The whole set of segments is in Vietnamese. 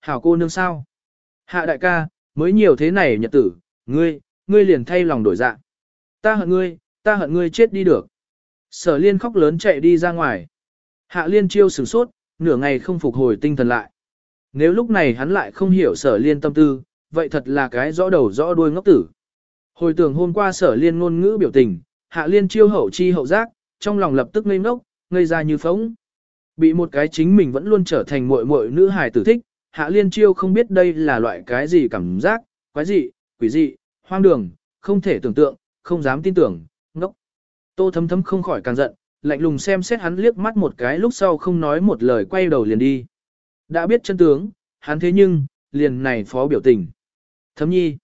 Hảo cô nương sao? Hạ đại ca, mới nhiều thế này nhật tử, ngươi, ngươi liền thay lòng đổi dạ. Ta hận ngươi, ta hận ngươi chết đi được. Sở liên khóc lớn chạy đi ra ngoài. Hạ liên chiêu sửng sốt, nửa ngày không phục hồi tinh thần lại. Nếu lúc này hắn lại không hiểu sở liên tâm tư, vậy thật là cái rõ đầu rõ đuôi ngốc tử. Hồi tưởng hôm qua sở liên ngôn ngữ biểu tình, hạ liên chiêu hậu chi hậu giác, trong lòng lập tức ngây ngốc, ngây ra như phóng. Bị một cái chính mình vẫn luôn trở thành muội muội nữ hài tử thích, hạ liên chiêu không biết đây là loại cái gì cảm giác, quái gì, quỷ dị, hoang đường, không thể tưởng tượng, không dám tin tưởng, ngốc. Tô thấm thấm không khỏi càng giận, lạnh lùng xem xét hắn liếc mắt một cái lúc sau không nói một lời quay đầu liền đi. Đã biết chân tướng, hắn thế nhưng, liền này phó biểu tình. Thấm nhi.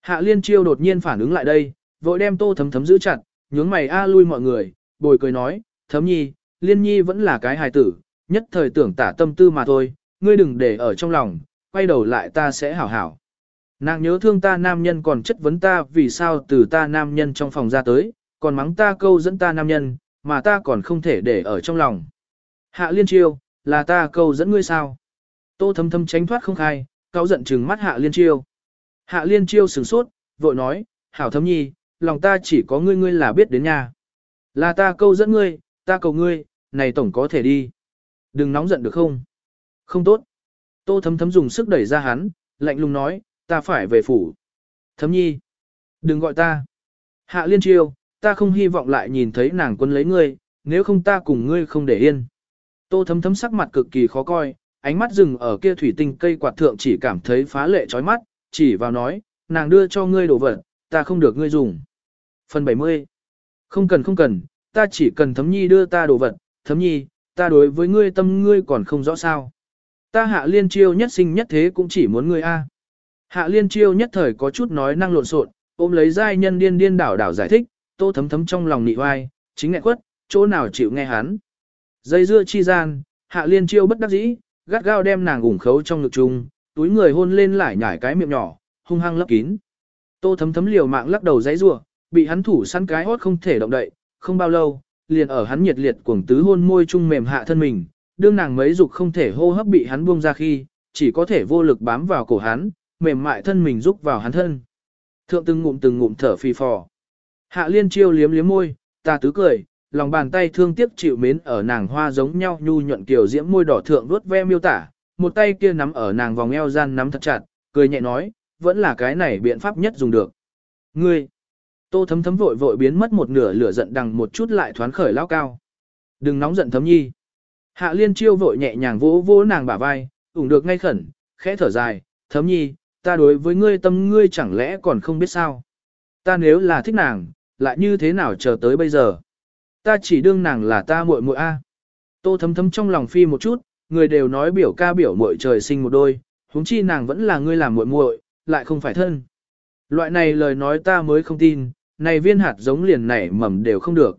Hạ liên chiêu đột nhiên phản ứng lại đây, vội đem tô thấm thấm giữ chặt, nhướng mày a lui mọi người, bồi cười nói, thấm nhi, liên nhi vẫn là cái hài tử, nhất thời tưởng tả tâm tư mà thôi, ngươi đừng để ở trong lòng, quay đầu lại ta sẽ hảo hảo. Nàng nhớ thương ta nam nhân còn chất vấn ta vì sao từ ta nam nhân trong phòng ra tới, còn mắng ta câu dẫn ta nam nhân, mà ta còn không thể để ở trong lòng. Hạ liên chiêu, là ta câu dẫn ngươi sao? Tô thấm thấm tránh thoát không khai, cáo giận trừng mắt hạ liên chiêu. Hạ liên chiêu sửng sốt, vội nói, hảo thấm nhi, lòng ta chỉ có ngươi ngươi là biết đến nhà. Là ta câu dẫn ngươi, ta cầu ngươi, này tổng có thể đi. Đừng nóng giận được không? Không tốt. Tô thấm thấm dùng sức đẩy ra hắn, lạnh lùng nói, ta phải về phủ. Thấm nhi. Đừng gọi ta. Hạ liên triều, ta không hy vọng lại nhìn thấy nàng quân lấy ngươi, nếu không ta cùng ngươi không để yên. Tô thấm thấm sắc mặt cực kỳ khó coi, ánh mắt dừng ở kia thủy tinh cây quạt thượng chỉ cảm thấy phá lệ chói mắt, chỉ vào nói, nàng đưa cho ngươi đồ vật, ta không được ngươi dùng. Phần 70 Không cần không cần, ta chỉ cần thấm nhi đưa ta đồ vật, thấm nhi, ta đối với ngươi tâm ngươi còn không rõ sao. Ta hạ liên chiêu nhất sinh nhất thế cũng chỉ muốn ngươi a. Hạ liên chiêu nhất thời có chút nói năng lộn xộn, ôm lấy giai nhân điên điên đảo đảo giải thích, tô thấm thấm trong lòng nị oai, chính ngại quất, chỗ nào chịu nghe hắn. Dây dưa chi gian, hạ liên chiêu bất đắc dĩ, gắt gao đem nàng ủng khấu trong ngực chung, túi người hôn lên lại nhảy cái miệng nhỏ, hung hăng lấp kín. Tô thấm thấm liều mạng lắc đầu dãy rủa, bị hắn thủ săn cái hót không thể động đậy, không bao lâu, liền ở hắn nhiệt liệt cuồng tứ hôn môi chung mềm hạ thân mình, đương nàng mấy dục không thể hô hấp bị hắn buông ra khi, chỉ có thể vô lực bám vào cổ hắn, mềm mại thân mình rúc vào hắn thân. Thượng từng ngụm từng ngụm thở phì phò. Hạ liên chiêu liếm liếm môi, ta tứ cười, lòng bàn tay thương tiếc chịu mến ở nàng hoa giống nhau nhu nhuận kiểu diễm môi đỏ thượng vuốt ve miêu tả, một tay kia nắm ở nàng vòng eo gian nắm thật chặt, cười nhẹ nói, vẫn là cái này biện pháp nhất dùng được. Ngươi, tô thấm thấm vội vội biến mất một nửa lửa giận đằng một chút lại thoán khởi lao cao. Đừng nóng giận thấm nhi. Hạ liên chiêu vội nhẹ nhàng vỗ vỗ nàng bả vai, ủng được ngay khẩn, khẽ thở dài, thấm nhi, ta đối với ngươi tâm ngươi chẳng lẽ còn không biết sao. Ta nếu là thích nàng, lại như thế nào chờ tới bây giờ. Ta chỉ đương nàng là ta muội muội a. Tô thấm thấm trong lòng phi một chút, người đều nói biểu ca biểu muội trời sinh một đôi, huống chi nàng vẫn là ngươi làm muội muội, lại không phải thân. Loại này lời nói ta mới không tin, này viên hạt giống liền nảy mầm đều không được.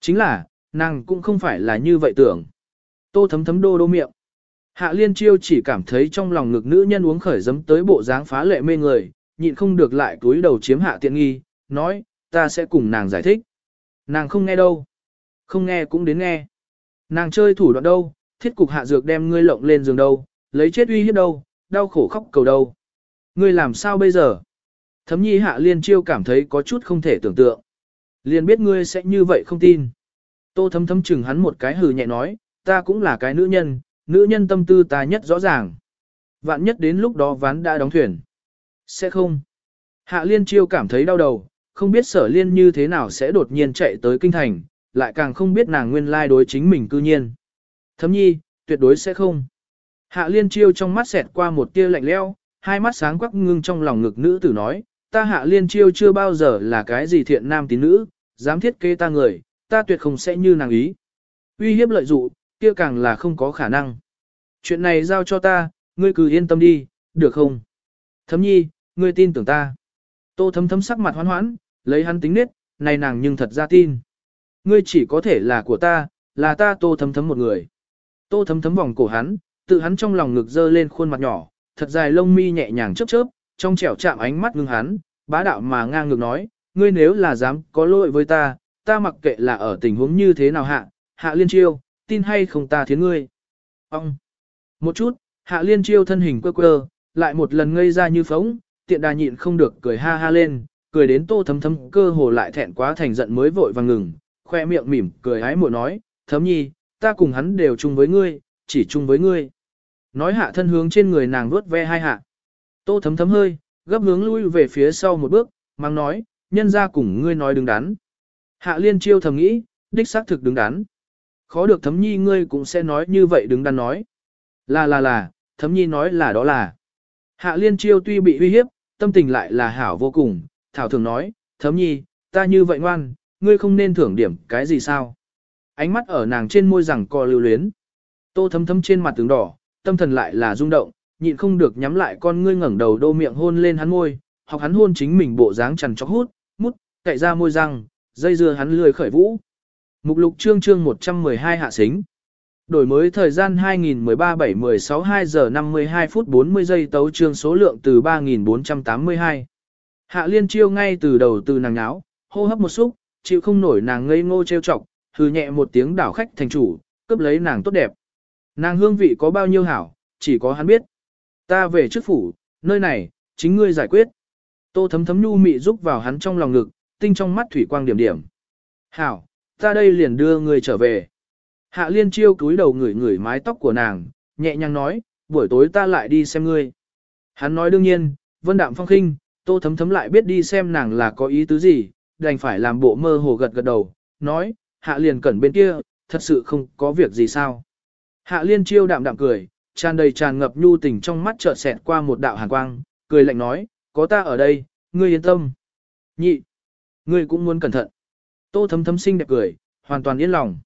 Chính là, nàng cũng không phải là như vậy tưởng. Tô thấm thấm đô đô miệng. Hạ liên chiêu chỉ cảm thấy trong lòng ngực nữ nhân uống khởi dấm tới bộ dáng phá lệ mê người, nhịn không được lại túi đầu chiếm hạ tiện nghi, nói, ta sẽ cùng nàng giải thích. Nàng không nghe đâu. Không nghe cũng đến nghe. Nàng chơi thủ đoạn đâu, thiết cục hạ dược đem ngươi lộng lên giường đâu, lấy chết uy hiếp đâu, đau khổ khóc cầu đâu. Ngươi làm sao bây giờ? Thấm nhi hạ liên chiêu cảm thấy có chút không thể tưởng tượng. Liền biết ngươi sẽ như vậy không tin. Tô thấm thấm chừng hắn một cái hừ nhẹ nói, ta cũng là cái nữ nhân, nữ nhân tâm tư ta nhất rõ ràng. Vạn nhất đến lúc đó ván đã đóng thuyền. Sẽ không. Hạ liên chiêu cảm thấy đau đầu, không biết sở liên như thế nào sẽ đột nhiên chạy tới kinh thành, lại càng không biết nàng nguyên lai đối chính mình cư nhiên. Thấm nhi, tuyệt đối sẽ không. Hạ liên chiêu trong mắt xẹt qua một tia lạnh leo, hai mắt sáng quắc ngưng trong lòng ngực nữ tử nói, ta hạ liên chiêu chưa bao giờ là cái gì thiện nam tín nữ, dám thiết kế ta người, ta tuyệt không sẽ như nàng ý. Uy hiếp lợi dụ, kia càng là không có khả năng. Chuyện này giao cho ta, ngươi cứ yên tâm đi, được không? Thấm nhi, ngươi tin tưởng ta. Tô thấm thấm sắc mặt hoán hoãn, lấy hắn tính nết, này nàng nhưng thật ra tin. Ngươi chỉ có thể là của ta, là ta tô thấm thấm một người. Tô thấm thấm vòng cổ hắn, tự hắn trong lòng ngực dơ lên khuôn mặt nhỏ, thật dài lông mi nhẹ nhàng chớp chớp, trong trẻo chạm ánh mắt ngưng hắn, bá đạo mà ngang ngược nói, ngươi nếu là dám có lỗi với ta, ta mặc kệ là ở tình huống như thế nào hạ, hạ liên chiêu, tin hay không ta thiến ngươi. Ông! Một chút, hạ liên chiêu thân hình quơ quơ, lại một lần ngây ra như phóng, tiện đà nhịn không được cười ha ha lên, cười đến tô thấm thấm cơ hồ lại thẹn quá thành giận mới vội vàng ngừng, khoe miệng mỉm cười hái mội nói, thấm nhi, ta cùng hắn đều chung với ngươi, chỉ chung với ngươi. Nói hạ thân hướng trên người nàng vuốt ve hai hạ. Tô thấm thấm hơi, gấp hướng lui về phía sau một bước, mang nói, nhân ra cùng ngươi nói đứng đắn. Hạ liên chiêu thầm nghĩ, đích xác thực đứng đắn. Khó được thấm nhi ngươi cũng sẽ nói như vậy đứng đắn nói. Là là là, thấm nhi nói là đó là. Hạ liên chiêu tuy bị uy hiếp, tâm tình lại là hảo vô cùng, thảo thường nói, thấm nhi, ta như vậy ngoan, ngươi không nên thưởng điểm cái gì sao. Ánh mắt ở nàng trên môi rằng co lưu luyến. Tô thấm thấm trên mặt tướng đỏ, tâm thần lại là rung động, nhịn không được nhắm lại con ngươi ngẩng đầu đô miệng hôn lên hắn môi, học hắn hôn chính mình bộ dáng chằn chóc hút, mút, cậy ra môi răng, dây dưa hắn lười khởi vũ. Mục lục chương chương 112 hạ xính. Đổi mới thời gian 2013-7-16 2 giờ 52 phút 40 giây tấu chương số lượng từ 3482. Hạ liên chiêu ngay từ đầu từ nàng nháo, hô hấp một xúc, chịu không nổi nàng ngây ngô trêu chọc, hừ nhẹ một tiếng đảo khách thành chủ, cướp lấy nàng tốt đẹp. Nàng hương vị có bao nhiêu hảo, chỉ có hắn biết. Ta về trước phủ, nơi này, chính ngươi giải quyết. Tô thấm thấm nhu mị rúc vào hắn trong lòng ngực, tinh trong mắt thủy quang điểm điểm. Hảo, ta đây liền đưa người trở về. Hạ liên chiêu cúi đầu ngửi ngửi mái tóc của nàng, nhẹ nhàng nói, buổi tối ta lại đi xem ngươi. Hắn nói đương nhiên, vân đạm phong khinh, tô thấm thấm lại biết đi xem nàng là có ý tứ gì, đành phải làm bộ mơ hồ gật gật đầu, nói, hạ liền cẩn bên kia, thật sự không có việc gì sao. Hạ liên chiêu đạm đạm cười, tràn đầy tràn ngập nhu tình trong mắt chợt xẹt qua một đạo hàn quang, cười lạnh nói, có ta ở đây, ngươi yên tâm. Nhị, ngươi cũng muốn cẩn thận. Tô thấm thấm xinh đẹp cười, hoàn toàn yên lòng.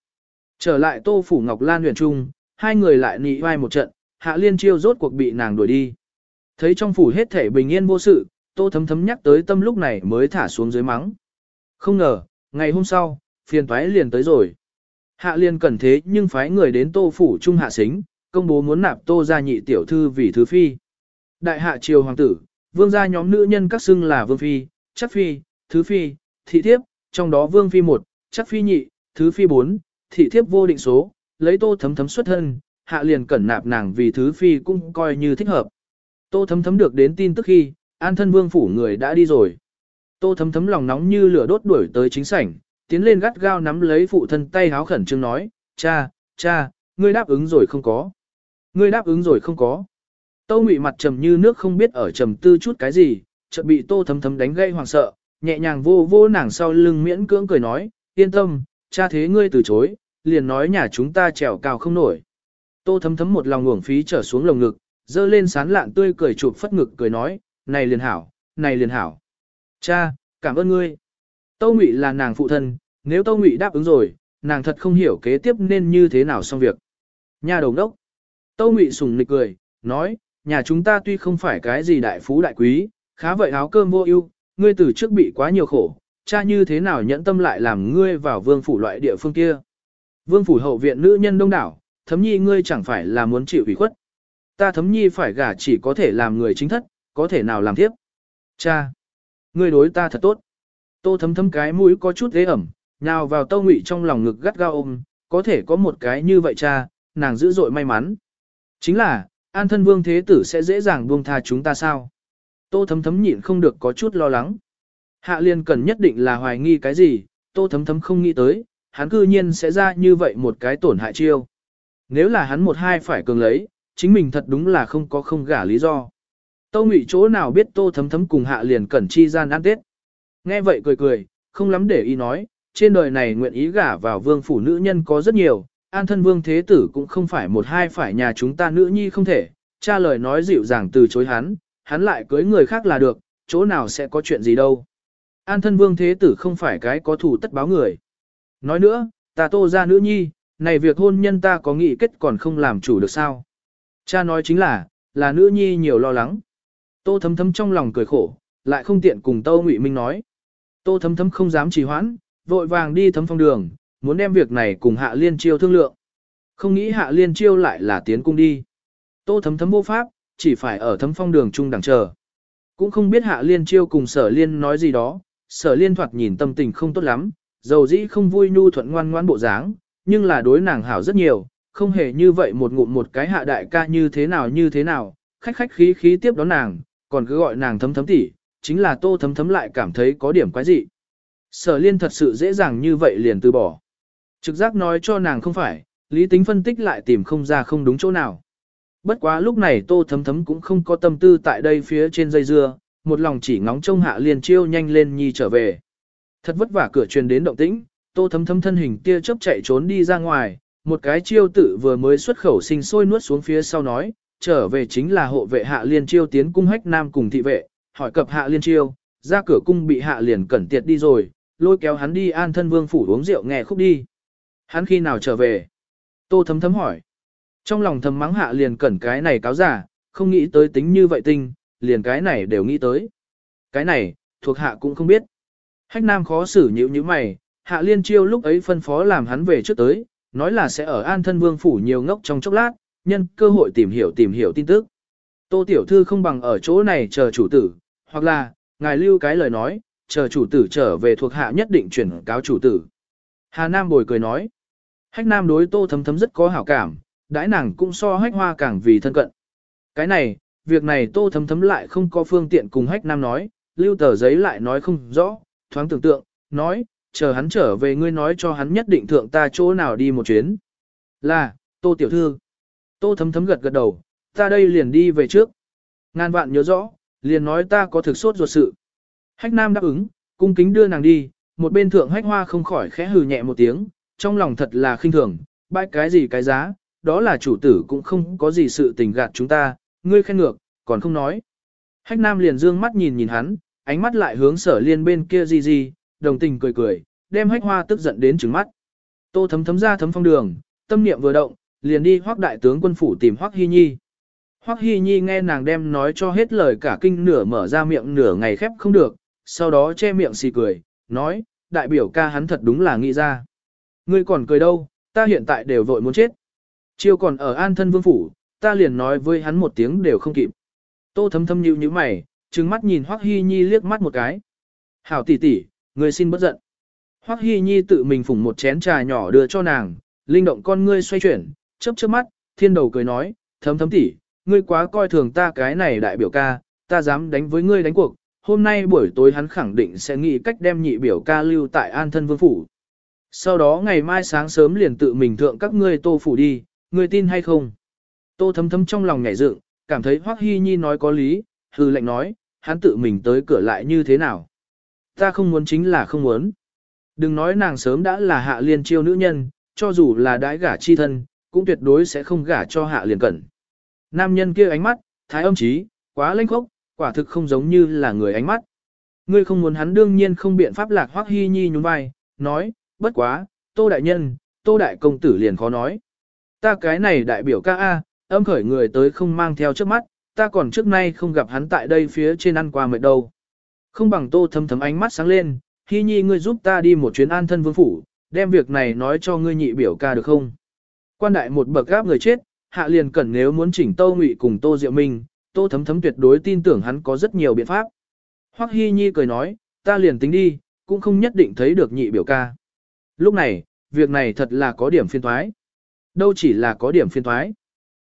Trở lại tô phủ ngọc lan huyền trung, hai người lại nị vai một trận, hạ liên chiêu rốt cuộc bị nàng đuổi đi. Thấy trong phủ hết thể bình yên vô sự, tô thấm thấm nhắc tới tâm lúc này mới thả xuống dưới mắng. Không ngờ, ngày hôm sau, phiền toái liền tới rồi. Hạ liên cần thế nhưng phái người đến tô phủ trung hạ xính, công bố muốn nạp tô gia nhị tiểu thư vì thứ phi. Đại hạ triều hoàng tử, vương gia nhóm nữ nhân các xưng là vương phi, chắc phi, thứ phi, thị thiếp, trong đó vương phi một, chắc phi nhị, thứ phi bốn, thị thiếp vô định số, lấy tô thấm thấm xuất thân, hạ liền cẩn nạp nàng vì thứ phi cũng coi như thích hợp. Tô thấm thấm được đến tin tức khi, an thân vương phủ người đã đi rồi. Tô thấm thấm lòng nóng như lửa đốt đuổi tới chính sảnh, tiến lên gắt gao nắm lấy phụ thân tay háo khẩn trương nói, cha, cha, ngươi đáp ứng rồi không có. Ngươi đáp ứng rồi không có. tô Ngụy mặt trầm như nước không biết ở trầm tư chút cái gì, chợt bị Tô Thấm Thấm đánh gây hoàng sợ, nhẹ nhàng vô vô nàng sau lưng miễn cưỡng cười nói, yên tâm, cha thế ngươi từ chối, liền nói nhà chúng ta trèo cao không nổi. Tô Thấm Thấm một lòng uổng phí trở xuống lồng ngực, dơ lên sán lạn tươi cười chụp phất ngực cười nói, này liền hảo, này liền hảo. Cha, cảm ơn ngươi. Tâu Ngụy là nàng phụ thân, nếu Tâu Ngụy đáp ứng rồi, nàng thật không hiểu kế tiếp nên như thế nào xong việc. Nhà đầu đốc. Tâu Ngụy sùng nịch cười, nói, nhà chúng ta tuy không phải cái gì đại phú đại quý, khá vậy áo cơm vô ưu, ngươi từ trước bị quá nhiều khổ, cha như thế nào nhẫn tâm lại làm ngươi vào vương phủ loại địa phương kia. Vương phủ hậu viện nữ nhân đông đảo, thấm nhi ngươi chẳng phải là muốn chịu ủy khuất. Ta thấm nhi phải gả chỉ có thể làm người chính thất, có thể nào làm tiếp. Cha, ngươi đối ta thật tốt. Tô thấm thấm cái mũi có chút ghế ẩm, nhào vào tâu ngụy trong lòng ngực gắt gao ôm, có thể có một cái như vậy cha, nàng dữ dội may mắn. Chính là, an thân vương thế tử sẽ dễ dàng buông tha chúng ta sao? Tô thấm thấm nhịn không được có chút lo lắng. Hạ liên cần nhất định là hoài nghi cái gì, tô thấm thấm không nghĩ tới, hắn cư nhiên sẽ ra như vậy một cái tổn hại chiêu. Nếu là hắn một hai phải cường lấy, chính mình thật đúng là không có không gả lý do. Tô Ngụy chỗ nào biết Tô Thấm Thấm cùng Hạ Liền Cẩn chi gian ăn Tết. Nghe vậy cười cười, không lắm để ý nói, trên đời này nguyện ý gả vào vương phủ nữ nhân có rất nhiều, an thân vương thế tử cũng không phải một hai phải nhà chúng ta nữ nhi không thể, cha lời nói dịu dàng từ chối hắn, hắn lại cưới người khác là được, chỗ nào sẽ có chuyện gì đâu. An thân vương thế tử không phải cái có thủ tất báo người. Nói nữa, ta tô ra nữ nhi, này việc hôn nhân ta có nghị kết còn không làm chủ được sao. Cha nói chính là, là nữ nhi nhiều lo lắng. Tô thấm thấm trong lòng cười khổ, lại không tiện cùng Tô Ngụy Minh nói. Tô thấm thấm không dám trì hoãn, vội vàng đi thấm phong đường, muốn đem việc này cùng Hạ Liên Chiêu thương lượng. Không nghĩ Hạ Liên Chiêu lại là tiến cung đi. Tô thấm thấm vô pháp, chỉ phải ở thấm phong đường chung đằng chờ. Cũng không biết Hạ Liên Chiêu cùng Sở Liên nói gì đó, Sở Liên thoạt nhìn tâm tình không tốt lắm, dầu dĩ không vui nhu thuận ngoan ngoãn bộ dáng, nhưng là đối nàng hảo rất nhiều, không hề như vậy một ngụm một cái hạ đại ca như thế nào như thế nào, khách khách khí khí tiếp đón nàng, còn cứ gọi nàng thấm thấm tỉ, chính là tô thấm thấm lại cảm thấy có điểm quái dị. Sở liên thật sự dễ dàng như vậy liền từ bỏ. Trực giác nói cho nàng không phải, lý tính phân tích lại tìm không ra không đúng chỗ nào. Bất quá lúc này tô thấm thấm cũng không có tâm tư tại đây phía trên dây dưa, một lòng chỉ ngóng trông hạ liền chiêu nhanh lên nhi trở về. Thật vất vả cửa truyền đến động tĩnh, tô thấm thấm thân hình tia chớp chạy trốn đi ra ngoài, một cái chiêu tự vừa mới xuất khẩu sinh sôi nuốt xuống phía sau nói, trở về chính là hộ vệ hạ liên chiêu tiến cung hách nam cùng thị vệ, hỏi cập hạ liên chiêu, ra cửa cung bị hạ liền cẩn tiệt đi rồi, lôi kéo hắn đi an thân vương phủ uống rượu nghe khúc đi. Hắn khi nào trở về? Tô thấm thấm hỏi. Trong lòng thầm mắng hạ liền cẩn cái này cáo giả, không nghĩ tới tính như vậy tinh, liền cái này đều nghĩ tới. Cái này, thuộc hạ cũng không biết. Hách nam khó xử nhữ như mày, hạ liên chiêu lúc ấy phân phó làm hắn về trước tới, nói là sẽ ở an thân vương phủ nhiều ngốc trong chốc lát, nhân cơ hội tìm hiểu tìm hiểu tin tức. Tô tiểu thư không bằng ở chỗ này chờ chủ tử, hoặc là, ngài lưu cái lời nói, chờ chủ tử trở về thuộc hạ nhất định chuyển cáo chủ tử. Hà Nam bồi cười nói, hách Nam đối tô thấm thấm rất có hảo cảm, đãi nàng cũng so hách hoa càng vì thân cận. Cái này, việc này tô thấm thấm lại không có phương tiện cùng hách Nam nói, lưu tờ giấy lại nói không rõ, thoáng tưởng tượng, nói, chờ hắn trở về ngươi nói cho hắn nhất định thượng ta chỗ nào đi một chuyến. Là, tô tiểu thư. Tô thấm thấm gật gật đầu, ta đây liền đi về trước. Ngàn vạn nhớ rõ, liền nói ta có thực sốt ruột sự. Hách nam đáp ứng, cung kính đưa nàng đi, một bên thượng hách hoa không khỏi khẽ hừ nhẹ một tiếng, trong lòng thật là khinh thường, bãi cái gì cái giá, đó là chủ tử cũng không có gì sự tình gạt chúng ta, ngươi khen ngược, còn không nói. Hách nam liền dương mắt nhìn nhìn hắn, ánh mắt lại hướng sở liên bên kia gì gì, đồng tình cười cười, đem hách hoa tức giận đến trứng mắt. Tô thấm thấm ra thấm phong đường, tâm niệm vừa động, liền đi hoác đại tướng quân phủ tìm hoác hy nhi. Hoắc Hi Nhi nghe nàng đem nói cho hết lời cả kinh nửa mở ra miệng nửa ngày khép không được, sau đó che miệng xì cười, nói, đại biểu ca hắn thật đúng là nghĩ ra. Ngươi còn cười đâu, ta hiện tại đều vội muốn chết. Chiêu còn ở an thân vương phủ, ta liền nói với hắn một tiếng đều không kịp. Tô thấm thâm nhíu như mày, trừng mắt nhìn Hoắc Hi Nhi liếc mắt một cái. Hảo tỷ tỷ, người xin bất giận. Hoắc Hi Nhi tự mình phủng một chén trà nhỏ đưa cho nàng, linh động con ngươi xoay chuyển, chớp chớp mắt, thiên đầu cười nói, thấm thấm tỷ, ngươi quá coi thường ta cái này đại biểu ca, ta dám đánh với ngươi đánh cuộc, hôm nay buổi tối hắn khẳng định sẽ nghĩ cách đem nhị biểu ca lưu tại an thân vương phủ. Sau đó ngày mai sáng sớm liền tự mình thượng các ngươi tô phủ đi, ngươi tin hay không? Tô thấm thấm trong lòng nhảy dựng, cảm thấy Hoắc Hi Nhi nói có lý, hư lệnh nói, hắn tự mình tới cửa lại như thế nào? Ta không muốn chính là không muốn. Đừng nói nàng sớm đã là hạ liên chiêu nữ nhân, cho dù là đãi gả chi thân, cũng tuyệt đối sẽ không gả cho hạ liền cẩn. Nam nhân kia ánh mắt, thái âm trí, quá lênh khốc, quả thực không giống như là người ánh mắt. Ngươi không muốn hắn đương nhiên không biện pháp lạc hoắc Hi nhi nhún vai, nói, bất quá, tô đại nhân, tô đại công tử liền khó nói. Ta cái này đại biểu ca A, âm khởi người tới không mang theo trước mắt, ta còn trước nay không gặp hắn tại đây phía trên ăn qua mệt đâu. Không bằng tô thấm thấm ánh mắt sáng lên, hy nhi ngươi giúp ta đi một chuyến an thân vương phủ, đem việc này nói cho ngươi nhị biểu ca được không? Quan đại một bậc gáp người chết, hạ liền cẩn nếu muốn chỉnh Tô Ngụy cùng Tô Diệu Minh, Tô Thấm Thấm tuyệt đối tin tưởng hắn có rất nhiều biện pháp. Hoắc Hi Nhi cười nói, ta liền tính đi, cũng không nhất định thấy được nhị biểu ca. Lúc này, việc này thật là có điểm phiên thoái. Đâu chỉ là có điểm phiên thoái.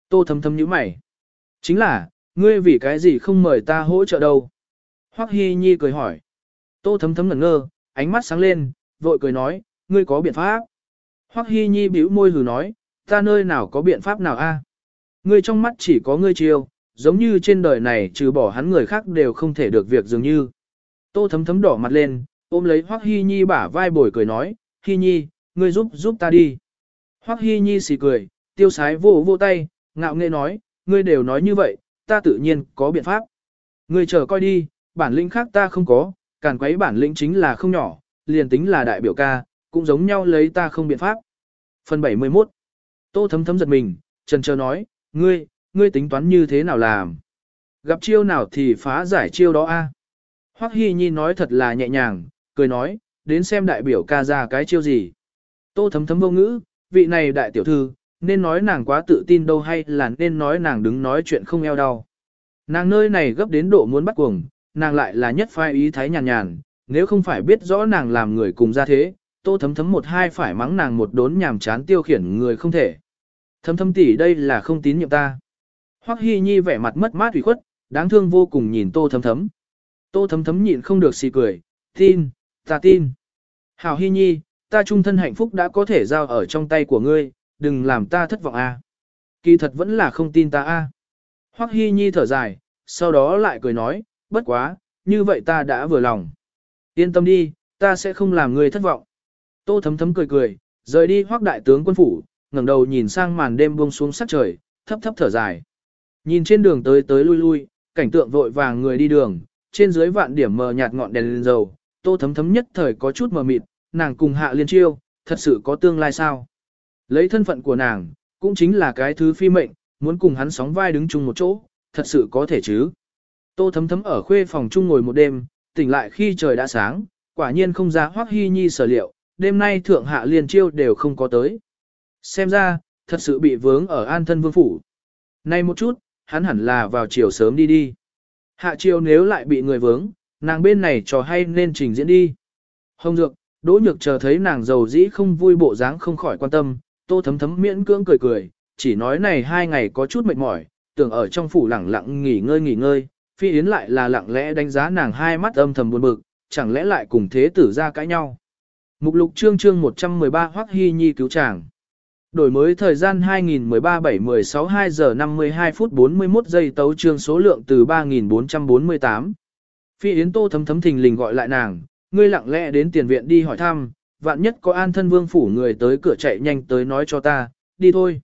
Tô Thấm Thấm nhíu mày. Chính là, ngươi vì cái gì không mời ta hỗ trợ đâu? Hoắc Hi Nhi cười hỏi. Tô Thấm Thấm ngẩn ngơ, ánh mắt sáng lên, vội cười nói, ngươi có biện pháp. Hoắc Hi Nhi bĩu môi hừ nói, ta nơi nào có biện pháp nào a? Ngươi trong mắt chỉ có ngươi chiêu, giống như trên đời này trừ bỏ hắn người khác đều không thể được việc dường như. Tô thấm thấm đỏ mặt lên, ôm lấy Hoắc Hi Nhi bả vai bồi cười nói, Hi Nhi, ngươi giúp giúp ta đi. Hoắc Hi Nhi xì cười, tiêu sái vô vô tay, ngạo nghễ nói, ngươi đều nói như vậy, ta tự nhiên có biện pháp. Ngươi chờ coi đi, bản lĩnh khác ta không có, càn quấy bản lĩnh chính là không nhỏ, liền tính là đại biểu ca, cũng giống nhau lấy ta không biện pháp. Phần 71 Tô thấm thấm giật mình, trần chờ nói, ngươi, ngươi tính toán như thế nào làm? Gặp chiêu nào thì phá giải chiêu đó a. Hoắc Hi Nhi nói thật là nhẹ nhàng, cười nói, đến xem đại biểu ca ra cái chiêu gì. Tô thấm thấm vô ngữ, vị này đại tiểu thư, nên nói nàng quá tự tin đâu hay là nên nói nàng đứng nói chuyện không eo đau. Nàng nơi này gấp đến độ muốn bắt cuồng, nàng lại là nhất phai ý thái nhàn nhàn, nếu không phải biết rõ nàng làm người cùng ra thế, tô thấm thấm một hai phải mắng nàng một đốn nhàm chán tiêu khiển người không thể. Thấm thấm tỷ đây là không tín nhiệm ta. Hoắc Hi Nhi vẻ mặt mất mát ủy khuất, đáng thương vô cùng nhìn Tô Thấm Thấm. Tô Thấm Thấm nhịn không được xì cười, tin, ta tin. Hảo Hi Nhi, ta trung thân hạnh phúc đã có thể giao ở trong tay của ngươi, đừng làm ta thất vọng a. Kỳ thật vẫn là không tin ta a. Hoắc Hi Nhi thở dài, sau đó lại cười nói, bất quá, như vậy ta đã vừa lòng. Yên tâm đi, ta sẽ không làm ngươi thất vọng. Tô Thấm Thấm cười cười, rời đi Hoắc đại tướng quân phủ, ngẩng đầu nhìn sang màn đêm buông xuống sắc trời, thấp thấp thở dài. Nhìn trên đường tới tới lui lui, cảnh tượng vội vàng người đi đường, trên dưới vạn điểm mờ nhạt ngọn đèn lên dầu, Tô Thấm Thấm nhất thời có chút mờ mịt, nàng cùng Hạ Liên Chiêu, thật sự có tương lai sao? Lấy thân phận của nàng, cũng chính là cái thứ phi mệnh, muốn cùng hắn sóng vai đứng chung một chỗ, thật sự có thể chứ. Tô thấm thấm ở khuê phòng chung ngồi một đêm, tỉnh lại khi trời đã sáng, quả nhiên không ra hoắc hy nhi sở liệu, đêm nay thượng hạ liên chiêu đều không có tới. Xem ra, thật sự bị vướng ở an thân vương phủ. Nay một chút, hắn hẳn là vào chiều sớm đi đi. Hạ chiều nếu lại bị người vướng, nàng bên này trò hay nên trình diễn đi. Hồng Dược, Đỗ Nhược chờ thấy nàng giàu dĩ không vui bộ dáng không khỏi quan tâm, tô thấm thấm miễn cưỡng cười cười, chỉ nói này hai ngày có chút mệt mỏi, tưởng ở trong phủ lẳng lặng nghỉ ngơi nghỉ ngơi, phi yến lại là lặng lẽ đánh giá nàng hai mắt âm thầm buồn bực, chẳng lẽ lại cùng thế tử ra cãi nhau. Mục lục chương chương 113 Hoắc Hy Nhi cứu chàng. Đổi mới thời gian 2013 7 16 2 giờ 52 phút 41 giây tấu chương số lượng từ 3448. Phi Yến Tô thấm thấm thình lình gọi lại nàng, ngươi lặng lẽ đến tiền viện đi hỏi thăm, vạn nhất có an thân vương phủ người tới cửa chạy nhanh tới nói cho ta, đi thôi.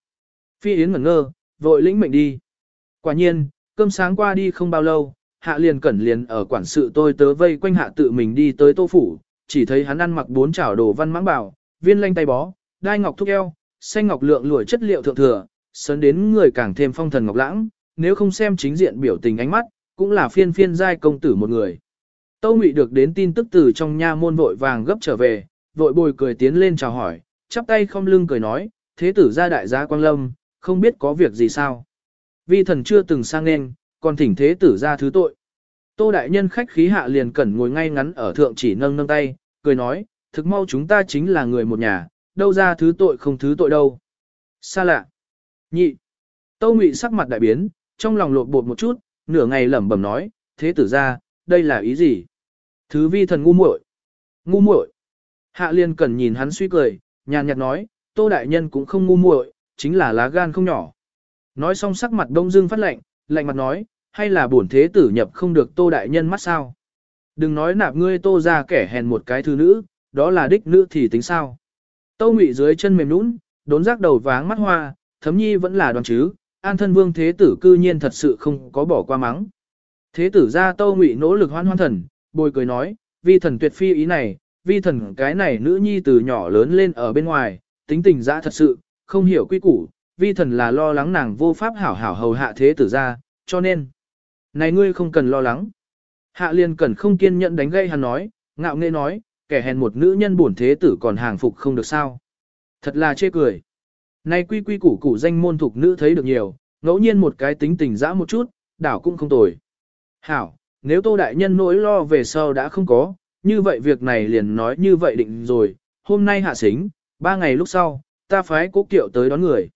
Phi Yến ngẩn ngơ, vội lĩnh mệnh đi. Quả nhiên, cơm sáng qua đi không bao lâu, hạ liền cẩn liền ở quản sự tôi tớ vây quanh hạ tự mình đi tới tô phủ, chỉ thấy hắn ăn mặc bốn chảo đồ văn mãng bảo, viên lanh tay bó, đai ngọc thúc eo, xanh ngọc lượng lụi chất liệu thượng thừa, sớn đến người càng thêm phong thần ngọc lãng, nếu không xem chính diện biểu tình ánh mắt, cũng là phiên phiên giai công tử một người. Tâu Ngụy được đến tin tức từ trong nha môn vội vàng gấp trở về, vội bồi cười tiến lên chào hỏi, chắp tay không lưng cười nói, thế tử gia đại gia Quang Lâm, không biết có việc gì sao. Vi thần chưa từng sang nên, còn thỉnh thế tử gia thứ tội. Tô đại nhân khách khí hạ liền cẩn ngồi ngay ngắn ở thượng chỉ nâng nâng tay, cười nói, thực mau chúng ta chính là người một nhà, đâu ra thứ tội không thứ tội đâu. Xa lạ. Nhị. Tâu Ngụy sắc mặt đại biến, trong lòng lột bột một chút, nửa ngày lẩm bẩm nói, thế tử gia, đây là ý gì? Thứ vi thần ngu muội. Ngu muội. Hạ liên cần nhìn hắn suy cười, nhàn nhạt nói, tô đại nhân cũng không ngu muội, chính là lá gan không nhỏ. Nói xong sắc mặt đông dương phát lạnh, lạnh mặt nói, hay là bổn thế tử nhập không được tô đại nhân mắt sao? Đừng nói nạp ngươi tô ra kẻ hèn một cái thư nữ, đó là đích nữ thì tính sao? tô ngụy dưới chân mềm nũng, đốn rác đầu váng mắt hoa, thấm nhi vẫn là đoàn chứ, an thân vương thế tử cư nhiên thật sự không có bỏ qua mắng. Thế tử ra tô ngụy nỗ lực hoan hoan thần, bồi cười nói, vi thần tuyệt phi ý này, vi thần cái này nữ nhi từ nhỏ lớn lên ở bên ngoài, tính tình dã thật sự, không hiểu quy củ, vi thần là lo lắng nàng vô pháp hảo hảo hầu hạ thế tử ra, cho nên, này ngươi không cần lo lắng. Hạ liên cần không kiên nhẫn đánh gây hắn nói, ngạo nghễ nói, kẻ hèn một nữ nhân buồn thế tử còn hàng phục không được sao. Thật là chê cười. Này quy quy củ củ danh môn thuộc nữ thấy được nhiều, ngẫu nhiên một cái tính tình dã một chút, đảo cũng không tồi. Hảo, nếu tô đại nhân nỗi lo về sau đã không có, như vậy việc này liền nói như vậy định rồi, hôm nay hạ xính, ba ngày lúc sau, ta phái cố kiệu tới đón người.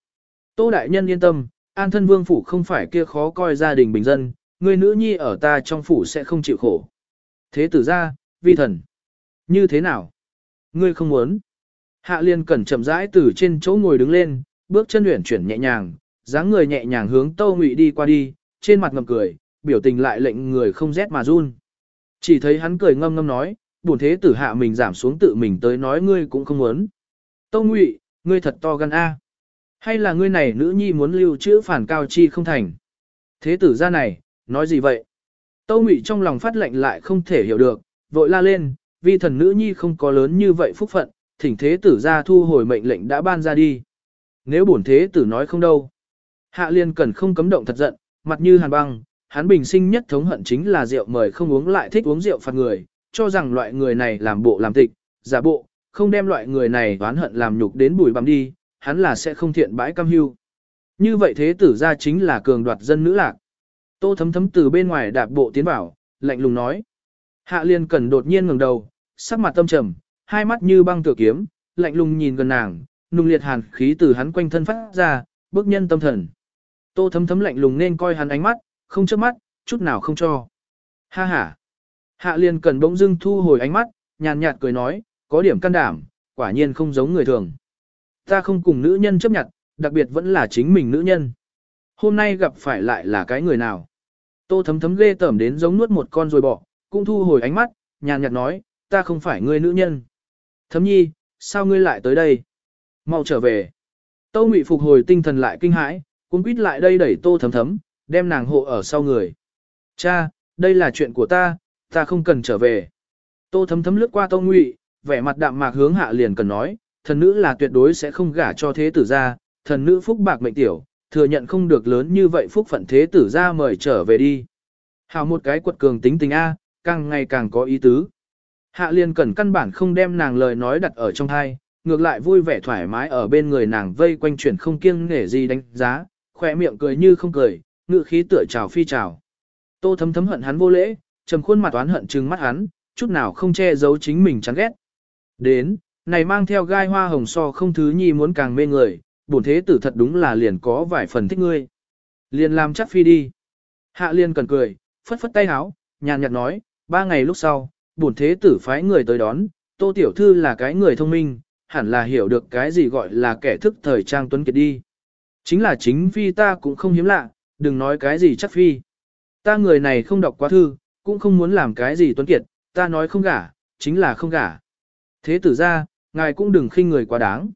Tô đại nhân yên tâm, an thân vương phủ không phải kia khó coi gia đình bình dân, người nữ nhi ở ta trong phủ sẽ không chịu khổ. Thế tử ra, vi thần. Như thế nào? Ngươi không muốn. Hạ liên cẩn chậm rãi từ trên chỗ ngồi đứng lên, bước chân luyện chuyển nhẹ nhàng, dáng người nhẹ nhàng hướng Tô Ngụy đi qua đi, trên mặt ngậm cười, biểu tình lại lệnh người không rét mà run. Chỉ thấy hắn cười ngâm ngâm nói, buồn thế tử hạ mình giảm xuống tự mình tới nói ngươi cũng không muốn. Tâu Ngụy, ngươi thật to gan a. Hay là ngươi này nữ nhi muốn lưu trữ phản cao chi không thành? Thế tử ra này, nói gì vậy? Tâu Ngụy trong lòng phát lệnh lại không thể hiểu được, vội la lên, vì thần nữ nhi không có lớn như vậy phúc phận, thỉnh thế tử ra thu hồi mệnh lệnh đã ban ra đi. Nếu bổn thế tử nói không đâu. Hạ liên cần không cấm động thật giận, mặt như hàn băng, hắn bình sinh nhất thống hận chính là rượu mời không uống lại thích uống rượu phạt người, cho rằng loại người này làm bộ làm tịch, giả bộ, không đem loại người này oán hận làm nhục đến bùi bằm đi, hắn là sẽ không thiện bãi cam hưu. Như vậy thế tử ra chính là cường đoạt dân nữ lạc. Tô thấm thấm từ bên ngoài đạp bộ tiến vào, lạnh lùng nói. Hạ liên cần đột nhiên ngẩng đầu, sắc mặt tâm trầm, hai mắt như băng tựa kiếm, lạnh lùng nhìn gần nàng, nung liệt hàn khí từ hắn quanh thân phát ra, bức nhân tâm thần. Tô thấm thấm lạnh lùng nên coi hắn ánh mắt, không chớp mắt, chút nào không cho. Ha ha. Hạ liền cần bỗng dưng thu hồi ánh mắt, nhàn nhạt cười nói, có điểm can đảm, quả nhiên không giống người thường. Ta không cùng nữ nhân chấp nhận, đặc biệt vẫn là chính mình nữ nhân. Hôm nay gặp phải lại là cái người nào. Tô thấm thấm ghê tởm đến giống nuốt một con rồi bỏ, cũng thu hồi ánh mắt, nhàn nhạt nói, ta không phải người nữ nhân. Thấm nhi, sao ngươi lại tới đây? Mau trở về. Tô Ngụy phục hồi tinh thần lại kinh hãi, cũng quýt lại đây đẩy tô thấm thấm, đem nàng hộ ở sau người. Cha, đây là chuyện của ta, ta không cần trở về. Tô thấm thấm lướt qua Tô Ngụy, vẻ mặt đạm mạc hướng hạ liền cần nói, thần nữ là tuyệt đối sẽ không gả cho thế tử ra, thần nữ phúc bạc mệnh tiểu, thừa nhận không được lớn như vậy phúc phận thế tử ra mời trở về đi. Hào một cái quật cường tính tình A, càng ngày càng có ý tứ. Hạ liền cần căn bản không đem nàng lời nói đặt ở trong thai, ngược lại vui vẻ thoải mái ở bên người nàng vây quanh chuyển không kiêng nể gì đánh giá, khỏe miệng cười như không cười, ngự khí tựa chào phi chào. Tô thấm thấm hận hắn vô lễ, trầm khuôn mặt oán hận trừng mắt hắn, chút nào không che giấu chính mình chán ghét. Đến, này mang theo gai hoa hồng so không thứ nhi muốn càng mê người, bổn thế tử thật đúng là liền có vài phần thích ngươi. Liền làm chắc phi đi. Hạ liên cần cười, phất phất tay háo, nhàn nhạt nói, ba ngày lúc sau, bổn thế tử phái người tới đón, tô tiểu thư là cái người thông minh, hẳn là hiểu được cái gì gọi là kẻ thức thời trang tuấn kiệt đi. Chính là chính phi ta cũng không hiếm lạ, đừng nói cái gì chắc phi. Ta người này không đọc quá thư, cũng không muốn làm cái gì tuấn kiệt, ta nói không gả, chính là không gả. Thế tử ra, ngài cũng đừng khinh người quá đáng.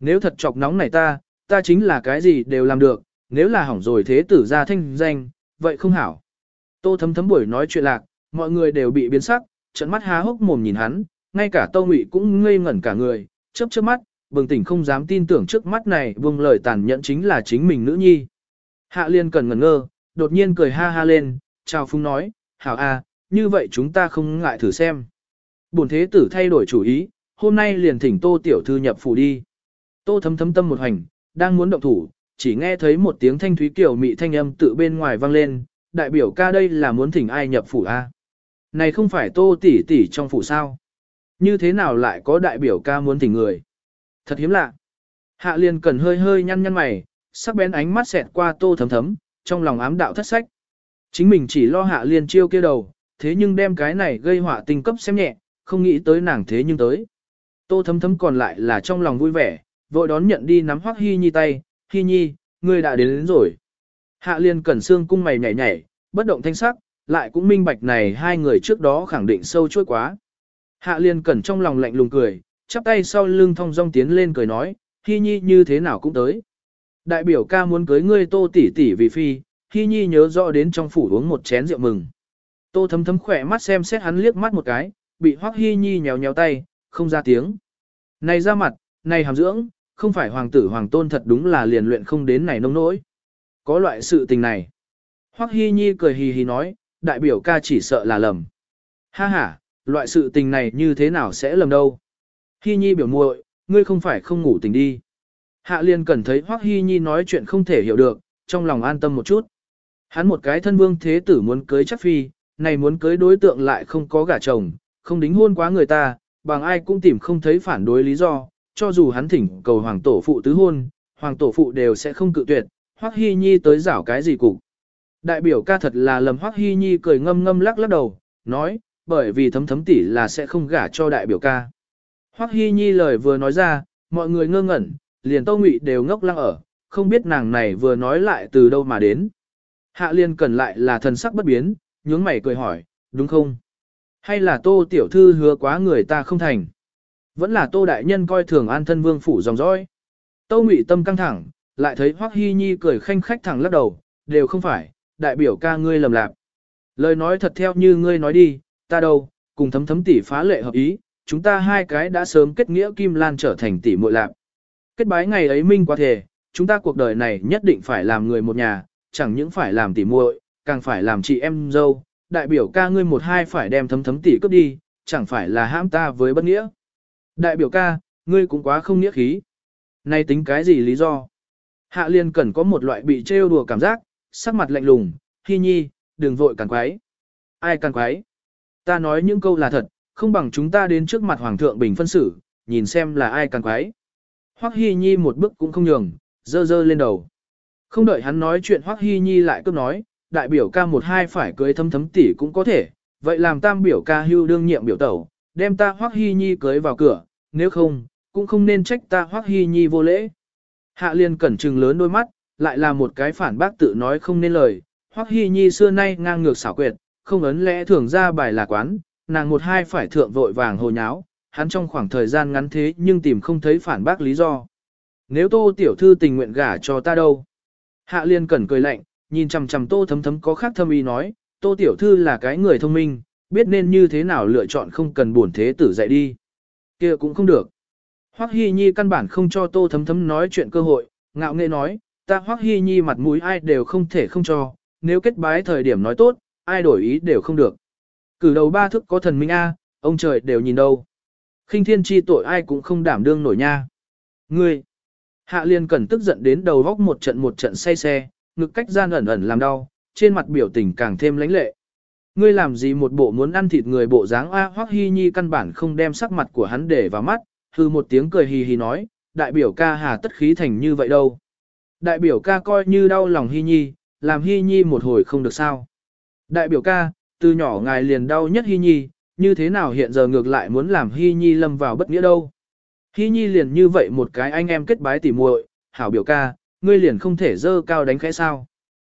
Nếu thật chọc nóng này ta, ta chính là cái gì đều làm được, nếu là hỏng rồi thế tử ra thanh danh, vậy không hảo. Tô thấm thấm buổi nói chuyện lạc, mọi người đều bị biến sắc, trận mắt há hốc mồm nhìn hắn, ngay cả Tô Ngụy cũng ngây ngẩn cả người, chớp chớp mắt, bừng tỉnh không dám tin tưởng trước mắt này buông lời tàn nhẫn chính là chính mình nữ nhi. Hạ liên cần ngẩn ngơ, đột nhiên cười ha ha lên, chào phung nói, hảo a, như vậy chúng ta không ngại thử xem. Bổn thế tử thay đổi chủ ý, hôm nay liền thỉnh tô tiểu thư nhập phủ đi. Tô thấm thấm tâm một hành, đang muốn động thủ, chỉ nghe thấy một tiếng thanh thúy kiểu mị thanh âm tự bên ngoài vang lên, đại biểu ca đây là muốn thỉnh ai nhập phủ a? Này không phải tô tỷ tỷ trong phủ sao? Như thế nào lại có đại biểu ca muốn thỉnh người? Thật hiếm lạ. Hạ liền cần hơi hơi nhăn nhăn mày, sắc bén ánh mắt xẹt qua tô thấm thấm, trong lòng ám đạo thất sách. Chính mình chỉ lo hạ liên chiêu kia đầu, thế nhưng đem cái này gây họa tình cấp xem nhẹ, không nghĩ tới nàng thế nhưng tới. Tô thấm thấm còn lại là trong lòng vui vẻ, vội đón nhận đi nắm hoắc hy nhi tay, hy nhi, ngươi đã đến, đến rồi. Hạ liên cẩn xương cung mày nhảy nhảy, bất động thanh sắc, lại cũng minh bạch này hai người trước đó khẳng định sâu chuỗi quá. Hạ liên cẩn trong lòng lạnh lùng cười, chắp tay sau lưng thong dong tiến lên cười nói, hy nhi như thế nào cũng tới. Đại biểu ca muốn cưới ngươi tô tỷ tỷ vì phi, Hi nhi nhớ rõ đến trong phủ uống một chén rượu mừng. Tô thấm thấm khỏe mắt xem xét hắn liếc mắt một cái, bị hoắc Hi nhi nhéo nhéo tay, không ra tiếng. Này ra mặt, này hàm dưỡng, không phải hoàng tử hoàng tôn thật đúng là liền luyện không đến này nông nỗi. Có loại sự tình này. Hoắc Hi Nhi cười hì hì nói, đại biểu ca chỉ sợ là lầm. Ha ha, loại sự tình này như thế nào sẽ lầm đâu. Hi Nhi biểu muội, ngươi không phải không ngủ tình đi. Hạ liên cần thấy Hoắc Hi Nhi nói chuyện không thể hiểu được, trong lòng an tâm một chút. Hắn một cái thân vương thế tử muốn cưới chắc phi, này muốn cưới đối tượng lại không có gả chồng, không đính hôn quá người ta, bằng ai cũng tìm không thấy phản đối lý do, cho dù hắn thỉnh cầu hoàng tổ phụ tứ hôn, hoàng tổ phụ đều sẽ không cự tuyệt, Hoắc Hi Nhi tới rảo cái gì cục. Đại biểu ca thật là lầm Hoắc Hi Nhi cười ngâm ngâm lắc lắc đầu, nói, bởi vì thấm thấm tỷ là sẽ không gả cho đại biểu ca. Hoắc Hi Nhi lời vừa nói ra, mọi người ngơ ngẩn, liền Tô Ngụy đều ngốc lăng ở, không biết nàng này vừa nói lại từ đâu mà đến. Hạ Liên cần lại là thần sắc bất biến, nhướng mày cười hỏi, đúng không? Hay là Tô tiểu thư hứa quá người ta không thành? Vẫn là Tô đại nhân coi thường An thân vương phủ dòng dõi. Tô Ngụy tâm căng thẳng, lại thấy Hoắc Hi Nhi cười khanh khách thẳng lắc đầu, đều không phải, đại biểu ca ngươi lầm lạc. Lời nói thật theo như ngươi nói đi, ta đâu, cùng thấm thấm tỷ phá lệ hợp ý, chúng ta hai cái đã sớm kết nghĩa Kim Lan trở thành tỷ muội lạc. Kết bái ngày ấy minh qua thể, chúng ta cuộc đời này nhất định phải làm người một nhà, chẳng những phải làm tỷ muội, càng phải làm chị em dâu, đại biểu ca ngươi một hai phải đem thấm thấm tỷ cướp đi, chẳng phải là hãm ta với bất nghĩa. Đại biểu ca, ngươi cũng quá không nghĩa khí. Nay tính cái gì lý do? Hạ liên cần có một loại bị trêu đùa cảm giác, sắc mặt lạnh lùng, hi nhi, đừng vội càng quái. Ai càng quái? Ta nói những câu là thật, không bằng chúng ta đến trước mặt Hoàng thượng Bình phân xử, nhìn xem là ai càng quái. Hoắc Hi Nhi một bước cũng không nhường, dơ dơ lên đầu. Không đợi hắn nói chuyện Hoắc Hi Nhi lại cứ nói, đại biểu ca một hai phải cưới thấm thấm tỷ cũng có thể, vậy làm tam biểu ca hưu đương nhiệm biểu tẩu, đem ta Hoắc Hi Nhi cưới vào cửa, nếu không, cũng không nên trách ta Hoắc Hi Nhi vô lễ. Hạ liên cẩn trừng lớn đôi mắt, lại là một cái phản bác tự nói không nên lời, Hoắc Hi Nhi xưa nay ngang ngược xảo quyệt, không ấn lẽ thường ra bài là quán, nàng một hai phải thượng vội vàng hồ nháo, hắn trong khoảng thời gian ngắn thế nhưng tìm không thấy phản bác lý do. Nếu tô tiểu thư tình nguyện gả cho ta đâu? Hạ liên cẩn cười lạnh, nhìn chằm chằm tô thấm thấm có khác thâm ý nói, tô tiểu thư là cái người thông minh, biết nên như thế nào lựa chọn không cần buồn thế tử dạy đi. kia cũng không được. Hoắc Hi Nhi căn bản không cho tô thấm thấm nói chuyện cơ hội, ngạo nghễ nói, ta Hoắc Hi Nhi mặt mũi ai đều không thể không cho, nếu kết bái thời điểm nói tốt, ai đổi ý đều không được. Cử đầu ba thức có thần minh A, ông trời đều nhìn đâu khinh thiên chi tội ai cũng không đảm đương nổi nha. Ngươi! Hạ liên cẩn tức giận đến đầu góc một trận một trận say xe, ngực cách gian ẩn ẩn làm đau, trên mặt biểu tình càng thêm lãnh lệ. Ngươi làm gì một bộ muốn ăn thịt người bộ dáng A Hoắc Hi Nhi căn bản không đem sắc mặt của hắn để vào mắt, hư một tiếng cười hì hì nói, đại biểu ca hà tất khí thành như vậy đâu. Đại biểu ca coi như đau lòng Hi Nhi, làm Hi Nhi một hồi không được sao. Đại biểu ca, từ nhỏ ngài liền đau nhất Hi Nhi, như thế nào hiện giờ ngược lại muốn làm Hi Nhi lâm vào bất nghĩa đâu. Hi Nhi liền như vậy một cái anh em kết bái tỉ muội, hảo biểu ca, ngươi liền không thể dơ cao đánh khẽ sao.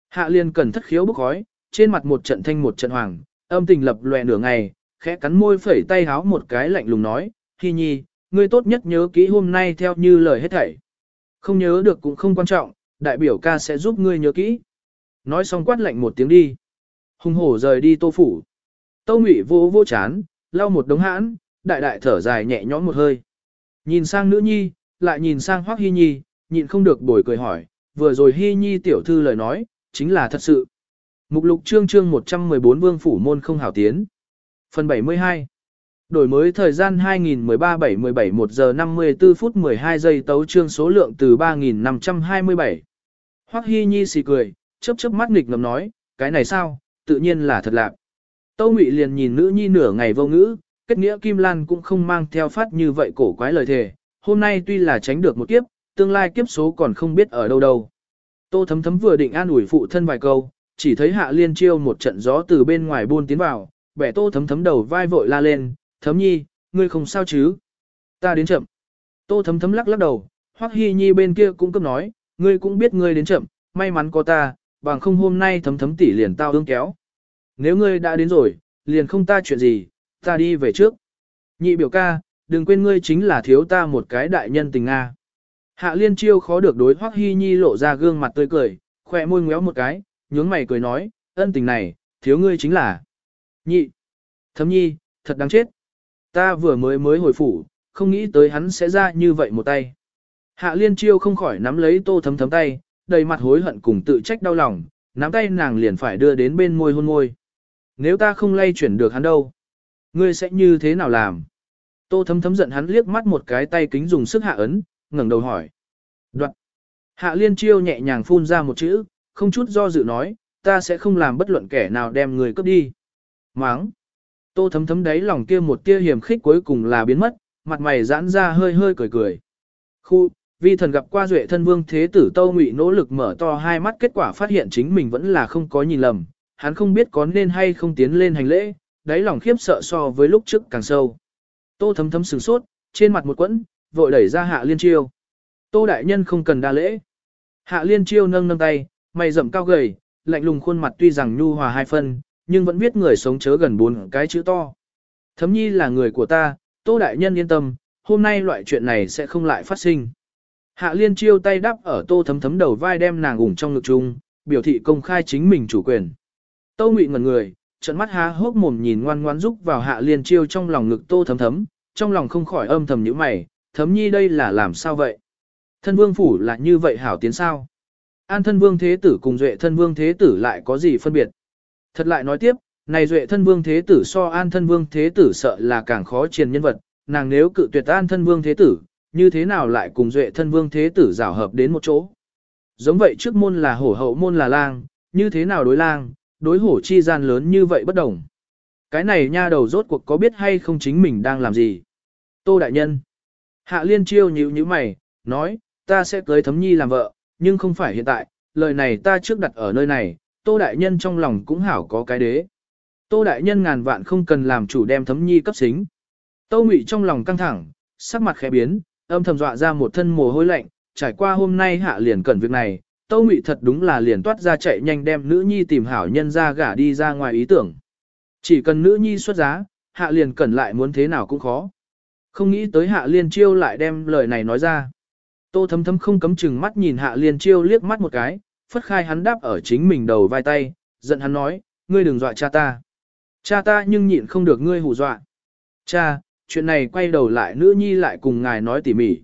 Hạ liền cần thất khiếu bức khói, trên mặt một trận thanh một trận hoàng, âm tình lập lòe nửa ngày, khẽ cắn môi phẩy tay háo một cái lạnh lùng nói, Hi Nhi, ngươi tốt nhất nhớ kỹ hôm nay theo như lời hết thảy. Không nhớ được cũng không quan trọng, đại biểu ca sẽ giúp ngươi nhớ kỹ. Nói xong quát lạnh một tiếng đi. Hùng hổ rời đi tô phủ. Tô Ngụy vô vô chán, lau một đống hãn, đại đại thở dài nhẹ nhõm một hơi. Nhìn sang nữ nhi, lại nhìn sang Hoắc Hi Nhi, nhịn không được bồi cười hỏi, vừa rồi Hi Nhi tiểu thư lời nói, chính là thật sự. Mục lục chương chương 114 Vương phủ môn không hảo tiến. Phần 72 Đổi mới thời gian 2013-7-17 1 giờ 54 phút 12 giây tấu chương số lượng từ 3.527. Hoắc Hi Nhi xì cười, chớp chớp mắt nghịch ngầm nói, cái này sao, tự nhiên là thật lạc. Tâu Ngụy liền nhìn nữ nhi nửa ngày vô ngữ, kết nghĩa Kim Lan cũng không mang theo phát như vậy cổ quái lời thề, hôm nay tuy là tránh được một kiếp, tương lai kiếp số còn không biết ở đâu đâu. Tô thấm thấm vừa định an ủi phụ thân vài câu, chỉ thấy hạ liên chiêu một trận gió từ bên ngoài buôn tiến vào, bẻ tô thấm thấm đầu vai vội la lên, thấm nhi, ngươi không sao chứ? Ta đến chậm. Tô thấm thấm lắc lắc đầu, hoắc Hi nhi bên kia cũng cấp nói, ngươi cũng biết ngươi đến chậm, may mắn có ta, bằng không hôm nay thấm thấm tỷ liền tao ương kéo. Nếu ngươi đã đến rồi, liền không ta chuyện gì, ta đi về trước. Nhị biểu ca, đừng quên ngươi chính là thiếu ta một cái đại nhân tình Nga. Hạ liên chiêu khó được đối hoắc hy nhi lộ ra gương mặt tươi cười, khỏe môi ngéo một cái, nhướng mày cười nói, ân tình này, thiếu ngươi chính là. Nhị, thấm nhi, thật đáng chết. Ta vừa mới mới hồi phủ, không nghĩ tới hắn sẽ ra như vậy một tay. Hạ liên chiêu không khỏi nắm lấy tô thấm thấm tay, đầy mặt hối hận cùng tự trách đau lòng, nắm tay nàng liền phải đưa đến bên môi hôn môi. Nếu ta không lay chuyển được hắn đâu, ngươi sẽ như thế nào làm? Tô thấm thấm giận hắn liếc mắt một cái tay kính dùng sức hạ ấn, ngẩng đầu hỏi. Đoạn. Hạ liên chiêu nhẹ nhàng phun ra một chữ, không chút do dự nói, ta sẽ không làm bất luận kẻ nào đem người cướp đi. Máng. Tô thấm thấm đáy lòng kia một tia hiểm khích cuối cùng là biến mất, mặt mày giãn ra hơi hơi cười cười. Khu, vi thần gặp qua duệ thân vương thế tử Tâu Ngụy nỗ lực mở to hai mắt kết quả phát hiện chính mình vẫn là không có nhìn lầm, hắn không biết có nên hay không tiến lên hành lễ, đáy lòng khiếp sợ so với lúc trước càng sâu. Tô thấm thấm sửng sốt, trên mặt một quẫn, vội đẩy ra hạ liên chiêu. Tô đại nhân không cần đa lễ. Hạ liên chiêu nâng nâng tay, mày rậm cao gầy, lạnh lùng khuôn mặt tuy rằng nhu hòa hai phân, nhưng vẫn biết người sống chớ gần bốn cái chữ to. Thấm nhi là người của ta, tô đại nhân yên tâm, hôm nay loại chuyện này sẽ không lại phát sinh. Hạ liên chiêu tay đắp ở tô thấm thấm đầu vai đem nàng ủng trong ngực chung, biểu thị công khai chính mình chủ quyền. Tô ngụy ngẩn người, trận mắt há hốc mồm nhìn ngoan ngoan rúc vào hạ liên chiêu trong lòng ngực tô thấm thấm, trong lòng không khỏi âm thầm nhíu mày, thấm nhi đây là làm sao vậy? Thân vương phủ là như vậy hảo tiến sao? An thân vương thế tử cùng duệ thân vương thế tử lại có gì phân biệt? Thật lại nói tiếp, này duệ thân vương thế tử so an thân vương thế tử sợ là càng khó triền nhân vật, nàng nếu cự tuyệt an thân vương thế tử, như thế nào lại cùng duệ thân vương thế tử giảo hợp đến một chỗ. Giống vậy trước môn là hổ hậu môn là lang, như thế nào đối lang, đối hổ chi gian lớn như vậy bất đồng. Cái này nha đầu rốt cuộc có biết hay không chính mình đang làm gì. Tô Đại Nhân. Hạ Liên Chiêu nhíu nhíu mày, nói, ta sẽ cưới thấm nhi làm vợ, nhưng không phải hiện tại, lời này ta trước đặt ở nơi này, Tô Đại Nhân trong lòng cũng hảo có cái đế. Tô Đại Nhân ngàn vạn không cần làm chủ đem thấm nhi cấp xính. Tô Ngụy trong lòng căng thẳng, sắc mặt khẽ biến, âm thầm dọa ra một thân mồ hôi lạnh, trải qua hôm nay hạ liền cẩn việc này, Tâu Ngụy thật đúng là liền toát ra chạy nhanh đem nữ nhi tìm hảo nhân ra gả đi ra ngoài ý tưởng. Chỉ cần nữ nhi xuất giá, hạ liền cẩn lại muốn thế nào cũng khó. Không nghĩ tới hạ liên chiêu lại đem lời này nói ra. Tô thấm thấm không cấm chừng mắt nhìn hạ liên chiêu liếc mắt một cái, phất khai hắn đáp ở chính mình đầu vai tay, giận hắn nói, ngươi đừng dọa cha ta. Cha ta nhưng nhịn không được ngươi hù dọa. Cha, chuyện này quay đầu lại nữ nhi lại cùng ngài nói tỉ mỉ.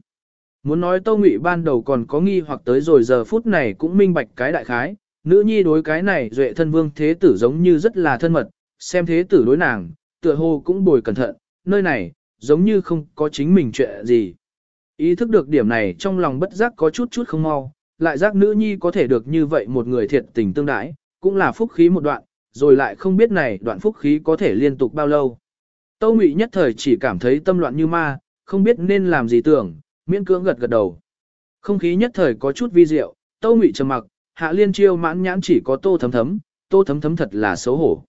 Muốn nói Tâu Ngụy ban đầu còn có nghi hoặc tới rồi giờ phút này cũng minh bạch cái đại khái, nữ nhi đối cái này duệ thân vương thế tử giống như rất là thân mật, xem thế tử đối nàng, tựa hồ cũng bồi cẩn thận, nơi này, giống như không có chính mình chuyện gì. Ý thức được điểm này trong lòng bất giác có chút chút không mau, lại giác nữ nhi có thể được như vậy một người thiệt tình tương đãi, cũng là phúc khí một đoạn, rồi lại không biết này đoạn phúc khí có thể liên tục bao lâu. Tâu Ngụy nhất thời chỉ cảm thấy tâm loạn như ma, không biết nên làm gì tưởng, miễn cưỡng gật gật đầu. Không khí nhất thời có chút vi diệu, tô Ngụy trầm mặc, Hạ Liên Chiêu mãn nhãn chỉ có Tô Thấm Thấm, Tô Thấm Thấm thật là xấu hổ.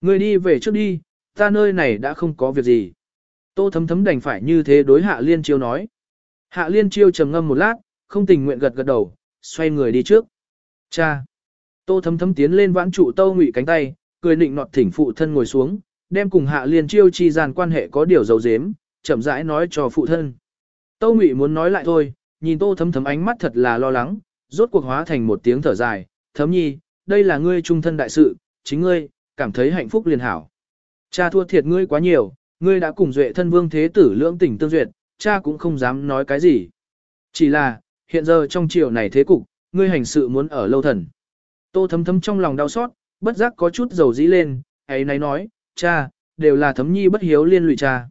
Người đi về trước đi, ta nơi này đã không có việc gì. Tô Thấm Thấm đành phải như thế đối Hạ Liên Chiêu nói. Hạ Liên Chiêu trầm ngâm một lát, không tình nguyện gật gật đầu, xoay người đi trước. Cha! Tô Thấm Thấm tiến lên vãn trụ tô Ngụy cánh tay, cười nịnh nọt thỉnh phụ thân ngồi xuống, đem cùng Hạ Liên Chiêu chi gian quan hệ có điều dấu dếm, chậm rãi nói cho phụ thân. Tâu Ngụy muốn nói lại thôi, nhìn Tô Thấm Thấm ánh mắt thật là lo lắng, rốt cuộc hóa thành một tiếng thở dài, "Thấm nhi, đây là ngươi trung thân đại sự, chính ngươi cảm thấy hạnh phúc liền hảo. Cha thua thiệt ngươi quá nhiều, ngươi đã cùng duệ thân vương thế tử lưỡng tình tương duyệt, cha cũng không dám nói cái gì. Chỉ là, hiện giờ trong triều này thế cục, ngươi hành sự muốn ở lâu thần." Tô Thấm Thấm trong lòng đau xót, bất giác có chút dầu dĩ lên, ấy nấy nói, "Cha, đều là Thấm nhi bất hiếu liên lụy cha.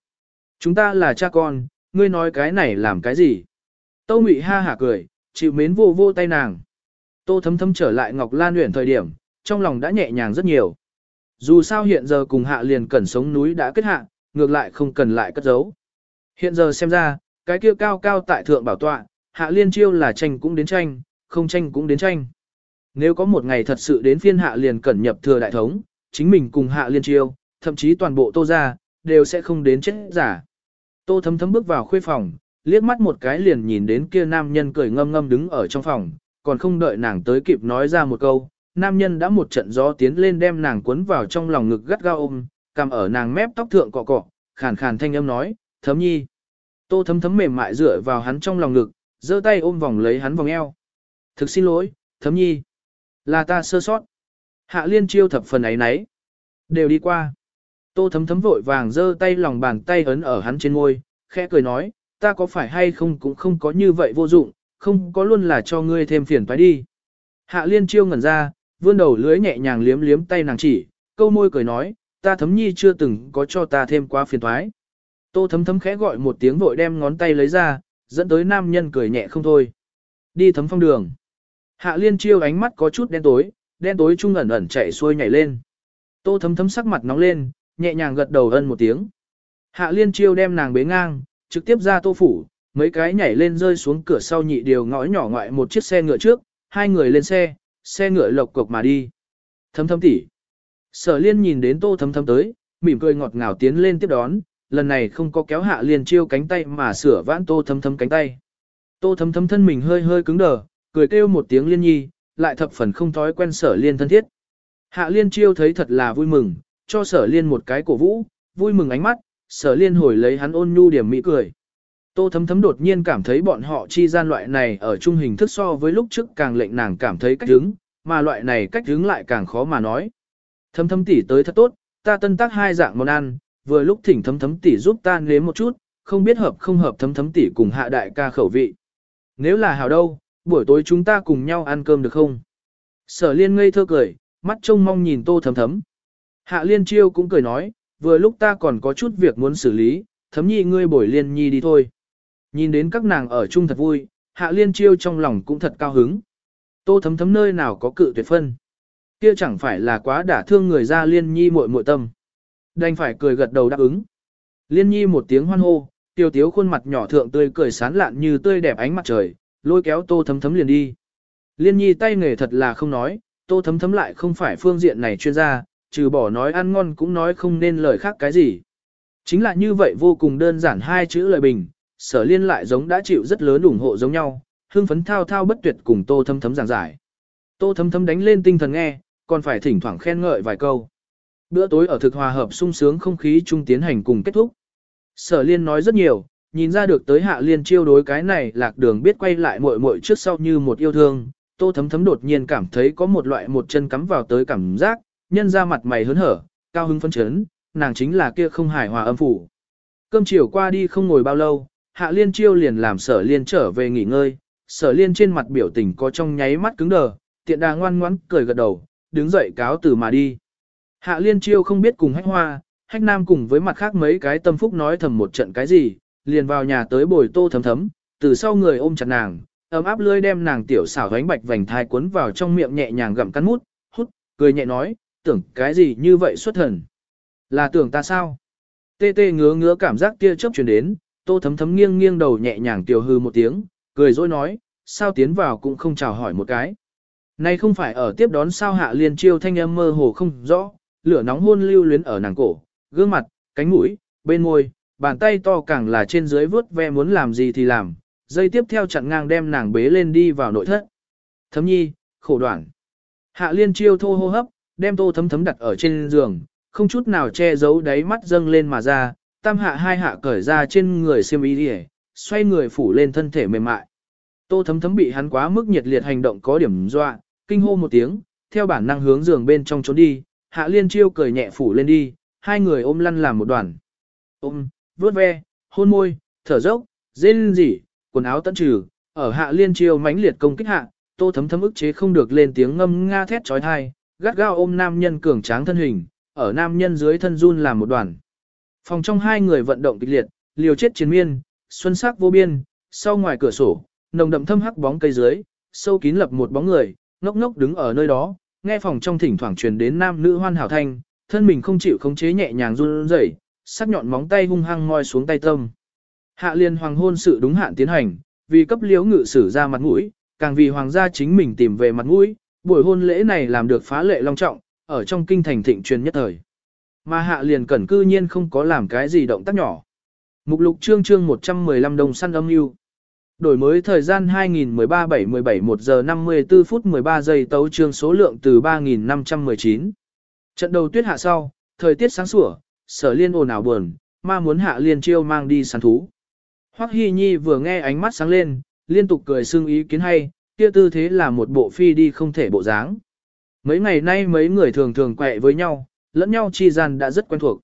Chúng ta là cha con." Ngươi nói cái này làm cái gì? Tâu Ngụy ha hả cười, chịu mến vô vô tay nàng. Tô thấm thấm trở lại Ngọc Lan Uyển thời điểm, trong lòng đã nhẹ nhàng rất nhiều. Dù sao hiện giờ cùng hạ liền cẩn sống núi đã kết hạ, ngược lại không cần lại cất giấu. Hiện giờ xem ra, cái kia cao cao tại thượng bảo tọa, hạ liên chiêu là tranh cũng đến tranh, không tranh cũng đến tranh. Nếu có một ngày thật sự đến phiên hạ liền cẩn nhập thừa đại thống, chính mình cùng hạ liên chiêu, thậm chí toàn bộ tô gia, đều sẽ không đến chết giả. Tô thấm thấm bước vào khuê phòng, liếc mắt một cái liền nhìn đến kia nam nhân cười ngâm ngâm đứng ở trong phòng, còn không đợi nàng tới kịp nói ra một câu, nam nhân đã một trận gió tiến lên đem nàng cuốn vào trong lòng ngực gắt gao ôm, cầm ở nàng mép tóc thượng cọ cọ, khàn khàn thanh âm nói, thấm nhi. Tô thấm thấm mềm mại dựa vào hắn trong lòng ngực, giơ tay ôm vòng lấy hắn vòng eo. Thực xin lỗi, thấm nhi. Là ta sơ sót. Hạ liên chiêu thập phần ấy nấy. Đều đi qua. Tô thấm thấm vội vàng giơ tay lòng bàn tay ấn ở hắn trên ngôi, khẽ cười nói, ta có phải hay không cũng không có như vậy vô dụng, không có luôn là cho ngươi thêm phiền phải đi. Hạ liên chiêu ngẩn ra, vươn đầu lưới nhẹ nhàng liếm liếm tay nàng chỉ, câu môi cười nói, ta thấm nhi chưa từng có cho ta thêm quá phiền thoái. Tô thấm thấm khẽ gọi một tiếng vội đem ngón tay lấy ra, dẫn tới nam nhân cười nhẹ không thôi. Đi thấm phong đường. Hạ liên chiêu ánh mắt có chút đen tối, đen tối trung ẩn ẩn chạy xuôi nhảy lên. Tô thấm thấm sắc mặt nóng lên, nhẹ nhàng gật đầu ân một tiếng. Hạ liên chiêu đem nàng bế ngang, trực tiếp ra tô phủ, mấy cái nhảy lên rơi xuống cửa sau nhị điều ngõ nhỏ ngoại một chiếc xe ngựa trước, hai người lên xe, xe ngựa lộc cộc mà đi. Thấm thấm tỉ. Sở liên nhìn đến tô thấm thấm tới, mỉm cười ngọt ngào tiến lên tiếp đón, lần này không có kéo hạ liên chiêu cánh tay mà sửa vãn tô thấm thấm cánh tay. Tô thấm thấm thân mình hơi hơi cứng đờ, cười kêu một tiếng liên nhi, lại thập phần không thói quen sở liên thân thiết. Hạ liên chiêu thấy thật là vui mừng, cho sở liên một cái cổ vũ, vui mừng ánh mắt, sở liên hồi lấy hắn ôn nhu điểm mỹ cười. Tô thấm thấm đột nhiên cảm thấy bọn họ chi gian loại này ở trung hình thức so với lúc trước càng lệnh nàng cảm thấy cách hứng, mà loại này cách hứng lại càng khó mà nói. Thấm thấm tỉ tới thật tốt, ta tân tác hai dạng món ăn, vừa lúc thỉnh thấm thấm tỉ giúp ta nếm một chút, không biết hợp không hợp thấm thấm tỉ cùng hạ đại ca khẩu vị. Nếu là hảo đâu, buổi tối chúng ta cùng nhau ăn cơm được không? Sở liên ngây thơ cười, mắt trông mong nhìn tô thấm thấm. Hạ liên chiêu cũng cười nói, vừa lúc ta còn có chút việc muốn xử lý, thấm nhi ngươi bồi liên nhi đi thôi. Nhìn đến các nàng ở chung thật vui, hạ liên chiêu trong lòng cũng thật cao hứng. Tô thấm thấm nơi nào có cự tuyệt phân. Kia chẳng phải là quá đả thương người ra liên nhi muội muội tâm. Đành phải cười gật đầu đáp ứng. Liên nhi một tiếng hoan hô, tiêu tiếu khuôn mặt nhỏ thượng tươi cười sán lạn như tươi đẹp ánh mặt trời, lôi kéo tô thấm thấm liền đi. Liên nhi tay nghề thật là không nói, tô thấm thấm lại không phải phương diện này chuyên gia, trừ bỏ nói ăn ngon cũng nói không nên lời khác cái gì. Chính là như vậy vô cùng đơn giản hai chữ lời bình, sở liên lại giống đã chịu rất lớn ủng hộ giống nhau, hương phấn thao thao bất tuyệt cùng tô thấm thấm giảng giải. Tô thấm thấm đánh lên tinh thần nghe, còn phải thỉnh thoảng khen ngợi vài câu. Bữa tối ở thực hòa hợp sung sướng không khí chung tiến hành cùng kết thúc. Sở liên nói rất nhiều, nhìn ra được tới hạ liên chiêu đối cái này lạc đường biết quay lại muội muội trước sau như một yêu thương, tô thấm thấm đột nhiên cảm thấy có một loại một chân cắm vào tới cảm giác, nhân ra mặt mày hớn hở, cao hứng phấn chấn, nàng chính là kia không hài hòa âm phủ. Cơm chiều qua đi không ngồi bao lâu, hạ liên chiêu liền làm sở liên trở về nghỉ ngơi, sở liên trên mặt biểu tình có trong nháy mắt cứng đờ, tiện đà ngoan ngoãn cười gật đầu, đứng dậy cáo từ mà đi. Hạ liên chiêu không biết cùng hách hoa, hách nam cùng với mặt khác mấy cái tâm phúc nói thầm một trận cái gì, liền vào nhà tới bồi tô thấm thấm, từ sau người ôm chặt nàng, ấm áp lưỡi đem nàng tiểu xảo gánh bạch vành thai cuốn vào trong miệng nhẹ nhàng gặm cắn mút, hút, cười nhẹ nói, tưởng cái gì như vậy xuất thần. Là tưởng ta sao? Tê tê ngứa ngứa cảm giác tia chớp chuyển đến, tô thấm thấm nghiêng nghiêng đầu nhẹ nhàng tiểu hư một tiếng, cười dối nói, sao tiến vào cũng không chào hỏi một cái. Này không phải ở tiếp đón sao hạ liên chiêu thanh âm mơ hồ không rõ, lửa nóng hôn lưu luyến ở nàng cổ, gương mặt, cánh mũi, bên môi, bàn tay to càng là trên dưới vớt ve muốn làm gì thì làm, dây tiếp theo chặn ngang đem nàng bế lên đi vào nội thất. Thấm nhi, khổ đoạn. Hạ liên chiêu thô hô hấp, đem tô thấm thấm đặt ở trên giường, không chút nào che giấu đáy mắt dâng lên mà ra, tam hạ hai hạ cởi ra trên người xiêm y đi xoay người phủ lên thân thể mềm mại. Tô thấm thấm bị hắn quá mức nhiệt liệt hành động có điểm dọa, kinh hô một tiếng, theo bản năng hướng giường bên trong trốn đi, hạ liên chiêu cười nhẹ phủ lên đi, hai người ôm lăn làm một đoàn. Ôm, vuốt ve, hôn môi, thở dốc, rên rỉ, quần áo tận trừ, ở hạ liên chiêu mãnh liệt công kích hạ, tô thấm thấm ức chế không được lên tiếng ngâm nga thét trói thai, gắt gao ôm nam nhân cường tráng thân hình, ở nam nhân dưới thân run làm một đoàn. Phòng trong hai người vận động kịch liệt, liều chết chiến miên, xuân sắc vô biên, sau ngoài cửa sổ, nồng đậm thâm hắc bóng cây dưới, sâu kín lập một bóng người, ngốc ngốc đứng ở nơi đó, nghe phòng trong thỉnh thoảng truyền đến nam nữ hoan hảo thanh, thân mình không chịu khống chế nhẹ nhàng run rẩy, sắc nhọn móng tay hung hăng moi xuống tay tâm. Hạ liên hoàng hôn sự đúng hạn tiến hành, vì cấp liếu ngự sử ra mặt mũi, càng vì hoàng gia chính mình tìm về mặt mũi, buổi hôn lễ này làm được phá lệ long trọng, ở trong kinh thành thịnh truyền nhất thời. Mà hạ liền cẩn cư nhiên không có làm cái gì động tác nhỏ. Mục lục chương chương 115 đồng săn âm yêu. Đổi mới thời gian 2013-7-17 1 giờ 54 phút 13 giây tấu chương số lượng từ 3.519. Trận đầu tuyết hạ sau, thời tiết sáng sủa, sở liên ồn ào buồn, ma muốn hạ liên chiêu mang đi săn thú. Hoắc Hy Nhi vừa nghe ánh mắt sáng lên, liên tục cười xưng ý kiến hay, kia tư thế là một bộ phi đi không thể bộ dáng. Mấy ngày nay mấy người thường thường quẹ với nhau, lẫn nhau chi gian đã rất quen thuộc.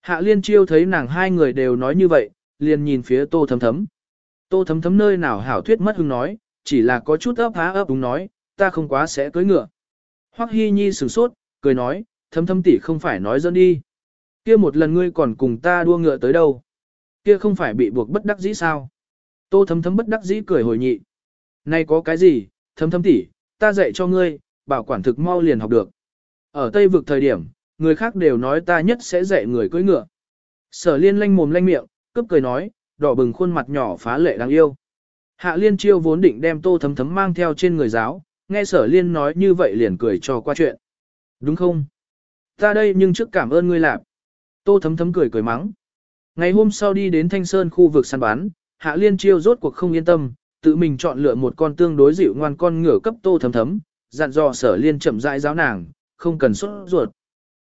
Hạ liên chiêu thấy nàng hai người đều nói như vậy, liền nhìn phía tô thấm thấm. Tô thấm thấm nơi nào hảo thuyết mất hứng nói, chỉ là có chút ấp há ấp đúng nói, ta không quá sẽ cưới ngựa. Hoắc Hi Nhi sửng sốt, cười nói, thấm thấm tỷ không phải nói dẫn đi. Kia một lần ngươi còn cùng ta đua ngựa tới đâu. Kia không phải bị buộc bất đắc dĩ sao. Tô thấm thấm bất đắc dĩ cười hồi nhị. Này có cái gì, thấm thấm tỷ, ta dạy cho ngươi, bảo quản thực mau liền học được. Ở Tây vực thời điểm, người khác đều nói ta nhất sẽ dạy người cưỡi ngựa. Sở liên lanh mồm lanh miệng, cướp cười nói, đỏ bừng khuôn mặt nhỏ phá lệ đáng yêu. Hạ liên chiêu vốn định đem tô thấm thấm mang theo trên người giáo, nghe sở liên nói như vậy liền cười cho qua chuyện. Đúng không? Ta đây nhưng trước cảm ơn ngươi lạp. Tô thấm thấm cười cười mắng. Ngày hôm sau đi đến Thanh Sơn khu vực săn bán, Hạ Liên Chiêu rốt cuộc không yên tâm, tự mình chọn lựa một con tương đối dịu ngoan con ngựa cấp Tô thấm thấm, dặn dò Sở Liên chậm rãi giáo nàng, không cần sốt ruột.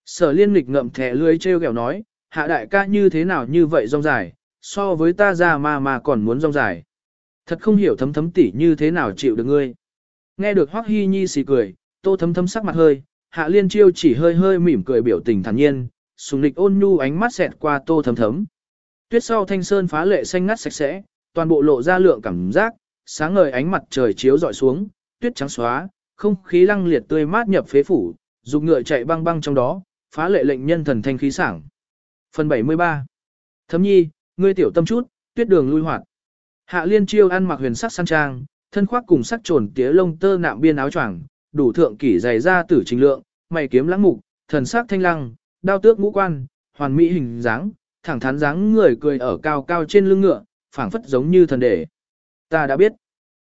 Sở Liên nghịch ngậm thẻ lưới treo kẹo nói, Hạ đại ca như thế nào như vậy rong dài, so với ta ra mà mà còn muốn rong dài. Thật không hiểu thấm thấm tỉ như thế nào chịu được ngươi. Nghe được Hoắc Hi Nhi xì cười, Tô thấm thấm sắc mặt hơi, Hạ Liên Chiêu chỉ hơi hơi mỉm cười biểu tình thản nhiên, sùng lịch ôn nhu ánh mắt xẹt qua Tô thấm thấm. Tuyết sau thanh sơn phá lệ xanh ngắt sạch sẽ, toàn bộ lộ ra lượng cảm giác, sáng ngời ánh mặt trời chiếu dọi xuống, tuyết trắng xóa, không khí lăng liệt tươi mát nhập phế phủ, dục ngựa chạy băng băng trong đó, phá lệ lệnh nhân thần thanh khí sảng. Phần 73 Thấm nhi, ngươi tiểu tâm chút, tuyết đường lui hoạt. Hạ liên chiêu ăn mặc huyền sắc san trang, thân khoác cùng sắc trồn tía lông tơ nạm biên áo choàng, đủ thượng kỷ dày ra tử trình lượng, mày kiếm lãng mục, thần sắc thanh lăng, đao tước ngũ quan, hoàn mỹ hình dáng, thẳng thắn dáng người cười ở cao cao trên lưng ngựa, phảng phất giống như thần đệ. Ta đã biết.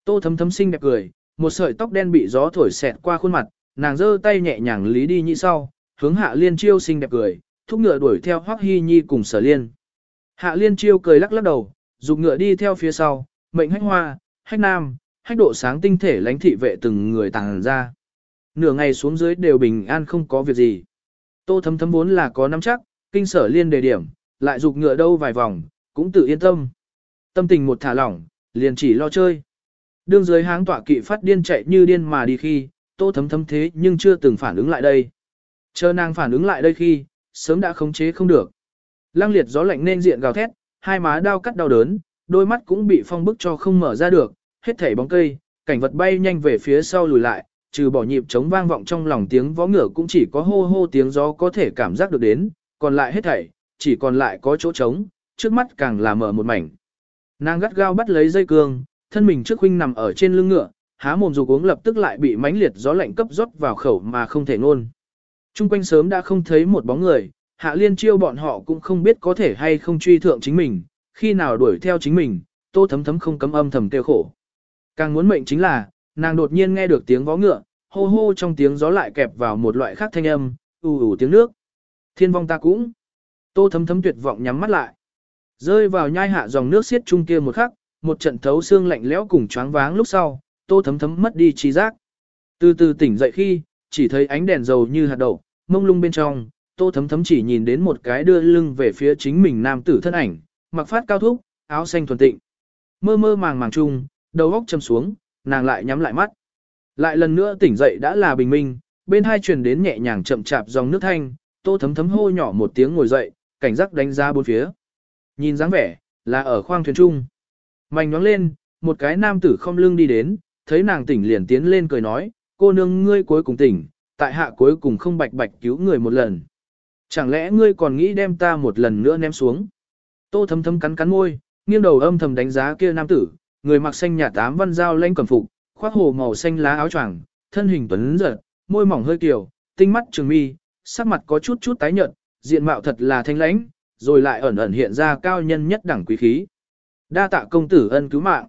Tô thấm thấm xinh đẹp cười, một sợi tóc đen bị gió thổi xẹt qua khuôn mặt, nàng giơ tay nhẹ nhàng lý đi nhị sau, hướng Hạ Liên Chiêu xinh đẹp cười, thúc ngựa đuổi theo Hoắc hy Nhi cùng Sở Liên. Hạ Liên Chiêu cười lắc lắc đầu, dục ngựa đi theo phía sau, mệnh hách hoa, hách nam, hách độ sáng tinh thể lãnh thị vệ từng người tàng ra. Nửa ngày xuống dưới đều bình an không có việc gì. Tô thấm thấm vốn là có nắm chắc, kinh sở liên đề điểm, lại dục ngựa đâu vài vòng, cũng tự yên tâm. Tâm tình một thả lỏng, liền chỉ lo chơi. Đương dưới háng tọa kỵ phát điên chạy như điên mà đi khi, tô thấm thấm thế nhưng chưa từng phản ứng lại đây. Chờ nàng phản ứng lại đây khi, sớm đã khống chế không được. Lăng liệt gió lạnh nên diện gào thét, hai má đau cắt đau đớn, đôi mắt cũng bị phong bức cho không mở ra được, hết thảy bóng cây, cảnh vật bay nhanh về phía sau lùi lại, trừ bỏ nhịp chống vang vọng trong lòng tiếng vó ngựa cũng chỉ có hô hô tiếng gió có thể cảm giác được đến, còn lại hết thảy, chỉ còn lại có chỗ trống, trước mắt càng là mở một mảnh. Nàng gắt gao bắt lấy dây cương, thân mình trước huynh nằm ở trên lưng ngựa, há mồm dù uống lập tức lại bị mãnh liệt gió lạnh cấp rót vào khẩu mà không thể ngôn. Trung quanh sớm đã không thấy một bóng người, hạ liên chiêu bọn họ cũng không biết có thể hay không truy thượng chính mình, khi nào đuổi theo chính mình, tô thấm thấm không cấm âm thầm kêu khổ. Càng muốn mệnh chính là, nàng đột nhiên nghe được tiếng vó ngựa, hô hô trong tiếng gió lại kẹp vào một loại khác thanh âm, ù ù tiếng nước. Thiên vong ta cũng. Tô thấm thấm tuyệt vọng nhắm mắt lại. Rơi vào nhai hạ dòng nước xiết chung kia một khắc, một trận thấu xương lạnh lẽo cùng choáng váng lúc sau, tô thấm thấm mất đi trí giác. Từ từ tỉnh dậy khi, chỉ thấy ánh đèn dầu như hạt đậu, mông lung bên trong, tô thấm thấm chỉ nhìn đến một cái đưa lưng về phía chính mình nam tử thân ảnh, mặc phát cao thúc, áo xanh thuần tịnh. Mơ mơ màng màng chung, đầu óc châm xuống, nàng lại nhắm lại mắt. Lại lần nữa tỉnh dậy đã là bình minh, bên hai truyền đến nhẹ nhàng chậm chạp dòng nước thanh, tô thấm thấm hô nhỏ một tiếng ngồi dậy, cảnh giác đánh ra bốn phía. Nhìn dáng vẻ, là ở khoang thuyền trung. mành nhoáng lên, một cái nam tử không lưng đi đến, thấy nàng tỉnh liền tiến lên cười nói, cô nương ngươi cuối cùng tỉnh, tại hạ cuối cùng không bạch bạch cứu người một lần. Chẳng lẽ ngươi còn nghĩ đem ta một lần nữa ném xuống? Tô thấm thấm cắn cắn môi, nghiêng đầu âm thầm đánh giá kia nam tử, người mặc xanh nhà tám văn dao lênh cẩm phục, khoác hồ màu xanh lá áo choàng, thân hình tuấn giật, môi mỏng hơi kiều, tinh mắt trường mi, sắc mặt có chút chút tái nhợt, diện mạo thật là thanh lãnh, rồi lại ẩn ẩn hiện ra cao nhân nhất đẳng quý khí. Đa tạ công tử ân cứu mạng.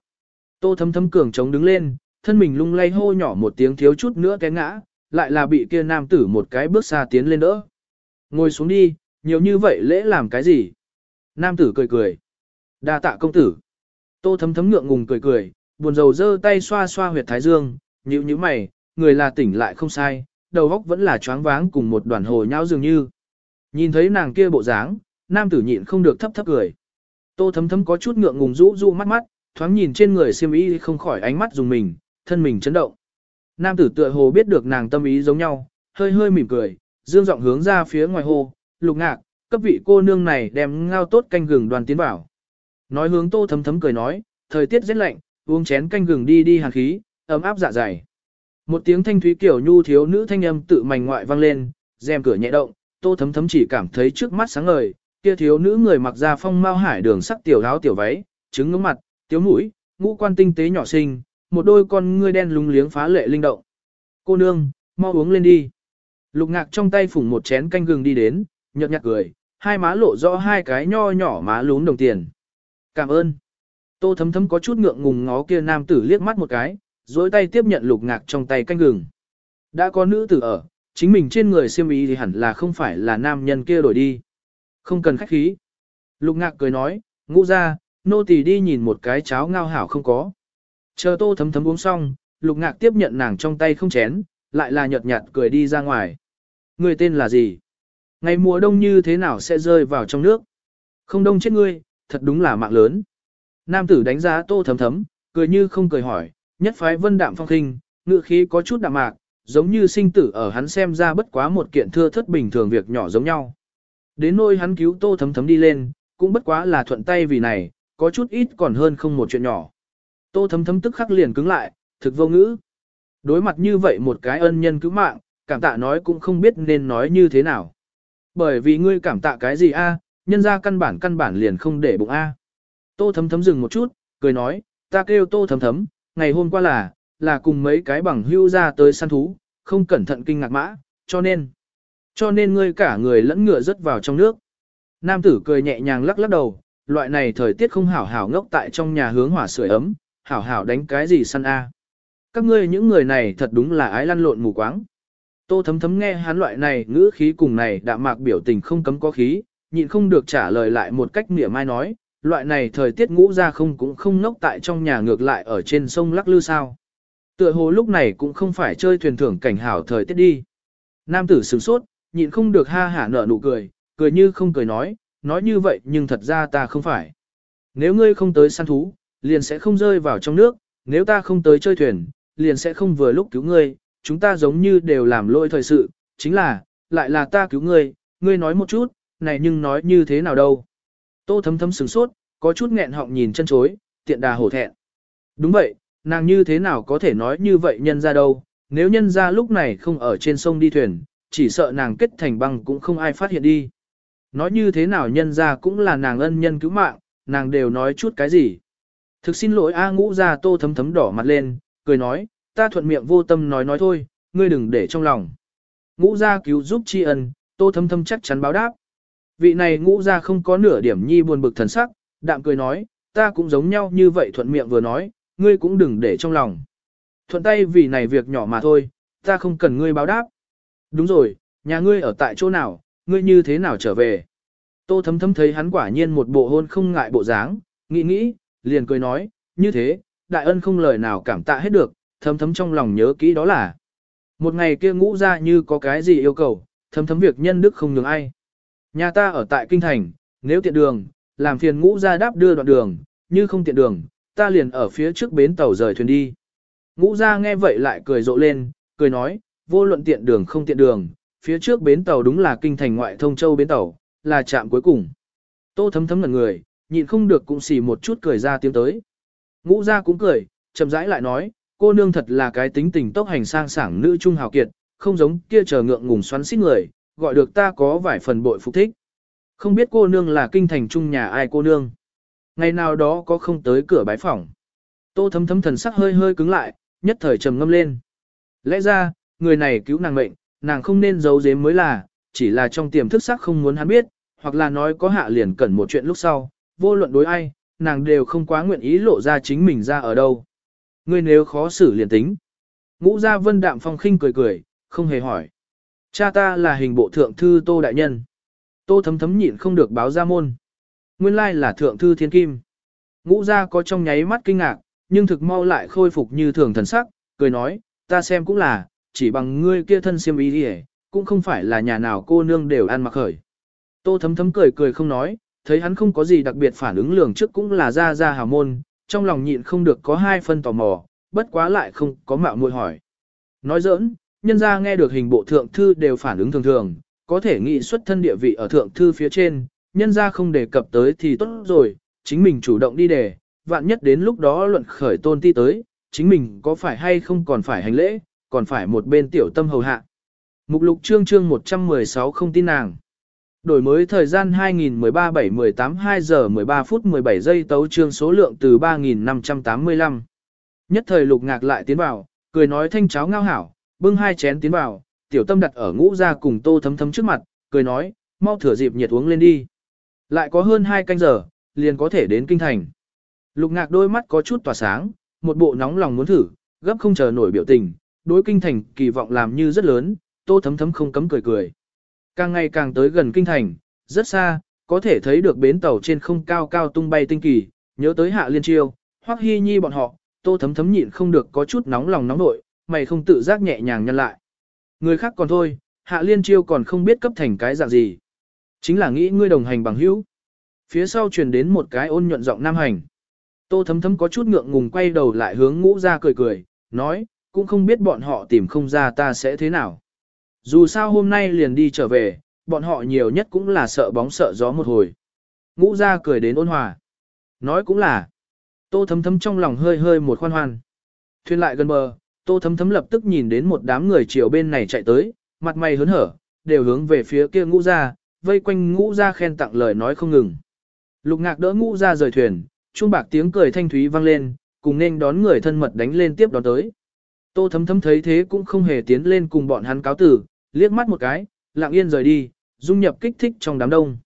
Tô thấm thấm cường chống đứng lên, thân mình lung lay hô nhỏ một tiếng thiếu chút nữa té ngã, lại là bị kia nam tử một cái bước xa tiến lên đỡ. Ngồi xuống đi, nhiều như vậy lễ làm cái gì? Nam tử cười cười. Đa tạ công tử. Tô thấm thấm ngượng ngùng cười cười, buồn rầu giơ tay xoa xoa huyệt thái dương, nhíu nhíu mày, người là tỉnh lại không sai, đầu óc vẫn là choáng váng cùng một đoàn hồ nhau dường như. Nhìn thấy nàng kia bộ dáng, nam tử nhịn không được thấp thấp cười. Tô thấm thấm có chút ngượng ngùng rũ rũ mắt mắt, thoáng nhìn trên người xiêm y không khỏi ánh mắt dùng mình, thân mình chấn động. Nam tử tựa hồ biết được nàng tâm ý giống nhau, hơi hơi mỉm cười, dương giọng hướng ra phía ngoài hồ, lục ngạc, cấp vị cô nương này đem ngao tốt canh gừng đoàn tiến vào. Nói hướng tô thấm thấm cười nói, thời tiết rất lạnh, uống chén canh gừng đi đi hàn khí, ấm áp dạ dày. Một tiếng thanh thúy kiểu nhu thiếu nữ thanh âm tự mảnh ngoại vang lên, rèm cửa nhẹ động, tô thấm thấm chỉ cảm thấy trước mắt sáng ngời, kia thiếu nữ người mặc ra phong mao hải đường sắc tiểu áo tiểu váy, trứng ngưỡng mặt, tiếu mũi, ngũ quan tinh tế nhỏ xinh, một đôi con ngươi đen lúng liếng phá lệ linh động. Cô nương, mau uống lên đi. Lục ngạc trong tay phủng một chén canh gừng đi đến, nhợt nhạt cười, hai má lộ rõ hai cái nho nhỏ má lún đồng tiền. Cảm ơn. Tô thấm thấm có chút ngượng ngùng ngó kia nam tử liếc mắt một cái, dối tay tiếp nhận lục ngạc trong tay canh gừng. Đã có nữ tử ở, chính mình trên người siêm ý thì hẳn là không phải là nam nhân kia đổi đi. Không cần khách khí. Lục ngạc cười nói, ngũ ra, nô tỳ đi nhìn một cái cháo ngao hảo không có. Chờ tô thấm thấm uống xong, lục ngạc tiếp nhận nàng trong tay không chén, lại là nhợt nhạt cười đi ra ngoài. Người tên là gì? Ngày mùa đông như thế nào sẽ rơi vào trong nước? Không đông chết ngươi, thật đúng là mạng lớn. Nam tử đánh giá tô thấm thấm, cười như không cười hỏi, nhất phái vân đạm phong khinh, ngựa khí có chút đạm mạc, giống như sinh tử ở hắn xem ra bất quá một kiện thưa thất bình thường việc nhỏ giống nhau. Đến nôi hắn cứu tô thấm thấm đi lên, cũng bất quá là thuận tay vì này, có chút ít còn hơn không một chuyện nhỏ. Tô thấm thấm tức khắc liền cứng lại, thực vô ngữ. Đối mặt như vậy một cái ân nhân cứu mạng, cảm tạ nói cũng không biết nên nói như thế nào. Bởi vì ngươi cảm tạ cái gì a? nhân ra căn bản căn bản liền không để bụng a. Tô thấm thấm dừng một chút, cười nói, ta kêu tô thấm thấm, ngày hôm qua là, là cùng mấy cái bằng hưu ra tới săn thú, không cẩn thận kinh ngạc mã, cho nên, cho nên ngươi cả người lẫn ngựa rớt vào trong nước. Nam tử cười nhẹ nhàng lắc lắc đầu, loại này thời tiết không hảo hảo ngốc tại trong nhà hướng hỏa sưởi ấm, hảo hảo đánh cái gì săn a. À? các ngươi những người này thật đúng là ái lăn lộn mù quáng. Tô thấm thấm nghe hắn loại này ngữ khí cùng này đã mạc biểu tình không cấm có khí, nhịn không được trả lời lại một cách mỉa mai nói, loại này thời tiết ngũ ra không cũng không nốc tại trong nhà ngược lại ở trên sông lắc lư sao. Tựa hồ lúc này cũng không phải chơi thuyền thưởng cảnh hảo thời tiết đi. Nam tử sửng sốt, nhịn không được ha hả nở nụ cười, cười như không cười nói, nói như vậy nhưng thật ra ta không phải. Nếu ngươi không tới săn thú, liền sẽ không rơi vào trong nước, nếu ta không tới chơi thuyền, liền sẽ không vừa lúc cứu ngươi, chúng ta giống như đều làm lỗi thời sự, chính là, lại là ta cứu ngươi, ngươi nói một chút, này nhưng nói như thế nào đâu. Tô thấm thấm sừng sốt, có chút nghẹn họng nhìn chân chối, tiện đà hổ thẹn. Đúng vậy, nàng như thế nào có thể nói như vậy nhân ra đâu, nếu nhân ra lúc này không ở trên sông đi thuyền, chỉ sợ nàng kết thành băng cũng không ai phát hiện đi. Nói như thế nào nhân ra cũng là nàng ân nhân cứu mạng, nàng đều nói chút cái gì. Thực xin lỗi A ngũ ra tô thấm thấm đỏ mặt lên, cười nói, ta thuận miệng vô tâm nói nói thôi, ngươi đừng để trong lòng. Ngũ ra cứu giúp tri ân, tô thấm thấm chắc chắn báo đáp. Vị này ngũ ra không có nửa điểm nhi buồn bực thần sắc, đạm cười nói, ta cũng giống nhau như vậy thuận miệng vừa nói, ngươi cũng đừng để trong lòng. Thuận tay vì này việc nhỏ mà thôi, ta không cần ngươi báo đáp. Đúng rồi, nhà ngươi ở tại chỗ nào, ngươi như thế nào trở về. Tô thấm thấm thấy hắn quả nhiên một bộ hôn không ngại bộ dáng, nghĩ nghĩ, liền cười nói, như thế, đại ân không lời nào cảm tạ hết được, thấm thấm trong lòng nhớ kỹ đó là. Một ngày kia ngũ ra như có cái gì yêu cầu, thấm thấm việc nhân đức không nhường ai. Nhà ta ở tại Kinh Thành, nếu tiện đường, làm phiền ngũ ra đáp đưa đoạn đường, như không tiện đường, ta liền ở phía trước bến tàu rời thuyền đi. Ngũ ra nghe vậy lại cười rộ lên, cười nói, vô luận tiện đường không tiện đường, phía trước bến tàu đúng là kinh thành ngoại thông châu bến tàu, là trạm cuối cùng. Tô thấm thấm ngẩn người, nhịn không được cũng xì một chút cười ra tiếng tới. Ngũ gia cũng cười, chậm rãi lại nói, cô nương thật là cái tính tình tốc hành sang sảng nữ trung hào kiệt, không giống kia chờ ngượng ngùng xoắn xít người, gọi được ta có vài phần bội phục thích. Không biết cô nương là kinh thành trung nhà ai cô nương. Ngày nào đó có không tới cửa bái phỏng. Tô thấm thấm thần sắc hơi hơi cứng lại, nhất thời trầm ngâm lên. Lẽ ra, người này cứu nàng mệnh, nàng không nên giấu giếm mới là, chỉ là trong tiềm thức sắc không muốn hắn biết, hoặc là nói có hạ liền cần một chuyện lúc sau, vô luận đối ai, nàng đều không quá nguyện ý lộ ra chính mình ra ở đâu. Ngươi nếu khó xử liền tính. Ngũ gia vân đạm phong khinh cười cười, không hề hỏi. Cha ta là hình bộ thượng thư Tô Đại Nhân. Tô thấm thấm nhịn không được báo ra môn. Nguyên lai là thượng thư thiên kim. Ngũ gia có trong nháy mắt kinh ngạc, nhưng thực mau lại khôi phục như thường thần sắc, cười nói, ta xem cũng là, chỉ bằng ngươi kia thân siêm ý đi cũng không phải là nhà nào cô nương đều ăn mặc khởi. Tô thấm thấm cười cười không nói, thấy hắn không có gì đặc biệt phản ứng lường trước cũng là ra ra hào môn, trong lòng nhịn không được có hai phân tò mò, bất quá lại không có mạo muội hỏi. Nói giỡn, nhân ra nghe được hình bộ thượng thư đều phản ứng thường thường, có thể nghị xuất thân địa vị ở thượng thư phía trên, nhân ra không đề cập tới thì tốt rồi, chính mình chủ động đi đề, vạn nhất đến lúc đó luận khởi tôn ti tới, chính mình có phải hay không còn phải hành lễ, còn phải một bên tiểu tâm hầu hạ. Mục lục chương chương 116 không tin nàng. Đổi mới thời gian 2013-7-18 2 giờ 13 phút 17 giây tấu chương số lượng từ 3.585. Nhất thời lục ngạc lại tiến vào, cười nói thanh cháo ngao hảo, bưng hai chén tiến vào, tiểu tâm đặt ở ngũ ra cùng tô thấm thấm trước mặt, cười nói, mau thửa dịp nhiệt uống lên đi. Lại có hơn hai canh giờ, liền có thể đến kinh thành. Lục ngạc đôi mắt có chút tỏa sáng, một bộ nóng lòng muốn thử, gấp không chờ nổi biểu tình, đối kinh thành kỳ vọng làm như rất lớn, tô thấm thấm không cấm cười cười. Càng ngày càng tới gần kinh thành, rất xa, có thể thấy được bến tàu trên không cao cao tung bay tinh kỳ, nhớ tới hạ liên chiêu, hoắc hy nhi bọn họ, tô thấm thấm nhịn không được có chút nóng lòng nóng nội, mày không tự giác nhẹ nhàng nhân lại. Người khác còn thôi, hạ liên chiêu còn không biết cấp thành cái dạng gì. Chính là nghĩ ngươi đồng hành bằng hữu. Phía sau truyền đến một cái ôn nhuận giọng nam hành. Tô thấm thấm có chút ngượng ngùng quay đầu lại hướng ngũ ra cười cười, nói, cũng không biết bọn họ tìm không ra ta sẽ thế nào. Dù sao hôm nay liền đi trở về, bọn họ nhiều nhất cũng là sợ bóng sợ gió một hồi. Ngũ ra cười đến ôn hòa. Nói cũng là. Tô thấm thấm trong lòng hơi hơi một khoan hoan. Thuyền lại gần bờ, tô thấm thấm lập tức nhìn đến một đám người chiều bên này chạy tới, mặt mày hớn hở, đều hướng về phía kia ngũ ra, vây quanh ngũ ra khen tặng lời nói không ngừng. Lục ngạc đỡ ngũ ra rời thuyền, trung bạc tiếng cười thanh thúy vang lên, cùng nên đón người thân mật đánh lên tiếp đón tới. Tô thấm thấm thấy thế cũng không hề tiến lên cùng bọn hắn cáo tử, liếc mắt một cái, lặng yên rời đi, dung nhập kích thích trong đám đông.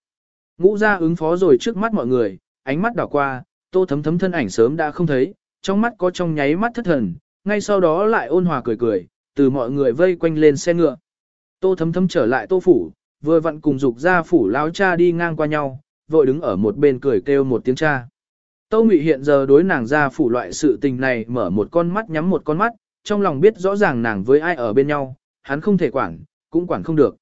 Ngũ ra ứng phó rồi trước mắt mọi người, ánh mắt đảo qua, tô thấm thấm thân ảnh sớm đã không thấy, trong mắt có trong nháy mắt thất thần, ngay sau đó lại ôn hòa cười cười, từ mọi người vây quanh lên xe ngựa. Tô thấm thấm trở lại tô phủ, vừa vặn cùng dục ra phủ lao cha đi ngang qua nhau, vội đứng ở một bên cười kêu một tiếng cha. Tô Ngụy hiện giờ đối nàng ra phủ loại sự tình này mở một con mắt nhắm một con mắt, trong lòng biết rõ ràng nàng với ai ở bên nhau, hắn không thể quản, cũng quản không được.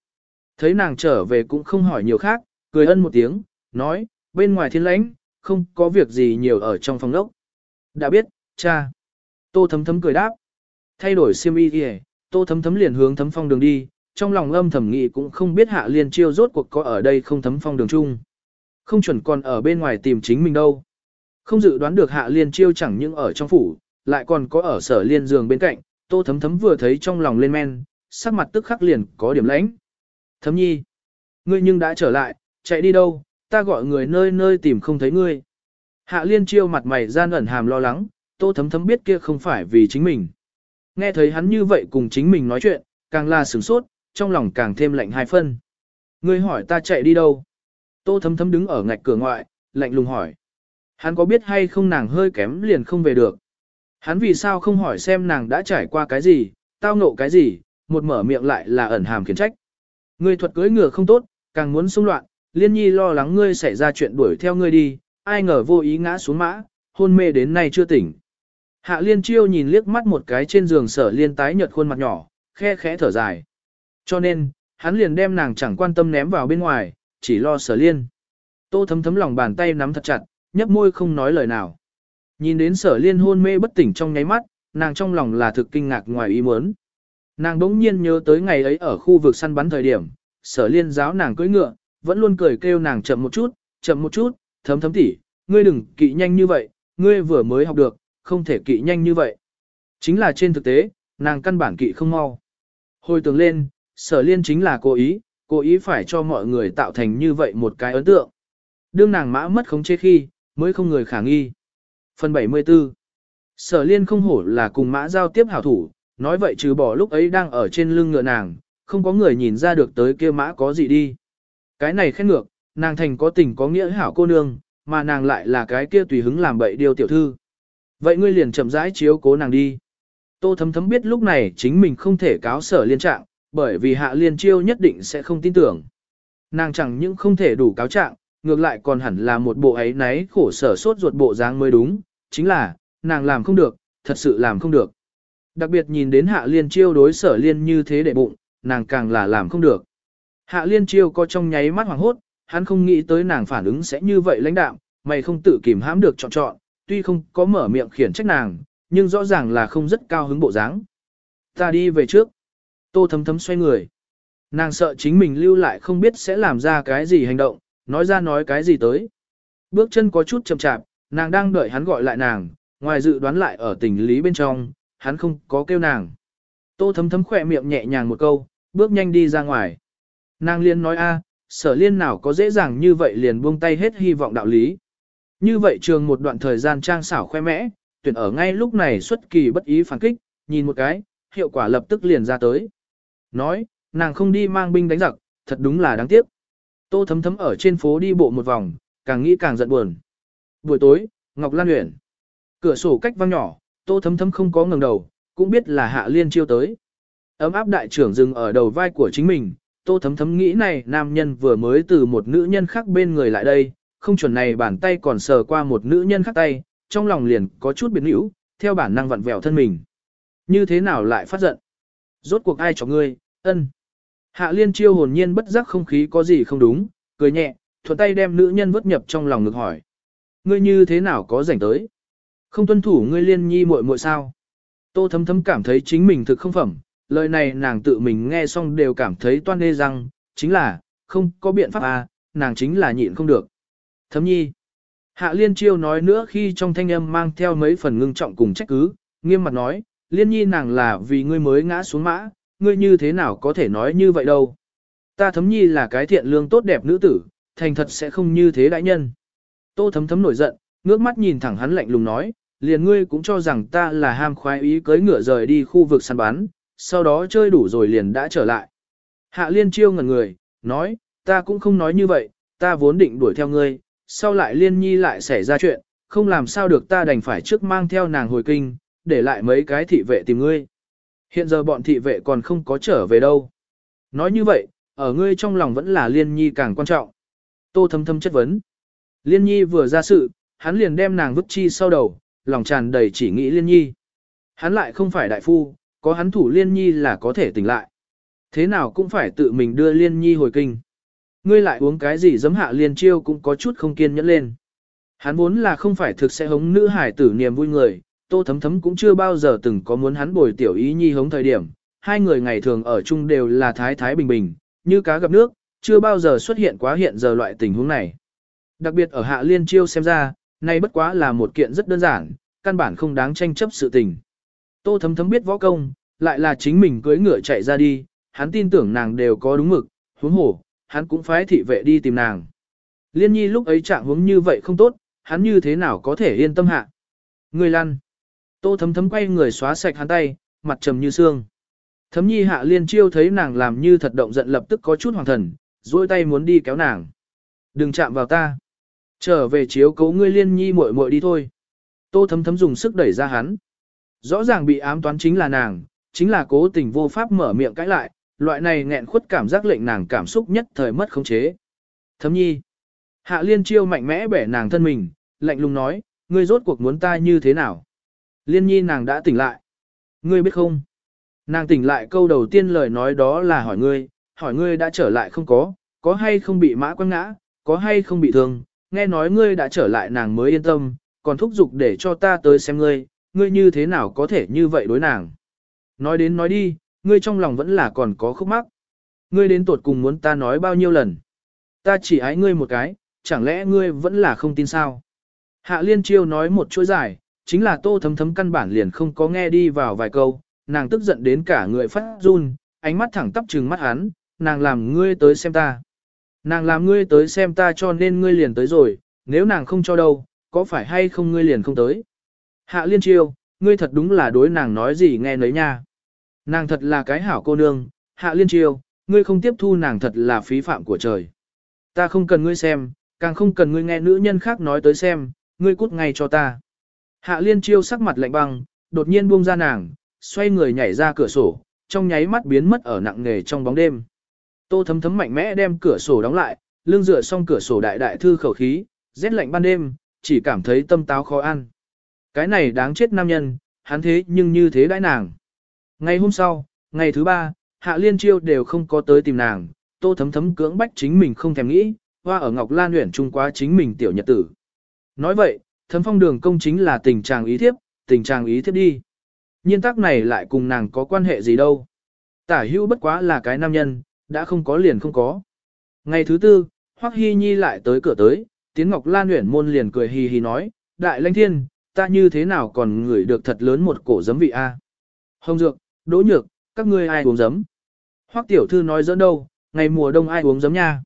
Thấy nàng trở về cũng không hỏi nhiều khác, cười ân một tiếng, nói, bên ngoài thiên lãnh, không có việc gì nhiều ở trong phòng đốc. Đã biết, cha. Tô thấm thấm cười đáp. Thay đổi siêm y kìa, tô thấm thấm liền hướng thấm phong đường đi, trong lòng âm thầm nghị cũng không biết hạ liên chiêu rốt cuộc có ở đây không thấm phong đường chung. Không chuẩn còn ở bên ngoài tìm chính mình đâu. Không dự đoán được hạ liên chiêu chẳng những ở trong phủ, lại còn có ở sở liên giường bên cạnh, tô thấm thấm vừa thấy trong lòng lên men, sắc mặt tức khắc liền có điểm lãnh. Thấm nhi, ngươi nhưng đã trở lại, chạy đi đâu, ta gọi người nơi nơi tìm không thấy ngươi. Hạ liên chiêu mặt mày gian ẩn hàm lo lắng, tô thấm thấm biết kia không phải vì chính mình. Nghe thấy hắn như vậy cùng chính mình nói chuyện, càng là sửng sốt, trong lòng càng thêm lạnh hai phân. Ngươi hỏi ta chạy đi đâu? Tô thấm thấm đứng ở ngạch cửa ngoại, lạnh lùng hỏi. Hắn có biết hay không nàng hơi kém liền không về được. Hắn vì sao không hỏi xem nàng đã trải qua cái gì, tao ngộ cái gì, một mở miệng lại là ẩn hàm khiển trách. Ngươi thuật cưới ngựa không tốt, càng muốn xung loạn, liên nhi lo lắng ngươi xảy ra chuyện đuổi theo ngươi đi, ai ngờ vô ý ngã xuống mã, hôn mê đến nay chưa tỉnh. Hạ liên chiêu nhìn liếc mắt một cái trên giường sở liên tái nhợt khuôn mặt nhỏ, khe khẽ thở dài. Cho nên, hắn liền đem nàng chẳng quan tâm ném vào bên ngoài, chỉ lo sở liên. Tô thấm thấm lòng bàn tay nắm thật chặt, nhấp môi không nói lời nào. Nhìn đến sở liên hôn mê bất tỉnh trong nháy mắt, nàng trong lòng là thực kinh ngạc ngoài ý muốn. Nàng đống nhiên nhớ tới ngày ấy ở khu vực săn bắn thời điểm, sở liên giáo nàng cưỡi ngựa, vẫn luôn cười kêu nàng chậm một chút, chậm một chút, thấm thấm tỉ, ngươi đừng kỵ nhanh như vậy, ngươi vừa mới học được, không thể kỵ nhanh như vậy. Chính là trên thực tế, nàng căn bản kỵ không mau. Hồi tưởng lên, sở liên chính là cố ý, cố ý phải cho mọi người tạo thành như vậy một cái ấn tượng. Đương nàng mã mất khống chế khi, mới không người khả nghi. Phần 74 Sở liên không hổ là cùng mã giao tiếp hảo thủ, nói vậy trừ bỏ lúc ấy đang ở trên lưng ngựa nàng, không có người nhìn ra được tới kia mã có gì đi. Cái này khét ngược, nàng thành có tình có nghĩa hảo cô nương, mà nàng lại là cái kia tùy hứng làm bậy điều tiểu thư. Vậy ngươi liền chậm rãi chiếu cố nàng đi. Tô thấm thấm biết lúc này chính mình không thể cáo sở liên trạng, bởi vì hạ liên chiêu nhất định sẽ không tin tưởng. Nàng chẳng những không thể đủ cáo trạng, ngược lại còn hẳn là một bộ ấy náy khổ sở sốt ruột bộ dáng mới đúng, chính là, nàng làm không được, thật sự làm không được. Đặc biệt nhìn đến hạ liên chiêu đối sở liên như thế để bụng, nàng càng là làm không được. Hạ liên chiêu có trong nháy mắt hoàng hốt, hắn không nghĩ tới nàng phản ứng sẽ như vậy lãnh đạm, mày không tự kìm hãm được chọn chọn, tuy không có mở miệng khiển trách nàng, nhưng rõ ràng là không rất cao hứng bộ dáng. Ta đi về trước. Tô thấm thấm xoay người. Nàng sợ chính mình lưu lại không biết sẽ làm ra cái gì hành động, nói ra nói cái gì tới. Bước chân có chút chậm chạp, nàng đang đợi hắn gọi lại nàng, ngoài dự đoán lại ở tình lý bên trong, hắn không có kêu nàng. Tô thấm thấm khỏe miệng nhẹ nhàng một câu, bước nhanh đi ra ngoài. Nàng liên nói a, sở liên nào có dễ dàng như vậy liền buông tay hết hy vọng đạo lý. Như vậy trường một đoạn thời gian trang xảo khoe mẽ, tuyển ở ngay lúc này xuất kỳ bất ý phản kích, nhìn một cái, hiệu quả lập tức liền ra tới. Nói, nàng không đi mang binh đánh giặc, thật đúng là đáng tiếc. Tô thấm thấm ở trên phố đi bộ một vòng, càng nghĩ càng giận buồn. Buổi tối, Ngọc Lan Uyển. Cửa sổ cách vang nhỏ, Tô thấm thấm không có ngẩng đầu, cũng biết là Hạ Liên chiêu tới. Ấm áp đại trưởng dừng ở đầu vai của chính mình, Tô thấm thấm nghĩ này nam nhân vừa mới từ một nữ nhân khác bên người lại đây, không chuẩn này bàn tay còn sờ qua một nữ nhân khác tay, trong lòng liền có chút biến hữu, theo bản năng vặn vẹo thân mình. Như thế nào lại phát giận? Rốt cuộc ai cho ngươi, ân. Hạ liên chiêu hồn nhiên bất giác không khí có gì không đúng, cười nhẹ, thuận tay đem nữ nhân vứt nhập trong lòng ngực hỏi. Ngươi như thế nào có rảnh tới? Không tuân thủ ngươi liên nhi muội muội sao? Tô thấm thấm cảm thấy chính mình thực không phẩm, lời này nàng tự mình nghe xong đều cảm thấy toan nê rằng, chính là, không có biện pháp à, nàng chính là nhịn không được. Thấm nhi. Hạ liên chiêu nói nữa khi trong thanh âm mang theo mấy phần ngưng trọng cùng trách cứ, nghiêm mặt nói, liên nhi nàng là vì ngươi mới ngã xuống mã, ngươi như thế nào có thể nói như vậy đâu. Ta thấm nhi là cái thiện lương tốt đẹp nữ tử, thành thật sẽ không như thế đại nhân. Tô thấm thấm nổi giận, ngước mắt nhìn thẳng hắn lạnh lùng nói, liền ngươi cũng cho rằng ta là ham khoái ý cưới ngựa rời đi khu vực săn bắn, sau đó chơi đủ rồi liền đã trở lại. Hạ liên chiêu ngẩn người, nói, ta cũng không nói như vậy, ta vốn định đuổi theo ngươi, sau lại liên nhi lại xảy ra chuyện, không làm sao được ta đành phải trước mang theo nàng hồi kinh, để lại mấy cái thị vệ tìm ngươi. Hiện giờ bọn thị vệ còn không có trở về đâu. Nói như vậy, ở ngươi trong lòng vẫn là liên nhi càng quan trọng. Tô thâm thâm chất vấn. Liên nhi vừa ra sự, hắn liền đem nàng vứt chi sau đầu, lòng tràn đầy chỉ nghĩ liên nhi. Hắn lại không phải đại phu, có hắn thủ liên nhi là có thể tỉnh lại. Thế nào cũng phải tự mình đưa liên nhi hồi kinh. Ngươi lại uống cái gì giấm hạ liên chiêu cũng có chút không kiên nhẫn lên. Hắn vốn là không phải thực sẽ hống nữ hải tử niềm vui người, tô thấm thấm cũng chưa bao giờ từng có muốn hắn bồi tiểu ý nhi hống thời điểm. Hai người ngày thường ở chung đều là thái thái bình bình, như cá gặp nước, chưa bao giờ xuất hiện quá hiện giờ loại tình huống này. Đặc biệt ở hạ liên chiêu xem ra, nay bất quá là một kiện rất đơn giản, căn bản không đáng tranh chấp sự tình. Tô thấm thấm biết võ công, lại là chính mình cưỡi ngựa chạy ra đi, hắn tin tưởng nàng đều có đúng mực, huống hổ, hắn cũng phái thị vệ đi tìm nàng. Liên nhi lúc ấy trạng huống như vậy không tốt, hắn như thế nào có thể yên tâm hạ. Người lăn. Tô thấm thấm quay người xóa sạch hắn tay, mặt trầm như xương. Thấm nhi hạ liên chiêu thấy nàng làm như thật động giận lập tức có chút hoàng thần, duỗi tay muốn đi kéo nàng. Đừng chạm vào ta. Trở về chiếu cố ngươi liên nhi muội muội đi thôi. Tô thấm thấm dùng sức đẩy ra hắn. Rõ ràng bị ám toán chính là nàng, chính là cố tình vô pháp mở miệng cãi lại, loại này nghẹn khuất cảm giác lệnh nàng cảm xúc nhất thời mất khống chế. Thấm nhi. Hạ liên chiêu mạnh mẽ bẻ nàng thân mình, lạnh lùng nói, ngươi rốt cuộc muốn ta như thế nào? Liên nhi nàng đã tỉnh lại. Ngươi biết không? Nàng tỉnh lại câu đầu tiên lời nói đó là hỏi ngươi, hỏi ngươi đã trở lại không có, có hay không bị mã quăng ngã, có hay không bị thương, nghe nói ngươi đã trở lại nàng mới yên tâm, còn thúc giục để cho ta tới xem ngươi, ngươi như thế nào có thể như vậy đối nàng. Nói đến nói đi, ngươi trong lòng vẫn là còn có khúc mắc. Ngươi đến tuột cùng muốn ta nói bao nhiêu lần. Ta chỉ ái ngươi một cái, chẳng lẽ ngươi vẫn là không tin sao? Hạ liên chiêu nói một chuỗi dài, chính là tô thấm thấm căn bản liền không có nghe đi vào vài câu, nàng tức giận đến cả người phát run, ánh mắt thẳng tắp trừng mắt hắn, nàng làm ngươi tới xem ta. Nàng làm ngươi tới xem ta cho nên ngươi liền tới rồi, nếu nàng không cho đâu, có phải hay không ngươi liền không tới. Hạ liên chiêu, ngươi thật đúng là đối nàng nói gì nghe nấy nha. Nàng thật là cái hảo cô nương, hạ liên chiêu, ngươi không tiếp thu nàng thật là phí phạm của trời. Ta không cần ngươi xem, càng không cần ngươi nghe nữ nhân khác nói tới xem, ngươi cút ngay cho ta. Hạ liên chiêu sắc mặt lạnh băng, đột nhiên buông ra nàng, xoay người nhảy ra cửa sổ, trong nháy mắt biến mất ở nặng nghề trong bóng đêm. Tô thấm thấm mạnh mẽ đem cửa sổ đóng lại, lưng dựa xong cửa sổ đại đại thư khẩu khí, rét lạnh ban đêm, chỉ cảm thấy tâm táo khó ăn. Cái này đáng chết nam nhân, hắn thế nhưng như thế đãi nàng. Ngày hôm sau, ngày thứ ba, Hạ Liên Chiêu đều không có tới tìm nàng, tô thấm thấm cưỡng bách chính mình không thèm nghĩ, hoa ở Ngọc Lan huyện trung quá chính mình tiểu nhật tử. Nói vậy, thấm phong đường công chính là tình trạng ý thiếp, tình trạng ý thiếp đi. Nhiên tác này lại cùng nàng có quan hệ gì đâu. Tả Hưu bất quá là cái nam nhân, đã không có liền không có. Ngày thứ tư, Hoắc Hy Nhi lại tới cửa tới, Tiến Ngọc Lan Uyển môn liền cười hì hì nói, Đại Lãnh Thiên, ta như thế nào còn ngửi được thật lớn một cổ giấm vị a? Hồng Dược, Đỗ Nhược, các ngươi ai uống giấm? Hoắc Tiểu Thư nói dẫn đâu, ngày mùa đông ai uống giấm nha?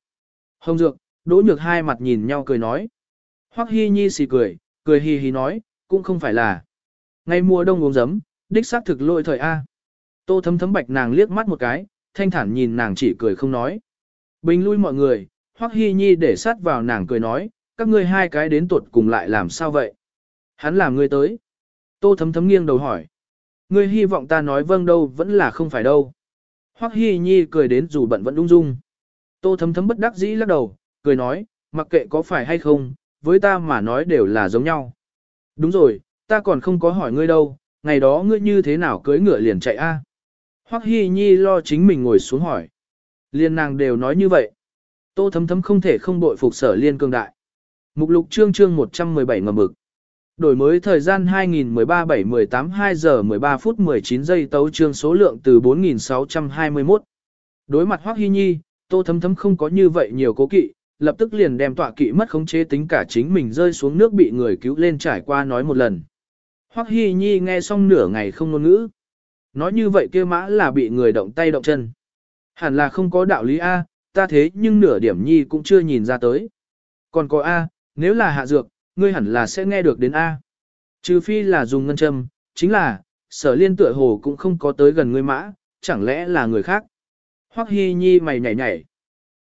Hồng Dược, Đỗ Nhược hai mặt nhìn nhau cười nói. Hoắc Hy Nhi xì cười, cười hì hì nói, cũng không phải là. Ngày mùa đông uống giấm, đích xác thực lỗi thời A. Tô thấm thấm bạch nàng liếc mắt một cái, thanh thản nhìn nàng chỉ cười không nói. Bình lui mọi người, Hoắc Hi Nhi để sát vào nàng cười nói, các ngươi hai cái đến tuột cùng lại làm sao vậy? Hắn làm ngươi tới. Tô thấm thấm nghiêng đầu hỏi. Ngươi hy vọng ta nói vâng đâu vẫn là không phải đâu. Hoắc Hi Nhi cười đến dù bận vẫn đung dung. Tô thấm thấm bất đắc dĩ lắc đầu, cười nói, mặc kệ có phải hay không, với ta mà nói đều là giống nhau. Đúng rồi, ta còn không có hỏi ngươi đâu, ngày đó ngươi như thế nào cưới ngựa liền chạy a? Hoắc Hi Nhi lo chính mình ngồi xuống hỏi. Liên nàng đều nói như vậy. Tô thấm thấm không thể không bội phục sở liên cương đại. Mục lục chương chương 117 ngầm mực. Đổi mới thời gian 2013 7 18 2 giờ 13 phút 19 giây tấu chương số lượng từ 4621. Đối mặt Hoắc Hi Nhi, Tô thấm thấm không có như vậy nhiều cố kỵ, lập tức liền đem tọa kỵ mất khống chế tính cả chính mình rơi xuống nước bị người cứu lên trải qua nói một lần. Hoắc Hi Nhi nghe xong nửa ngày không ngôn ngữ. Nói như vậy kia mã là bị người động tay động chân. Hẳn là không có đạo lý A, ta thế nhưng nửa điểm nhi cũng chưa nhìn ra tới. Còn có A, nếu là hạ dược, ngươi hẳn là sẽ nghe được đến A. Trừ phi là dùng ngân châm, chính là, sở liên tựa hồ cũng không có tới gần ngươi mã, chẳng lẽ là người khác. Hoắc Hi Nhi mày nhảy nhảy.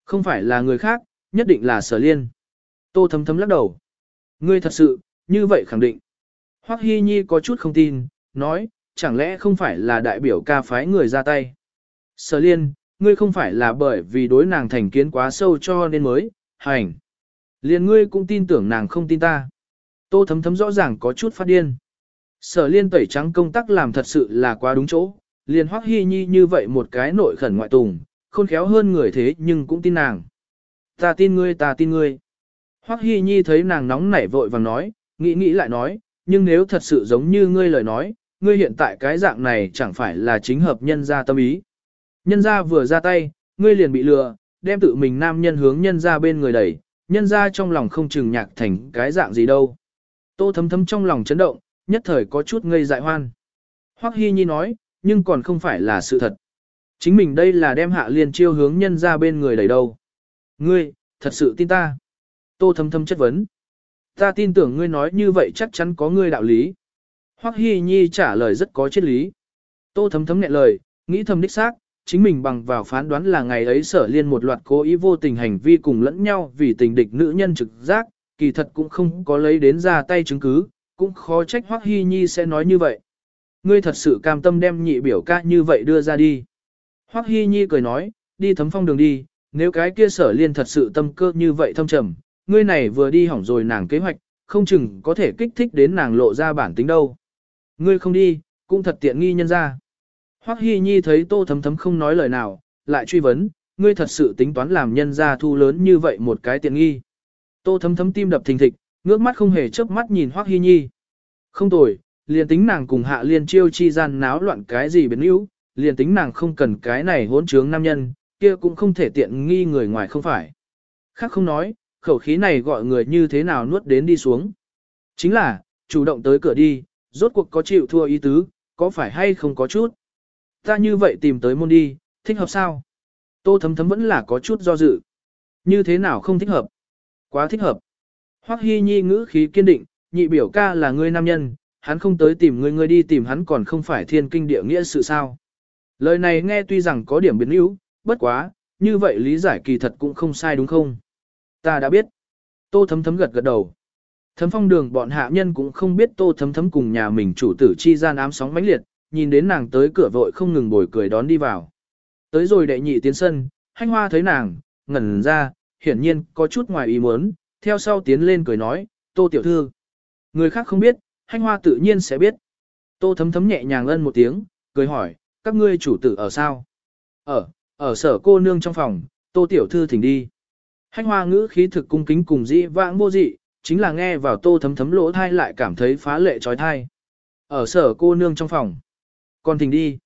Không phải là người khác, nhất định là sở liên. Tô thấm thấm lắc đầu. Ngươi thật sự, như vậy khẳng định. Hoắc Hi Nhi có chút không tin, nói, chẳng lẽ không phải là đại biểu ca phái người ra tay. Sở liên, ngươi không phải là bởi vì đối nàng thành kiến quá sâu cho nên mới, hành. Liên ngươi cũng tin tưởng nàng không tin ta. Tô thấm thấm rõ ràng có chút phát điên. Sở liên tẩy trắng công tác làm thật sự là quá đúng chỗ, liền hoắc hy nhi như vậy một cái nội khẩn ngoại tùng, khôn khéo hơn người thế nhưng cũng tin nàng. Ta tin ngươi ta tin ngươi. Hoắc hy nhi thấy nàng nóng nảy vội vàng nói, nghĩ nghĩ lại nói, nhưng nếu thật sự giống như ngươi lời nói, ngươi hiện tại cái dạng này chẳng phải là chính hợp nhân gia tâm ý. Nhân gia vừa ra tay, ngươi liền bị lừa, đem tự mình nam nhân hướng nhân gia bên người đẩy, nhân gia trong lòng không chừng nhạc thành cái dạng gì đâu. Tô thấm thấm trong lòng chấn động, nhất thời có chút ngây dại hoan. Hoắc Hi Nhi nói, nhưng còn không phải là sự thật. Chính mình đây là đem hạ liên chiêu hướng nhân gia bên người đẩy đâu. Ngươi, thật sự tin ta. Tô thâm thâm chất vấn. Ta tin tưởng ngươi nói như vậy chắc chắn có ngươi đạo lý. Hoắc Hi Nhi trả lời rất có triết lý. Tô thấm thấm nhẹ lời, nghĩ thầm đích xác, chính mình bằng vào phán đoán là ngày ấy sở liên một loạt cố ý vô tình hành vi cùng lẫn nhau vì tình địch nữ nhân trực giác, kỳ thật cũng không có lấy đến ra tay chứng cứ, cũng khó trách Hoắc Hi Nhi sẽ nói như vậy. Ngươi thật sự cam tâm đem nhị biểu ca như vậy đưa ra đi. Hoắc Hi Nhi cười nói, đi thấm phong đường đi, nếu cái kia sở liên thật sự tâm cơ như vậy thâm trầm, ngươi này vừa đi hỏng rồi nàng kế hoạch, không chừng có thể kích thích đến nàng lộ ra bản tính đâu. Ngươi không đi, cũng thật tiện nghi nhân ra. Hoắc Hi Nhi thấy Tô Thấm Thấm không nói lời nào, lại truy vấn, ngươi thật sự tính toán làm nhân ra thu lớn như vậy một cái tiện nghi. Tô Thấm Thấm tim đập thình thịch, ngước mắt không hề chớp mắt nhìn Hoắc Hi Nhi. Không tồi, liền tính nàng cùng Hạ Liên Chiêu chi gian náo loạn cái gì biến yếu, liền tính nàng không cần cái này hỗn trướng nam nhân, kia cũng không thể tiện nghi người ngoài không phải. Khác không nói, khẩu khí này gọi người như thế nào nuốt đến đi xuống. Chính là, chủ động tới cửa đi, rốt cuộc có chịu thua ý tứ, có phải hay không có chút. Ta như vậy tìm tới môn đi, thích hợp sao? Tô thấm thấm vẫn là có chút do dự. Như thế nào không thích hợp? Quá thích hợp. Hoắc Hi Nhi ngữ khí kiên định, nhị biểu ca là ngươi nam nhân, hắn không tới tìm ngươi ngươi đi tìm hắn còn không phải thiên kinh địa nghĩa sự sao. Lời này nghe tuy rằng có điểm biến yếu, bất quá, như vậy lý giải kỳ thật cũng không sai đúng không? Ta đã biết. Tô thấm thấm gật gật đầu. Thấm phong đường bọn hạ nhân cũng không biết tô thấm thấm cùng nhà mình chủ tử chi gian ám sóng mãnh liệt, nhìn đến nàng tới cửa vội không ngừng bồi cười đón đi vào. Tới rồi đệ nhị tiến sân, hanh hoa thấy nàng, ngẩn ra, hiển nhiên có chút ngoài ý muốn, theo sau tiến lên cười nói, tô tiểu thư. Người khác không biết, hanh hoa tự nhiên sẽ biết. Tô thấm thấm nhẹ nhàng ân một tiếng, cười hỏi, các ngươi chủ tử ở sao? Ở, ở sở cô nương trong phòng, tô tiểu thư thỉnh đi. Hách hoa ngữ khí thực cung kính cùng dĩ vãng vô dị, chính là nghe vào tô thấm thấm lỗ thai lại cảm thấy phá lệ trói thai. Ở sở cô nương trong phòng. Còn thỉnh đi.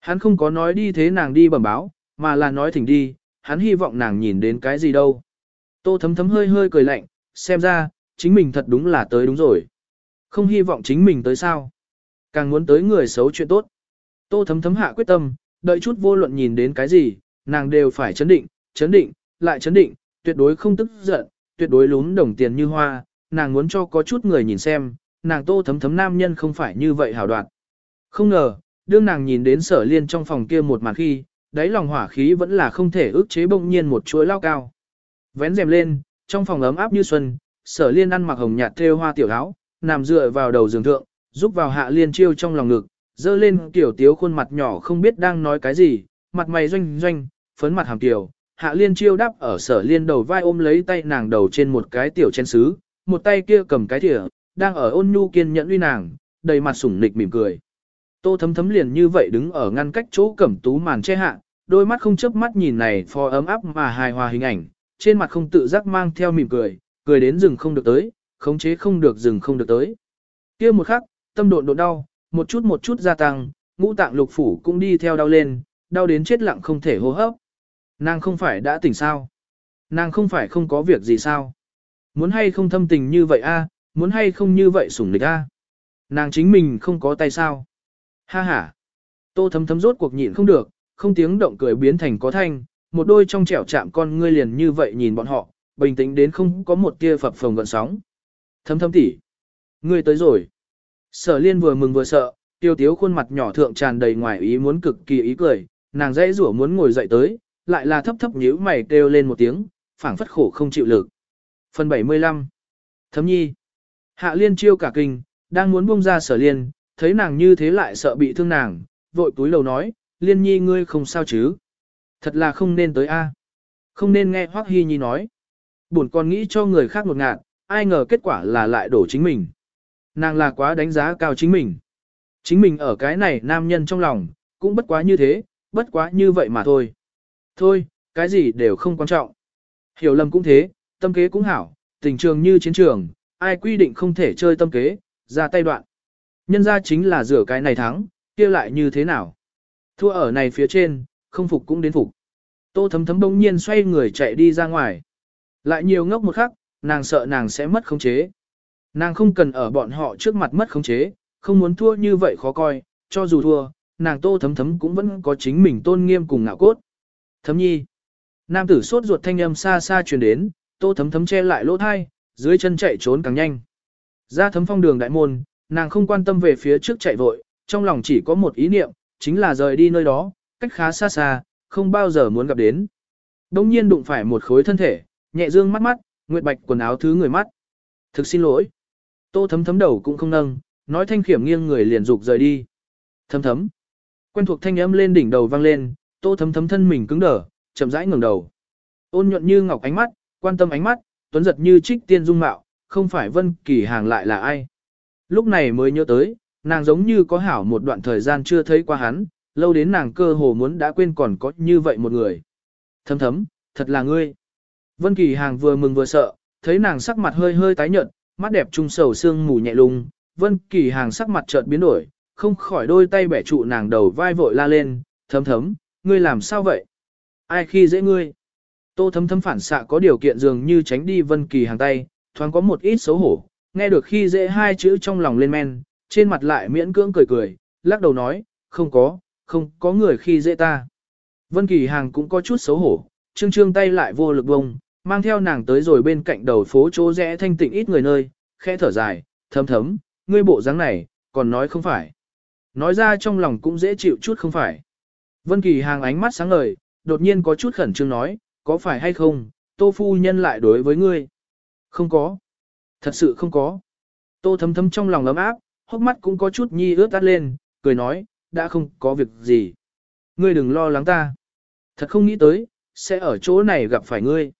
Hắn không có nói đi thế nàng đi bẩm báo, mà là nói thỉnh đi, hắn hy vọng nàng nhìn đến cái gì đâu. Tô thấm thấm hơi hơi cười lạnh, xem ra, chính mình thật đúng là tới đúng rồi. Không hy vọng chính mình tới sao. Càng muốn tới người xấu chuyện tốt. Tô thấm thấm hạ quyết tâm, đợi chút vô luận nhìn đến cái gì, nàng đều phải chấn định, chấn định, lại chấn định, tuyệt đối không tức giận, tuyệt đối lún đồng tiền như hoa, nàng muốn cho có chút người nhìn xem, nàng tô thấm thấm nam nhân không phải như vậy hảo đoạn. Không ngờ, đương nàng nhìn đến sở liên trong phòng kia một màn khi, đáy lòng hỏa khí vẫn là không thể ức chế bỗng nhiên một chuỗi lao cao. Vén rèm lên, trong phòng ấm áp như xuân, sở liên ăn mặc hồng nhạt thêu hoa tiểu áo, nằm dựa vào đầu giường thượng, giúp vào hạ liên chiêu trong lòng ngực, dơ lên tiểu tiếu khuôn mặt nhỏ không biết đang nói cái gì, mặt mày doanh doanh, phấn mặt hàm tiểu, hạ liên chiêu đáp ở sở liên đầu vai ôm lấy tay nàng đầu trên một cái tiểu chén sứ, một tay kia cầm cái thìa, đang ở ôn nhu kiên nhẫn uy nàng, đầy mặt sủng nịch mỉm cười. Tô thấm thấm liền như vậy đứng ở ngăn cách chỗ cẩm tú màn che hạ, đôi mắt không chớp mắt nhìn này phò ấm áp mà hài hòa hình ảnh, trên mặt không tự giác mang theo mỉm cười, cười đến rừng không được tới, khống chế không được rừng không được tới. kia một khắc, tâm độn độ đau, một chút một chút gia tăng, ngũ tạng lục phủ cũng đi theo đau lên, đau đến chết lặng không thể hô hấp. Nàng không phải đã tỉnh sao? Nàng không phải không có việc gì sao? Muốn hay không thâm tình như vậy a? muốn hay không như vậy sủng địch a? Nàng chính mình không có tay sao? Ha ha. Tô thấm thấm rốt cuộc nhịn không được, không tiếng động cười biến thành có thanh, một đôi trong trẻo chạm con ngươi liền như vậy nhìn bọn họ, bình tĩnh đến không có một tia phập phồng gợn sóng. Thấm thấm tỉ. Ngươi tới rồi. Sở liên vừa mừng vừa sợ, tiêu tiếu khuôn mặt nhỏ thượng tràn đầy ngoài ý muốn cực kỳ ý cười, nàng dãy rủa muốn ngồi dậy tới, lại là thấp thấp nhíu mày kêu lên một tiếng, phảng phất khổ không chịu lực. Phần 75 Thấm nhi Hạ liên chiêu cả kinh, đang muốn buông ra sở liên, thấy nàng như thế lại sợ bị thương nàng, vội túi lầu nói, liên nhi ngươi không sao chứ. Thật là không nên tới a, Không nên nghe Hoắc Hy Nhi nói. Buồn còn nghĩ cho người khác một ngạt, ai ngờ kết quả là lại đổ chính mình. Nàng là quá đánh giá cao chính mình. Chính mình ở cái này nam nhân trong lòng, cũng bất quá như thế, bất quá như vậy mà thôi. Thôi, cái gì đều không quan trọng. Hiểu lầm cũng thế, tâm kế cũng hảo, tình trường như chiến trường, ai quy định không thể chơi tâm kế, ra tay đoạn. Nhân ra chính là rửa cái này thắng, kia lại như thế nào. Thua ở này phía trên, không phục cũng đến phục. Tô thấm thấm bỗng nhiên xoay người chạy đi ra ngoài. Lại nhiều ngốc một khắc, nàng sợ nàng sẽ mất khống chế. Nàng không cần ở bọn họ trước mặt mất khống chế, không muốn thua như vậy khó coi, cho dù thua, nàng tô thấm thấm cũng vẫn có chính mình tôn nghiêm cùng ngạo cốt. Thấm nhi. Nam tử sốt ruột thanh âm xa xa truyền đến, tô thấm thấm che lại lỗ thai, dưới chân chạy trốn càng nhanh. Ra thấm phong đường đại môn, nàng không quan tâm về phía trước chạy vội, trong lòng chỉ có một ý niệm, chính là rời đi nơi đó, cách khá xa xa, không bao giờ muốn gặp đến. Đông nhiên đụng phải một khối thân thể, nhẹ dương mắt mắt, nguyệt bạch quần áo thứ người mắt. Thực xin lỗi. Tô thấm thấm đầu cũng không nâng, nói thanh khiểm nghiêng người liền dục rời đi. Thấm thấm. Quen thuộc thanh âm lên đỉnh đầu vang lên, tô thấm thấm thân mình cứng đờ, chậm rãi ngẩng đầu. Ôn nhuận như ngọc ánh mắt, quan tâm ánh mắt, tuấn giật như trích tiên dung mạo, không phải vân kỳ hàng lại là ai. Lúc này mới nhớ tới, nàng giống như có hảo một đoạn thời gian chưa thấy qua hắn, lâu đến nàng cơ hồ muốn đã quên còn có như vậy một người. Thấm thấm, thật là ngươi. Vân Kỳ Hàng vừa mừng vừa sợ, thấy nàng sắc mặt hơi hơi tái nhợt, mắt đẹp trung sầu sương mù nhẹ lung, Vân Kỳ Hàng sắc mặt chợt biến đổi, không khỏi đôi tay bẻ trụ nàng đầu vai vội la lên, "Thấm thấm, ngươi làm sao vậy? Ai khi dễ ngươi?" Tô Thấm Thấm phản xạ có điều kiện dường như tránh đi Vân Kỳ Hàng tay, thoáng có một ít xấu hổ, nghe được khi dễ hai chữ trong lòng lên men, trên mặt lại miễn cưỡng cười cười, lắc đầu nói, "Không có, không có người khi dễ ta." Vân Kỳ Hàng cũng có chút xấu hổ, trương trương tay lại vô lực bông, mang theo nàng tới rồi bên cạnh đầu phố chỗ rẽ thanh tịnh ít người nơi, khẽ thở dài, thấm thấm, ngươi bộ dáng này, còn nói không phải. Nói ra trong lòng cũng dễ chịu chút không phải. Vân Kỳ hàng ánh mắt sáng ngời, đột nhiên có chút khẩn trương nói, có phải hay không, tô phu nhân lại đối với ngươi. Không có. Thật sự không có. Tô thấm thấm trong lòng ấm áp, hốc mắt cũng có chút nhi ướt tắt lên, cười nói, đã không có việc gì. Ngươi đừng lo lắng ta. Thật không nghĩ tới, sẽ ở chỗ này gặp phải ngươi.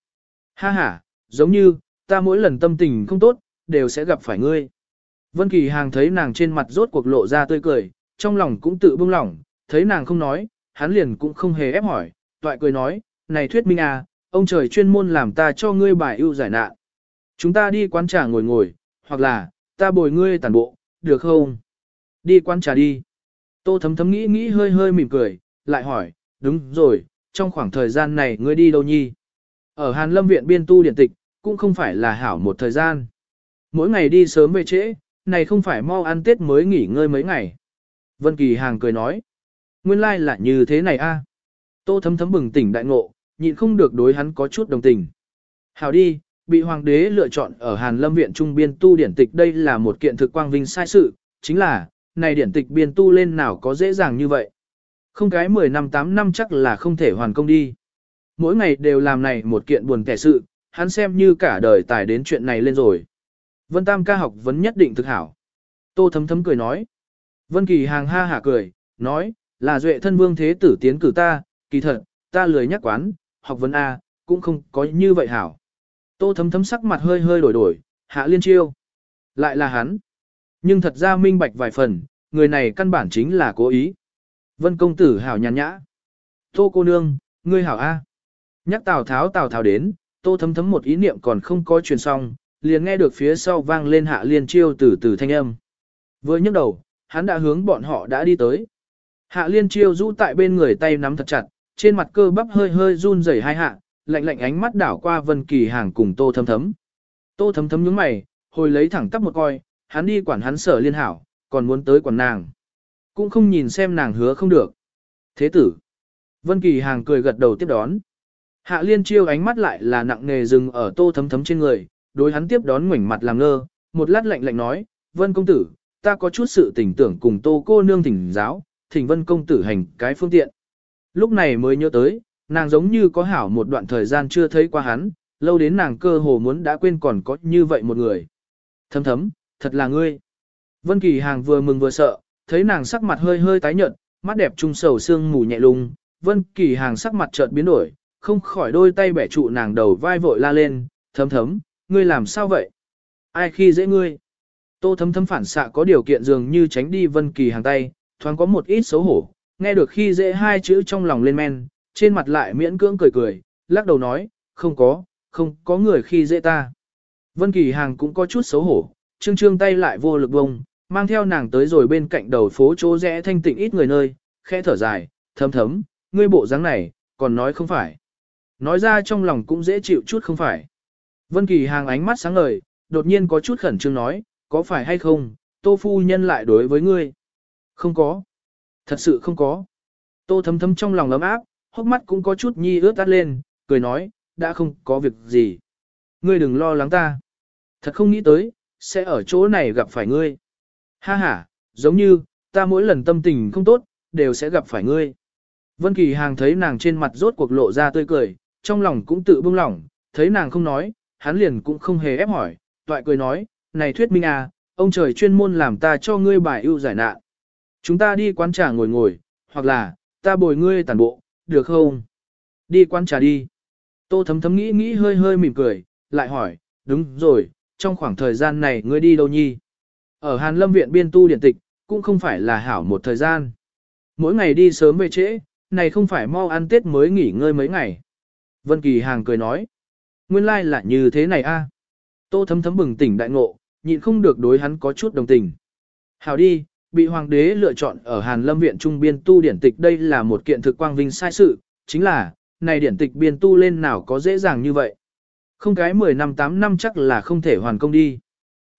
Ha ha, giống như, ta mỗi lần tâm tình không tốt, đều sẽ gặp phải ngươi. Vân Kỳ Hàng thấy nàng trên mặt rốt cuộc lộ ra tươi cười, trong lòng cũng tự bưng lỏng, thấy nàng không nói, hắn liền cũng không hề ép hỏi, toại cười nói, này thuyết minh à, ông trời chuyên môn làm ta cho ngươi bài ưu giải nạn. Chúng ta đi quán trà ngồi ngồi, hoặc là, ta bồi ngươi tản bộ, được không? Đi quán trà đi. Tô thấm thấm nghĩ nghĩ hơi hơi mỉm cười, lại hỏi, đúng rồi, trong khoảng thời gian này ngươi đi đâu nhi? Ở Hàn Lâm viện biên tu điện tịch, cũng không phải là hảo một thời gian. Mỗi ngày đi sớm về trễ, này không phải mau ăn Tết mới nghỉ ngơi mấy ngày. Vân Kỳ Hàng cười nói, nguyên lai là như thế này a. À. Tô thấm thấm bừng tỉnh đại ngộ, nhịn không được đối hắn có chút đồng tình. Hảo đi, bị hoàng đế lựa chọn ở Hàn Lâm viện trung biên tu điển tịch đây là một kiện thực quang vinh sai sự, chính là, này điển tịch biên tu lên nào có dễ dàng như vậy. Không cái 10 năm 8 năm chắc là không thể hoàn công đi mỗi ngày đều làm này một kiện buồn kẻ sự, hắn xem như cả đời tải đến chuyện này lên rồi. Vân Tam ca học vẫn nhất định thực hảo. Tô thấm thấm cười nói. Vân Kỳ hàng ha hả cười, nói, là duệ thân vương thế tử tiến cử ta, kỳ thật, ta lười nhắc quán, học vấn A, cũng không có như vậy hảo. Tô thấm thấm sắc mặt hơi hơi đổi đổi, hạ liên chiêu. Lại là hắn. Nhưng thật ra minh bạch vài phần, người này căn bản chính là cố ý. Vân công tử hảo nhàn nhã. Tô cô nương, ngươi hảo A. Nhắc Tào Tháo Tào Tháo đến, tô thấm thấm một ý niệm còn không có truyền xong, liền nghe được phía sau vang lên hạ liên chiêu từ từ thanh âm. Vừa nhấc đầu, hắn đã hướng bọn họ đã đi tới. Hạ liên chiêu rũ tại bên người tay nắm thật chặt, trên mặt cơ bắp hơi hơi run rẩy hai hạ, lạnh lạnh ánh mắt đảo qua vân kỳ hàng cùng tô thấm thấm. Tô thấm thấm nhướng mày, hồi lấy thẳng tắp một coi, hắn đi quản hắn sở liên hảo, còn muốn tới quản nàng. Cũng không nhìn xem nàng hứa không được. Thế tử. Vân kỳ hàng cười gật đầu tiếp đón. Hạ liên chiêu ánh mắt lại là nặng nề dừng ở tô thấm thấm trên người, đối hắn tiếp đón ngoảnh mặt làm ngơ, một lát lạnh lạnh nói, vân công tử, ta có chút sự tình tưởng cùng tô cô nương thỉnh giáo, thỉnh vân công tử hành cái phương tiện. Lúc này mới nhớ tới, nàng giống như có hảo một đoạn thời gian chưa thấy qua hắn, lâu đến nàng cơ hồ muốn đã quên còn có như vậy một người. Thấm thấm, thật là ngươi. Vân Kỳ Hàng vừa mừng vừa sợ, thấy nàng sắc mặt hơi hơi tái nhợt, mắt đẹp trung sầu sương mù nhẹ lung, Vân Kỳ Hàng sắc mặt chợt biến đổi, không khỏi đôi tay bẻ trụ nàng đầu vai vội la lên, thấm thấm, ngươi làm sao vậy? Ai khi dễ ngươi? Tô thấm thấm phản xạ có điều kiện dường như tránh đi Vân Kỳ Hàng tay, thoáng có một ít xấu hổ, nghe được khi dễ hai chữ trong lòng lên men, trên mặt lại miễn cưỡng cười cười, lắc đầu nói, không có, không có người khi dễ ta. Vân Kỳ Hàng cũng có chút xấu hổ, trương trương tay lại vô lực bông, mang theo nàng tới rồi bên cạnh đầu phố chỗ rẽ thanh tịnh ít người nơi, khẽ thở dài, thấm thấm, ngươi bộ dáng này, còn nói không phải. Nói ra trong lòng cũng dễ chịu chút không phải. Vân Kỳ Hàng ánh mắt sáng ngời, đột nhiên có chút khẩn trương nói, có phải hay không, tô phu nhân lại đối với ngươi. Không có. Thật sự không có. Tô thấm thấm trong lòng ấm áp, hốc mắt cũng có chút nhi ướt át lên, cười nói, đã không có việc gì. Ngươi đừng lo lắng ta. Thật không nghĩ tới, sẽ ở chỗ này gặp phải ngươi. Ha ha, giống như, ta mỗi lần tâm tình không tốt, đều sẽ gặp phải ngươi. Vân Kỳ Hàng thấy nàng trên mặt rốt cuộc lộ ra tươi cười, trong lòng cũng tự buông lỏng, thấy nàng không nói, hắn liền cũng không hề ép hỏi, toại cười nói, này thuyết minh à, ông trời chuyên môn làm ta cho ngươi bài ưu giải nạn. Chúng ta đi quán trà ngồi ngồi, hoặc là, ta bồi ngươi tàn bộ, được không? Đi quán trà đi. Tô thấm thấm nghĩ nghĩ hơi hơi mỉm cười, lại hỏi, đúng rồi, trong khoảng thời gian này ngươi đi đâu nhi? Ở Hàn Lâm Viện biên tu điển tịch, cũng không phải là hảo một thời gian. Mỗi ngày đi sớm về trễ, này không phải mau ăn Tết mới nghỉ ngơi mấy ngày. Vân Kỳ Hàng cười nói, nguyên lai like là như thế này a. Tô thấm thấm bừng tỉnh đại ngộ, nhịn không được đối hắn có chút đồng tình. Hảo đi, bị hoàng đế lựa chọn ở Hàn Lâm Viện Trung biên tu điển tịch đây là một kiện thực quang vinh sai sự, chính là, này điển tịch biên tu lên nào có dễ dàng như vậy. Không cái 10 năm 8 năm chắc là không thể hoàn công đi.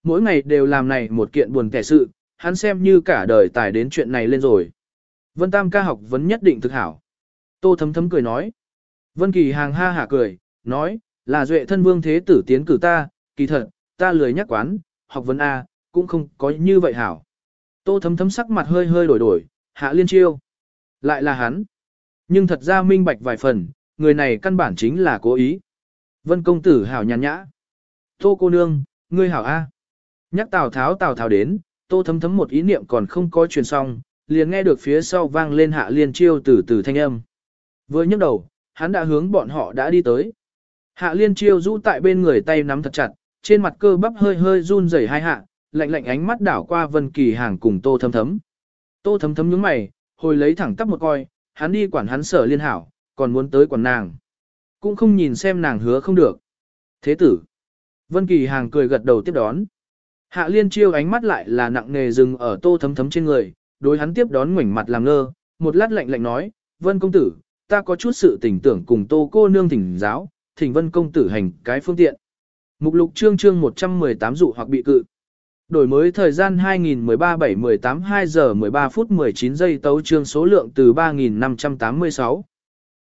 Mỗi ngày đều làm này một kiện buồn kẻ sự, hắn xem như cả đời tài đến chuyện này lên rồi. Vân Tam ca học vẫn nhất định thực hảo. Tô thấm thấm cười nói. Vân Kỳ hàng ha hả cười, nói, là duệ thân vương thế tử tiến cử ta, kỳ thật, ta lười nhắc quán, học vấn A, cũng không có như vậy hảo. Tô thấm thấm sắc mặt hơi hơi đổi đổi, hạ liên chiêu. Lại là hắn. Nhưng thật ra minh bạch vài phần, người này căn bản chính là cố ý. Vân công tử hảo nhàn nhã. Tô cô nương, ngươi hảo A. Nhắc Tào Tháo Tào Tháo đến, tô thấm thấm một ý niệm còn không có truyền xong, liền nghe được phía sau vang lên hạ liên chiêu từ từ thanh âm. Vừa nhấc đầu, hắn đã hướng bọn họ đã đi tới. Hạ liên chiêu rũ tại bên người tay nắm thật chặt, trên mặt cơ bắp hơi hơi run rẩy hai hạ, lạnh lạnh ánh mắt đảo qua Vân Kỳ Hàng cùng Tô Thấm Thấm. Tô Thấm Thấm nhướng mày, hồi lấy thẳng tắp một coi, hắn đi quản hắn sở liên hảo, còn muốn tới quản nàng. Cũng không nhìn xem nàng hứa không được. Thế tử. Vân Kỳ Hàng cười gật đầu tiếp đón. Hạ liên chiêu ánh mắt lại là nặng nề dừng ở Tô Thấm Thấm trên người, đối hắn tiếp đón ngoảnh mặt làm ngơ, một lát lạnh lạnh nói, Vân công tử, ta có chút sự tình tưởng cùng Tô cô nương thỉnh giáo, thỉnh Vân công tử hành cái phương tiện. Mục lục chương chương 118 dụ hoặc bị cự. Đổi mới thời gian 2013-7-18 2 giờ 13 phút 19 giây tấu chương số lượng từ 3.586.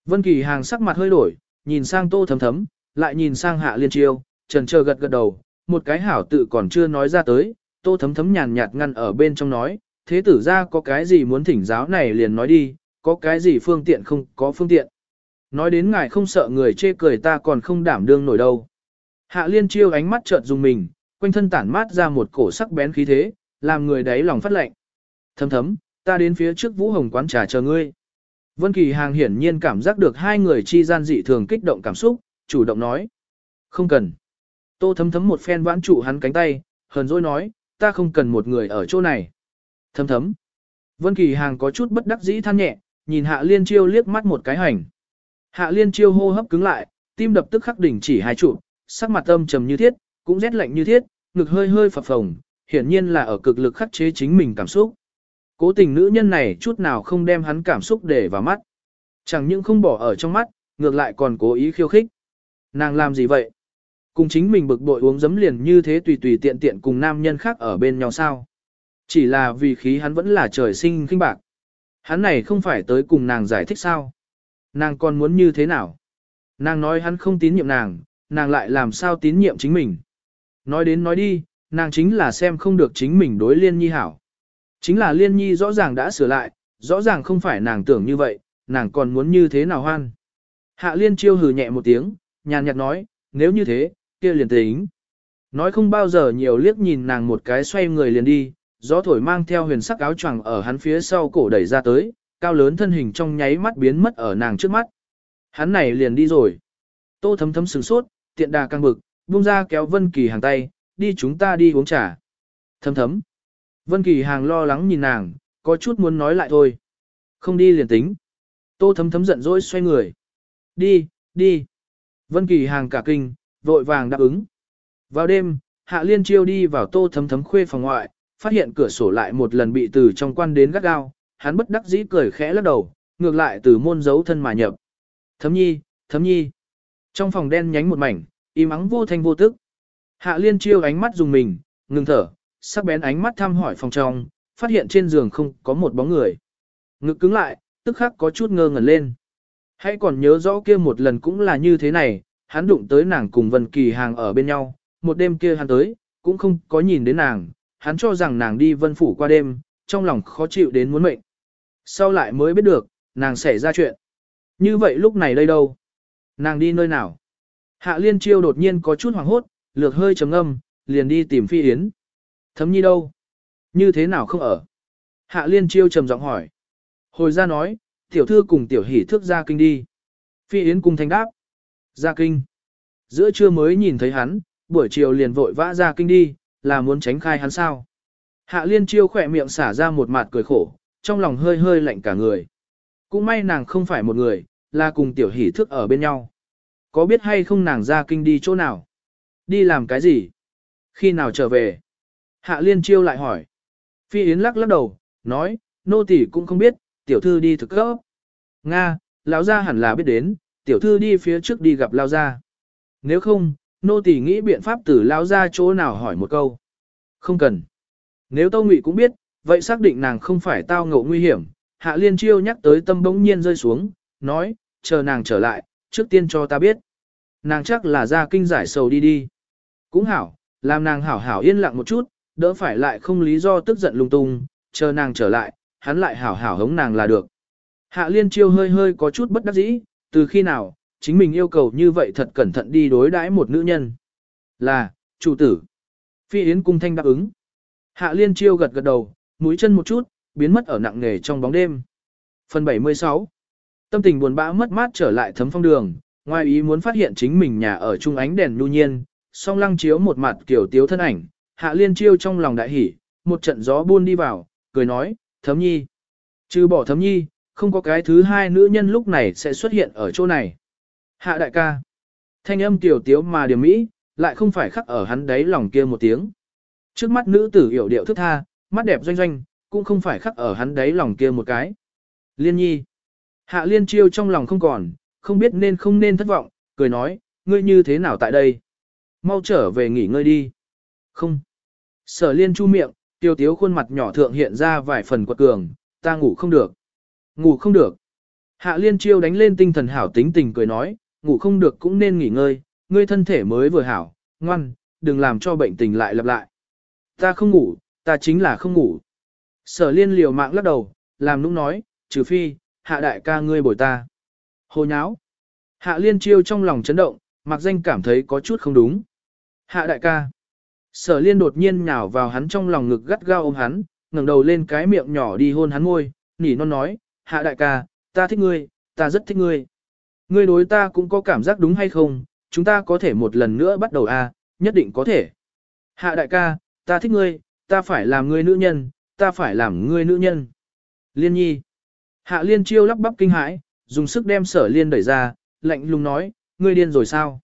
Vân Kỳ hàng sắc mặt hơi đổi, nhìn sang tô thấm thấm, lại nhìn sang hạ liên chiêu, trần chờ gật gật đầu, một cái hảo tự còn chưa nói ra tới, tô thấm thấm nhàn nhạt ngăn ở bên trong nói, thế tử ra có cái gì muốn thỉnh giáo này liền nói đi, có cái gì phương tiện không có phương tiện. Nói đến ngài không sợ người chê cười ta còn không đảm đương nổi đâu. Hạ liên chiêu ánh mắt chợt dùng mình, quanh thân tản mát ra một cổ sắc bén khí thế, làm người đáy lòng phát lạnh. Thấm thấm, ta đến phía trước Vũ Hồng quán trà chờ ngươi. Vân Kỳ Hàng hiển nhiên cảm giác được hai người chi gian dị thường kích động cảm xúc, chủ động nói. Không cần. Tô thấm thấm một phen vãn trụ hắn cánh tay, hờn dỗi nói, ta không cần một người ở chỗ này. Thấm thấm. Vân Kỳ Hàng có chút bất đắc dĩ than nhẹ, nhìn Hạ Liên Chiêu liếc mắt một cái hành. Hạ Liên Chiêu hô hấp cứng lại, tim đập tức khắc đỉnh chỉ hai trụ, sắc mặt âm trầm như thiết, cũng rét lạnh như thiết, ngực hơi hơi phập phồng, hiển nhiên là ở cực lực khắc chế chính mình cảm xúc. Cố tình nữ nhân này chút nào không đem hắn cảm xúc để vào mắt. Chẳng những không bỏ ở trong mắt, ngược lại còn cố ý khiêu khích. Nàng làm gì vậy? Cùng chính mình bực bội uống giấm liền như thế tùy tùy tiện tiện cùng nam nhân khác ở bên nhau sao? Chỉ là vì khí hắn vẫn là trời sinh khinh bạc. Hắn này không phải tới cùng nàng giải thích sao? Nàng còn muốn như thế nào? Nàng nói hắn không tín nhiệm nàng, nàng lại làm sao tín nhiệm chính mình. Nói đến nói đi, nàng chính là xem không được chính mình đối liên nhi hảo. Chính là liên nhi rõ ràng đã sửa lại, rõ ràng không phải nàng tưởng như vậy, nàng còn muốn như thế nào hoan. Hạ liên chiêu hừ nhẹ một tiếng, nhàn nhạt nói, nếu như thế, kia liền tính. Nói không bao giờ nhiều liếc nhìn nàng một cái xoay người liền đi, gió thổi mang theo huyền sắc áo choàng ở hắn phía sau cổ đẩy ra tới, cao lớn thân hình trong nháy mắt biến mất ở nàng trước mắt. Hắn này liền đi rồi. Tô thấm thấm sửng sốt, tiện đà căng bực, buông ra kéo Vân Kỳ hàng tay, đi chúng ta đi uống trà. Thấm thấm. Vân Kỳ hàng lo lắng nhìn nàng, có chút muốn nói lại thôi. Không đi liền tính. Tô thấm thấm giận dỗi xoay người. Đi, đi. Vân Kỳ hàng cả kinh, vội vàng đáp ứng. Vào đêm, Hạ Liên Chiêu đi vào tô thấm thấm khuê phòng ngoại, phát hiện cửa sổ lại một lần bị từ trong quan đến gắt gao, hắn bất đắc dĩ cười khẽ lắc đầu, ngược lại từ môn giấu thân mà nhập. Thấm nhi, thấm nhi. Trong phòng đen nhánh một mảnh, im ắng vô thanh vô tức. Hạ Liên Chiêu ánh mắt dùng mình, ngừng thở, sắc bén ánh mắt thăm hỏi phòng trong, phát hiện trên giường không có một bóng người. Ngực cứng lại, tức khắc có chút ngơ ngẩn lên. Hãy còn nhớ rõ kia một lần cũng là như thế này, hắn đụng tới nàng cùng Vân Kỳ hàng ở bên nhau, một đêm kia hắn tới, cũng không có nhìn đến nàng, hắn cho rằng nàng đi vân phủ qua đêm, trong lòng khó chịu đến muốn mệnh. Sau lại mới biết được, nàng xảy ra chuyện. Như vậy lúc này đây đâu? Nàng đi nơi nào? Hạ liên chiêu đột nhiên có chút hoảng hốt, lược hơi trầm âm, liền đi tìm phi yến. Thấm nhi đâu? Như thế nào không ở? Hạ liên chiêu trầm giọng hỏi. Hồi ra nói, tiểu thư cùng tiểu hỷ thước ra kinh đi. Phi yến cùng thanh đáp. Ra kinh. Giữa trưa mới nhìn thấy hắn, buổi chiều liền vội vã ra kinh đi, là muốn tránh khai hắn sao. Hạ liên chiêu khỏe miệng xả ra một mặt cười khổ, trong lòng hơi hơi lạnh cả người. Cũng may nàng không phải một người, là cùng tiểu hỷ thức ở bên nhau. Có biết hay không nàng ra kinh đi chỗ nào? Đi làm cái gì? Khi nào trở về? Hạ liên chiêu lại hỏi. Phi Yến lắc lắc đầu, nói, nô tỷ cũng không biết, tiểu thư đi thực cấp. Nga, lão gia hẳn là biết đến, tiểu thư đi phía trước đi gặp lão gia. Nếu không, nô tỳ nghĩ biện pháp từ lão ra chỗ nào hỏi một câu. Không cần. Nếu Tâu Ngụy cũng biết, vậy xác định nàng không phải tao ngộ nguy hiểm. Hạ Liên Chiêu nhắc tới tâm bỗng nhiên rơi xuống, nói, chờ nàng trở lại, trước tiên cho ta biết. Nàng chắc là ra kinh giải sầu đi đi. Cũng hảo, làm nàng hảo hảo yên lặng một chút, đỡ phải lại không lý do tức giận lung tung, chờ nàng trở lại, hắn lại hảo hảo hống nàng là được. Hạ Liên Chiêu hơi hơi có chút bất đắc dĩ, từ khi nào, chính mình yêu cầu như vậy thật cẩn thận đi đối đãi một nữ nhân. Là, chủ tử. Phi Yến cung thanh đáp ứng. Hạ Liên Chiêu gật gật đầu, mũi chân một chút, biến mất ở nặng nghề trong bóng đêm. Phần 76 Tâm tình buồn bã mất mát trở lại thấm phong đường, ngoài ý muốn phát hiện chính mình nhà ở trung ánh đèn nhu nhiên, song lăng chiếu một mặt kiểu tiếu thân ảnh, Hạ Liên Chiêu trong lòng đại hỉ, một trận gió buôn đi vào, cười nói, thấm nhi. Trừ bỏ thấm nhi, không có cái thứ hai nữ nhân lúc này sẽ xuất hiện ở chỗ này. Hạ đại ca. Thanh âm tiểu tiếu mà điểm mỹ, lại không phải khắc ở hắn đáy lòng kia một tiếng. Trước mắt nữ tử hiểu điệu thức tha, mắt đẹp doanh doanh, cũng không phải khắc ở hắn đáy lòng kia một cái. Liên nhi. Hạ liên chiêu trong lòng không còn, không biết nên không nên thất vọng, cười nói, ngươi như thế nào tại đây? Mau trở về nghỉ ngơi đi. Không. Sở liên chu miệng, tiêu tiếu khuôn mặt nhỏ thượng hiện ra vài phần quật cường, ta ngủ không được. Ngủ không được. Hạ liên chiêu đánh lên tinh thần hảo tính tình cười nói, ngủ không được cũng nên nghỉ ngơi, ngươi thân thể mới vừa hảo, ngoan, đừng làm cho bệnh tình lại lặp lại. Ta không ngủ, ta chính là không ngủ. Sở liên liều mạng lắc đầu, làm nũng nói, trừ phi, hạ đại ca ngươi bồi ta. Hồ nháo. Hạ liên chiêu trong lòng chấn động, mặc danh cảm thấy có chút không đúng. Hạ đại ca. Sở liên đột nhiên nhào vào hắn trong lòng ngực gắt gao ôm hắn, ngẩng đầu lên cái miệng nhỏ đi hôn hắn môi, nỉ non nói, hạ đại ca, ta thích ngươi, ta rất thích ngươi. Ngươi đối ta cũng có cảm giác đúng hay không, chúng ta có thể một lần nữa bắt đầu à, nhất định có thể. Hạ đại ca, ta thích ngươi, ta phải làm ngươi nữ nhân, ta phải làm ngươi nữ nhân. Liên nhi. Hạ liên chiêu lắp bắp kinh hãi, dùng sức đem sở liên đẩy ra, lạnh lùng nói, ngươi điên rồi sao?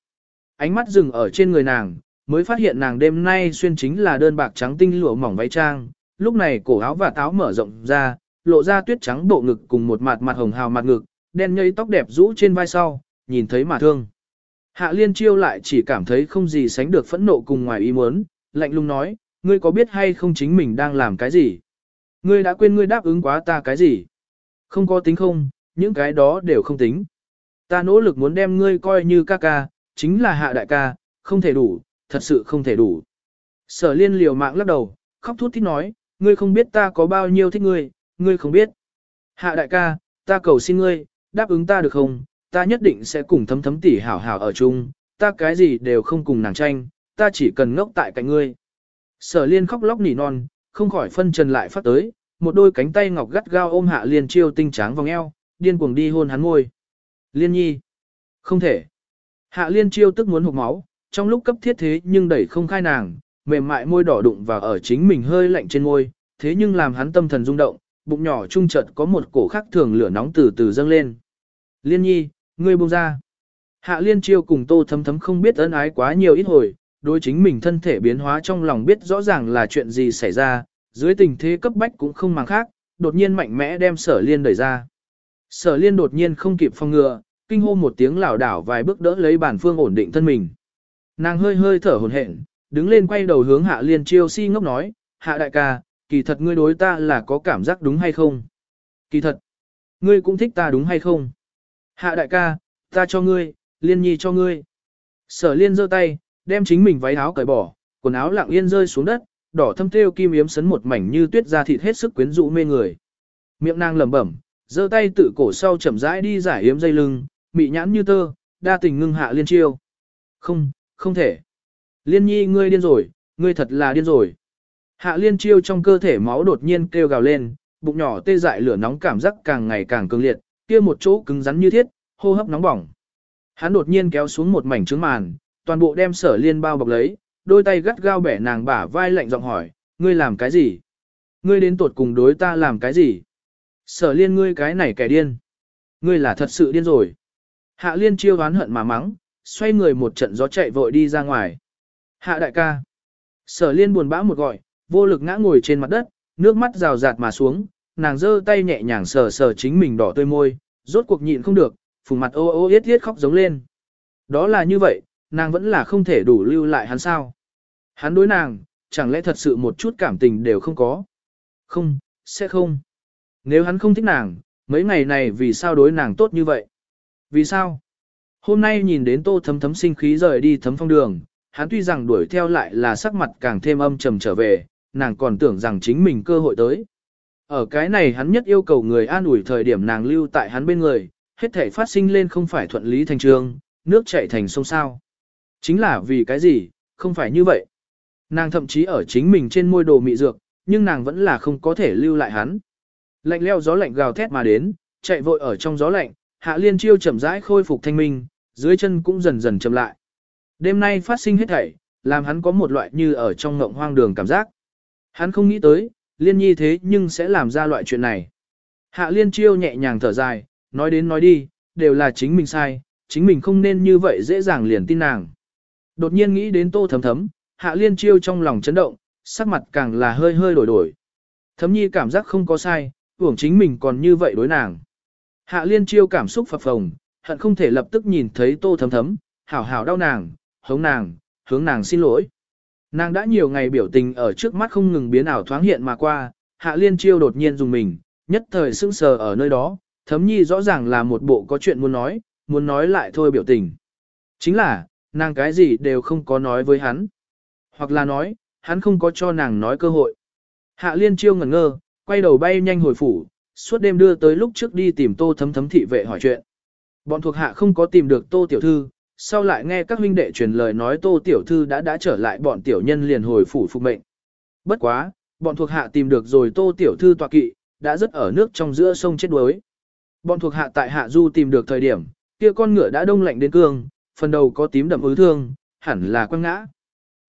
Ánh mắt dừng ở trên người nàng, mới phát hiện nàng đêm nay xuyên chính là đơn bạc trắng tinh lụa mỏng váy trang, lúc này cổ áo và táo mở rộng ra, lộ ra tuyết trắng bộ ngực cùng một mặt mặt hồng hào mặt ngực, đen nhây tóc đẹp rũ trên vai sau, nhìn thấy mà thương. Hạ liên chiêu lại chỉ cảm thấy không gì sánh được phẫn nộ cùng ngoài ý muốn, lạnh lùng nói, ngươi có biết hay không chính mình đang làm cái gì? Ngươi đã quên ngươi đáp ứng quá ta cái gì? Không có tính không, những cái đó đều không tính. Ta nỗ lực muốn đem ngươi coi như ca ca, chính là hạ đại ca, không thể đủ, thật sự không thể đủ. Sở liên liều mạng lắc đầu, khóc thút thít nói, ngươi không biết ta có bao nhiêu thích ngươi, ngươi không biết. Hạ đại ca, ta cầu xin ngươi, đáp ứng ta được không, ta nhất định sẽ cùng thấm thấm tỉ hảo hảo ở chung, ta cái gì đều không cùng nàng tranh, ta chỉ cần ngốc tại cạnh ngươi. Sở liên khóc lóc nỉ non, không khỏi phân trần lại phát tới, một đôi cánh tay ngọc gắt gao ôm hạ liên chiêu tinh tráng vòng eo, điên cuồng đi hôn hắn ngôi. Liên nhi. Không thể. Hạ liên chiêu tức muốn hụt máu, trong lúc cấp thiết thế nhưng đẩy không khai nàng, mềm mại môi đỏ đụng vào ở chính mình hơi lạnh trên môi, thế nhưng làm hắn tâm thần rung động, bụng nhỏ trung chợt có một cổ khắc thường lửa nóng từ từ dâng lên. Liên nhi, ngươi buông ra. Hạ liên chiêu cùng tô thấm thấm không biết ân ái quá nhiều ít hồi, đối chính mình thân thể biến hóa trong lòng biết rõ ràng là chuyện gì xảy ra, dưới tình thế cấp bách cũng không mang khác, đột nhiên mạnh mẽ đem sở liên đẩy ra. Sở liên đột nhiên không kịp phòng ngừa, kinh hô một tiếng lảo đảo vài bước đỡ lấy bản phương ổn định thân mình. Nàng hơi hơi thở hổn hển, đứng lên quay đầu hướng hạ liên chiêu si ngốc nói, hạ đại ca, kỳ thật ngươi đối ta là có cảm giác đúng hay không? Kỳ thật, ngươi cũng thích ta đúng hay không? Hạ đại ca, ta cho ngươi, liên nhi cho ngươi. Sở liên giơ tay, đem chính mình váy áo cởi bỏ, quần áo lặng yên rơi xuống đất, đỏ thâm thêu kim yếm sấn một mảnh như tuyết da thịt hết sức quyến rũ mê người. Miệng nàng lẩm bẩm, giơ tay tự cổ sau chậm rãi đi giải yếm dây lưng, mị nhãn như tơ, đa tình ngưng hạ liên chiêu. Không, không thể. Liên nhi ngươi điên rồi, ngươi thật là điên rồi. Hạ liên chiêu trong cơ thể máu đột nhiên kêu gào lên, bụng nhỏ tê dại lửa nóng cảm giác càng ngày càng cường liệt, kia một chỗ cứng rắn như thiết, hô hấp nóng bỏng. Hắn đột nhiên kéo xuống một mảnh trứng màn, toàn bộ đem sở liên bao bọc lấy, đôi tay gắt gao bẻ nàng bả vai lạnh giọng hỏi, ngươi làm cái gì? Ngươi đến tuột cùng đối ta làm cái gì? Sở liên ngươi cái này kẻ điên. Ngươi là thật sự điên rồi. Hạ liên chiêu oán hận mà mắng, xoay người một trận gió chạy vội đi ra ngoài. Hạ đại ca. Sở liên buồn bã một gọi, vô lực ngã ngồi trên mặt đất, nước mắt rào rạt mà xuống, nàng giơ tay nhẹ nhàng sờ sờ chính mình đỏ tươi môi, rốt cuộc nhịn không được, phùng mặt ô ô yết yết khóc giống lên. Đó là như vậy, nàng vẫn là không thể đủ lưu lại hắn sao. Hắn đối nàng, chẳng lẽ thật sự một chút cảm tình đều không có. Không, sẽ không. Nếu hắn không thích nàng, mấy ngày này vì sao đối nàng tốt như vậy? Vì sao? Hôm nay nhìn đến tô thấm thấm sinh khí rời đi thấm phong đường, hắn tuy rằng đuổi theo lại là sắc mặt càng thêm âm trầm trở về, nàng còn tưởng rằng chính mình cơ hội tới. Ở cái này hắn nhất yêu cầu người an ủi thời điểm nàng lưu tại hắn bên người, hết thể phát sinh lên không phải thuận lý thành trường, nước chảy thành sông sao. Chính là vì cái gì, không phải như vậy. Nàng thậm chí ở chính mình trên môi đồ mị dược, nhưng nàng vẫn là không có thể lưu lại hắn. Lạnh leo gió lạnh gào thét mà đến, chạy vội ở trong gió lạnh, hạ liên chiêu chậm rãi khôi phục thanh minh, dưới chân cũng dần dần chậm lại. Đêm nay phát sinh hết thảy, làm hắn có một loại như ở trong ngộng hoang đường cảm giác. Hắn không nghĩ tới, liên nhi thế nhưng sẽ làm ra loại chuyện này. Hạ liên chiêu nhẹ nhàng thở dài, nói đến nói đi, đều là chính mình sai, chính mình không nên như vậy dễ dàng liền tin nàng. Đột nhiên nghĩ đến tô thấm thấm, hạ liên chiêu trong lòng chấn động, sắc mặt càng là hơi hơi đổi đổi. Thấm nhi cảm giác không có sai, tưởng chính mình còn như vậy đối nàng. Hạ liên chiêu cảm xúc phập phồng, hận không thể lập tức nhìn thấy tô thấm thấm, hảo hảo đau nàng, hống nàng, hướng nàng xin lỗi. Nàng đã nhiều ngày biểu tình ở trước mắt không ngừng biến ảo thoáng hiện mà qua, hạ liên chiêu đột nhiên dùng mình, nhất thời sững sờ ở nơi đó, thấm nhi rõ ràng là một bộ có chuyện muốn nói, muốn nói lại thôi biểu tình. Chính là, nàng cái gì đều không có nói với hắn. Hoặc là nói, hắn không có cho nàng nói cơ hội. Hạ liên chiêu ngẩn ngơ, quay đầu bay nhanh hồi phủ, suốt đêm đưa tới lúc trước đi tìm tô thấm thấm thị vệ hỏi chuyện. Bọn thuộc hạ không có tìm được tô tiểu thư, sau lại nghe các huynh đệ truyền lời nói tô tiểu thư đã đã trở lại bọn tiểu nhân liền hồi phủ phục mệnh. Bất quá, bọn thuộc hạ tìm được rồi tô tiểu thư tọa kỵ, đã rất ở nước trong giữa sông chết đuối. Bọn thuộc hạ tại hạ du tìm được thời điểm, kia con ngựa đã đông lạnh đến cương, phần đầu có tím đậm ứ thương, hẳn là quăng ngã.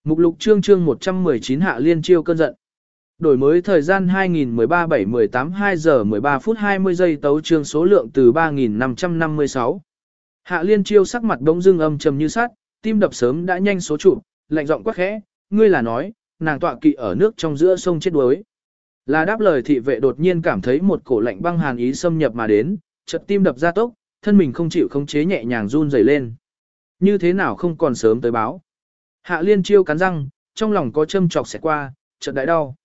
Mục lục chương chương 119 hạ liên chiêu cơn giận. Đổi mới thời gian 2013 7 18 2 giờ 13 phút 20 giây tấu chương số lượng từ 3556. Hạ liên chiêu sắc mặt bỗng dưng âm trầm như sắt, tim đập sớm đã nhanh số trụ, lạnh giọng quắc khẽ, ngươi là nói, nàng tọa kỵ ở nước trong giữa sông chết đuối. Là đáp lời thị vệ đột nhiên cảm thấy một cổ lạnh băng hàn ý xâm nhập mà đến, chợt tim đập ra tốc, thân mình không chịu khống chế nhẹ nhàng run rẩy lên. Như thế nào không còn sớm tới báo. Hạ liên chiêu cắn răng, trong lòng có châm chọc sẽ qua, chợt đại đau.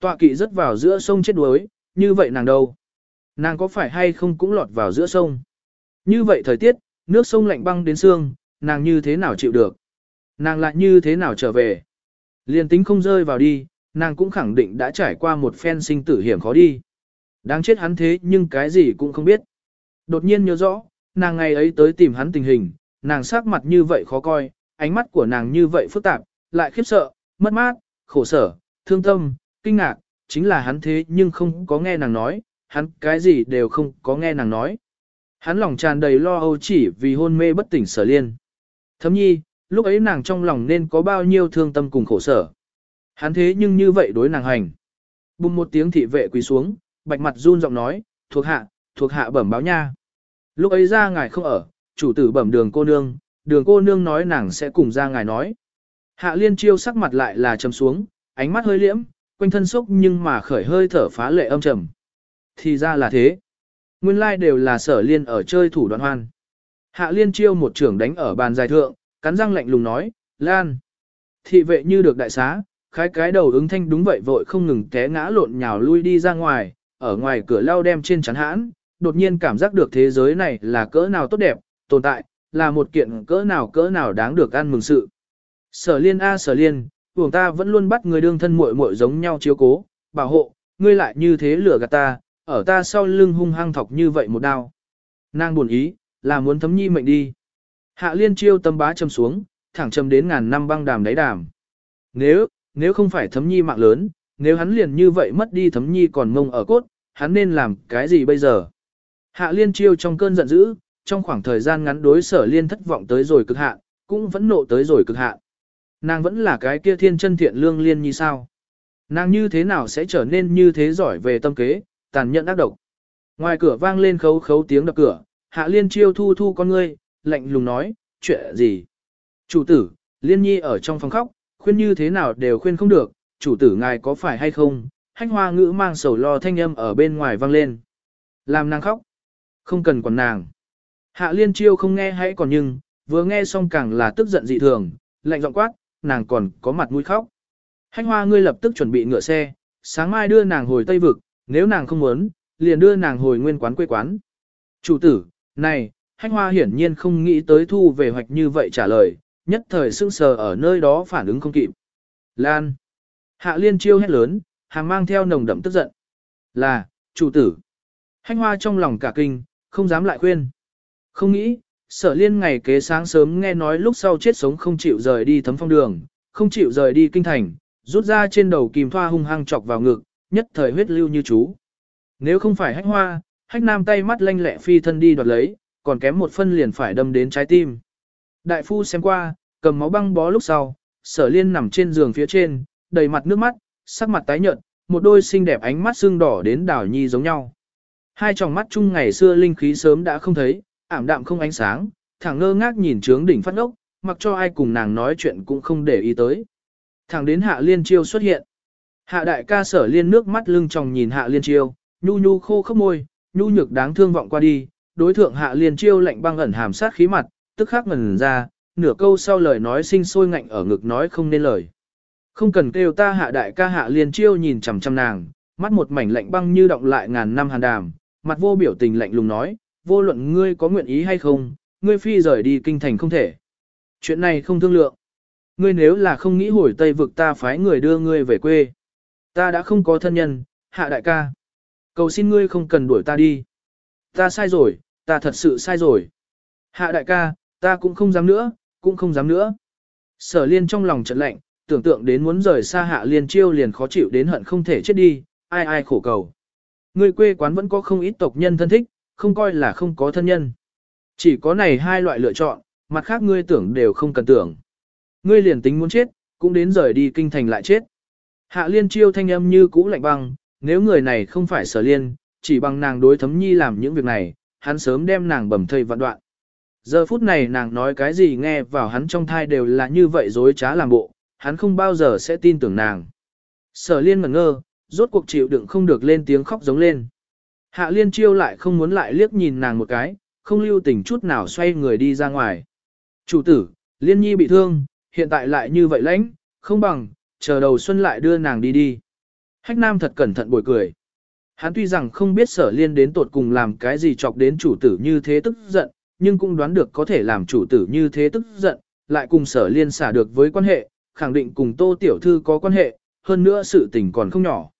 Tọa kỵ rớt vào giữa sông chết đuối, như vậy nàng đâu? Nàng có phải hay không cũng lọt vào giữa sông? Như vậy thời tiết, nước sông lạnh băng đến xương, nàng như thế nào chịu được? Nàng lại như thế nào trở về? Liên tính không rơi vào đi, nàng cũng khẳng định đã trải qua một phen sinh tử hiểm khó đi. Đáng chết hắn thế nhưng cái gì cũng không biết. Đột nhiên nhớ rõ, nàng ngày ấy tới tìm hắn tình hình, nàng sắc mặt như vậy khó coi, ánh mắt của nàng như vậy phức tạp, lại khiếp sợ, mất mát, khổ sở, thương tâm, kinh ngạc, chính là hắn thế nhưng không có nghe nàng nói, hắn cái gì đều không có nghe nàng nói. Hắn lòng tràn đầy lo âu chỉ vì hôn mê bất tỉnh sở liên. Thấm nhi, lúc ấy nàng trong lòng nên có bao nhiêu thương tâm cùng khổ sở. Hắn thế nhưng như vậy đối nàng hành. Bùng một tiếng thị vệ quỳ xuống, bạch mặt run giọng nói, thuộc hạ, thuộc hạ bẩm báo nha. Lúc ấy ra ngài không ở, chủ tử bẩm đường cô nương, đường cô nương nói nàng sẽ cùng ra ngài nói. Hạ liên chiêu sắc mặt lại là trầm xuống, ánh mắt hơi liễm, quanh thân sốc nhưng mà khởi hơi thở phá lệ âm trầm. Thì ra là thế. Nguyên lai đều là sở liên ở chơi thủ đoạn hoan. Hạ liên chiêu một trưởng đánh ở bàn dài thượng, cắn răng lạnh lùng nói, Lan. Thị vệ như được đại xá, khái cái đầu ứng thanh đúng vậy vội không ngừng té ngã lộn nhào lui đi ra ngoài, ở ngoài cửa lao đem trên chắn hãn, đột nhiên cảm giác được thế giới này là cỡ nào tốt đẹp, tồn tại, là một kiện cỡ nào cỡ nào đáng được ăn mừng sự. Sở liên a sở liên, vùng ta vẫn luôn bắt người đương thân muội muội giống nhau chiếu cố, bảo hộ, ngươi lại như thế lửa gạt ta, ở ta sau lưng hung hăng thọc như vậy một đao. Nàng buồn ý, là muốn thấm nhi mệnh đi. Hạ liên chiêu tâm bá châm xuống, thẳng châm đến ngàn năm băng đàm đáy đàm. Nếu, nếu không phải thấm nhi mạng lớn, nếu hắn liền như vậy mất đi thấm nhi còn ngông ở cốt, hắn nên làm cái gì bây giờ? Hạ liên chiêu trong cơn giận dữ, trong khoảng thời gian ngắn đối sở liên thất vọng tới rồi cực hạn, cũng vẫn nộ tới rồi cực hạn. Nàng vẫn là cái kia thiên chân thiện lương liên như sao? Nàng như thế nào sẽ trở nên như thế giỏi về tâm kế, tàn nhẫn ác độc? Ngoài cửa vang lên khấu khấu tiếng đập cửa, hạ liên chiêu thu thu con ngươi, lạnh lùng nói, chuyện gì? Chủ tử, liên nhi ở trong phòng khóc, khuyên như thế nào đều khuyên không được, chủ tử ngài có phải hay không? Hách hoa ngữ mang sầu lo thanh âm ở bên ngoài vang lên. Làm nàng khóc. Không cần còn nàng. Hạ liên chiêu không nghe hãy còn nhưng, vừa nghe xong càng là tức giận dị thường, lạnh giọng quát, nàng còn có mặt mũi khóc. Hách hoa ngươi lập tức chuẩn bị ngựa xe, sáng mai đưa nàng hồi Tây Vực, nếu nàng không muốn, liền đưa nàng hồi nguyên quán quê quán. Chủ tử, này, hách hoa hiển nhiên không nghĩ tới thu về hoạch như vậy trả lời, nhất thời sưng sờ ở nơi đó phản ứng không kịp. Lan. Hạ liên chiêu hét lớn, hàng mang theo nồng đậm tức giận. Là, chủ tử. Hách hoa trong lòng cả kinh, không dám lại khuyên. Không nghĩ, sở liên ngày kế sáng sớm nghe nói lúc sau chết sống không chịu rời đi thấm phong đường, không chịu rời đi kinh thành, rút ra trên đầu kìm thoa hung hăng chọc vào ngực, nhất thời huyết lưu như chú. Nếu không phải hách hoa, hách nam tay mắt lanh lẹ phi thân đi đoạt lấy, còn kém một phân liền phải đâm đến trái tim. Đại phu xem qua, cầm máu băng bó lúc sau, sở liên nằm trên giường phía trên, đầy mặt nước mắt, sắc mặt tái nhợt, một đôi xinh đẹp ánh mắt xương đỏ đến đảo nhi giống nhau. Hai tròng mắt chung ngày xưa linh khí sớm đã không thấy, ảm đạm không ánh sáng, thẳng ngơ ngác nhìn trướng đỉnh phát ốc, mặc cho ai cùng nàng nói chuyện cũng không để ý tới. Thẳng đến hạ liên chiêu xuất hiện. Hạ đại ca sở liên nước mắt lưng tròng nhìn hạ liên chiêu, nhu nhu khô khốc môi, nhu nhược đáng thương vọng qua đi, đối thượng hạ liên chiêu lạnh băng ẩn hàm sát khí mặt, tức khắc ngần ra, nửa câu sau lời nói sinh sôi ngạnh ở ngực nói không nên lời. Không cần kêu ta hạ đại ca hạ liên chiêu nhìn chằm chằm nàng, mắt một mảnh lạnh băng như động lại ngàn năm hàn đàm, mặt vô biểu tình lạnh lùng nói, vô luận ngươi có nguyện ý hay không, ngươi phi rời đi kinh thành không thể. Chuyện này không thương lượng. Ngươi nếu là không nghĩ hồi Tây vực ta phái người đưa ngươi về quê. Ta đã không có thân nhân, hạ đại ca. Cầu xin ngươi không cần đuổi ta đi. Ta sai rồi, ta thật sự sai rồi. Hạ đại ca, ta cũng không dám nữa, cũng không dám nữa. Sở liên trong lòng trận lạnh, tưởng tượng đến muốn rời xa hạ liên chiêu liền khó chịu đến hận không thể chết đi, ai ai khổ cầu. Ngươi quê quán vẫn có không ít tộc nhân thân thích, không coi là không có thân nhân. Chỉ có này hai loại lựa chọn, mặt khác ngươi tưởng đều không cần tưởng. Ngươi liền tính muốn chết, cũng đến rời đi kinh thành lại chết. Hạ liên chiêu thanh âm như cũ lạnh băng, nếu người này không phải sở liên, chỉ bằng nàng đối thấm nhi làm những việc này, hắn sớm đem nàng bầm thây vạn đoạn. Giờ phút này nàng nói cái gì nghe vào hắn trong thai đều là như vậy dối trá làm bộ, hắn không bao giờ sẽ tin tưởng nàng. Sở liên ngẩn ngơ, rốt cuộc chịu đựng không được lên tiếng khóc giống lên. Hạ liên chiêu lại không muốn lại liếc nhìn nàng một cái, không lưu tình chút nào xoay người đi ra ngoài. Chủ tử, liên nhi bị thương, hiện tại lại như vậy lãnh, không bằng, chờ đầu xuân lại đưa nàng đi đi. Hách nam thật cẩn thận bồi cười. Hắn tuy rằng không biết sở liên đến tột cùng làm cái gì chọc đến chủ tử như thế tức giận, nhưng cũng đoán được có thể làm chủ tử như thế tức giận, lại cùng sở liên xả được với quan hệ, khẳng định cùng tô tiểu thư có quan hệ, hơn nữa sự tình còn không nhỏ.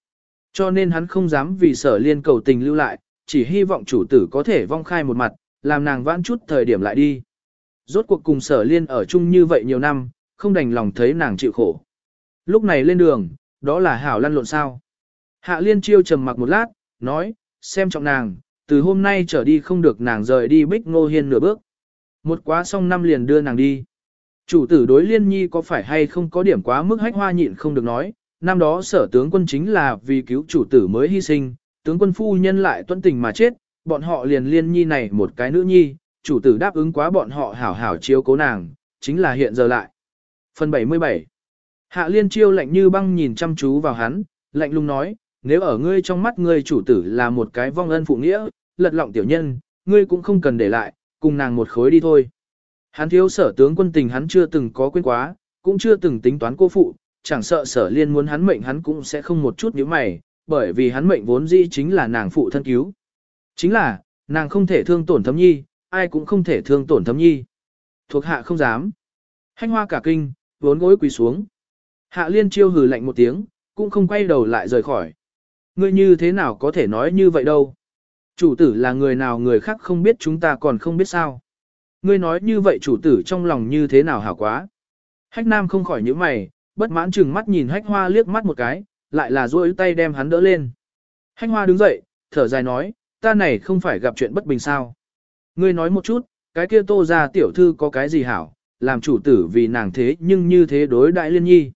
Cho nên hắn không dám vì sở liên cầu tình lưu lại, chỉ hy vọng chủ tử có thể vong khai một mặt, làm nàng vãn chút thời điểm lại đi. Rốt cuộc cùng sở liên ở chung như vậy nhiều năm, không đành lòng thấy nàng chịu khổ. Lúc này lên đường, đó là hảo lăn lộn sao. Hạ liên chiêu trầm mặc một lát, nói, xem trọng nàng, từ hôm nay trở đi không được nàng rời đi bích ngô hiên nửa bước. Một quá xong năm liền đưa nàng đi. Chủ tử đối liên nhi có phải hay không có điểm quá mức hách hoa nhịn không được nói, năm đó sở tướng quân chính là vì cứu chủ tử mới hy sinh, tướng quân phu nhân lại tuân tình mà chết, bọn họ liền liên nhi này một cái nữ nhi, chủ tử đáp ứng quá bọn họ hảo hảo chiếu cố nàng, chính là hiện giờ lại. Phần 77 Hạ liên chiêu lạnh như băng nhìn chăm chú vào hắn, lạnh lùng nói, nếu ở ngươi trong mắt ngươi chủ tử là một cái vong ân phụ nghĩa, lật lọng tiểu nhân, ngươi cũng không cần để lại, cùng nàng một khối đi thôi. Hắn thiếu sở tướng quân tình hắn chưa từng có quên quá, cũng chưa từng tính toán cô phụ, chẳng sợ sở liên muốn hắn mệnh hắn cũng sẽ không một chút nhíu mày, bởi vì hắn mệnh vốn dĩ chính là nàng phụ thân cứu. Chính là, nàng không thể thương tổn thấm nhi, ai cũng không thể thương tổn thấm nhi. Thuộc hạ không dám. Hanh hoa cả kinh, vốn gối quỳ xuống. Hạ liên chiêu hừ lạnh một tiếng, cũng không quay đầu lại rời khỏi. Ngươi như thế nào có thể nói như vậy đâu. Chủ tử là người nào người khác không biết chúng ta còn không biết sao. Ngươi nói như vậy chủ tử trong lòng như thế nào hảo quá. Hách nam không khỏi nhíu mày, bất mãn chừng mắt nhìn hách hoa liếc mắt một cái, lại là duỗi tay đem hắn đỡ lên. Hách hoa đứng dậy, thở dài nói, ta này không phải gặp chuyện bất bình sao. Ngươi nói một chút, cái kia tô ra tiểu thư có cái gì hảo, làm chủ tử vì nàng thế nhưng như thế đối đại liên nhi.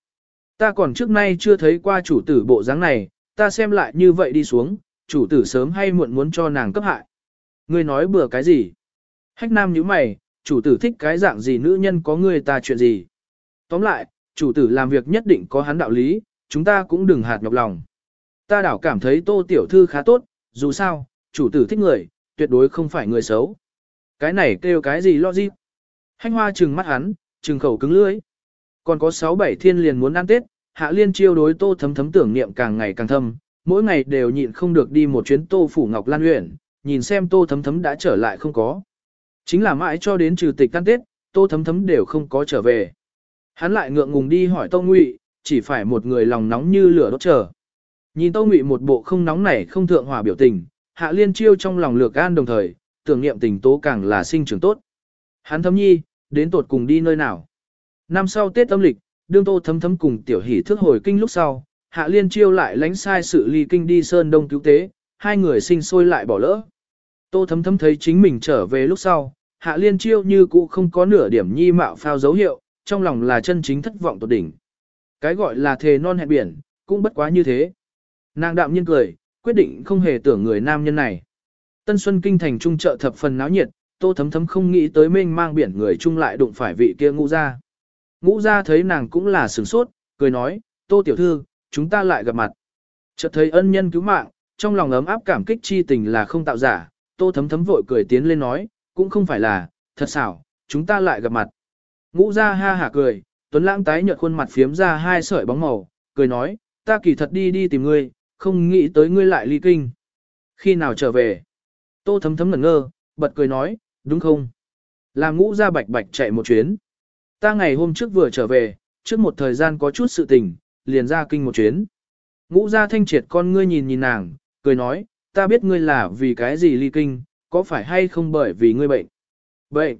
Ta còn trước nay chưa thấy qua chủ tử bộ dáng này, ta xem lại như vậy đi xuống, chủ tử sớm hay muộn muốn cho nàng cấp hại. Ngươi nói bừa cái gì? Hách nam như mày, chủ tử thích cái dạng gì nữ nhân có người ta chuyện gì? Tóm lại, chủ tử làm việc nhất định có hắn đạo lý, chúng ta cũng đừng hạt nhọc lòng. Ta đảo cảm thấy tô tiểu thư khá tốt, dù sao, chủ tử thích người, tuyệt đối không phải người xấu. Cái này kêu cái gì lo gì? Hách hoa trừng mắt hắn, trừng khẩu cứng lưỡi. Còn có 6-7 thiên liền muốn ăn Tết, hạ liên chiêu đối tô thấm thấm tưởng niệm càng ngày càng thâm, mỗi ngày đều nhịn không được đi một chuyến tô phủ ngọc lan huyện, nhìn xem tô thấm thấm đã trở lại không có. Chính là mãi cho đến trừ tịch ăn Tết, tô thấm thấm đều không có trở về. Hắn lại ngượng ngùng đi hỏi tô ngụy, chỉ phải một người lòng nóng như lửa đốt chờ. Nhìn tô ngụy một bộ không nóng nảy không thượng hòa biểu tình, hạ liên chiêu trong lòng lược an đồng thời, tưởng niệm tình tố càng là sinh trưởng tốt. Hắn thấm nhi, đến tột cùng đi nơi nào. Năm sau Tết âm lịch, đương tô thấm thấm cùng tiểu hỷ thước hồi kinh lúc sau, hạ liên chiêu lại lánh sai sự ly kinh đi sơn đông cứu tế, hai người sinh sôi lại bỏ lỡ. Tô thấm thấm thấy chính mình trở về lúc sau, hạ liên chiêu như cũ không có nửa điểm nhi mạo phao dấu hiệu, trong lòng là chân chính thất vọng tột đỉnh. Cái gọi là thề non hẹn biển, cũng bất quá như thế. Nàng đạm nhiên cười, quyết định không hề tưởng người nam nhân này. Tân Xuân Kinh thành trung trợ thập phần náo nhiệt, tô thấm thấm không nghĩ tới mênh mang biển người chung lại đụng phải vị kia ngũ gia. Ngũ gia thấy nàng cũng là sửng sốt, cười nói, tô tiểu thư, chúng ta lại gặp mặt. Chợt thấy ân nhân cứu mạng, trong lòng ấm áp cảm kích chi tình là không tạo giả, tô thấm thấm vội cười tiến lên nói, cũng không phải là, thật xảo, chúng ta lại gặp mặt. Ngũ gia ha hả cười, tuấn lãng tái nhợt khuôn mặt phiếm ra hai sợi bóng màu, cười nói, ta kỳ thật đi đi tìm ngươi, không nghĩ tới ngươi lại ly kinh. Khi nào trở về? Tô thấm thấm ngẩn ngơ, bật cười nói, đúng không? Làm ngũ gia bạch bạch chạy một chuyến. Ta ngày hôm trước vừa trở về, trước một thời gian có chút sự tình, liền ra kinh một chuyến. Ngũ gia thanh triệt con ngươi nhìn nhìn nàng, cười nói, ta biết ngươi là vì cái gì ly kinh, có phải hay không bởi vì ngươi bệnh. Bệnh.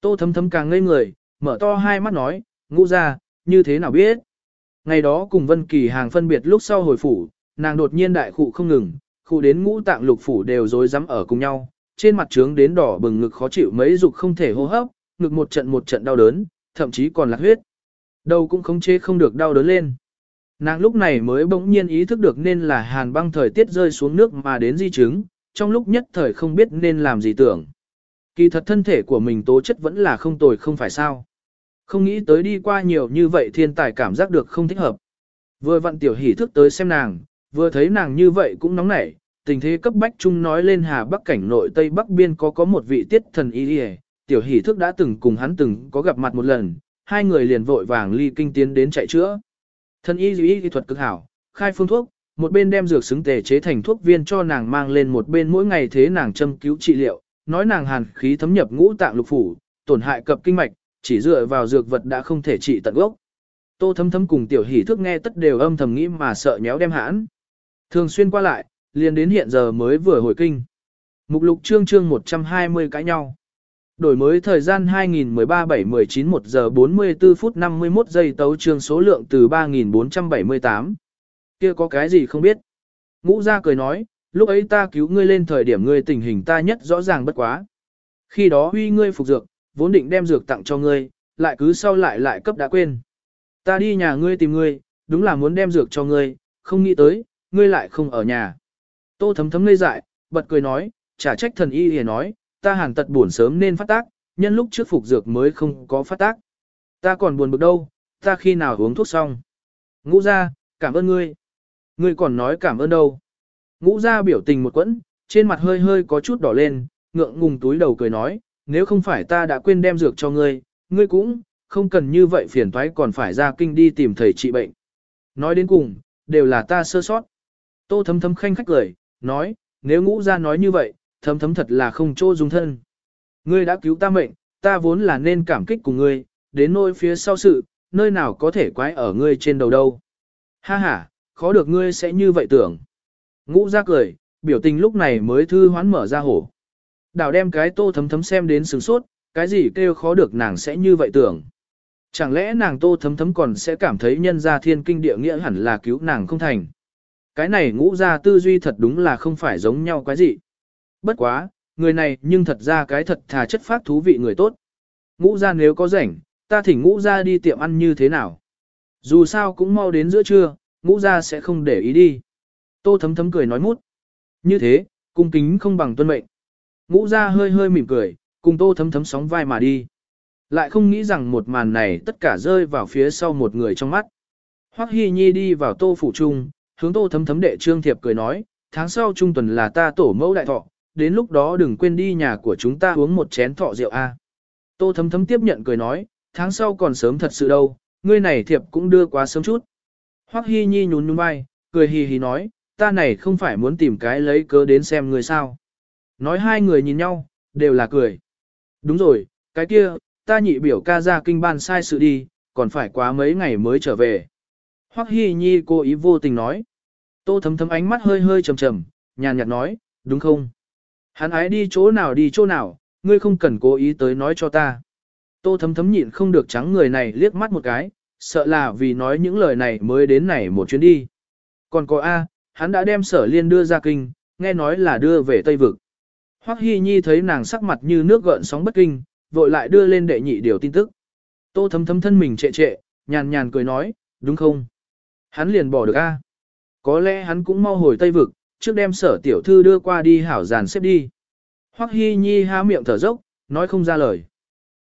Tô thấm thấm càng ngây người, mở to hai mắt nói, ngũ gia, như thế nào biết. Ngày đó cùng Vân Kỳ hàng phân biệt lúc sau hồi phủ, nàng đột nhiên đại khụ không ngừng, khụ đến ngũ tạng lục phủ đều rối rắm ở cùng nhau, trên mặt trướng đến đỏ bừng ngực khó chịu mấy dục không thể hô hấp, ngực một trận một trận đau đớn, thậm chí còn lạc huyết. Đầu cũng khống chế không được đau đớn lên. Nàng lúc này mới bỗng nhiên ý thức được nên là hàn băng thời tiết rơi xuống nước mà đến di chứng, trong lúc nhất thời không biết nên làm gì tưởng. Kỳ thật thân thể của mình tố chất vẫn là không tồi không phải sao. Không nghĩ tới đi qua nhiều như vậy thiên tài cảm giác được không thích hợp. Vừa vặn tiểu hỉ thức tới xem nàng, vừa thấy nàng như vậy cũng nóng nảy, tình thế cấp bách chung nói lên Hà Bắc cảnh nội Tây Bắc biên có có một vị tiết thần y tiểu hỷ thức đã từng cùng hắn từng có gặp mặt một lần, hai người liền vội vàng ly kinh tiến đến chạy chữa. Thân y y thuật cực hảo, khai phương thuốc, một bên đem dược xứng tề chế thành thuốc viên cho nàng mang lên một bên mỗi ngày thế nàng châm cứu trị liệu, nói nàng hàn khí thấm nhập ngũ tạng lục phủ, tổn hại cập kinh mạch, chỉ dựa vào dược vật đã không thể trị tận gốc. Tô thấm thấm cùng tiểu hỷ thức nghe tất đều âm thầm nghĩ mà sợ nhéo đem hãn. Thường xuyên qua lại, liền đến hiện giờ mới vừa hồi kinh. Mục lục chương chương 120 cãi nhau. Đổi mới thời gian 2013-7-19 1 giờ 44 phút 51 giây tấu trương số lượng từ 3.478 kia có cái gì không biết. Ngũ gia cười nói, lúc ấy ta cứu ngươi lên thời điểm ngươi tình hình ta nhất rõ ràng bất quá. Khi đó huy ngươi phục dược, vốn định đem dược tặng cho ngươi, lại cứ sau lại lại cấp đã quên. Ta đi nhà ngươi tìm ngươi, đúng là muốn đem dược cho ngươi, không nghĩ tới, ngươi lại không ở nhà. Tô thấm thấm ngây dại, bật cười nói, trả trách thần y hề nói, ta hàn tật buồn sớm nên phát tác, nhân lúc trước phục dược mới không có phát tác. Ta còn buồn bực đâu, ta khi nào uống thuốc xong. Ngũ ra, cảm ơn ngươi. Ngươi còn nói cảm ơn đâu. Ngũ ra biểu tình một quẫn, trên mặt hơi hơi có chút đỏ lên, ngượng ngùng túi đầu cười nói, nếu không phải ta đã quên đem dược cho ngươi, ngươi cũng, không cần như vậy phiền toái còn phải ra kinh đi tìm thầy trị bệnh. Nói đến cùng, đều là ta sơ sót. Tô thấm thấm khanh khách cười, nói, nếu ngũ ra nói như vậy, thấm thấm thật là không chỗ dung thân. Ngươi đã cứu ta mệnh, ta vốn là nên cảm kích cùng ngươi, đến nỗi phía sau sự, nơi nào có thể quái ở ngươi trên đầu đâu. Ha ha, khó được ngươi sẽ như vậy tưởng. Ngũ ra cười, biểu tình lúc này mới thư hoán mở ra hổ. Đào đem cái tô thấm thấm xem đến sừng sốt, cái gì kêu khó được nàng sẽ như vậy tưởng. Chẳng lẽ nàng tô thấm thấm còn sẽ cảm thấy nhân gia thiên kinh địa nghĩa hẳn là cứu nàng không thành. Cái này ngũ ra tư duy thật đúng là không phải giống nhau quái gì. Bất quá, người này nhưng thật ra cái thật thà chất phát thú vị người tốt. Ngũ ra nếu có rảnh, ta thỉnh ngũ ra đi tiệm ăn như thế nào. Dù sao cũng mau đến giữa trưa, ngũ ra sẽ không để ý đi. Tô thấm thấm cười nói mút. Như thế, cung kính không bằng tuân mệnh. Ngũ ra hơi hơi mỉm cười, cùng tô thấm thấm sóng vai mà đi. Lại không nghĩ rằng một màn này tất cả rơi vào phía sau một người trong mắt. Hoắc Hi Nhi đi vào tô phủ trung, hướng tô thấm thấm đệ trương thiệp cười nói, tháng sau trung tuần là ta tổ mẫu đại thọ, đến lúc đó đừng quên đi nhà của chúng ta uống một chén thọ rượu a. Tô thấm thấm tiếp nhận cười nói, tháng sau còn sớm thật sự đâu, ngươi này thiệp cũng đưa quá sớm chút. Hoắc Hi Nhi nhún nhún vai, cười hì hì nói, ta này không phải muốn tìm cái lấy cớ đến xem người sao. Nói hai người nhìn nhau, đều là cười. Đúng rồi, cái kia, ta nhị biểu ca ra kinh ban sai sự đi, còn phải quá mấy ngày mới trở về. Hoắc Hi Nhi cố ý vô tình nói. Tô thấm thấm ánh mắt hơi hơi trầm trầm, nhàn nhạt nói, đúng không? Hắn ái đi chỗ nào đi chỗ nào, ngươi không cần cố ý tới nói cho ta. Tô thấm thấm nhịn không được trắng người này liếc mắt một cái, sợ là vì nói những lời này mới đến này một chuyến đi. Còn có A, hắn đã đem sở liên đưa ra kinh, nghe nói là đưa về Tây Vực. Hoắc Hi Nhi thấy nàng sắc mặt như nước gợn sóng bất kinh, vội lại đưa lên đệ nhị điều tin tức. Tô thấm thấm thân mình trệ trệ, nhàn nhàn cười nói, đúng không? Hắn liền bỏ được A. Có lẽ hắn cũng mau hồi Tây Vực, trước đem sở tiểu thư đưa qua đi hảo giàn xếp đi. Hoắc Hi Nhi há miệng thở dốc, nói không ra lời.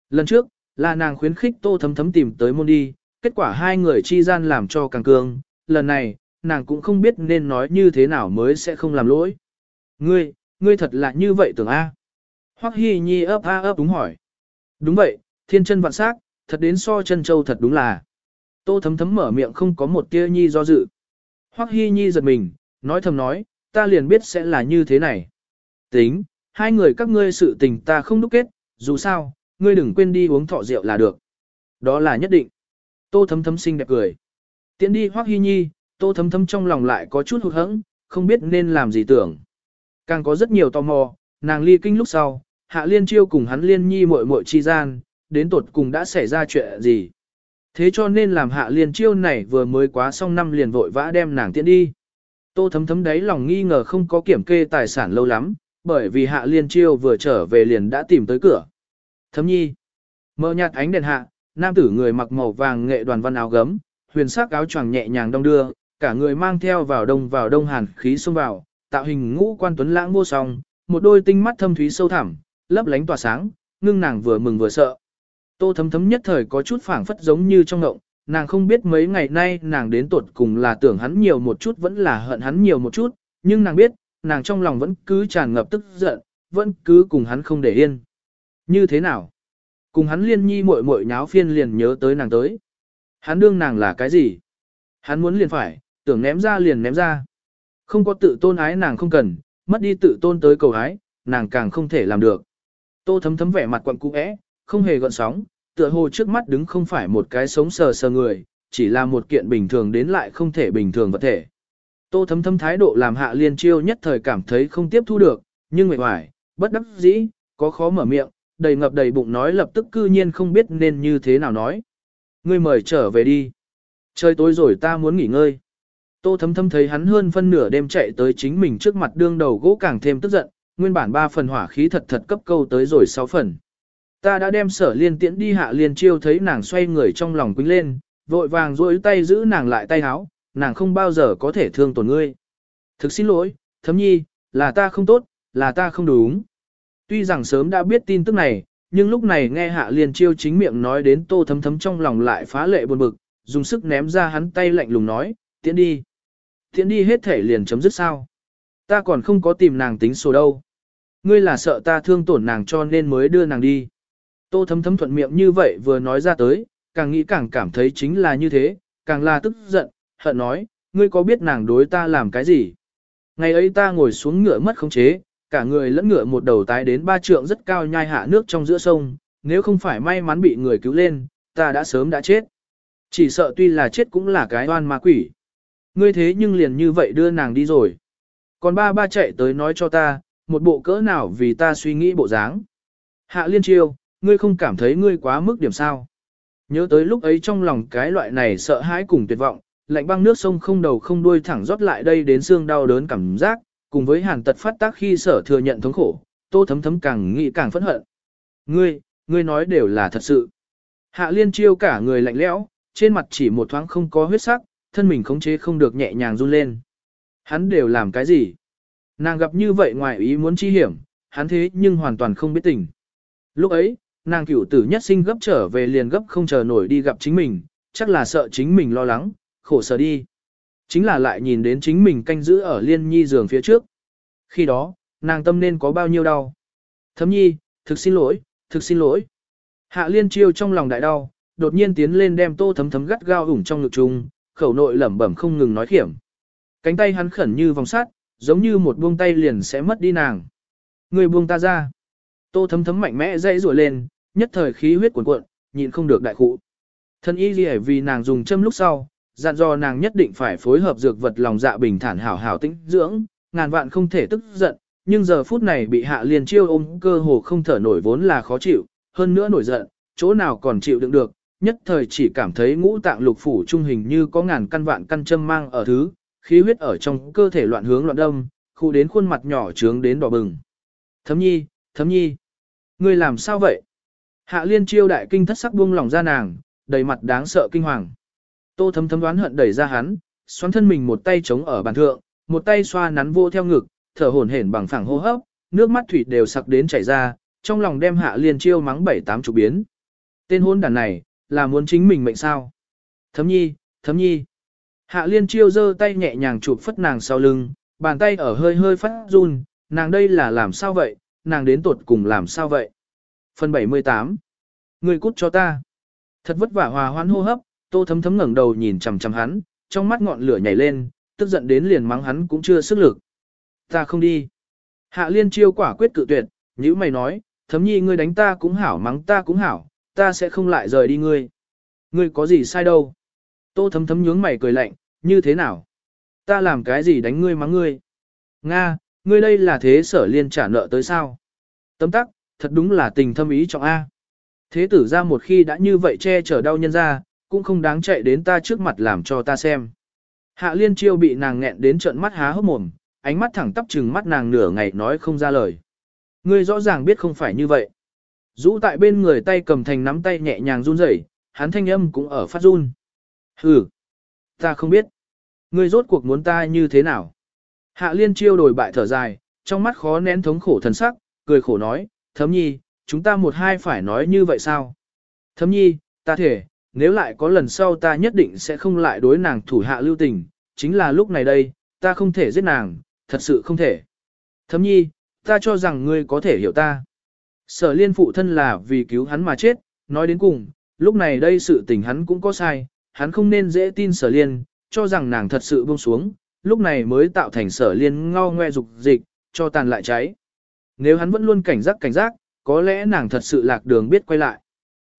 Lần trước, là nàng khuyến khích tô thấm thấm tìm tới môn đi, kết quả hai người chi gian làm cho càng cương, lần này, nàng cũng không biết nên nói như thế nào mới sẽ không làm lỗi. Ngươi, ngươi thật là như vậy tưởng A. Hoắc Hi Nhi ấp a ấp đúng hỏi. Đúng vậy, thiên chân vạn sắc, thật đến so chân châu thật đúng là. Tô thấm thấm mở miệng không có một tia nhi do dự. Hoắc Hi Nhi giật mình, nói thầm nói, ta liền biết sẽ là như thế này. Tính, hai người các ngươi sự tình ta không đúc kết, dù sao, ngươi đừng quên đi uống thọ rượu là được. Đó là nhất định. Tô thấm thấm xinh đẹp cười. Tiến đi Hoắc hy Nhi, tô thấm thấm trong lòng lại có chút hụt hẫng, không biết nên làm gì tưởng. Càng có rất nhiều tò mò, nàng ly kinh lúc sau, hạ liên chiêu cùng hắn liên nhi muội muội chi gian, đến tột cùng đã xảy ra chuyện gì. Thế cho nên làm hạ liên chiêu này vừa mới quá xong năm liền vội vã đem nàng tiễn đi. Tô thấm thấm đấy lòng nghi ngờ không có kiểm kê tài sản lâu lắm, bởi vì hạ liên chiêu vừa trở về liền đã tìm tới cửa. Thấm nhi. mở nhạt ánh đèn hạ, nam tử người mặc màu vàng nghệ đoàn văn áo gấm, huyền sắc áo choàng nhẹ nhàng đông đưa, cả người mang theo vào đông vào đông hàn khí xông vào, tạo hình ngũ quan tuấn lãng vô song, một đôi tinh mắt thâm thúy sâu thẳm, lấp lánh tỏa sáng, ngưng nàng vừa mừng vừa sợ. Tô thấm thấm nhất thời có chút phảng phất giống như trong ngộng, nàng không biết mấy ngày nay nàng đến tuột cùng là tưởng hắn nhiều một chút vẫn là hận hắn nhiều một chút, nhưng nàng biết, nàng trong lòng vẫn cứ tràn ngập tức giận, vẫn cứ cùng hắn không để yên. Như thế nào? Cùng hắn liên nhi muội muội nháo phiên liền nhớ tới nàng tới. Hắn đương nàng là cái gì? Hắn muốn liền phải, tưởng ném ra liền ném ra. Không có tự tôn ái nàng không cần, mất đi tự tôn tới cầu ái, nàng càng không thể làm được. Tô thấm thấm vẻ mặt quặn cũ é, không hề gợn sóng, tựa hồ trước mắt đứng không phải một cái sống sờ sờ người, chỉ là một kiện bình thường đến lại không thể bình thường vật thể. Tô thấm thấm thái độ làm hạ liên chiêu nhất thời cảm thấy không tiếp thu được, nhưng mệt mỏi, bất đắc dĩ, có khó mở miệng, đầy ngập đầy bụng nói lập tức cư nhiên không biết nên như thế nào nói. Ngươi mời trở về đi. Trời tối rồi ta muốn nghỉ ngơi. Tô thấm thấm thấy hắn hơn phân nửa đêm chạy tới chính mình trước mặt đương đầu gỗ càng thêm tức giận, nguyên bản ba phần hỏa khí thật thật cấp câu tới rồi sáu phần. Ta đã đem sở liên tiễn đi hạ liên chiêu thấy nàng xoay người trong lòng quýnh lên, vội vàng duỗi tay giữ nàng lại tay háo, nàng không bao giờ có thể thương tổn ngươi. Thực xin lỗi, thấm nhi, là ta không tốt, là ta không đúng. Tuy rằng sớm đã biết tin tức này, nhưng lúc này nghe hạ liên chiêu chính miệng nói đến tô thấm thấm trong lòng lại phá lệ buồn bực, dùng sức ném ra hắn tay lạnh lùng nói, tiễn đi. Tiễn đi hết thể liền chấm dứt sao. Ta còn không có tìm nàng tính sổ đâu. Ngươi là sợ ta thương tổn nàng cho nên mới đưa nàng đi. Tô thấm thấm thuận miệng như vậy vừa nói ra tới, càng nghĩ càng cảm thấy chính là như thế, càng là tức giận, hận nói, ngươi có biết nàng đối ta làm cái gì? Ngày ấy ta ngồi xuống ngựa mất khống chế, cả người lẫn ngựa một đầu tái đến ba trượng rất cao nhai hạ nước trong giữa sông, nếu không phải may mắn bị người cứu lên, ta đã sớm đã chết. Chỉ sợ tuy là chết cũng là cái oan ma quỷ. Ngươi thế nhưng liền như vậy đưa nàng đi rồi. Còn ba ba chạy tới nói cho ta, một bộ cỡ nào vì ta suy nghĩ bộ dáng. Hạ liên chiêu, ngươi không cảm thấy ngươi quá mức điểm sao. Nhớ tới lúc ấy trong lòng cái loại này sợ hãi cùng tuyệt vọng, lạnh băng nước sông không đầu không đuôi thẳng rót lại đây đến xương đau đớn cảm giác, cùng với hàn tật phát tác khi sở thừa nhận thống khổ, tô thấm thấm càng nghĩ càng phẫn hận. Ngươi, ngươi nói đều là thật sự. Hạ liên chiêu cả người lạnh lẽo, trên mặt chỉ một thoáng không có huyết sắc, thân mình khống chế không được nhẹ nhàng run lên. Hắn đều làm cái gì? Nàng gặp như vậy ngoài ý muốn chi hiểm, hắn thế nhưng hoàn toàn không biết tình. Lúc ấy, nàng cửu tử nhất sinh gấp trở về liền gấp không chờ nổi đi gặp chính mình, chắc là sợ chính mình lo lắng, khổ sở đi. Chính là lại nhìn đến chính mình canh giữ ở liên nhi giường phía trước. Khi đó, nàng tâm nên có bao nhiêu đau. Thấm nhi, thực xin lỗi, thực xin lỗi. Hạ liên chiêu trong lòng đại đau, đột nhiên tiến lên đem tô thấm thấm gắt gao ủng trong ngực chung, khẩu nội lẩm bẩm không ngừng nói khiểm. Cánh tay hắn khẩn như vòng sắt, giống như một buông tay liền sẽ mất đi nàng. Người buông ta ra. Tô thấm thấm mạnh mẽ dây rủa lên, nhất thời khí huyết cuồn cuộn, nhịn không được đại khụ. Thân y gì vì nàng dùng châm lúc sau, dặn dò nàng nhất định phải phối hợp dược vật lòng dạ bình thản hảo hảo tĩnh dưỡng, ngàn vạn không thể tức giận, nhưng giờ phút này bị hạ liền chiêu ôm cơ hồ không thở nổi vốn là khó chịu, hơn nữa nổi giận, chỗ nào còn chịu đựng được, nhất thời chỉ cảm thấy ngũ tạng lục phủ trung hình như có ngàn căn vạn căn châm mang ở thứ, khí huyết ở trong cơ thể loạn hướng loạn đâm, khu đến khuôn mặt nhỏ trướng đến đỏ bừng. Thấm nhi, thấm nhi, ngươi làm sao vậy? Hạ liên chiêu đại kinh thất sắc buông lòng ra nàng, đầy mặt đáng sợ kinh hoàng. Tô thấm thấm đoán hận đẩy ra hắn, xoắn thân mình một tay chống ở bàn thượng, một tay xoa nắn vô theo ngực, thở hổn hển bằng phẳng hô hấp, nước mắt thủy đều sặc đến chảy ra, trong lòng đem hạ liên chiêu mắng bảy tám chục biến. Tên hôn đàn này, là muốn chính mình mệnh sao? Thấm nhi, thấm nhi. Hạ liên chiêu giơ tay nhẹ nhàng chụp phất nàng sau lưng, bàn tay ở hơi hơi phát run, nàng đây là làm sao vậy, nàng đến tuột cùng làm sao vậy? Phần 78 Người cút cho ta. Thật vất vả hòa hoãn hô hấp, tô thấm thấm ngẩng đầu nhìn chằm chằm hắn, trong mắt ngọn lửa nhảy lên, tức giận đến liền mắng hắn cũng chưa sức lực. Ta không đi. Hạ liên chiêu quả quyết cự tuyệt, như mày nói, thấm nhi ngươi đánh ta cũng hảo mắng ta cũng hảo, ta sẽ không lại rời đi ngươi. Ngươi có gì sai đâu. Tô thấm thấm nhướng mày cười lạnh, như thế nào? Ta làm cái gì đánh ngươi mắng ngươi? Nga, ngươi đây là thế sở liên trả nợ tới sao? Tấm tắc, thật đúng là tình thâm ý trọng A. Thế tử ra một khi đã như vậy che chở đau nhân ra, cũng không đáng chạy đến ta trước mặt làm cho ta xem. Hạ liên chiêu bị nàng nghẹn đến trận mắt há hốc mồm, ánh mắt thẳng tắp trừng mắt nàng nửa ngày nói không ra lời. Ngươi rõ ràng biết không phải như vậy. Dũ tại bên người tay cầm thành nắm tay nhẹ nhàng run rẩy, hắn thanh âm cũng ở phát run. Hừ, ta không biết. Ngươi rốt cuộc muốn ta như thế nào? Hạ liên chiêu đổi bại thở dài, trong mắt khó nén thống khổ thần sắc, cười khổ nói, thấm nhi, chúng ta một hai phải nói như vậy sao? Thấm nhi, ta thể, nếu lại có lần sau ta nhất định sẽ không lại đối nàng thủ hạ lưu tình, chính là lúc này đây, ta không thể giết nàng, thật sự không thể. Thấm nhi, ta cho rằng ngươi có thể hiểu ta. Sở liên phụ thân là vì cứu hắn mà chết, nói đến cùng, lúc này đây sự tình hắn cũng có sai, hắn không nên dễ tin sở liên, cho rằng nàng thật sự buông xuống, lúc này mới tạo thành sở liên ngao ngoe dục dịch, cho tàn lại cháy. Nếu hắn vẫn luôn cảnh giác cảnh giác, có lẽ nàng thật sự lạc đường biết quay lại.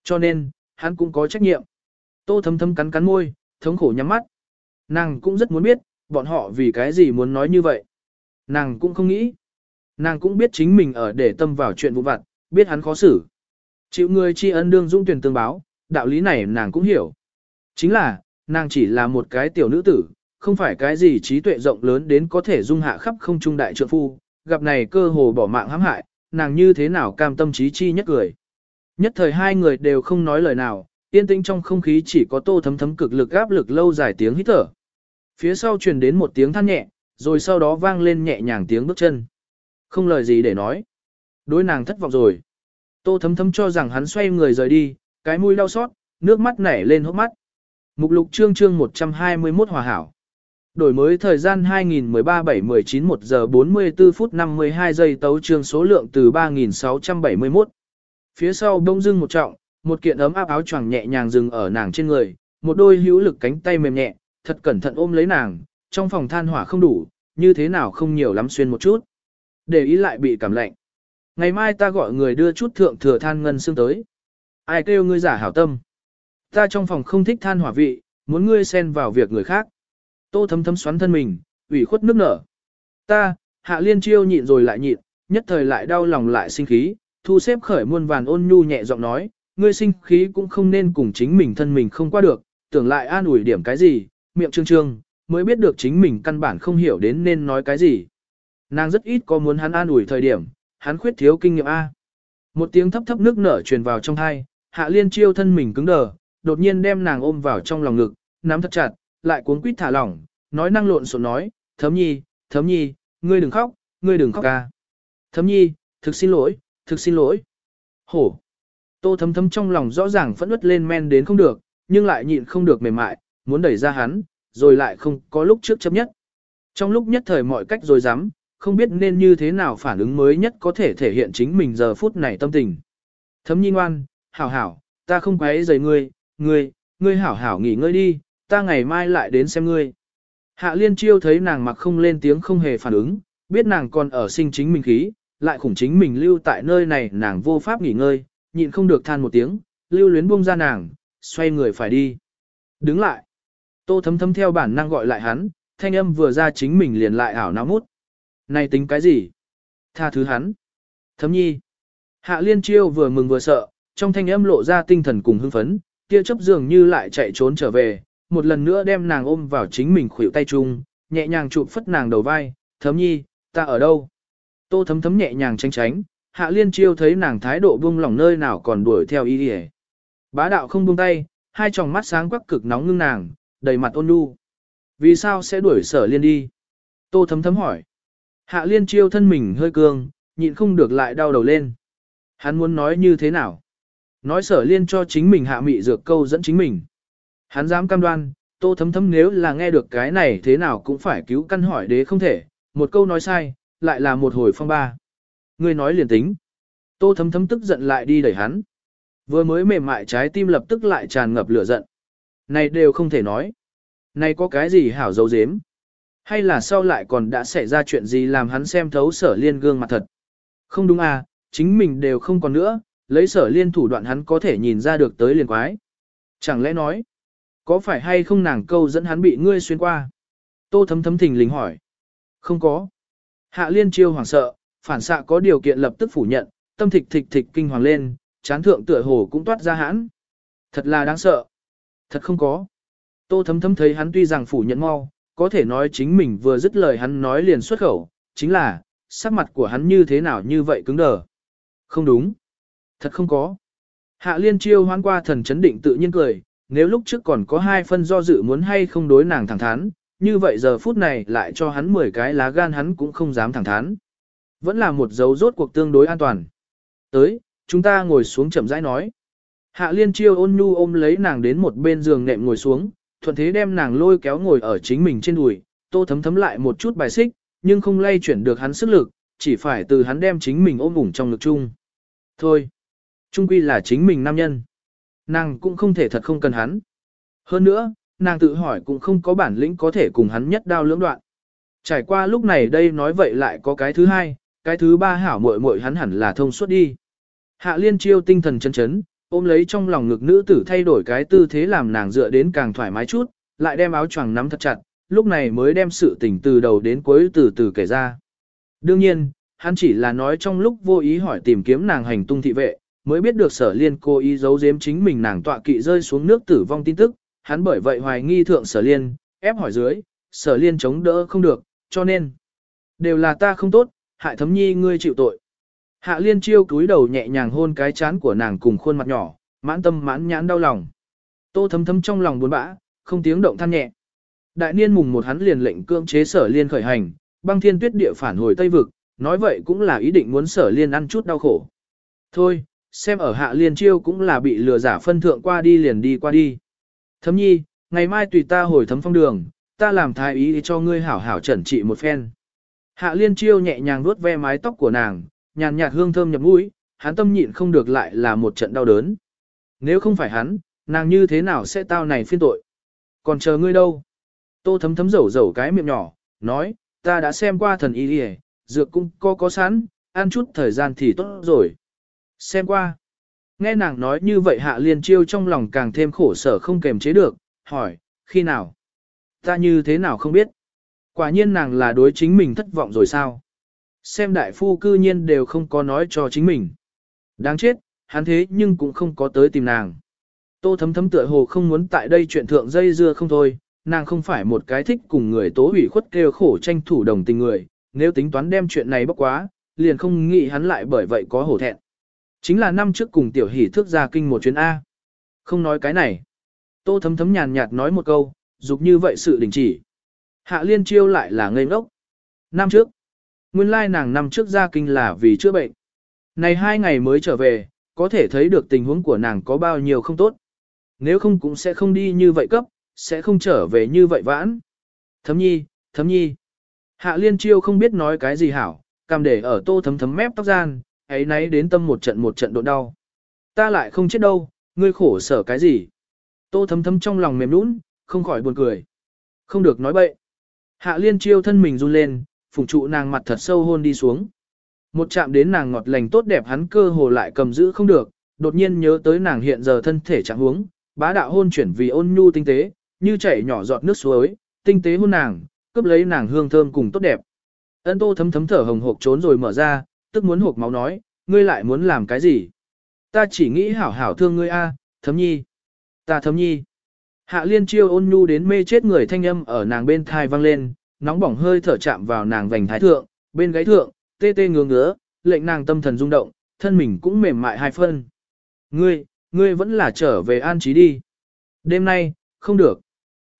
Cho nên, hắn cũng có trách nhiệm. Tô thấm thấm cắn cắn môi, thống khổ nhắm mắt. Nàng cũng rất muốn biết, bọn họ vì cái gì muốn nói như vậy. Nàng cũng không nghĩ. Nàng cũng biết chính mình ở để tâm vào chuyện vụ vặt, biết hắn khó xử. Chịu người tri ân đương dung tuyển tương báo, đạo lý này nàng cũng hiểu. Chính là, nàng chỉ là một cái tiểu nữ tử, không phải cái gì trí tuệ rộng lớn đến có thể dung hạ khắp không trung đại trượng phu, gặp này cơ hồ bỏ mạng hãm hại, nàng như thế nào cam tâm trí chi nhất cười. Nhất thời hai người đều không nói lời nào, yên tĩnh trong không khí chỉ có tô thấm thấm cực lực áp lực lâu dài tiếng hít thở. Phía sau truyền đến một tiếng than nhẹ, rồi sau đó vang lên nhẹ nhàng tiếng bước chân. Không lời gì để nói. Đối nàng thất vọng rồi. Tô thấm thấm cho rằng hắn xoay người rời đi, cái mũi đau xót, nước mắt nảy lên hốc mắt. Mục lục chương chương 121 hòa hảo. Đổi mới thời gian 2013-7-19 1 giờ 44 phút 52 giây tấu trương số lượng từ 3671. Phía sau đông dưng một trọng, một kiện ấm áp áo choàng nhẹ nhàng dừng ở nàng trên người, một đôi hữu lực cánh tay mềm nhẹ, thật cẩn thận ôm lấy nàng, trong phòng than hỏa không đủ, như thế nào không nhiều lắm xuyên một chút. Để ý lại bị cảm lạnh. Ngày mai ta gọi người đưa chút thượng thừa than ngân xương tới. Ai kêu ngươi giả hảo tâm. Ta trong phòng không thích than hỏa vị, muốn ngươi xen vào việc người khác. Tô thấm thấm xoắn thân mình, ủy khuất nước nở. Ta, hạ liên chiêu nhịn rồi lại nhịn, nhất thời lại đau lòng lại sinh khí, thu xếp khởi muôn vàn ôn nhu nhẹ giọng nói, ngươi sinh khí cũng không nên cùng chính mình thân mình không qua được, tưởng lại an ủi điểm cái gì, miệng trương trương, mới biết được chính mình căn bản không hiểu đến nên nói cái gì. Nàng rất ít có muốn hắn an ủi thời điểm, hắn khuyết thiếu kinh nghiệm A. Một tiếng thấp thấp nước nở truyền vào trong thai, hạ liên chiêu thân mình cứng đờ, đột nhiên đem nàng ôm vào trong lòng ngực, nắm thật chặt, lại cuốn quýt thả lỏng, nói năng lộn xộn nói, thấm nhi, thấm nhi, ngươi đừng khóc, ngươi đừng khóc ca. Thấm nhi, thực xin lỗi, thực xin lỗi. Hổ. Tô thấm thấm trong lòng rõ ràng phẫn ướt lên men đến không được, nhưng lại nhịn không được mềm mại, muốn đẩy ra hắn, rồi lại không có lúc trước chấp nhất. Trong lúc nhất thời mọi cách rồi dám, không biết nên như thế nào phản ứng mới nhất có thể thể hiện chính mình giờ phút này tâm tình. Thấm nhi ngoan, hảo hảo, ta không quấy rầy ngươi, ngươi, ngươi hảo hảo nghỉ ngơi đi, ta ngày mai lại đến xem ngươi. Hạ liên chiêu thấy nàng mặc không lên tiếng không hề phản ứng, biết nàng còn ở sinh chính mình khí, lại khủng chính mình lưu tại nơi này nàng vô pháp nghỉ ngơi, nhịn không được than một tiếng, lưu luyến buông ra nàng, xoay người phải đi. Đứng lại. Tô thấm thấm theo bản năng gọi lại hắn, thanh âm vừa ra chính mình liền lại ảo não mút. Này tính cái gì? Tha thứ hắn. Thấm nhi. Hạ liên chiêu vừa mừng vừa sợ, trong thanh âm lộ ra tinh thần cùng hưng phấn, kia chấp dường như lại chạy trốn trở về, một lần nữa đem nàng ôm vào chính mình khuỷu tay chung, nhẹ nhàng chụp phất nàng đầu vai, thấm nhi, ta ở đâu? Tô thấm thấm nhẹ nhàng tránh tránh, hạ liên chiêu thấy nàng thái độ buông lỏng nơi nào còn đuổi theo ý đi Bá đạo không buông tay, hai tròng mắt sáng quắc cực nóng ngưng nàng, đầy mặt ôn nhu. Vì sao sẽ đuổi sở liên đi? Tô thấm thấm hỏi. Hạ liên chiêu thân mình hơi cương, nhịn không được lại đau đầu lên. Hắn muốn nói như thế nào? Nói sở liên cho chính mình hạ mị dược câu dẫn chính mình. Hắn dám cam đoan, tô thấm thấm nếu là nghe được cái này thế nào cũng phải cứu căn hỏi đế không thể, một câu nói sai, lại là một hồi phong ba. Người nói liền tính. Tô thấm thấm tức giận lại đi đẩy hắn. Vừa mới mềm mại trái tim lập tức lại tràn ngập lửa giận. Này đều không thể nói. Này có cái gì hảo dấu dếm? Hay là sau lại còn đã xảy ra chuyện gì làm hắn xem thấu sở liên gương mặt thật? Không đúng à, chính mình đều không còn nữa, lấy sở liên thủ đoạn hắn có thể nhìn ra được tới liền quái. Chẳng lẽ nói, có phải hay không nàng câu dẫn hắn bị ngươi xuyên qua? Tô thấm thấm thình lình hỏi. Không có. Hạ liên chiêu hoảng sợ, phản xạ có điều kiện lập tức phủ nhận, tâm thịch thịch thịch kinh hoàng lên, chán thượng tựa hồ cũng toát ra hãn. Thật là đáng sợ. Thật không có. Tô thấm thấm thấy hắn tuy rằng phủ nhận mau, có thể nói chính mình vừa dứt lời hắn nói liền xuất khẩu, chính là, sắc mặt của hắn như thế nào như vậy cứng đờ. Không đúng. Thật không có. Hạ liên chiêu hoán qua thần chấn định tự nhiên cười, nếu lúc trước còn có hai phân do dự muốn hay không đối nàng thẳng thắn, như vậy giờ phút này lại cho hắn 10 cái lá gan hắn cũng không dám thẳng thắn. Vẫn là một dấu rốt cuộc tương đối an toàn. Tới, chúng ta ngồi xuống chậm rãi nói. Hạ liên chiêu ôn nhu ôm lấy nàng đến một bên giường nệm ngồi xuống, thuận thế đem nàng lôi kéo ngồi ở chính mình trên đùi, tô thấm thấm lại một chút bài xích, nhưng không lay chuyển được hắn sức lực, chỉ phải từ hắn đem chính mình ôm ủng trong ngực chung. Thôi, chung quy là chính mình nam nhân. Nàng cũng không thể thật không cần hắn. Hơn nữa, nàng tự hỏi cũng không có bản lĩnh có thể cùng hắn nhất đao lưỡng đoạn. Trải qua lúc này đây nói vậy lại có cái thứ hai, cái thứ ba hảo muội muội hắn hẳn là thông suốt đi. Hạ liên chiêu tinh thần chân chấn, ôm lấy trong lòng ngực nữ tử thay đổi cái tư thế làm nàng dựa đến càng thoải mái chút, lại đem áo choàng nắm thật chặt, lúc này mới đem sự tình từ đầu đến cuối từ từ kể ra. Đương nhiên, hắn chỉ là nói trong lúc vô ý hỏi tìm kiếm nàng hành tung thị vệ, mới biết được sở liên cố ý giấu giếm chính mình nàng tọa kỵ rơi xuống nước tử vong tin tức, hắn bởi vậy hoài nghi thượng sở liên, ép hỏi dưới, sở liên chống đỡ không được, cho nên, đều là ta không tốt, hại thấm nhi ngươi chịu tội. Hạ liên chiêu cúi đầu nhẹ nhàng hôn cái chán của nàng cùng khuôn mặt nhỏ, mãn tâm mãn nhãn đau lòng. Tô thấm thấm trong lòng buồn bã, không tiếng động than nhẹ. Đại niên mùng một hắn liền lệnh cưỡng chế sở liên khởi hành, băng thiên tuyết địa phản hồi Tây Vực, nói vậy cũng là ý định muốn sở liên ăn chút đau khổ. Thôi, xem ở hạ liên chiêu cũng là bị lừa giả phân thượng qua đi liền đi qua đi. Thấm nhi, ngày mai tùy ta hồi thấm phong đường, ta làm thái ý cho ngươi hảo hảo chẩn trị một phen. Hạ liên chiêu nhẹ nhàng vuốt ve mái tóc của nàng, nhàn nhạt hương thơm nhập mũi, hắn tâm nhịn không được lại là một trận đau đớn. Nếu không phải hắn, nàng như thế nào sẽ tao này phiên tội? Còn chờ ngươi đâu? Tô thấm thấm rầu rầu cái miệng nhỏ, nói, ta đã xem qua thần y đi dược cũng có có sẵn, ăn chút thời gian thì tốt rồi. Xem qua. Nghe nàng nói như vậy hạ liên chiêu trong lòng càng thêm khổ sở không kềm chế được, hỏi, khi nào? Ta như thế nào không biết? Quả nhiên nàng là đối chính mình thất vọng rồi sao? Xem đại phu cư nhiên đều không có nói cho chính mình. Đáng chết, hắn thế nhưng cũng không có tới tìm nàng. Tô thấm thấm tựa hồ không muốn tại đây chuyện thượng dây dưa không thôi, nàng không phải một cái thích cùng người tố hủy khuất kêu khổ tranh thủ đồng tình người, nếu tính toán đem chuyện này bóc quá, liền không nghĩ hắn lại bởi vậy có hổ thẹn. Chính là năm trước cùng tiểu hỷ thước ra kinh một chuyến A. Không nói cái này. Tô thấm thấm nhàn nhạt nói một câu, dục như vậy sự đình chỉ. Hạ liên chiêu lại là ngây ngốc. Năm trước. Nguyên lai nàng năm trước ra kinh là vì chữa bệnh. Này hai ngày mới trở về, có thể thấy được tình huống của nàng có bao nhiêu không tốt. Nếu không cũng sẽ không đi như vậy cấp, sẽ không trở về như vậy vãn. Thấm nhi, thấm nhi. Hạ liên chiêu không biết nói cái gì hảo, cầm để ở tô thấm thấm mép tóc gian, ấy nấy đến tâm một trận một trận độ đau. Ta lại không chết đâu, ngươi khổ sở cái gì. Tô thấm thấm trong lòng mềm nũng, không khỏi buồn cười. Không được nói bậy. Hạ liên chiêu thân mình run lên, phùng trụ nàng mặt thật sâu hôn đi xuống. Một chạm đến nàng ngọt lành tốt đẹp hắn cơ hồ lại cầm giữ không được, đột nhiên nhớ tới nàng hiện giờ thân thể trạng huống, bá đạo hôn chuyển vì ôn nhu tinh tế, như chảy nhỏ giọt nước suối, tinh tế hôn nàng, cướp lấy nàng hương thơm cùng tốt đẹp. Ân tô thấm thấm thở hồng hộc trốn rồi mở ra, tức muốn hộp máu nói, ngươi lại muốn làm cái gì? Ta chỉ nghĩ hảo hảo thương ngươi a, thấm nhi. Ta thấm nhi. Hạ liên chiêu ôn nhu đến mê chết người thanh âm ở nàng bên thai vang lên, nóng bỏng hơi thở chạm vào nàng vành thái thượng, bên gáy thượng, tê tê ngứa ngứa, lệnh nàng tâm thần rung động, thân mình cũng mềm mại hai phân. Ngươi, ngươi vẫn là trở về an trí đi. Đêm nay, không được.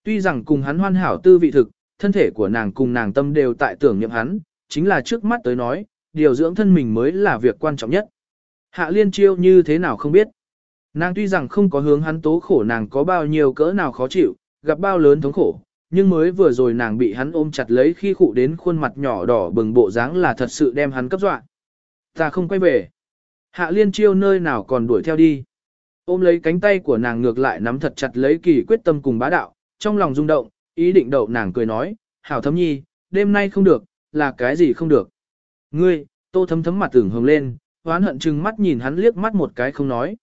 Tuy rằng cùng hắn hoan hảo tư vị thực, thân thể của nàng cùng nàng tâm đều tại tưởng niệm hắn, chính là trước mắt tới nói, điều dưỡng thân mình mới là việc quan trọng nhất. Hạ liên chiêu như thế nào không biết. Nàng tuy rằng không có hướng hắn tố khổ nàng có bao nhiêu cỡ nào khó chịu, gặp bao lớn thống khổ, nhưng mới vừa rồi nàng bị hắn ôm chặt lấy khi khụ đến khuôn mặt nhỏ đỏ bừng bộ dáng là thật sự đem hắn cấp dọa. Ta không quay về. Hạ liên chiêu nơi nào còn đuổi theo đi. Ôm lấy cánh tay của nàng ngược lại nắm thật chặt lấy kỳ quyết tâm cùng bá đạo, trong lòng rung động, ý định đậu nàng cười nói, hảo thấm nhi, đêm nay không được, là cái gì không được. Ngươi, tô thấm thấm mặt tưởng hồng lên, hoán hận chừng mắt nhìn hắn liếc mắt một cái không nói.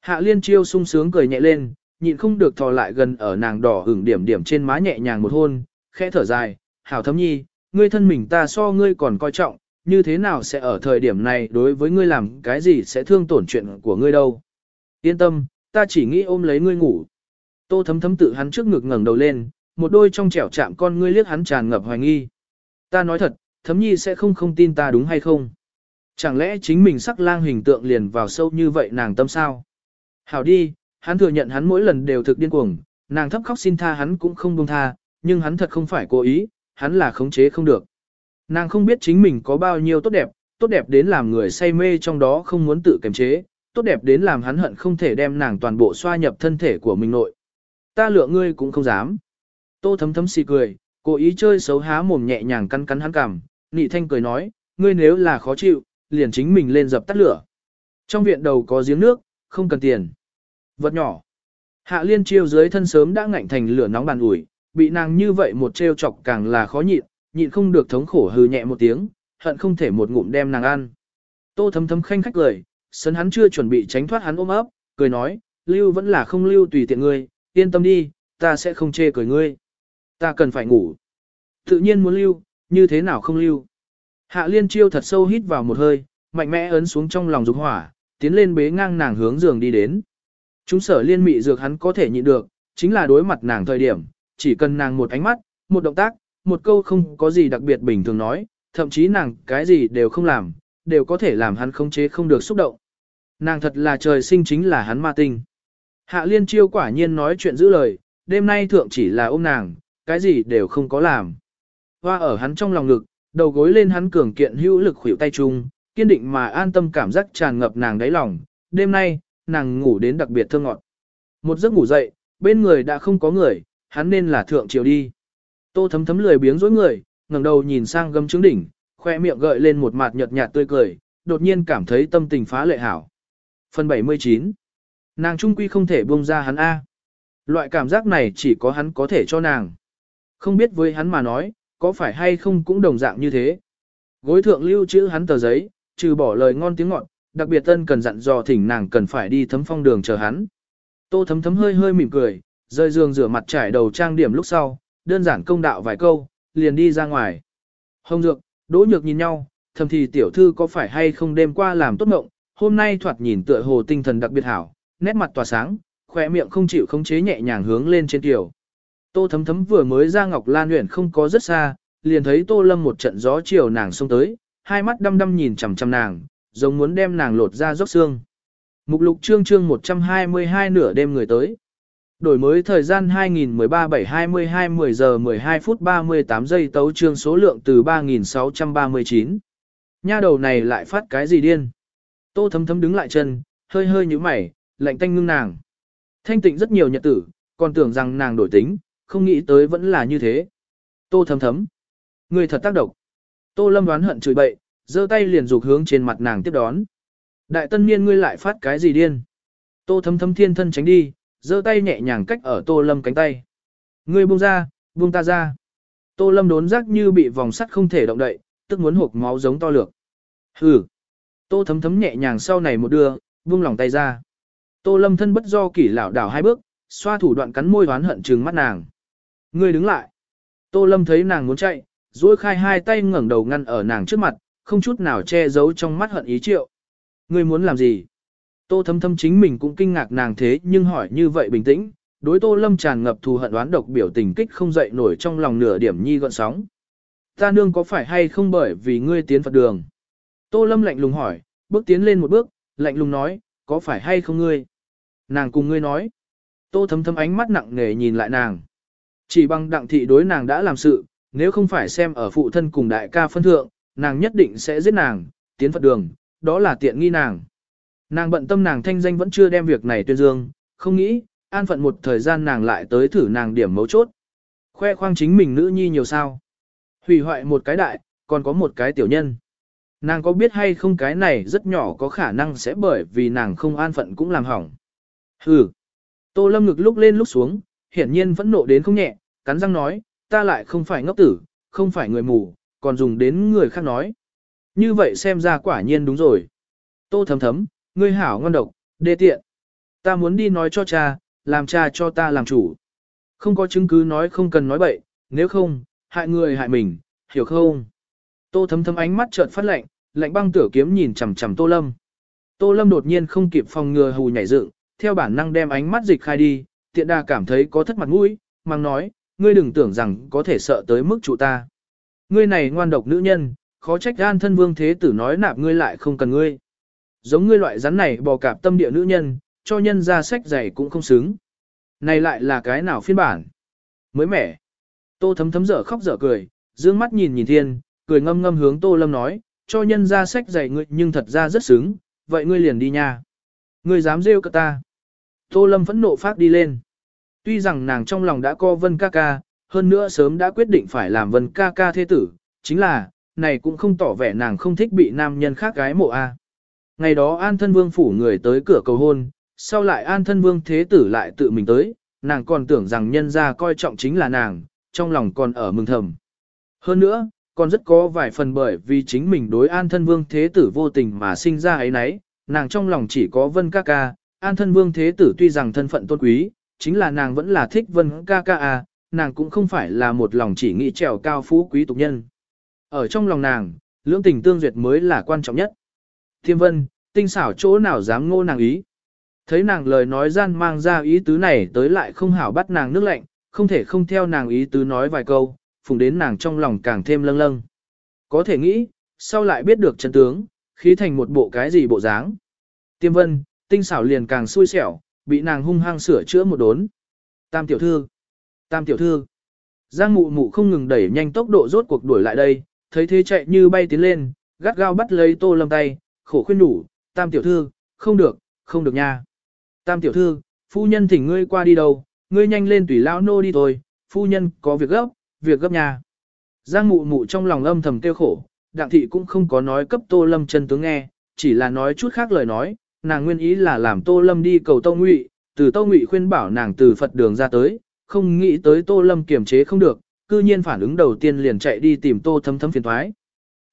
Hạ liên chiêu sung sướng cười nhẹ lên, nhịn không được thò lại gần ở nàng đỏ hưởng điểm điểm trên má nhẹ nhàng một hôn, khẽ thở dài, hảo thấm nhi, ngươi thân mình ta so ngươi còn coi trọng, như thế nào sẽ ở thời điểm này đối với ngươi làm cái gì sẽ thương tổn chuyện của ngươi đâu. Yên tâm, ta chỉ nghĩ ôm lấy ngươi ngủ. Tô thấm thấm tự hắn trước ngực ngẩng đầu lên, một đôi trong trẻo chạm con ngươi liếc hắn tràn ngập hoài nghi. Ta nói thật, thấm nhi sẽ không không tin ta đúng hay không? Chẳng lẽ chính mình sắc lang hình tượng liền vào sâu như vậy nàng tâm sao? Hảo đi, hắn thừa nhận hắn mỗi lần đều thực điên cuồng, nàng thấp khóc xin tha hắn cũng không buông tha, nhưng hắn thật không phải cố ý, hắn là khống chế không được. Nàng không biết chính mình có bao nhiêu tốt đẹp, tốt đẹp đến làm người say mê trong đó không muốn tự kiềm chế, tốt đẹp đến làm hắn hận không thể đem nàng toàn bộ xoa nhập thân thể của mình nội. Ta lựa ngươi cũng không dám. Tô thấm thấm xì cười, cố ý chơi xấu há mồm nhẹ nhàng cắn cắn hắn cằm, nị thanh cười nói, ngươi nếu là khó chịu, liền chính mình lên dập tắt lửa. Trong viện đầu có giếng nước, không cần tiền. Vật nhỏ. Hạ liên chiêu dưới thân sớm đã ngạnh thành lửa nóng bàn ủi, bị nàng như vậy một trêu chọc càng là khó nhịn, nhịn không được thống khổ hừ nhẹ một tiếng, hận không thể một ngụm đem nàng ăn. Tô thấm thấm khanh khách cười, sân hắn chưa chuẩn bị tránh thoát hắn ôm ấp, cười nói, lưu vẫn là không lưu tùy tiện ngươi, yên tâm đi, ta sẽ không chê cười ngươi. Ta cần phải ngủ. Tự nhiên muốn lưu, như thế nào không lưu. Hạ liên chiêu thật sâu hít vào một hơi, mạnh mẽ ấn xuống trong lòng dục hỏa, tiến lên bế ngang nàng hướng giường đi đến. Chúng sở liên mị dược hắn có thể nhịn được, chính là đối mặt nàng thời điểm, chỉ cần nàng một ánh mắt, một động tác, một câu không có gì đặc biệt bình thường nói, thậm chí nàng cái gì đều không làm, đều có thể làm hắn không chế không được xúc động. Nàng thật là trời sinh chính là hắn ma tinh. Hạ liên chiêu quả nhiên nói chuyện giữ lời, đêm nay thượng chỉ là ôm nàng, cái gì đều không có làm. Hoa ở hắn trong lòng ngực, đầu gối lên hắn cường kiện hữu lực khuỷu tay chung, kiên định mà an tâm cảm giác tràn ngập nàng đáy lòng. Đêm nay, nàng ngủ đến đặc biệt thơ ngọt. Một giấc ngủ dậy, bên người đã không có người, hắn nên là thượng triều đi. Tô thấm thấm lười biếng dối người, ngẩng đầu nhìn sang gấm trứng đỉnh, khoe miệng gợi lên một mặt nhợt nhạt tươi cười, đột nhiên cảm thấy tâm tình phá lệ hảo. Phần 79 Nàng trung quy không thể buông ra hắn A. Loại cảm giác này chỉ có hắn có thể cho nàng. Không biết với hắn mà nói, có phải hay không cũng đồng dạng như thế. Gối thượng lưu chữ hắn tờ giấy, trừ bỏ lời ngon tiếng ngọt, đặc biệt tân cần dặn dò thỉnh nàng cần phải đi thấm phong đường chờ hắn. Tô thấm thấm hơi hơi mỉm cười, rơi giường rửa mặt trải đầu trang điểm lúc sau, đơn giản công đạo vài câu, liền đi ra ngoài. Hồng Dược, Đỗ Nhược nhìn nhau, thầm thì tiểu thư có phải hay không đêm qua làm tốt mộng, hôm nay thoạt nhìn tựa hồ tinh thần đặc biệt hảo, nét mặt tỏa sáng, khỏe miệng không chịu khống chế nhẹ nhàng hướng lên trên tiểu. Tô thấm thấm vừa mới ra Ngọc Lan Uyển không có rất xa, liền thấy Tô Lâm một trận gió chiều nàng xông tới, hai mắt đăm đăm nhìn chằm chằm nàng, giống muốn đem nàng lột ra róc xương. Mục lục chương chương 122 nửa đêm người tới. Đổi mới thời gian 2013 7 22 10 giờ 12 phút 38 giây tấu chương số lượng từ 3639. Nha đầu này lại phát cái gì điên? Tô thấm thấm đứng lại chân, hơi hơi như mày, lạnh tanh ngưng nàng. Thanh tịnh rất nhiều nhật tử, còn tưởng rằng nàng đổi tính, không nghĩ tới vẫn là như thế. Tô thấm thấm. Người thật tác độc, Tô lâm đoán hận chửi bậy, giơ tay liền dục hướng trên mặt nàng tiếp đón. Đại tân niên ngươi lại phát cái gì điên? Tô thấm thấm thiên thân tránh đi, giơ tay nhẹ nhàng cách ở tô lâm cánh tay. Ngươi buông ra, buông ta ra. Tô lâm đốn giác như bị vòng sắt không thể động đậy, tức muốn hộp máu giống to lược. Hừ. Tô thấm thấm nhẹ nhàng sau này một đưa, buông lòng tay ra. Tô lâm thân bất do kỷ lảo đảo hai bước, xoa thủ đoạn cắn môi hoán hận trừng mắt nàng. Ngươi đứng lại. Tô lâm thấy nàng muốn chạy, duỗi khai hai tay ngẩng đầu ngăn ở nàng trước mặt, không chút nào che giấu trong mắt hận ý triệu. Ngươi muốn làm gì? Tô thâm thâm chính mình cũng kinh ngạc nàng thế nhưng hỏi như vậy bình tĩnh, đối tô lâm tràn ngập thù hận đoán độc biểu tình kích không dậy nổi trong lòng nửa điểm nhi gọn sóng. Ta nương có phải hay không bởi vì ngươi tiến Phật đường? Tô lâm lạnh lùng hỏi, bước tiến lên một bước, lạnh lùng nói, có phải hay không ngươi? Nàng cùng ngươi nói. Tô thâm thâm ánh mắt nặng nề nhìn lại nàng. Chỉ bằng đặng thị đối nàng đã làm sự, nếu không phải xem ở phụ thân cùng đại ca phân thượng, nàng nhất định sẽ giết nàng, tiến Phật đường, đó là tiện nghi nàng. Nàng bận tâm nàng thanh danh vẫn chưa đem việc này tuyên dương, không nghĩ, an phận một thời gian nàng lại tới thử nàng điểm mấu chốt. Khoe khoang chính mình nữ nhi nhiều sao. Hủy hoại một cái đại, còn có một cái tiểu nhân. Nàng có biết hay không cái này rất nhỏ có khả năng sẽ bởi vì nàng không an phận cũng làm hỏng. Hừ. Tô lâm ngực lúc lên lúc xuống, hiển nhiên vẫn nộ đến không nhẹ, cắn răng nói, ta lại không phải ngốc tử, không phải người mù, còn dùng đến người khác nói. Như vậy xem ra quả nhiên đúng rồi. Tô thấm thấm, ngươi hảo ngon độc, đê tiện. Ta muốn đi nói cho cha, làm cha cho ta làm chủ. Không có chứng cứ nói không cần nói bậy, nếu không, hại người hại mình, hiểu không? Tô thấm thấm ánh mắt chợt phát lạnh, lạnh băng tửa kiếm nhìn chằm chằm Tô Lâm. Tô Lâm đột nhiên không kịp phòng ngừa hù nhảy dựng, theo bản năng đem ánh mắt dịch khai đi, tiện đà cảm thấy có thất mặt mũi, mang nói, ngươi đừng tưởng rằng có thể sợ tới mức trụ ta. Ngươi này ngoan độc nữ nhân, khó trách gan thân vương thế tử nói nạp ngươi lại không cần ngươi. Giống ngươi loại rắn này bò cạp tâm địa nữ nhân, cho nhân ra sách giày cũng không xứng. Này lại là cái nào phiên bản? Mới mẻ. Tô thấm thấm dở khóc dở cười, dương mắt nhìn nhìn thiên, cười ngâm ngâm hướng Tô Lâm nói, cho nhân ra sách giày ngươi nhưng thật ra rất xứng, vậy ngươi liền đi nha. Ngươi dám rêu cả ta. Tô Lâm phẫn nộ phát đi lên. Tuy rằng nàng trong lòng đã co vân ca ca, hơn nữa sớm đã quyết định phải làm vân ca ca thế tử, chính là, này cũng không tỏ vẻ nàng không thích bị nam nhân khác gái mộ a. Ngày đó an thân vương phủ người tới cửa cầu hôn, sau lại an thân vương thế tử lại tự mình tới, nàng còn tưởng rằng nhân gia coi trọng chính là nàng, trong lòng còn ở mừng thầm. Hơn nữa, còn rất có vài phần bởi vì chính mình đối an thân vương thế tử vô tình mà sinh ra ấy nấy, nàng trong lòng chỉ có vân ca ca, an thân vương thế tử tuy rằng thân phận tôn quý, chính là nàng vẫn là thích vân ca ca à, nàng cũng không phải là một lòng chỉ nghĩ trèo cao phú quý tục nhân. Ở trong lòng nàng, lưỡng tình tương duyệt mới là quan trọng nhất. Thiêm vân, tinh xảo chỗ nào dám ngô nàng ý. Thấy nàng lời nói gian mang ra ý tứ này tới lại không hảo bắt nàng nước lạnh, không thể không theo nàng ý tứ nói vài câu, phùng đến nàng trong lòng càng thêm lâng lâng. Có thể nghĩ, sau lại biết được chân tướng, khí thành một bộ cái gì bộ dáng. Tiêm vân, tinh xảo liền càng xui xẻo, bị nàng hung hăng sửa chữa một đốn. Tam tiểu thư, tam tiểu thư. Giang mụ mụ không ngừng đẩy nhanh tốc độ rốt cuộc đuổi lại đây, thấy thế chạy như bay tiến lên, gắt gao bắt lấy tô lâm tay, khổ khuyên đủ, tam tiểu thư, không được, không được nha. Tam tiểu thư, phu nhân thỉnh ngươi qua đi đâu, ngươi nhanh lên tùy lão nô đi thôi, phu nhân có việc gấp, việc gấp nha. Giang mụ mụ trong lòng âm thầm tiêu khổ, đặng thị cũng không có nói cấp tô lâm chân tướng nghe, chỉ là nói chút khác lời nói, nàng nguyên ý là làm tô lâm đi cầu tô ngụy, từ tô ngụy khuyên bảo nàng từ Phật đường ra tới, không nghĩ tới tô lâm kiềm chế không được, cư nhiên phản ứng đầu tiên liền chạy đi tìm tô thấm thấm phiền toái.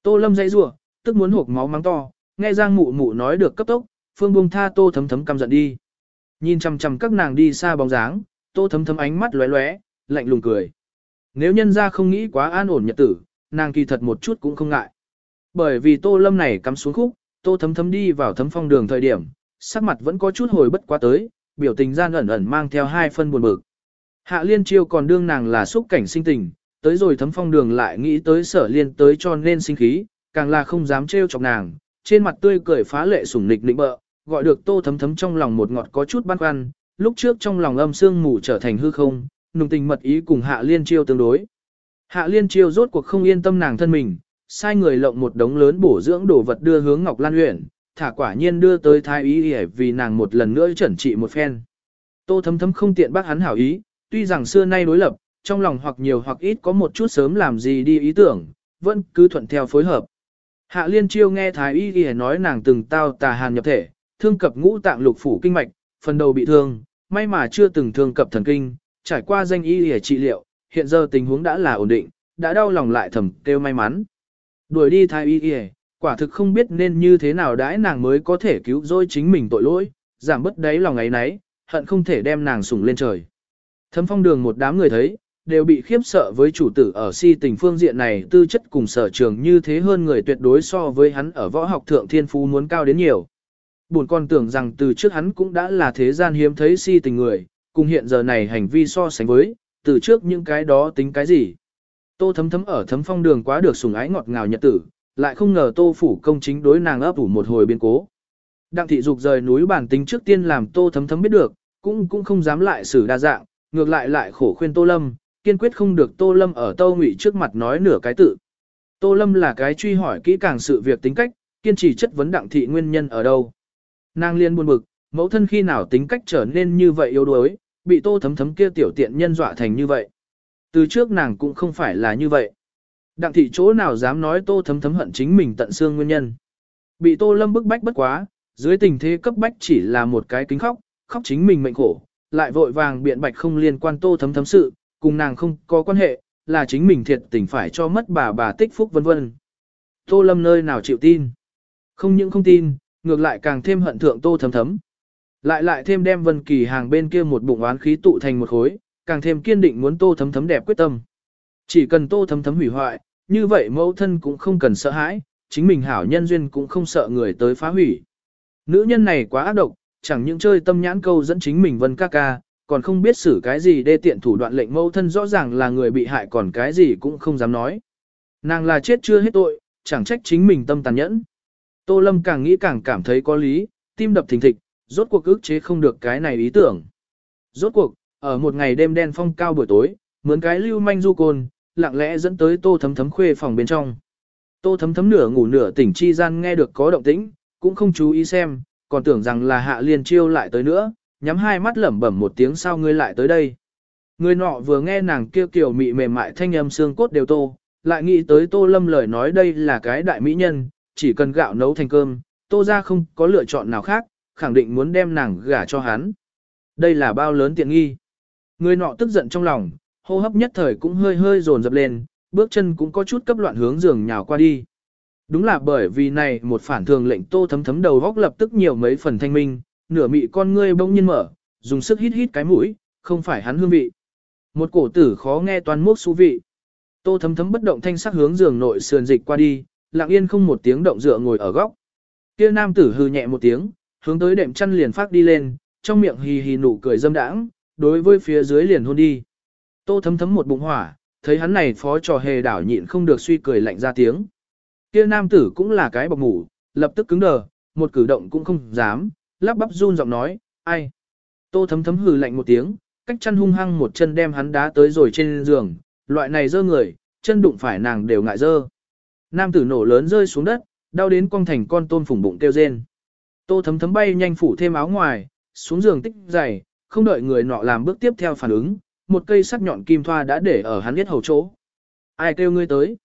Tô lâm dãy rủa tức muốn hộc máu mắng to, nghe giang mụ mụ nói được cấp tốc, phương buông tha tô thấm thấm căm giận đi. Nhìn chằm chằm các nàng đi xa bóng dáng, tô thấm thấm ánh mắt lóe lóe, lạnh lùng cười. Nếu nhân gia không nghĩ quá an ổn nhật tử, nàng kỳ thật một chút cũng không ngại. Bởi vì tô lâm này cắm xuống khúc, tô thấm thấm đi vào thấm phong đường thời điểm, sắc mặt vẫn có chút hồi bất quá tới, biểu tình gian ẩn ẩn mang theo hai phân buồn bực. Hạ liên chiêu còn đương nàng là xúc cảnh sinh tình, tới rồi thấm phong đường lại nghĩ tới sở liên tới cho nên sinh khí, càng là không dám trêu chọc nàng, trên mặt tươi cười phá lệ sủng nịch nịnh bợ, gọi được tô thấm thấm trong lòng một ngọt có chút băn khoăn, lúc trước trong lòng âm sương mù trở thành hư không, nùng tình mật ý cùng hạ liên chiêu tương đối. Hạ liên chiêu rốt cuộc không yên tâm nàng thân mình, sai người lộng một đống lớn bổ dưỡng đồ vật đưa hướng Ngọc Lan huyện, thả quả nhiên đưa tới thái ý để vì nàng một lần nữa chuẩn trị một phen. Tô thấm thấm không tiện bác hắn hảo ý, tuy rằng xưa nay đối lập, trong lòng hoặc nhiều hoặc ít có một chút sớm làm gì đi ý tưởng, vẫn cứ thuận theo phối hợp. Hạ liên chiêu nghe thái y y nói nàng từng tao tà hàn nhập thể, thương cập ngũ tạng lục phủ kinh mạch, phần đầu bị thương, may mà chưa từng thương cập thần kinh, trải qua danh y y trị liệu, hiện giờ tình huống đã là ổn định, đã đau lòng lại thầm kêu may mắn. Đuổi đi thái y y, quả thực không biết nên như thế nào đãi nàng mới có thể cứu rỗi chính mình tội lỗi, giảm bớt đáy lòng ấy nấy, hận không thể đem nàng sủng lên trời. Thâm phong đường một đám người thấy, đều bị khiếp sợ với chủ tử ở si tình phương diện này tư chất cùng sở trường như thế hơn người tuyệt đối so với hắn ở võ học thượng thiên phú muốn cao đến nhiều. Buồn con tưởng rằng từ trước hắn cũng đã là thế gian hiếm thấy si tình người, cùng hiện giờ này hành vi so sánh với, từ trước những cái đó tính cái gì. Tô thấm thấm ở thấm phong đường quá được sủng ái ngọt ngào nhật tử, lại không ngờ tô phủ công chính đối nàng ấp ủ một hồi biến cố. Đặng thị dục rời núi bản tính trước tiên làm tô thấm thấm biết được, cũng cũng không dám lại xử đa dạng, ngược lại lại khổ khuyên tô lâm, kiên quyết không được tô lâm ở tô ngụy trước mặt nói nửa cái tự. Tô lâm là cái truy hỏi kỹ càng sự việc tính cách, kiên trì chất vấn đặng thị nguyên nhân ở đâu. Nàng liên buồn bực, mẫu thân khi nào tính cách trở nên như vậy yếu đuối, bị tô thấm thấm kia tiểu tiện nhân dọa thành như vậy. Từ trước nàng cũng không phải là như vậy. Đặng thị chỗ nào dám nói tô thấm thấm hận chính mình tận xương nguyên nhân. Bị tô lâm bức bách bất quá, dưới tình thế cấp bách chỉ là một cái kính khóc, khóc chính mình mệnh khổ, lại vội vàng biện bạch không liên quan tô thấm thấm sự, cùng nàng không có quan hệ, là chính mình thiệt tình phải cho mất bà bà tích phúc vân vân. Tô lâm nơi nào chịu tin. Không những không tin, ngược lại càng thêm hận thượng tô thấm thấm. Lại lại thêm đem vân kỳ hàng bên kia một bụng oán khí tụ thành một khối, càng thêm kiên định muốn tô thấm thấm đẹp quyết tâm. Chỉ cần tô thấm thấm hủy hoại, như vậy mẫu thân cũng không cần sợ hãi, chính mình hảo nhân duyên cũng không sợ người tới phá hủy. Nữ nhân này quá ác độc, chẳng những chơi tâm nhãn câu dẫn chính mình vân ca ca, còn không biết xử cái gì đê tiện thủ đoạn lệnh mẫu thân rõ ràng là người bị hại còn cái gì cũng không dám nói. Nàng là chết chưa hết tội, chẳng trách chính mình tâm tàn nhẫn. Tô Lâm càng nghĩ càng cảm thấy có lý, tim đập thình thịch, rốt cuộc ức chế không được cái này ý tưởng. Rốt cuộc, ở một ngày đêm đen phong cao buổi tối, mướn cái lưu manh du côn, lặng lẽ dẫn tới tô thấm thấm khuê phòng bên trong. Tô thấm thấm nửa ngủ nửa tỉnh chi gian nghe được có động tĩnh, cũng không chú ý xem, còn tưởng rằng là hạ liên chiêu lại tới nữa, nhắm hai mắt lẩm bẩm một tiếng sao ngươi lại tới đây. Người nọ vừa nghe nàng kêu kiểu mị mềm mại thanh âm xương cốt đều tô, lại nghĩ tới tô lâm lời nói đây là cái đại mỹ nhân, chỉ cần gạo nấu thành cơm, tô ra không có lựa chọn nào khác, khẳng định muốn đem nàng gả cho hắn. Đây là bao lớn tiện nghi. Người nọ tức giận trong lòng, hô hấp nhất thời cũng hơi hơi dồn dập lên, bước chân cũng có chút cấp loạn hướng giường nhào qua đi. Đúng là bởi vì này một phản thường lệnh tô thấm thấm đầu góc lập tức nhiều mấy phần thanh minh, nửa mị con ngươi bỗng nhiên mở, dùng sức hít hít cái mũi, không phải hắn hương vị. Một cổ tử khó nghe toàn mốc xú vị. Tô thấm thấm bất động thanh sắc hướng giường nội sườn dịch qua đi, lặng yên không một tiếng động dựa ngồi ở góc. Kia nam tử hư nhẹ một tiếng, hướng tới đệm chăn liền phát đi lên, trong miệng hì hì nụ cười dâm đãng, đối với phía dưới liền hôn đi. Tô thấm thấm một bụng hỏa, thấy hắn này phó trò hề đảo nhịn không được suy cười lạnh ra tiếng. Kia nam tử cũng là cái bọc ngủ, lập tức cứng đờ, một cử động cũng không dám, lắp bắp run giọng nói, ai. Tô thấm thấm hừ lạnh một tiếng, cách chân hung hăng một chân đem hắn đá tới rồi trên giường, loại này dơ người, chân đụng phải nàng đều ngại dơ. Nam tử nổ lớn rơi xuống đất, đau đến cong thành con tôm phủng bụng kêu rên. Tô thấm thấm bay nhanh phủ thêm áo ngoài, xuống giường tích dày, không đợi người nọ làm bước tiếp theo phản ứng, một cây sắc nhọn kim thoa đã để ở hắn biết hầu chỗ. Ai kêu ngươi tới?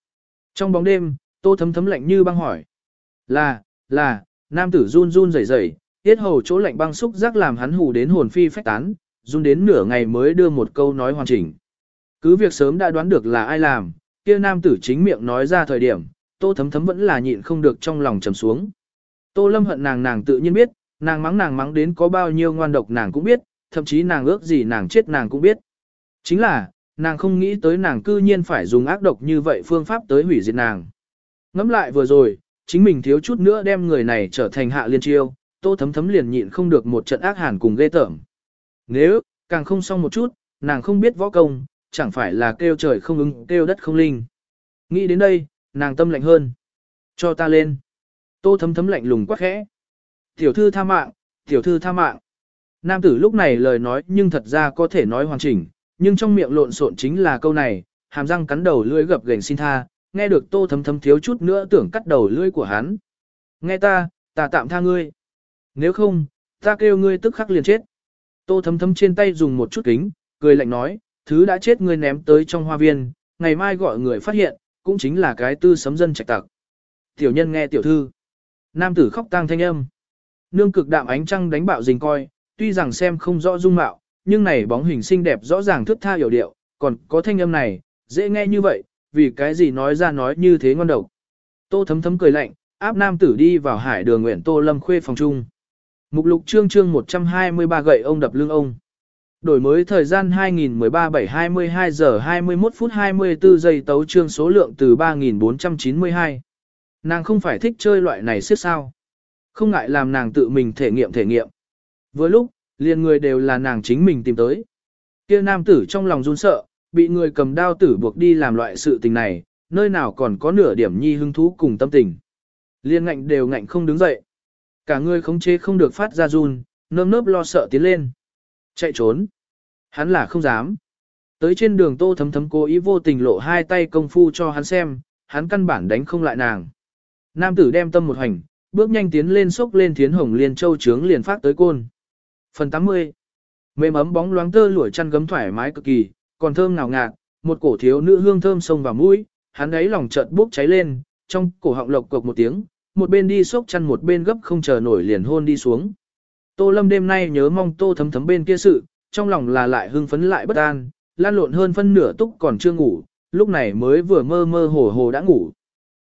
Trong bóng đêm, tô thấm thấm lạnh như băng hỏi. Là, là, nam tử run run rẩy rẩy, tiết hầu chỗ lạnh băng xúc giác làm hắn hù đến hồn phi phách tán, run đến nửa ngày mới đưa một câu nói hoàn chỉnh. Cứ việc sớm đã đoán được là ai làm, kia nam tử chính miệng nói ra thời điểm, tô thấm thấm vẫn là nhịn không được trong lòng trầm xuống. Tô lâm hận nàng nàng tự nhiên biết, nàng mắng nàng mắng đến có bao nhiêu ngoan độc nàng cũng biết, thậm chí nàng ước gì nàng chết nàng cũng biết. Chính là, nàng không nghĩ tới nàng cư nhiên phải dùng ác độc như vậy phương pháp tới hủy diệt nàng. Ngắm lại vừa rồi, chính mình thiếu chút nữa đem người này trở thành hạ liên chiêu, tô thấm thấm liền nhịn không được một trận ác hàn cùng ghê tởm. Nếu, càng không xong một chút, nàng không biết võ công, chẳng phải là kêu trời không ứng, kêu đất không linh. Nghĩ đến đây, nàng tâm lạnh hơn. Cho ta lên. Tô thấm thấm lạnh lùng quá khẽ. Tiểu thư tha mạng, tiểu thư tha mạng. Nam tử lúc này lời nói nhưng thật ra có thể nói hoàn chỉnh, nhưng trong miệng lộn xộn chính là câu này, hàm răng cắn đầu lưỡi gập gềnh xin tha, nghe được tô thấm thấm thiếu chút nữa tưởng cắt đầu lưỡi của hắn. Nghe ta, ta tạm tha ngươi. Nếu không, ta kêu ngươi tức khắc liền chết. Tô thấm thấm trên tay dùng một chút kính, cười lạnh nói, thứ đã chết ngươi ném tới trong hoa viên, ngày mai gọi người phát hiện, cũng chính là cái tư sấm dân trạch tặc. Tiểu nhân nghe tiểu thư. Nam tử khóc tang thanh âm. Nương cực đạm ánh trăng đánh bạo rình coi, tuy rằng xem không rõ dung mạo, nhưng này bóng hình xinh đẹp rõ ràng thước tha hiểu điệu, còn có thanh âm này, dễ nghe như vậy, vì cái gì nói ra nói như thế ngon độc. Tô thấm thấm cười lạnh, áp nam tử đi vào hải đường nguyện Tô Lâm khuê phòng trung. Mục lục chương chương 123 gậy ông đập lưng ông. Đổi mới thời gian 2013 7 22 giờ 21 phút 24 giây tấu chương số lượng từ 3492. Nàng không phải thích chơi loại này siết sao. Không ngại làm nàng tự mình thể nghiệm thể nghiệm. Vừa lúc, liền người đều là nàng chính mình tìm tới. Kia nam tử trong lòng run sợ, bị người cầm đao tử buộc đi làm loại sự tình này, nơi nào còn có nửa điểm nhi hứng thú cùng tâm tình. Liên ngạnh đều ngạnh không đứng dậy. Cả người khống chế không được phát ra run, nơm nớp lo sợ tiến lên. Chạy trốn. Hắn là không dám. Tới trên đường tô thấm thấm cố ý vô tình lộ hai tay công phu cho hắn xem, hắn căn bản đánh không lại nàng. Nam tử đem tâm một hành, bước nhanh tiến lên sốc lên thiến hồng liên châu trướng liền phát tới côn. Phần 80 Mềm ấm bóng loáng tơ lụa chăn gấm thoải mái cực kỳ, còn thơm nào ngạt, một cổ thiếu nữ hương thơm sông vào mũi, hắn ấy lòng chợt bốc cháy lên, trong cổ họng lộc cộc một tiếng, một bên đi xốc chăn một bên gấp không chờ nổi liền hôn đi xuống. Tô Lâm đêm nay nhớ mong Tô thấm thấm bên kia sự, trong lòng là lại hưng phấn lại bất an, lan lộn hơn phân nửa túc còn chưa ngủ, lúc này mới vừa mơ mơ hồ hồ đã ngủ.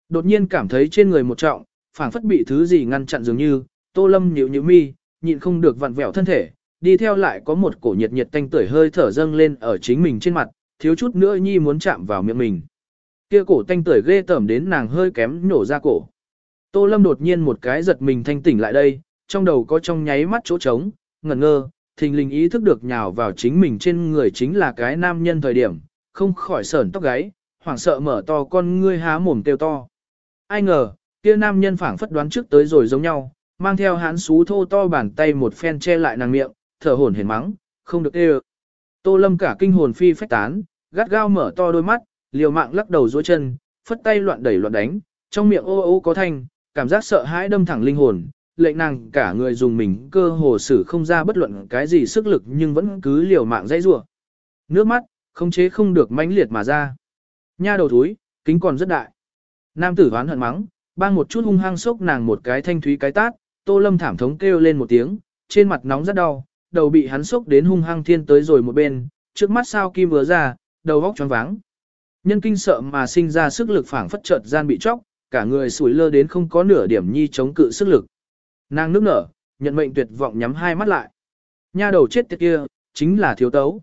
Đột nhiên cảm thấy trên người một trọng, phảng phất bị thứ gì ngăn chặn dường như, Tô Lâm nhíu nhíu mi, nhịn không được vặn vẹo thân thể, đi theo lại có một cổ nhiệt nhiệt tanh tưởi hơi thở dâng lên ở chính mình trên mặt, thiếu chút nữa nhi muốn chạm vào miệng mình. Kia cổ tanh tưởi ghê tởm đến nàng hơi kém nổ ra cổ. Tô Lâm đột nhiên một cái giật mình thanh tỉnh lại đây, trong đầu có trong nháy mắt chỗ trống, ngẩn ngơ, thình lình ý thức được nhào vào chính mình trên người chính là cái nam nhân thời điểm, không khỏi sởn tóc gáy, hoảng sợ mở to con ngươi há mồm kêu to. Ai ngờ, kia nam nhân phảng phất đoán trước tới rồi giống nhau, mang theo hán xú thô to bàn tay một phen che lại nàng miệng, thở hổn hển mắng, không được ê Tô lâm cả kinh hồn phi phách tán, gắt gao mở to đôi mắt, liều mạng lắc đầu dối chân, phất tay loạn đẩy loạn đánh, trong miệng ô ô có thanh, cảm giác sợ hãi đâm thẳng linh hồn, lệnh nàng cả người dùng mình cơ hồ sử không ra bất luận cái gì sức lực nhưng vẫn cứ liều mạng dãy rủa. Nước mắt, không chế không được mãnh liệt mà ra. Nha đầu thúi, kính còn rất đại. Nam tử hoán hận mắng, bang một chút hung hăng sốc nàng một cái thanh thúy cái tát, tô lâm thảm thống kêu lên một tiếng, trên mặt nóng rất đau, đầu bị hắn sốc đến hung hăng thiên tới rồi một bên, trước mắt sao kim vừa ra, đầu góc choáng váng. Nhân kinh sợ mà sinh ra sức lực phảng phất chợt gian bị chóc, cả người sủi lơ đến không có nửa điểm nhi chống cự sức lực. Nàng nước nở, nhận mệnh tuyệt vọng nhắm hai mắt lại. Nha đầu chết tiệt kia, chính là thiếu tấu.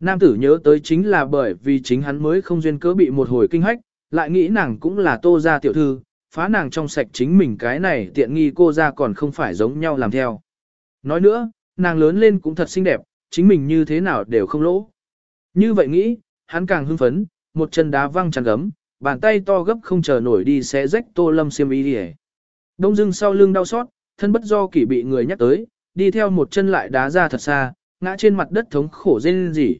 Nam tử nhớ tới chính là bởi vì chính hắn mới không duyên cớ bị một hồi kinh hách, lại nghĩ nàng cũng là tô gia tiểu thư, phá nàng trong sạch chính mình cái này tiện nghi cô ra còn không phải giống nhau làm theo. Nói nữa, nàng lớn lên cũng thật xinh đẹp, chính mình như thế nào đều không lỗ. Như vậy nghĩ, hắn càng hưng phấn, một chân đá văng chăn gấm, bàn tay to gấp không chờ nổi đi xé rách tô lâm xiêm y đi Đông dưng sau lưng đau xót, thân bất do kỷ bị người nhắc tới, đi theo một chân lại đá ra thật xa, ngã trên mặt đất thống khổ rên rỉ.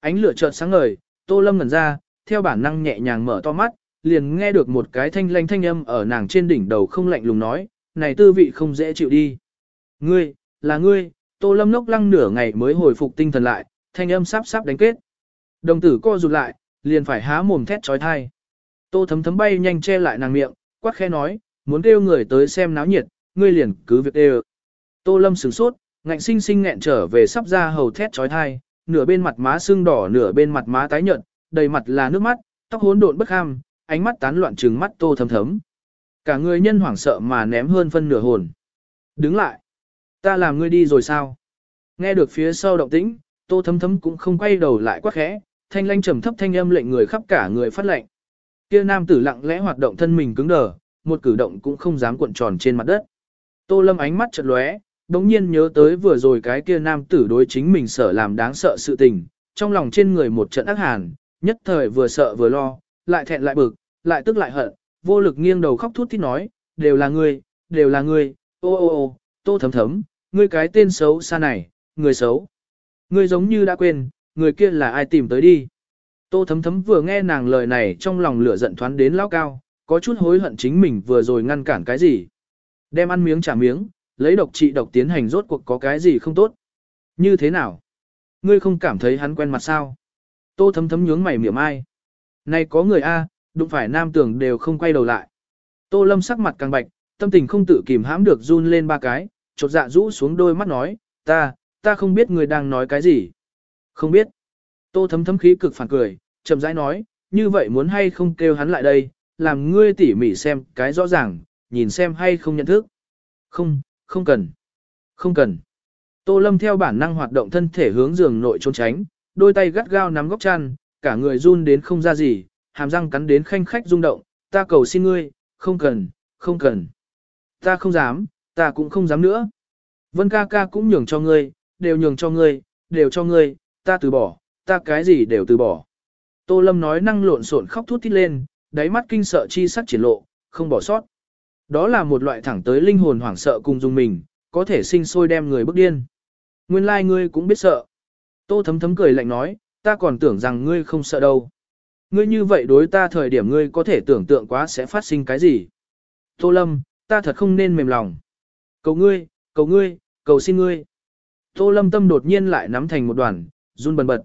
Ánh lửa chợt sáng ngời, tô lâm ngẩn ra, theo bản năng nhẹ nhàng mở to mắt, liền nghe được một cái thanh lanh thanh âm ở nàng trên đỉnh đầu không lạnh lùng nói, này tư vị không dễ chịu đi. Ngươi, là ngươi, tô lâm nốc lăng nửa ngày mới hồi phục tinh thần lại, thanh âm sắp sắp đánh kết. Đồng tử co rụt lại, liền phải há mồm thét trói thai. Tô thấm thấm bay nhanh che lại nàng miệng, quát khẽ nói, muốn kêu người tới xem náo nhiệt, ngươi liền cứ việc đều. Tô lâm sửng sốt, ngạnh sinh sinh nghẹn trở về sắp ra hầu thét trói thai, nửa bên mặt má sưng đỏ nửa bên mặt má tái nhợt, đầy mặt là nước mắt, tóc hỗn độn bất ham, ánh mắt tán loạn trừng mắt tô thấm thấm. Cả người nhân hoảng sợ mà ném hơn phân nửa hồn. Đứng lại. Ta làm ngươi đi rồi sao? Nghe được phía sau động tĩnh, tô thấm thấm cũng không quay đầu lại quá khẽ, thanh lanh trầm thấp thanh âm lệnh người khắp cả người phát lệnh. Kia nam tử lặng lẽ hoạt động thân mình cứng đờ, một cử động cũng không dám cuộn tròn trên mặt đất. Tô lâm ánh mắt chợt lóe, đống nhiên nhớ tới vừa rồi cái kia nam tử đối chính mình sợ làm đáng sợ sự tình, trong lòng trên người một trận ác hàn, nhất thời vừa sợ vừa lo, lại thẹn lại bực, lại tức lại hận, vô lực nghiêng đầu khóc thút thít nói, đều là ngươi, đều là ngươi, ô ô ô, tô thấm thấm, ngươi cái tên xấu xa này, người xấu. Ngươi giống như đã quên, người kia là ai tìm tới đi. Tô thấm thấm vừa nghe nàng lời này trong lòng lửa giận thoáng đến lao cao, có chút hối hận chính mình vừa rồi ngăn cản cái gì. Đem ăn miếng trả miếng, lấy độc trị độc tiến hành rốt cuộc có cái gì không tốt. Như thế nào? Ngươi không cảm thấy hắn quen mặt sao? Tô thấm thấm nhướng mày miệng ai. Này có người A, đụng phải nam tưởng đều không quay đầu lại. Tô lâm sắc mặt càng bạch, tâm tình không tự kìm hãm được run lên ba cái, chột dạ rũ xuống đôi mắt nói, ta, ta không biết người đang nói cái gì. Không biết. Tô thấm thấm khí cực phản cười, chậm rãi nói, như vậy muốn hay không kêu hắn lại đây, làm ngươi tỉ mỉ xem cái rõ ràng, nhìn xem hay không nhận thức. Không, không cần. Không cần. Tô lâm theo bản năng hoạt động thân thể hướng giường nội trốn tránh, đôi tay gắt gao nắm góc chăn, cả người run đến không ra gì, hàm răng cắn đến khanh khách rung động, ta cầu xin ngươi, không cần, không cần. Ta không dám, ta cũng không dám nữa. Vân ca ca cũng nhường cho ngươi, đều nhường cho ngươi, đều cho ngươi, ta từ bỏ, ta cái gì đều từ bỏ. Tô Lâm nói năng lộn xộn khóc thút thít lên, đáy mắt kinh sợ chi sắc triển lộ, không bỏ sót. Đó là một loại thẳng tới linh hồn hoảng sợ cùng dùng mình, có thể sinh sôi đem người bức điên. Nguyên lai like ngươi cũng biết sợ. Tô thấm thấm cười lạnh nói, ta còn tưởng rằng ngươi không sợ đâu. Ngươi như vậy đối ta thời điểm ngươi có thể tưởng tượng quá sẽ phát sinh cái gì. Tô Lâm, ta thật không nên mềm lòng. Cầu ngươi, cầu ngươi, cầu xin ngươi. Tô Lâm tâm đột nhiên lại nắm thành một đoàn, run bần bật.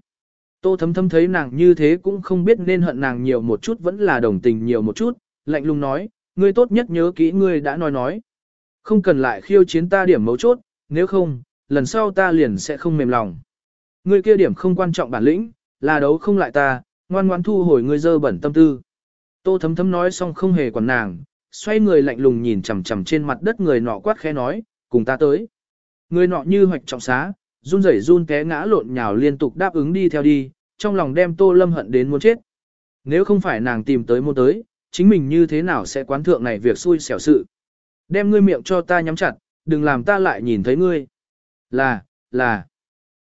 Tô thấm thấm thấy nàng như thế cũng không biết nên hận nàng nhiều một chút vẫn là đồng tình nhiều một chút, lạnh lùng nói, ngươi tốt nhất nhớ kỹ ngươi đã nói nói. Không cần lại khiêu chiến ta điểm mấu chốt, nếu không, lần sau ta liền sẽ không mềm lòng. Ngươi kia điểm không quan trọng bản lĩnh, là đấu không lại ta, ngoan ngoan thu hồi ngươi dơ bẩn tâm tư. Tô thấm thấm nói xong không hề quản nàng, xoay người lạnh lùng nhìn chằm chằm trên mặt đất người nọ quát khẽ nói, cùng ta tới. Người nọ như hoạch trọng xá, run rẩy run té ngã lộn nhào liên tục đáp ứng đi theo đi, trong lòng đem Tô Lâm hận đến muốn chết. Nếu không phải nàng tìm tới môn tới, chính mình như thế nào sẽ quán thượng này việc xui xẻo sự. Đem ngươi miệng cho ta nhắm chặt, đừng làm ta lại nhìn thấy ngươi. Là, là.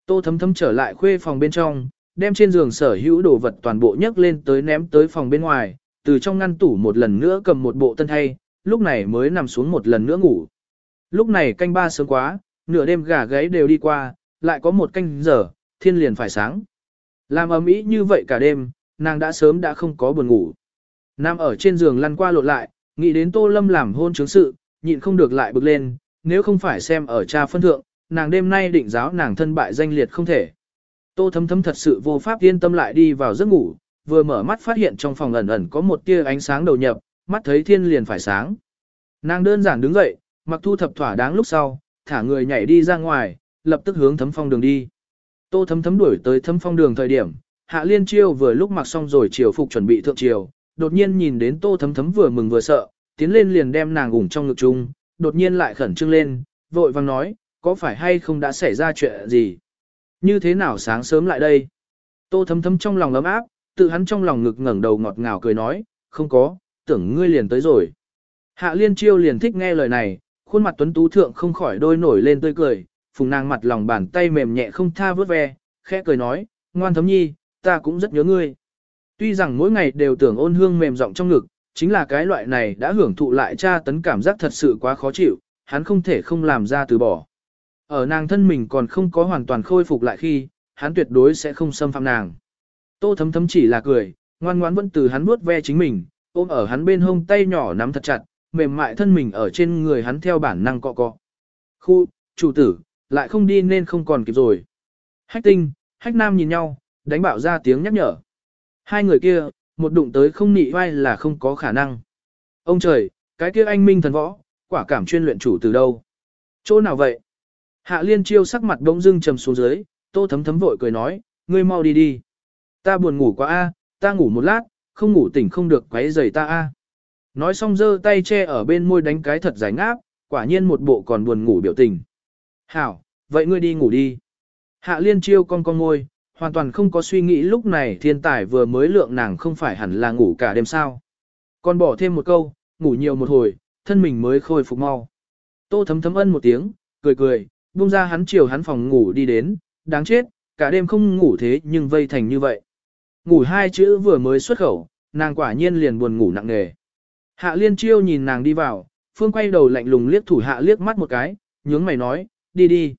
Tô thấm thấm trở lại khuê phòng bên trong, đem trên giường sở hữu đồ vật toàn bộ nhấc lên tới ném tới phòng bên ngoài, từ trong ngăn tủ một lần nữa cầm một bộ tân thay, lúc này mới nằm xuống một lần nữa ngủ. Lúc này canh ba sớm quá, nửa đêm gà gáy đều đi qua, lại có một canh giờ, thiên liền phải sáng. Làm ấm ý như vậy cả đêm, nàng đã sớm đã không có buồn ngủ. Nam ở trên giường lăn qua lộn lại, nghĩ đến Tô Lâm làm hôn chứng sự, nhịn không được lại bực lên, nếu không phải xem ở cha phân thượng, nàng đêm nay định giáo nàng thân bại danh liệt không thể. Tô thấm thấm thật sự vô pháp yên tâm lại đi vào giấc ngủ, vừa mở mắt phát hiện trong phòng ẩn ẩn có một tia ánh sáng đầu nhập, mắt thấy thiên liền phải sáng. Nàng đơn giản đứng dậy, mặc thu thập thỏa đáng lúc sau, thả người nhảy đi ra ngoài, lập tức hướng thấm phong đường đi. Tô thấm thấm đuổi tới thấm phong đường thời điểm, hạ liên chiêu vừa lúc mặc xong rồi chiều phục chuẩn bị thượng chiều, đột nhiên nhìn đến tô thấm thấm vừa mừng vừa sợ, tiến lên liền đem nàng ủng trong ngực chung, đột nhiên lại khẩn trương lên, vội vang nói, có phải hay không đã xảy ra chuyện gì? Như thế nào sáng sớm lại đây? Tô thấm thấm trong lòng ấm áp, tự hắn trong lòng ngực ngẩng đầu ngọt ngào cười nói, không có, tưởng ngươi liền tới rồi. Hạ liên chiêu liền thích nghe lời này, khuôn mặt tuấn tú thượng không khỏi đôi nổi lên tươi cười, phùng nàng mặt lòng bàn tay mềm nhẹ không tha vớt ve, khẽ cười nói, ngoan thấm nhi, ta cũng rất nhớ ngươi. Tuy rằng mỗi ngày đều tưởng ôn hương mềm giọng trong ngực, chính là cái loại này đã hưởng thụ lại tra tấn cảm giác thật sự quá khó chịu, hắn không thể không làm ra từ bỏ. Ở nàng thân mình còn không có hoàn toàn khôi phục lại khi, hắn tuyệt đối sẽ không xâm phạm nàng. Tô thấm thấm chỉ là cười, ngoan ngoãn vẫn từ hắn vuốt ve chính mình, ôm ở hắn bên hông tay nhỏ nắm thật chặt, mềm mại thân mình ở trên người hắn theo bản năng cọ cọ. Khu, chủ tử, lại không đi nên không còn kịp rồi. Hách tinh, hách nam nhìn nhau, đánh bạo ra tiếng nhắc nhở. Hai người kia, một đụng tới không nị vai là không có khả năng. Ông trời, cái kia anh minh thần võ, quả cảm chuyên luyện chủ từ đâu? Chỗ nào vậy? Hạ liên chiêu sắc mặt bỗng dưng trầm xuống dưới, tô thấm thấm vội cười nói, ngươi mau đi đi. Ta buồn ngủ quá a, ta ngủ một lát, không ngủ tỉnh không được quấy rầy ta a. Nói xong giơ tay che ở bên môi đánh cái thật giải ngáp, quả nhiên một bộ còn buồn ngủ biểu tình. Hảo, vậy ngươi đi ngủ đi. Hạ liên chiêu con con ngôi, hoàn toàn không có suy nghĩ lúc này thiên tài vừa mới lượng nàng không phải hẳn là ngủ cả đêm sao. Còn bỏ thêm một câu, ngủ nhiều một hồi, thân mình mới khôi phục mau. Tô thấm thấm ân một tiếng, cười cười, buông ra hắn chiều hắn phòng ngủ đi đến, đáng chết, cả đêm không ngủ thế nhưng vây thành như vậy. Ngủ hai chữ vừa mới xuất khẩu, nàng quả nhiên liền buồn ngủ nặng nề. Hạ liên chiêu nhìn nàng đi vào, phương quay đầu lạnh lùng liếc thủ hạ liếc mắt một cái, nhướng mày nói, đi đi.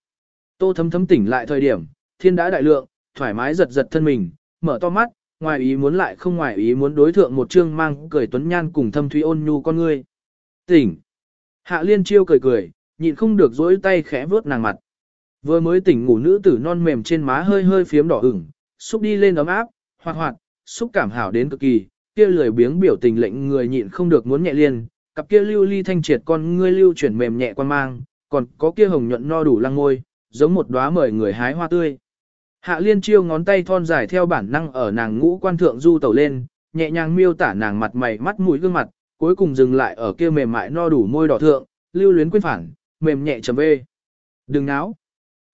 Tô thấm thấm tỉnh lại thời điểm, thiên đã đại lượng, thoải mái giật giật thân mình, mở to mắt, ngoài ý muốn lại không ngoài ý muốn đối thượng một trương mang cười tuấn nhan cùng thâm thúy ôn nhu con ngươi. Tỉnh. Hạ liên chiêu cười cười, nhịn không được dỗi tay khẽ vớt nàng mặt. Vừa mới tỉnh ngủ nữ tử non mềm trên má hơi hơi phiếm đỏ ửng, xúc đi lên ấm áp, hoạt hoạt, xúc cảm hảo đến cực kỳ, kia lười biếng biểu tình lệnh người nhịn không được muốn nhẹ liên, cặp kia lưu ly thanh triệt con ngươi lưu chuyển mềm nhẹ quan mang, còn có kia hồng nhuận no đủ lăng ngôi, giống một đóa mời người hái hoa tươi. Hạ liên chiêu ngón tay thon dài theo bản năng ở nàng ngũ quan thượng du tẩu lên, nhẹ nhàng miêu tả nàng mặt mày mắt mũi gương mặt, cuối cùng dừng lại ở kia mềm mại no đủ môi đỏ thượng, lưu luyến quên phản, mềm nhẹ chầm bê. Đừng náo.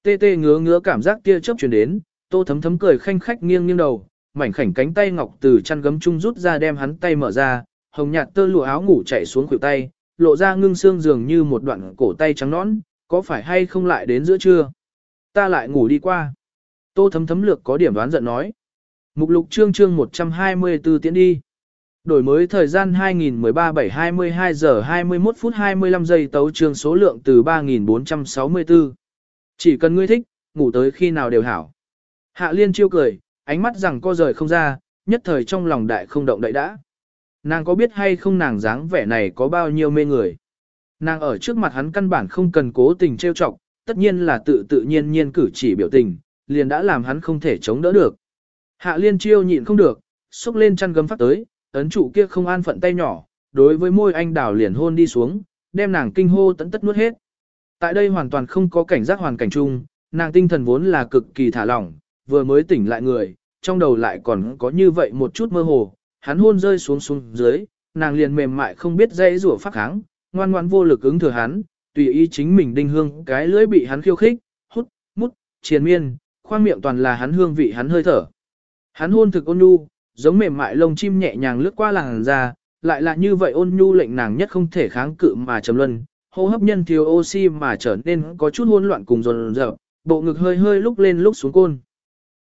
Tê tê ngứa ngứa cảm giác tia chớp truyền đến, tô thấm thấm cười khanh khách nghiêng nghiêng đầu, mảnh khảnh cánh tay ngọc từ chăn gấm chung rút ra đem hắn tay mở ra, hồng nhạt tơ lụa áo ngủ chạy xuống khuỷu tay, lộ ra ngưng xương dường như một đoạn cổ tay trắng nõn, có phải hay không lại đến giữa trưa? Ta lại ngủ đi qua. Tô thấm thấm lược có điểm đoán giận nói. Mục lục chương chương 124 tiến đi. Đổi mới thời gian 2013 7 22 giờ 21 phút 25 giây tấu trường số lượng từ 3464. Chỉ cần ngươi thích, ngủ tới khi nào đều hảo. Hạ liên chiêu cười, ánh mắt rằng co rời không ra, nhất thời trong lòng đại không động đậy đã. Nàng có biết hay không nàng dáng vẻ này có bao nhiêu mê người. Nàng ở trước mặt hắn căn bản không cần cố tình trêu chọc, tất nhiên là tự tự nhiên nhiên cử chỉ biểu tình, liền đã làm hắn không thể chống đỡ được. Hạ liên chiêu nhịn không được, xúc lên chăn gấm phát tới, ấn trụ kia không an phận tay nhỏ, đối với môi anh đào liền hôn đi xuống, đem nàng kinh hô tận tất nuốt hết. Tại đây hoàn toàn không có cảnh giác hoàn cảnh chung, nàng tinh thần vốn là cực kỳ thả lỏng, vừa mới tỉnh lại người, trong đầu lại còn có như vậy một chút mơ hồ, hắn hôn rơi xuống xuống dưới, nàng liền mềm mại không biết dây rủa phát kháng, ngoan ngoan vô lực ứng thừa hắn, tùy ý chính mình đinh hương cái lưỡi bị hắn khiêu khích, hút, mút, triền miên, khoang miệng toàn là hắn hương vị hắn hơi thở. Hắn hôn thực ôn nhu, giống mềm mại lông chim nhẹ nhàng lướt qua làn da, lại là như vậy ôn nhu lệnh nàng nhất không thể kháng cự mà trầm luân, hô hấp nhân thiếu oxy mà trở nên có chút hỗn loạn cùng dồn dập, bộ ngực hơi hơi lúc lên lúc xuống côn.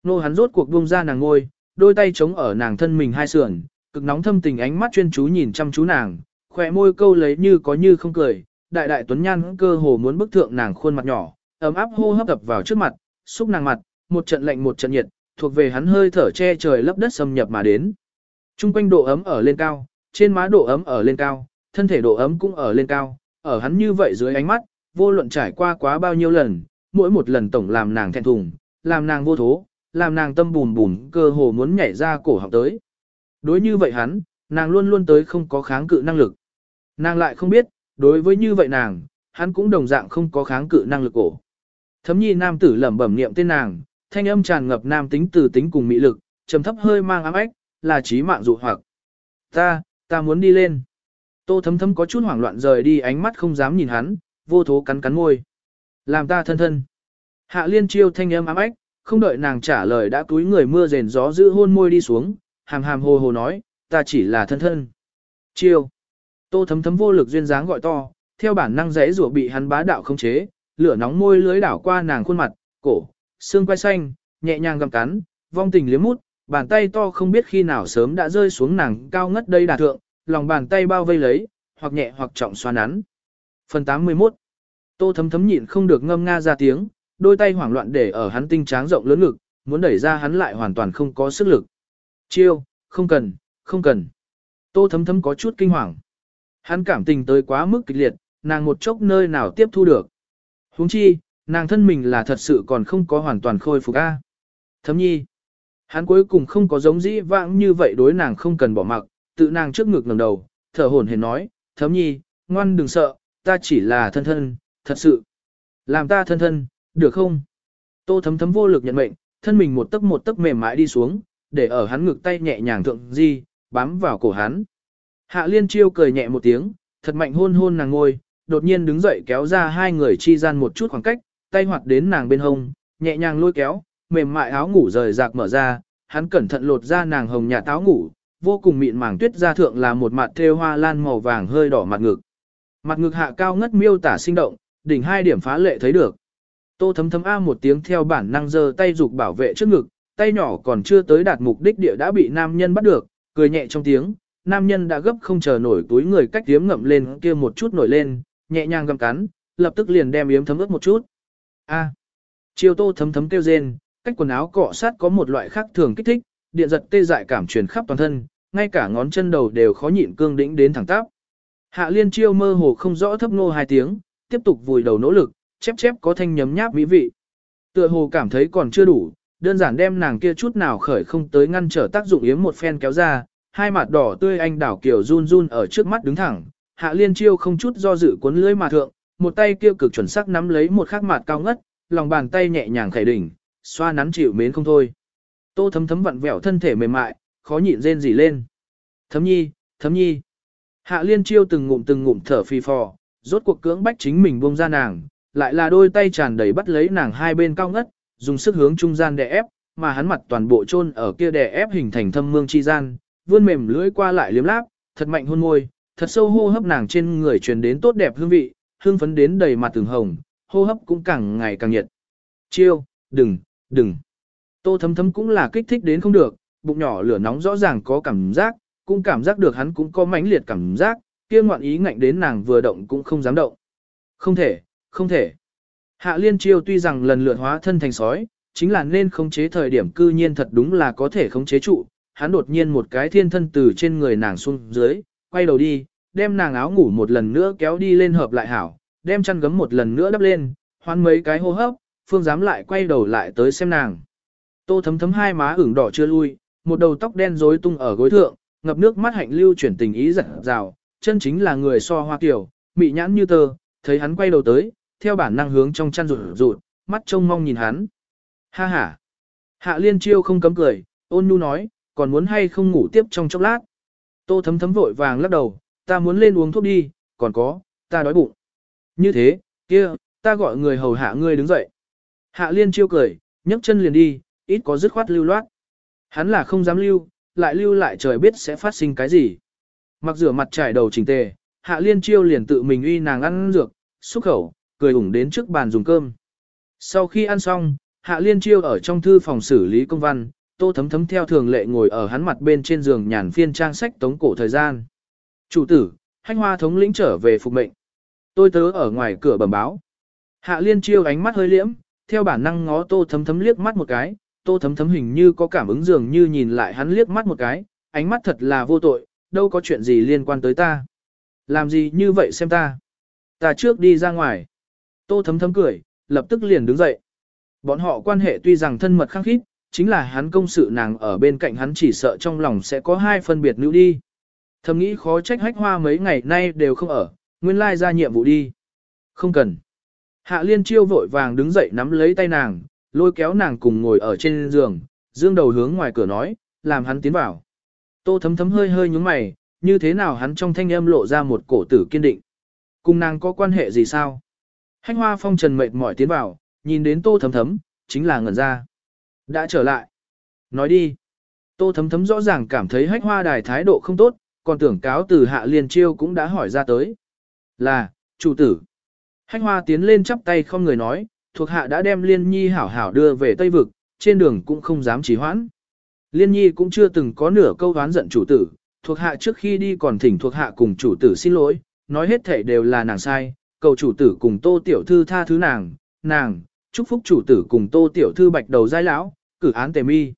Nô hắn rốt cuộc buông ra nàng ngôi, đôi tay chống ở nàng thân mình hai sườn, cực nóng thâm tình ánh mắt chuyên chú nhìn chăm chú nàng, khỏe môi câu lấy như có như không cười, đại đại tuấn nhan cơ hồ muốn bức thượng nàng khuôn mặt nhỏ, ấm áp hô hấp đập vào trước mặt, xúc nàng mặt, một trận lạnh một trận nhiệt, thuộc về hắn hơi thở che trời lấp đất xâm nhập mà đến. Trung quanh độ ấm ở lên cao, trên má độ ấm ở lên cao, thân thể độ ấm cũng ở lên cao, ở hắn như vậy dưới ánh mắt, vô luận trải qua quá bao nhiêu lần, mỗi một lần tổng làm nàng thẹn thùng, làm nàng vô thố, làm nàng tâm bùn bùn cơ hồ muốn nhảy ra cổ họng tới. Đối như vậy hắn, nàng luôn luôn tới không có kháng cự năng lực. Nàng lại không biết, đối với như vậy nàng, hắn cũng đồng dạng không có kháng cự năng lực cổ. Thấm nhi nam tử lẩm bẩm niệm tên nàng, thanh âm tràn ngập nam tính từ tính cùng mỹ lực, trầm thấp hơi mang ám ách, là trí mạng dụ hoặc. Ta, ta muốn đi lên. Tô thấm thấm có chút hoảng loạn rời đi ánh mắt không dám nhìn hắn, vô thố cắn cắn môi. Làm ta thân thân. Hạ liên chiêu thanh âm ám ách, không đợi nàng trả lời đã túi người mưa rền gió giữ hôn môi đi xuống, hàm hàm hồ hồ nói, ta chỉ là thân thân. Chiêu. Tô thấm thấm vô lực duyên dáng gọi to, theo bản năng rẽ rủa bị hắn bá đạo không chế, lửa nóng môi lưới đảo qua nàng khuôn mặt, cổ, xương quai xanh, nhẹ nhàng gặm cắn, vong tình liếm mút, bàn tay to không biết khi nào sớm đã rơi xuống nàng cao ngất đây đà thượng, lòng bàn tay bao vây lấy, hoặc nhẹ hoặc trọng xoa nắn. Phần 81 Tô thấm thấm nhịn không được ngâm nga ra tiếng, đôi tay hoảng loạn để ở hắn tinh tráng rộng lớn ngực, muốn đẩy ra hắn lại hoàn toàn không có sức lực. Chiêu, không cần, không cần. Tô thấm thấm có chút kinh hoàng. Hắn cảm tình tới quá mức kịch liệt, nàng một chốc nơi nào tiếp thu được. huống chi, nàng thân mình là thật sự còn không có hoàn toàn khôi phục a. Thấm nhi. Hắn cuối cùng không có giống dĩ vãng như vậy đối nàng không cần bỏ mặc, tự nàng trước ngực ngẩng đầu, thở hổn hển nói, thấm nhi, ngoan đừng sợ, ta chỉ là thân thân, thật sự. Làm ta thân thân, được không? Tô thấm thấm vô lực nhận mệnh, thân mình một tấc một tấc mềm mại đi xuống, để ở hắn ngực tay nhẹ nhàng thượng di, bám vào cổ hắn. Hạ liên chiêu cười nhẹ một tiếng, thật mạnh hôn hôn nàng ngôi, đột nhiên đứng dậy kéo ra hai người chi gian một chút khoảng cách, tay hoạt đến nàng bên hông, nhẹ nhàng lôi kéo, mềm mại áo ngủ rời rạc mở ra, hắn cẩn thận lột ra nàng hồng nhạt áo ngủ, vô cùng mịn màng tuyết ra thượng là một mặt thêu hoa lan màu vàng hơi đỏ mặt ngực. Mặt ngực hạ cao ngất miêu tả sinh động, đỉnh hai điểm phá lệ thấy được. Tô thấm thấm a một tiếng theo bản năng giơ tay dục bảo vệ trước ngực, tay nhỏ còn chưa tới đạt mục đích địa đã bị nam nhân bắt được, cười nhẹ trong tiếng, nam nhân đã gấp không chờ nổi túi người cách tiếm ngậm lên kia một chút nổi lên, nhẹ nhàng gầm cắn, lập tức liền đem yếm thấm ướt một chút. A. Chiêu tô thấm thấm kêu rên, cách quần áo cọ sát có một loại khác thường kích thích, điện giật tê dại cảm truyền khắp toàn thân, ngay cả ngón chân đầu đều khó nhịn cương đĩnh đến thẳng tắp. Hạ liên chiêu mơ hồ không rõ thấp nô hai tiếng, tiếp tục vùi đầu nỗ lực, chép chép có thanh nhấm nháp mỹ vị. Tựa hồ cảm thấy còn chưa đủ, đơn giản đem nàng kia chút nào khởi không tới ngăn trở tác dụng yếm một phen kéo ra, hai mặt đỏ tươi anh đảo kiểu run run ở trước mắt đứng thẳng, hạ liên chiêu không chút do dự cuốn lưới mà thượng, một tay kia cực chuẩn sắc nắm lấy một khắc mặt cao ngất, lòng bàn tay nhẹ nhàng khẩy đỉnh, xoa nắn chịu mến không thôi. Tô thấm thấm vặn vẹo thân thể mềm mại, khó nhịn rên rỉ lên. Thấm nhi, thấm nhi. Hạ liên chiêu từng ngụm từng ngụm thở phì phò, rốt cuộc cưỡng bách chính mình buông ra nàng, lại là đôi tay tràn đầy bắt lấy nàng hai bên cao ngất, dùng sức hướng trung gian đè ép, mà hắn mặt toàn bộ chôn ở kia đè ép hình thành thâm mương chi gian, vươn mềm lưỡi qua lại liếm láp, thật mạnh hôn môi, thật sâu hô hấp nàng trên người truyền đến tốt đẹp hương vị, hương phấn đến đầy mặt từng hồng, hô hấp cũng càng ngày càng nhiệt. Chiêu, đừng, đừng. Tô thấm thấm cũng là kích thích đến không được, bụng nhỏ lửa nóng rõ ràng có cảm giác, cũng cảm giác được hắn cũng có mãnh liệt cảm giác, kia ngoạn ý ngạnh đến nàng vừa động cũng không dám động. Không thể, không thể. Hạ liên chiêu tuy rằng lần lượt hóa thân thành sói, chính là nên khống chế thời điểm cư nhiên thật đúng là có thể khống chế trụ. Hắn đột nhiên một cái thiên thân từ trên người nàng xuống dưới, quay đầu đi, đem nàng áo ngủ một lần nữa kéo đi lên hợp lại hảo, đem chăn gấm một lần nữa đắp lên, hoán mấy cái hô hấp, phương dám lại quay đầu lại tới xem nàng. Tô thấm thấm hai má ửng đỏ chưa lui, một đầu tóc đen rối tung ở gối thượng, ngập nước mắt hạnh lưu chuyển tình ý giật rào, chân chính là người so hoa kiểu, mị nhãn như tơ, thấy hắn quay đầu tới, theo bản năng hướng trong chăn rụt rụt, mắt trông mong nhìn hắn. Ha ha. Hạ liên chiêu không cấm cười, ôn nhu nói, còn muốn hay không ngủ tiếp trong chốc lát. Tô thấm thấm vội vàng lắc đầu, ta muốn lên uống thuốc đi, còn có, ta đói bụng. Như thế, kia, ta gọi người hầu hạ ngươi đứng dậy. Hạ liên chiêu cười, nhấc chân liền đi, ít có dứt khoát lưu loát. Hắn là không dám lưu, lại lưu lại trời biết sẽ phát sinh cái gì. Mặc rửa mặt trải đầu chỉnh tề, hạ liên chiêu liền tự mình uy nàng ăn dược, xúc khẩu, cười ủng đến trước bàn dùng cơm. Sau khi ăn xong, hạ liên chiêu ở trong thư phòng xử lý công văn, tô thấm thấm theo thường lệ ngồi ở hắn mặt bên trên giường nhàn phiên trang sách tống cổ thời gian. Chủ tử, hanh hoa thống lĩnh trở về phục mệnh. Tôi tớ ở ngoài cửa bẩm báo. Hạ liên chiêu ánh mắt hơi liễm, theo bản năng ngó tô thấm thấm liếc mắt một cái, tô thấm thấm hình như có cảm ứng dường như nhìn lại hắn liếc mắt một cái, ánh mắt thật là vô tội, đâu có chuyện gì liên quan tới ta. Làm gì như vậy xem ta. Ta trước đi ra ngoài. Tô thấm thấm cười, lập tức liền đứng dậy. Bọn họ quan hệ tuy rằng thân mật khăng khít, chính là hắn công sự nàng ở bên cạnh hắn chỉ sợ trong lòng sẽ có hai phân biệt nữ đi. Thầm nghĩ khó trách hách hoa mấy ngày nay đều không ở, nguyên lai ra nhiệm vụ đi. Không cần. Hạ liên chiêu vội vàng đứng dậy nắm lấy tay nàng, lôi kéo nàng cùng ngồi ở trên giường, dương đầu hướng ngoài cửa nói, làm hắn tiến vào. Tô thấm thấm hơi hơi nhúng mày, như thế nào hắn trong thanh âm lộ ra một cổ tử kiên định. Cùng nàng có quan hệ gì sao? Hách hoa phong trần mệt mỏi tiến vào, nhìn đến tô thấm thấm, chính là ngẩn ra. Đã trở lại. Nói đi. Tô thấm thấm rõ ràng cảm thấy hách hoa đài thái độ không tốt, còn tưởng cáo từ hạ liên chiêu cũng đã hỏi ra tới. Là, chủ tử. Hách hoa tiến lên chắp tay không người nói, thuộc hạ đã đem liên nhi hảo hảo đưa về Tây Vực, trên đường cũng không dám trì hoãn. Liên nhi cũng chưa từng có nửa câu đoán giận chủ tử, thuộc hạ trước khi đi còn thỉnh thuộc hạ cùng chủ tử xin lỗi, nói hết thảy đều là nàng sai, cầu chủ tử cùng tô tiểu thư tha thứ nàng, nàng, chúc phúc chủ tử cùng tô tiểu thư bạch đầu giai lão, cử án tề mi.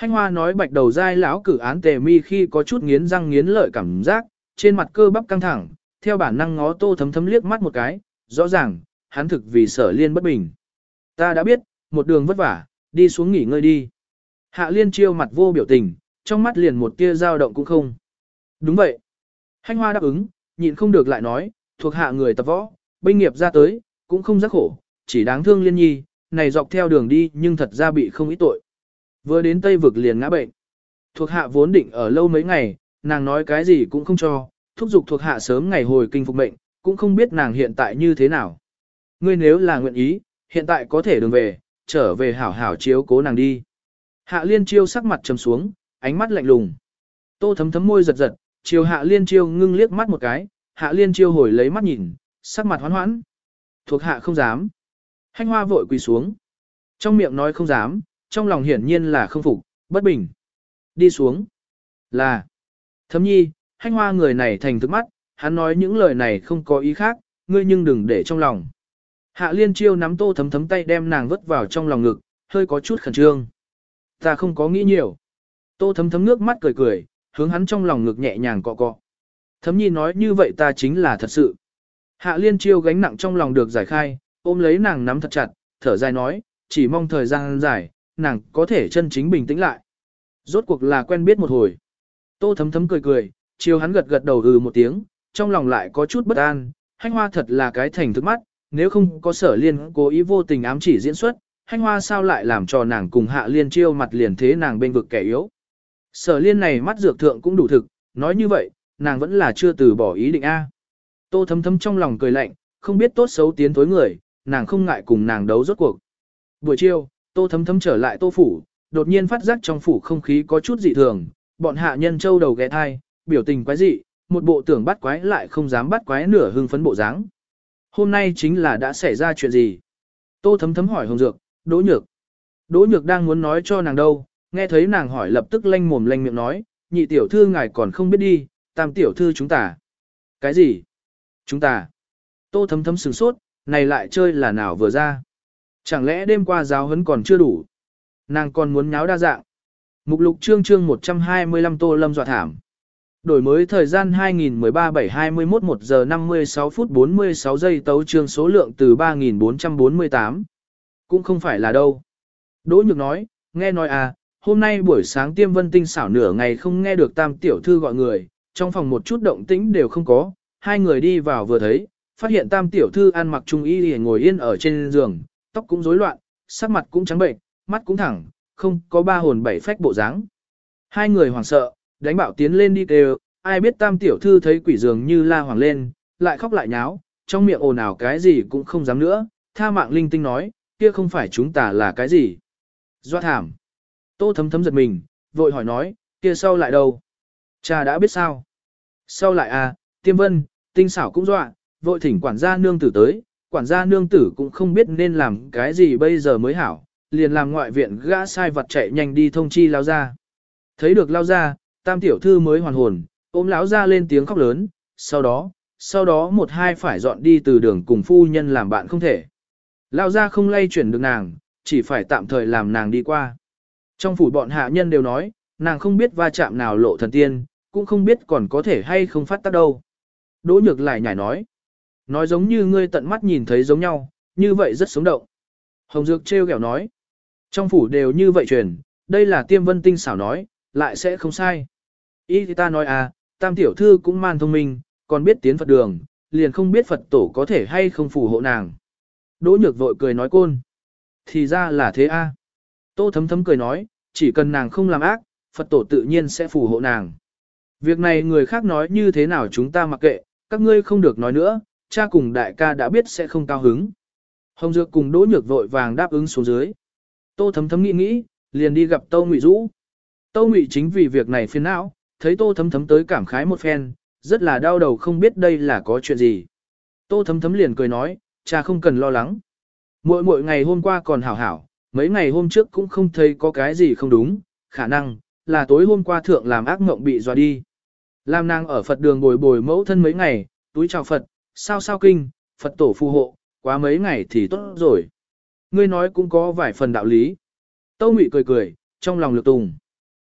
Hanh hoa nói bạch đầu dai lão cử án tề mi khi có chút nghiến răng nghiến lợi cảm giác, trên mặt cơ bắp căng thẳng, theo bản năng ngó tô thấm thấm liếc mắt một cái, rõ ràng, hắn thực vì sở liên bất bình. Ta đã biết, một đường vất vả, đi xuống nghỉ ngơi đi. Hạ liên chiêu mặt vô biểu tình, trong mắt liền một tia dao động cũng không. Đúng vậy. Hanh hoa đáp ứng, nhịn không được lại nói, thuộc hạ người tập võ, binh nghiệp ra tới, cũng không giác khổ, chỉ đáng thương liên nhi, này dọc theo đường đi nhưng thật ra bị không ít tội. Vừa đến Tây vực liền ngã bệnh. Thuộc hạ vốn định ở lâu mấy ngày, nàng nói cái gì cũng không cho, thúc giục thuộc hạ sớm ngày hồi kinh phục mệnh, cũng không biết nàng hiện tại như thế nào. Ngươi nếu là nguyện ý, hiện tại có thể đường về, trở về hảo hảo chiếu cố nàng đi. Hạ liên chiêu sắc mặt trầm xuống, ánh mắt lạnh lùng. Tô thấm thấm môi giật giật, chiều hạ liên chiêu ngưng liếc mắt một cái, hạ liên chiêu hồi lấy mắt nhìn, sắc mặt hoán hoãn. Thuộc hạ không dám. Hanh hoa vội quỳ xuống. Trong miệng nói không dám, trong lòng hiển nhiên là không phục, bất bình. Đi xuống. Là. Thấm nhi, hanh hoa người này thành thức mắt, hắn nói những lời này không có ý khác, ngươi nhưng đừng để trong lòng. Hạ liên chiêu nắm tô thấm thấm tay đem nàng vứt vào trong lòng ngực, hơi có chút khẩn trương. Ta không có nghĩ nhiều. Tô thấm thấm nước mắt cười cười, hướng hắn trong lòng ngực nhẹ nhàng cọ cọ. Thấm nhi nói như vậy ta chính là thật sự. Hạ liên chiêu gánh nặng trong lòng được giải khai, ôm lấy nàng nắm thật chặt, thở dài nói, chỉ mong thời gian dài, nàng có thể chân chính bình tĩnh lại. Rốt cuộc là quen biết một hồi. Tô thấm thấm cười cười, chiều hắn gật gật đầu ừ một tiếng, trong lòng lại có chút bất an, hanh hoa thật là cái thành thức mắt, nếu không có sở liên cố ý vô tình ám chỉ diễn xuất, hanh hoa sao lại làm cho nàng cùng hạ liên chiêu mặt liền thế nàng bên vực kẻ yếu. Sở liên này mắt dược thượng cũng đủ thực, nói như vậy, nàng vẫn là chưa từ bỏ ý định A. Tô thấm thấm trong lòng cười lạnh, không biết tốt xấu tiến tối người, nàng không ngại cùng nàng đấu rốt cuộc. Buổi chiều, tô thấm thấm trở lại tô phủ, đột nhiên phát giác trong phủ không khí có chút dị thường, bọn hạ nhân châu đầu ghé thai, biểu tình quái dị, một bộ tưởng bắt quái lại không dám bắt quái nửa hưng phấn bộ dáng. Hôm nay chính là đã xảy ra chuyện gì? Tô thấm thấm hỏi Hồng Dược, Đỗ Nhược. Đỗ Nhược đang muốn nói cho nàng đâu, nghe thấy nàng hỏi lập tức lanh mồm lanh miệng nói, nhị tiểu thư ngài còn không biết đi, tam tiểu thư chúng ta. Cái gì? Chúng ta. Tô thấm thấm sừng sốt, này lại chơi là nào vừa ra. Chẳng lẽ đêm qua giáo huấn còn chưa đủ? Nàng còn muốn nháo đa dạng. Mục lục chương chương 125 Tô Lâm dọa thảm. Đổi mới thời gian 2013-7-21 1 giờ 56 phút 46 giây tấu chương số lượng từ 3448. Cũng không phải là đâu. Đỗ Nhược nói, nghe nói à, hôm nay buổi sáng tiêm vân tinh xảo nửa ngày không nghe được tam tiểu thư gọi người, trong phòng một chút động tĩnh đều không có, hai người đi vào vừa thấy, phát hiện tam tiểu thư ăn mặc trung y ngồi yên ở trên giường, tóc cũng rối loạn, sắc mặt cũng trắng bệnh, mắt cũng thẳng, không có ba hồn bảy phách bộ dáng. Hai người hoảng sợ, đánh bảo tiến lên đi kêu, ai biết tam tiểu thư thấy quỷ dường như la hoàng lên, lại khóc lại nháo, trong miệng ồn ào cái gì cũng không dám nữa, tha mạng linh tinh nói, kia không phải chúng ta là cái gì. Doa thảm. Tô thấm thấm giật mình, vội hỏi nói, kia sau lại đâu? Cha đã biết sao? Sau lại à, tiêm vân, tinh xảo cũng dọa, vội thỉnh quản gia nương tử tới, quản gia nương tử cũng không biết nên làm cái gì bây giờ mới hảo, liền làm ngoại viện gã sai vật chạy nhanh đi thông chi lao ra. Thấy được lao ra, tam tiểu thư mới hoàn hồn, ôm lão ra lên tiếng khóc lớn, sau đó, sau đó một hai phải dọn đi từ đường cùng phu nhân làm bạn không thể. Lao ra không lay chuyển được nàng, chỉ phải tạm thời làm nàng đi qua. Trong phủ bọn hạ nhân đều nói, nàng không biết va chạm nào lộ thần tiên, cũng không biết còn có thể hay không phát tác đâu. Đỗ nhược lại nhảy nói. Nói giống như ngươi tận mắt nhìn thấy giống nhau, như vậy rất sống động. Hồng Dược treo kẹo nói. Trong phủ đều như vậy truyền, đây là tiêm vân tinh xảo nói, lại sẽ không sai. Ý thì ta nói à, tam tiểu thư cũng man thông minh, còn biết tiến Phật đường, liền không biết Phật tổ có thể hay không phù hộ nàng. Đỗ nhược vội cười nói côn. Thì ra là thế a. Tô thấm thấm cười nói, chỉ cần nàng không làm ác, Phật tổ tự nhiên sẽ phù hộ nàng. Việc này người khác nói như thế nào chúng ta mặc kệ, các ngươi không được nói nữa, cha cùng đại ca đã biết sẽ không cao hứng. Hồng Dược cùng Đỗ Nhược vội vàng đáp ứng xuống dưới. Tô thấm thấm nghĩ nghĩ, liền đi gặp Tô Ngụy Dũ. Tô Ngụy chính vì việc này phiền não, thấy Tô thấm thấm tới cảm khái một phen, rất là đau đầu không biết đây là có chuyện gì. Tô thấm thấm liền cười nói, cha không cần lo lắng. Mỗi mỗi ngày hôm qua còn hảo hảo, mấy ngày hôm trước cũng không thấy có cái gì không đúng, khả năng, là tối hôm qua thượng làm ác mộng bị dọa đi. Lam nàng ở Phật đường bồi bồi mẫu thân mấy ngày, túi chào Phật, sao sao kinh, Phật tổ phù hộ, quá mấy ngày thì tốt rồi. Ngươi nói cũng có vài phần đạo lý. Tâu Ngụy cười cười, trong lòng lực tùng.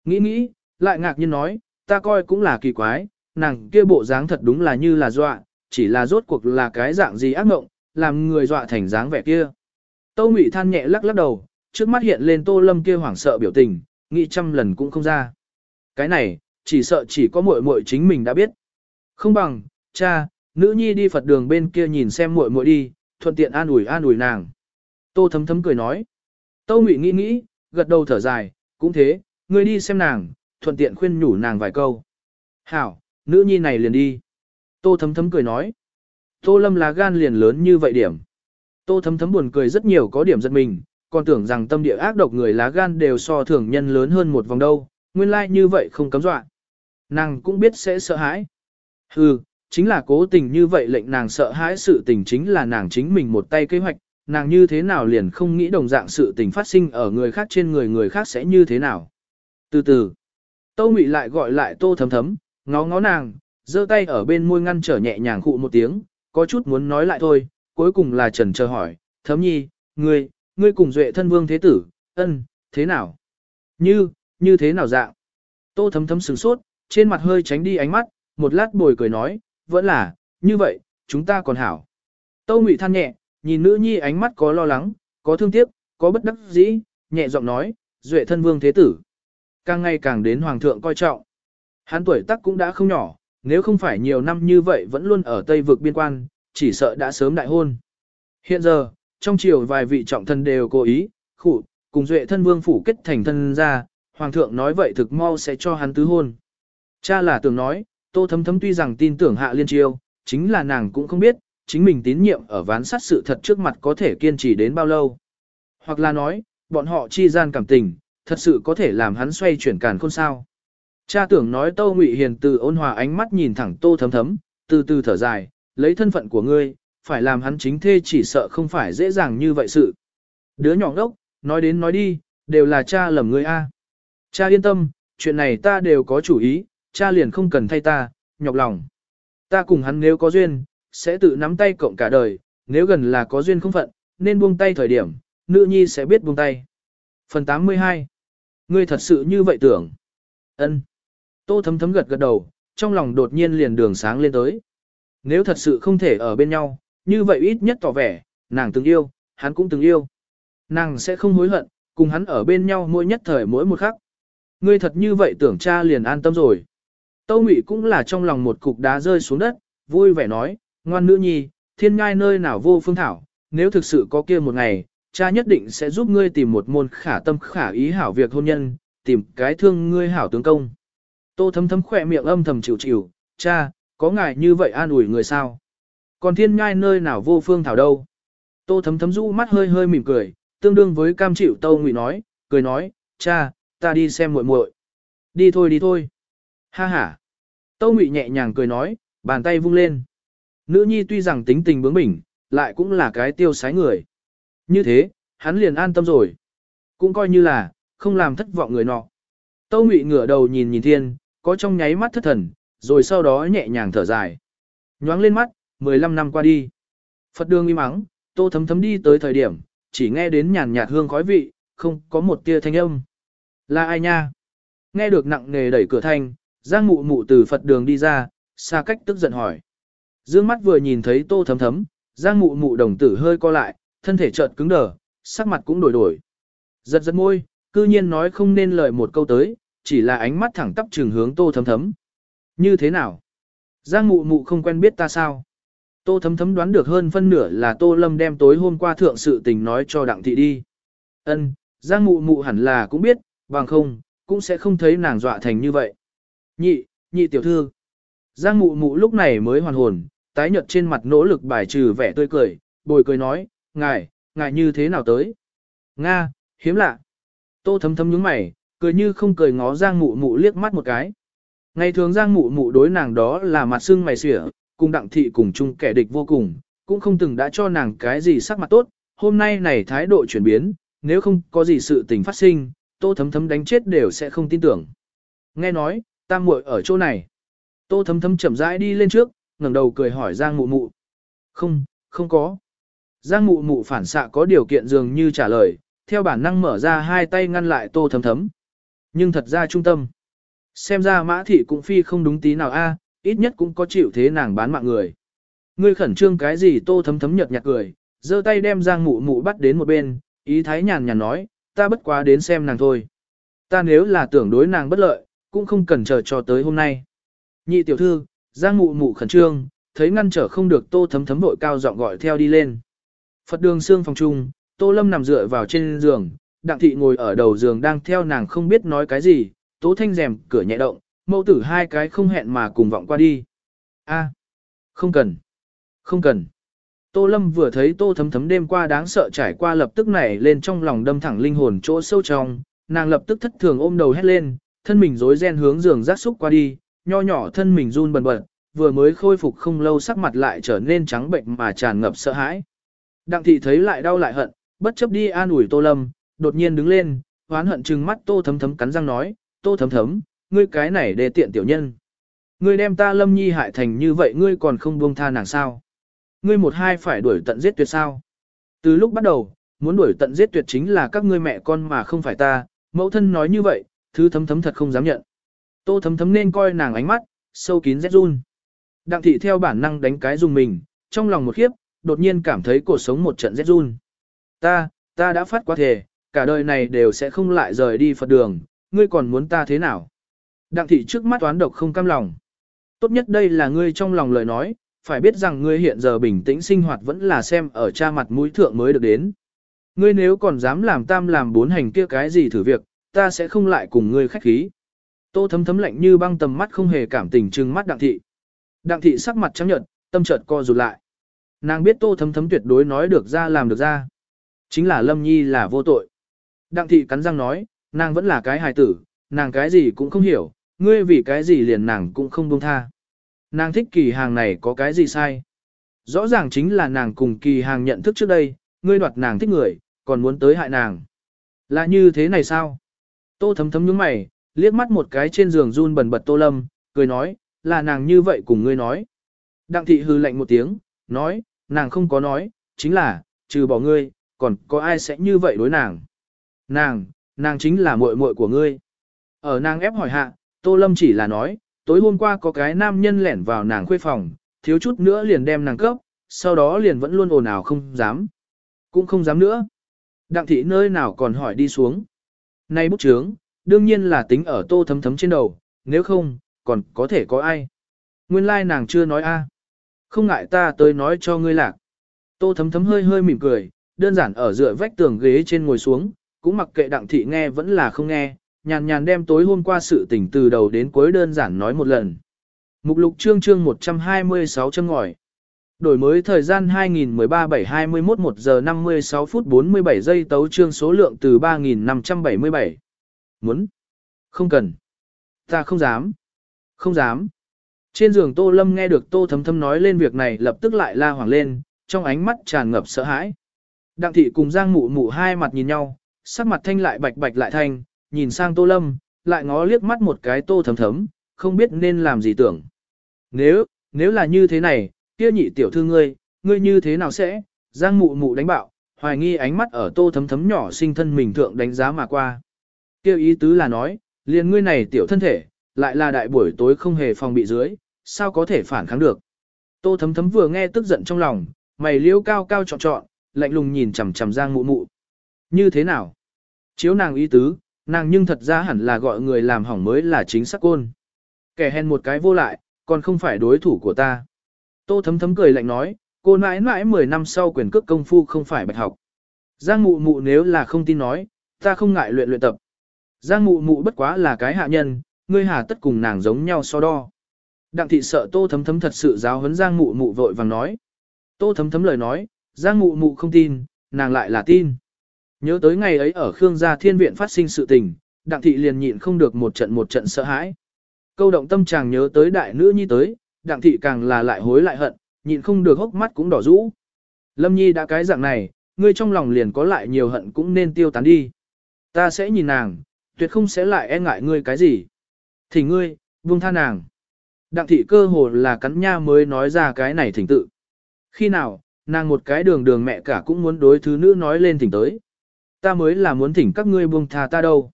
Nghĩ nghĩ, lại ngạc nhiên nói, ta coi cũng là kỳ quái, nàng kia bộ dáng thật đúng là như là dọa, chỉ là rốt cuộc là cái dạng gì ác mộng, làm người dọa thành dáng vẻ kia. Tâu Ngụy than nhẹ lắc lắc đầu, trước mắt hiện lên Tô Lâm kia hoảng sợ biểu tình, nghĩ trăm lần cũng không ra. Cái này, chỉ sợ chỉ có muội muội chính mình đã biết. Không bằng, cha, nữ nhi đi Phật đường bên kia nhìn xem muội muội đi, thuận tiện an ủi an ủi nàng. Tô thấm thấm cười nói. Tâu Ngụy nghĩ nghĩ, gật đầu thở dài, cũng thế, ngươi đi xem nàng, thuận tiện khuyên nhủ nàng vài câu. Hảo, nữ nhi này liền đi. Tô thấm thấm cười nói. Tô lâm là gan liền lớn như vậy điểm. Tô thấm thấm buồn cười rất nhiều có điểm giật mình, còn tưởng rằng tâm địa ác độc người lá gan đều so thường nhân lớn hơn một vòng đâu, nguyên lai like như vậy không cấm dọa. Nàng cũng biết sẽ sợ hãi. Hừ, chính là cố tình như vậy lệnh nàng sợ hãi sự tình chính là nàng chính mình một tay kế hoạch, nàng như thế nào liền không nghĩ đồng dạng sự tình phát sinh ở người khác trên người người khác sẽ như thế nào. Từ từ, Tô Mị lại gọi lại Tô Thấm Thấm, ngó ngó nàng, giơ tay ở bên môi ngăn trở nhẹ nhàng khụ một tiếng, có chút muốn nói lại thôi, cuối cùng là trần chờ hỏi, Thấm Nhi, ngươi, ngươi cùng duệ thân vương thế tử, ân, thế nào? Như, như thế nào dạng? Tô Thấm Thấm sửng sốt, trên mặt hơi tránh đi ánh mắt, một lát bồi cười nói, vẫn là, như vậy, chúng ta còn hảo. Tâu Ngụy than nhẹ, nhìn nữ nhi ánh mắt có lo lắng, có thương tiếc, có bất đắc dĩ, nhẹ giọng nói, duệ thân vương thế tử. Càng ngày càng đến hoàng thượng coi trọng. Hắn tuổi tác cũng đã không nhỏ, nếu không phải nhiều năm như vậy vẫn luôn ở Tây vực biên quan, chỉ sợ đã sớm đại hôn. Hiện giờ, trong triều vài vị trọng thân đều cố ý, khụ, cùng duệ thân vương phủ kết thành thân ra, hoàng thượng nói vậy thực mau sẽ cho hắn tứ hôn. Cha là tưởng nói, tô thấm thấm tuy rằng tin tưởng hạ liên Chiêu, chính là nàng cũng không biết, chính mình tín nhiệm ở ván sát sự thật trước mặt có thể kiên trì đến bao lâu. Hoặc là nói, bọn họ chi gian cảm tình, thật sự có thể làm hắn xoay chuyển càn khôn sao. Cha tưởng nói Tô Ngụy Hiền từ ôn hòa ánh mắt nhìn thẳng Tô Thấm Thấm, từ từ thở dài, lấy thân phận của ngươi, phải làm hắn chính thê chỉ sợ không phải dễ dàng như vậy sự. Đứa nhỏ ngốc, nói đến nói đi, đều là cha lầm ngươi a. Cha yên tâm, chuyện này ta đều có chủ ý, cha liền không cần thay ta, nhọc lòng. Ta cùng hắn nếu có duyên, sẽ tự nắm tay cộng cả đời, nếu gần là có duyên không phận, nên buông tay thời điểm, nữ nhi sẽ biết buông tay. Phần 82 Ngươi thật sự như vậy tưởng. ân Tô thấm thấm gật gật đầu, trong lòng đột nhiên liền đường sáng lên tới. Nếu thật sự không thể ở bên nhau, như vậy ít nhất tỏ vẻ, nàng từng yêu, hắn cũng từng yêu. Nàng sẽ không hối hận, cùng hắn ở bên nhau mỗi nhất thời mỗi một khắc. Ngươi thật như vậy tưởng cha liền an tâm rồi. Tâu Ngụy cũng là trong lòng một cục đá rơi xuống đất, vui vẻ nói, ngoan nữ nhi, thiên ngai nơi nào vô phương thảo, nếu thực sự có kia một ngày, cha nhất định sẽ giúp ngươi tìm một môn khả tâm khả ý hảo việc hôn nhân, tìm cái thương ngươi hảo tướng công. Tô thấm thấm khỏe miệng âm thầm chịu chịu, cha, có ngài như vậy an ủi người sao? Còn thiên ngai nơi nào vô phương thảo đâu? Tô thấm thấm rũ mắt hơi hơi mỉm cười, tương đương với cam chịu Tâu Ngụy nói, cười nói, cha, ta đi xem muội muội. Đi thôi đi thôi. Ha ha. Tâu Ngụy nhẹ nhàng cười nói, bàn tay vung lên. Nữ nhi tuy rằng tính tình bướng bỉnh, lại cũng là cái tiêu sái người. Như thế, hắn liền an tâm rồi. Cũng coi như là, không làm thất vọng người nọ. Tâu Ngụy ngửa đầu nhìn nhìn thiên, có trong nháy mắt thất thần, rồi sau đó nhẹ nhàng thở dài. Nhoáng lên mắt, 15 năm qua đi. Phật đường im mắng, tô thấm thấm đi tới thời điểm, chỉ nghe đến nhàn nhạt hương khói vị, không có một tia thanh âm. Là ai nha? Nghe được nặng nề đẩy cửa thanh, Giang mụ mụ từ Phật đường đi ra, xa cách tức giận hỏi. Dương mắt vừa nhìn thấy tô thấm thấm, Giang mụ mụ đồng tử hơi co lại, thân thể chợt cứng đờ, sắc mặt cũng đổi đổi. Giật giật môi, cư nhiên nói không nên lời một câu tới, chỉ là ánh mắt thẳng tắp trường hướng tô thấm thấm. Như thế nào? Giang mụ mụ không quen biết ta sao? Tô thấm thấm đoán được hơn phân nửa là tô lâm đem tối hôm qua thượng sự tình nói cho đặng thị đi. Ân, Giang mụ mụ hẳn là cũng biết, bằng không, cũng sẽ không thấy nàng dọa thành như vậy. Nhị, nhị tiểu thư. Giang mụ mụ lúc này mới hoàn hồn, tái nhợt trên mặt nỗ lực bài trừ vẻ tươi cười, bồi cười nói, ngài, ngài như thế nào tới? Nga, hiếm lạ. Tô thấm thấm nhướng mày, cười như không cười ngó Giang mụ mụ liếc mắt một cái. Ngày thường Giang mụ mụ đối nàng đó là mặt xương mày xỉa, cùng đặng thị cùng chung kẻ địch vô cùng, cũng không từng đã cho nàng cái gì sắc mặt tốt, hôm nay này thái độ chuyển biến, nếu không có gì sự tình phát sinh, tô thấm thấm đánh chết đều sẽ không tin tưởng. Nghe nói, tam muội ở chỗ này. Tô thấm thấm chậm rãi đi lên trước, ngẩng đầu cười hỏi Giang mụ mụ. Không, không có. Giang mụ mụ phản xạ có điều kiện dường như trả lời, theo bản năng mở ra hai tay ngăn lại tô thấm thấm. Nhưng thật ra trung tâm. Xem ra mã thị cũng phi không đúng tí nào a, ít nhất cũng có chịu thế nàng bán mạng người. Ngươi khẩn trương cái gì tô thấm thấm nhật nhạt cười, giơ tay đem giang mụ mụ bắt đến một bên, ý thái nhàn nhàn nói, ta bất quá đến xem nàng thôi. Ta nếu là tưởng đối nàng bất lợi, cũng không cần chờ cho tới hôm nay. Nhị tiểu thư, giang mụ mụ khẩn trương, thấy ngăn trở không được tô thấm thấm vội cao giọng gọi theo đi lên. Phật đường xương phòng trung, tô lâm nằm dựa vào trên giường, đặng thị ngồi ở đầu giường đang theo nàng không biết nói cái gì, tố thanh rèm cửa nhẹ động, mẫu tử hai cái không hẹn mà cùng vọng qua đi. A, không cần, không cần. Tô Lâm vừa thấy Tô Thấm Thấm đêm qua đáng sợ trải qua lập tức nảy lên trong lòng đâm thẳng linh hồn chỗ sâu trong, nàng lập tức thất thường ôm đầu hét lên, thân mình rối ren hướng giường rác xúc qua đi, nho nhỏ thân mình run bần bật, vừa mới khôi phục không lâu sắc mặt lại trở nên trắng bệnh mà tràn ngập sợ hãi. Đặng thị thấy lại đau lại hận, bất chấp đi an ủi Tô Lâm, đột nhiên đứng lên, hoán hận trừng mắt Tô Thấm Thấm cắn răng nói, Tô Thấm Thấm, ngươi cái này để tiện tiểu nhân. Ngươi đem ta Lâm Nhi hại thành như vậy ngươi còn không buông tha nàng sao? Ngươi một hai phải đuổi tận giết tuyệt sao? Từ lúc bắt đầu, muốn đuổi tận giết tuyệt chính là các ngươi mẹ con mà không phải ta, mẫu thân nói như vậy, thứ thấm thấm thật không dám nhận. Tô thấm thấm nên coi nàng ánh mắt, sâu kín rét run. Đặng thị theo bản năng đánh cái dùng mình, trong lòng một khiếp, đột nhiên cảm thấy cuộc sống một trận rét run. Ta, ta đã phát quá thể, cả đời này đều sẽ không lại rời đi Phật đường, ngươi còn muốn ta thế nào? Đặng thị trước mắt toán độc không cam lòng. Tốt nhất đây là ngươi trong lòng lời nói, phải biết rằng ngươi hiện giờ bình tĩnh sinh hoạt vẫn là xem ở cha mặt mũi thượng mới được đến. Ngươi nếu còn dám làm tam làm bốn hành kia cái gì thử việc, ta sẽ không lại cùng ngươi khách khí. Tô thấm thấm lạnh như băng tầm mắt không hề cảm tình trừng mắt đặng thị. Đặng thị sắc mặt trắng nhợt, tâm chợt co rụt lại. Nàng biết tô thấm thấm tuyệt đối nói được ra làm được ra. Chính là Lâm Nhi là vô tội. Đặng thị cắn răng nói, nàng vẫn là cái hài tử, nàng cái gì cũng không hiểu, ngươi vì cái gì liền nàng cũng không buông tha. Nàng thích kỳ hàng này có cái gì sai? Rõ ràng chính là nàng cùng kỳ hàng nhận thức trước đây, ngươi đoạt nàng thích người, còn muốn tới hại nàng. Là như thế này sao? Tô thấm thấm nhướng mày, liếc mắt một cái trên giường run bần bật tô lâm, cười nói, là nàng như vậy cùng ngươi nói. Đặng thị hư lạnh một tiếng, nói, nàng không có nói, chính là, trừ bỏ ngươi, còn có ai sẽ như vậy đối nàng. Nàng, nàng chính là muội muội của ngươi. Ở nàng ép hỏi hạ, tô lâm chỉ là nói, tối hôm qua có cái nam nhân lẻn vào nàng khuê phòng, thiếu chút nữa liền đem nàng cấp, sau đó liền vẫn luôn ồn ào không dám. Cũng không dám nữa. Đặng thị nơi nào còn hỏi đi xuống. Nay bút chướng, đương nhiên là tính ở tô thấm thấm trên đầu, nếu không, còn có thể có ai. Nguyên lai like nàng chưa nói a Không ngại ta tới nói cho ngươi lạc. Tô thấm thấm hơi hơi mỉm cười, đơn giản ở dựa vách tường ghế trên ngồi xuống, cũng mặc kệ đặng thị nghe vẫn là không nghe, nhàn nhàn đem tối hôm qua sự tình từ đầu đến cuối đơn giản nói một lần. Mục lục chương chương 126 chân ngòi. Đổi mới thời gian 2013-7-21 1 giờ 56 phút 47 giây tấu chương số lượng từ 3.577. Muốn? Không cần. Ta không dám. Không dám. Trên giường Tô Lâm nghe được Tô Thấm Thấm nói lên việc này lập tức lại la hoảng lên, trong ánh mắt tràn ngập sợ hãi. Đặng thị cùng Giang Mụ Mụ hai mặt nhìn nhau, sắc mặt thanh lại bạch bạch lại thanh, nhìn sang Tô Lâm, lại ngó liếc mắt một cái Tô Thấm Thấm, không biết nên làm gì tưởng. Nếu, nếu là như thế này, kia nhị tiểu thư ngươi, ngươi như thế nào sẽ, Giang Mụ Mụ đánh bạo, hoài nghi ánh mắt ở Tô Thấm Thấm nhỏ sinh thân mình thượng đánh giá mà qua. Kêu ý tứ là nói, liền ngươi này tiểu thân thể, lại là đại buổi tối không hề phòng bị dưới, sao có thể phản kháng được. Tô thấm thấm vừa nghe tức giận trong lòng, mày liêu cao cao trọn trọn, lạnh lùng nhìn chằm chằm giang mụ mụ. Như thế nào? Chiếu nàng ý tứ, nàng nhưng thật ra hẳn là gọi người làm hỏng mới là chính xác côn. Kẻ hèn một cái vô lại, còn không phải đối thủ của ta. Tô thấm thấm cười lạnh nói, cô nãi nãi 10 năm sau quyền cước công phu không phải bạch học. Giang mụ mụ nếu là không tin nói, ta không ngại luyện luyện tập. Giang mụ mụ bất quá là cái hạ nhân, ngươi hà tất cùng nàng giống nhau so đo. Đặng thị sợ tô thấm thấm thật sự giáo huấn giang mụ mụ vội vàng nói. Tô thấm thấm lời nói, giang mụ mụ không tin, nàng lại là tin. Nhớ tới ngày ấy ở Khương gia thiên viện phát sinh sự tình, đặng thị liền nhịn không được một trận một trận sợ hãi. Câu động tâm chàng nhớ tới đại nữ nhi tới, đặng thị càng là lại hối lại hận, nhịn không được hốc mắt cũng đỏ rũ. Lâm nhi đã cái dạng này, ngươi trong lòng liền có lại nhiều hận cũng nên tiêu tán đi. Ta sẽ nhìn nàng, tuyệt không sẽ lại e ngại ngươi cái gì. Thì ngươi, buông tha nàng. Đặng thị cơ hồ là cắn nha mới nói ra cái này thỉnh tự. Khi nào, nàng một cái đường đường mẹ cả cũng muốn đối thứ nữ nói lên thỉnh tới. Ta mới là muốn thỉnh các ngươi buông tha ta đâu.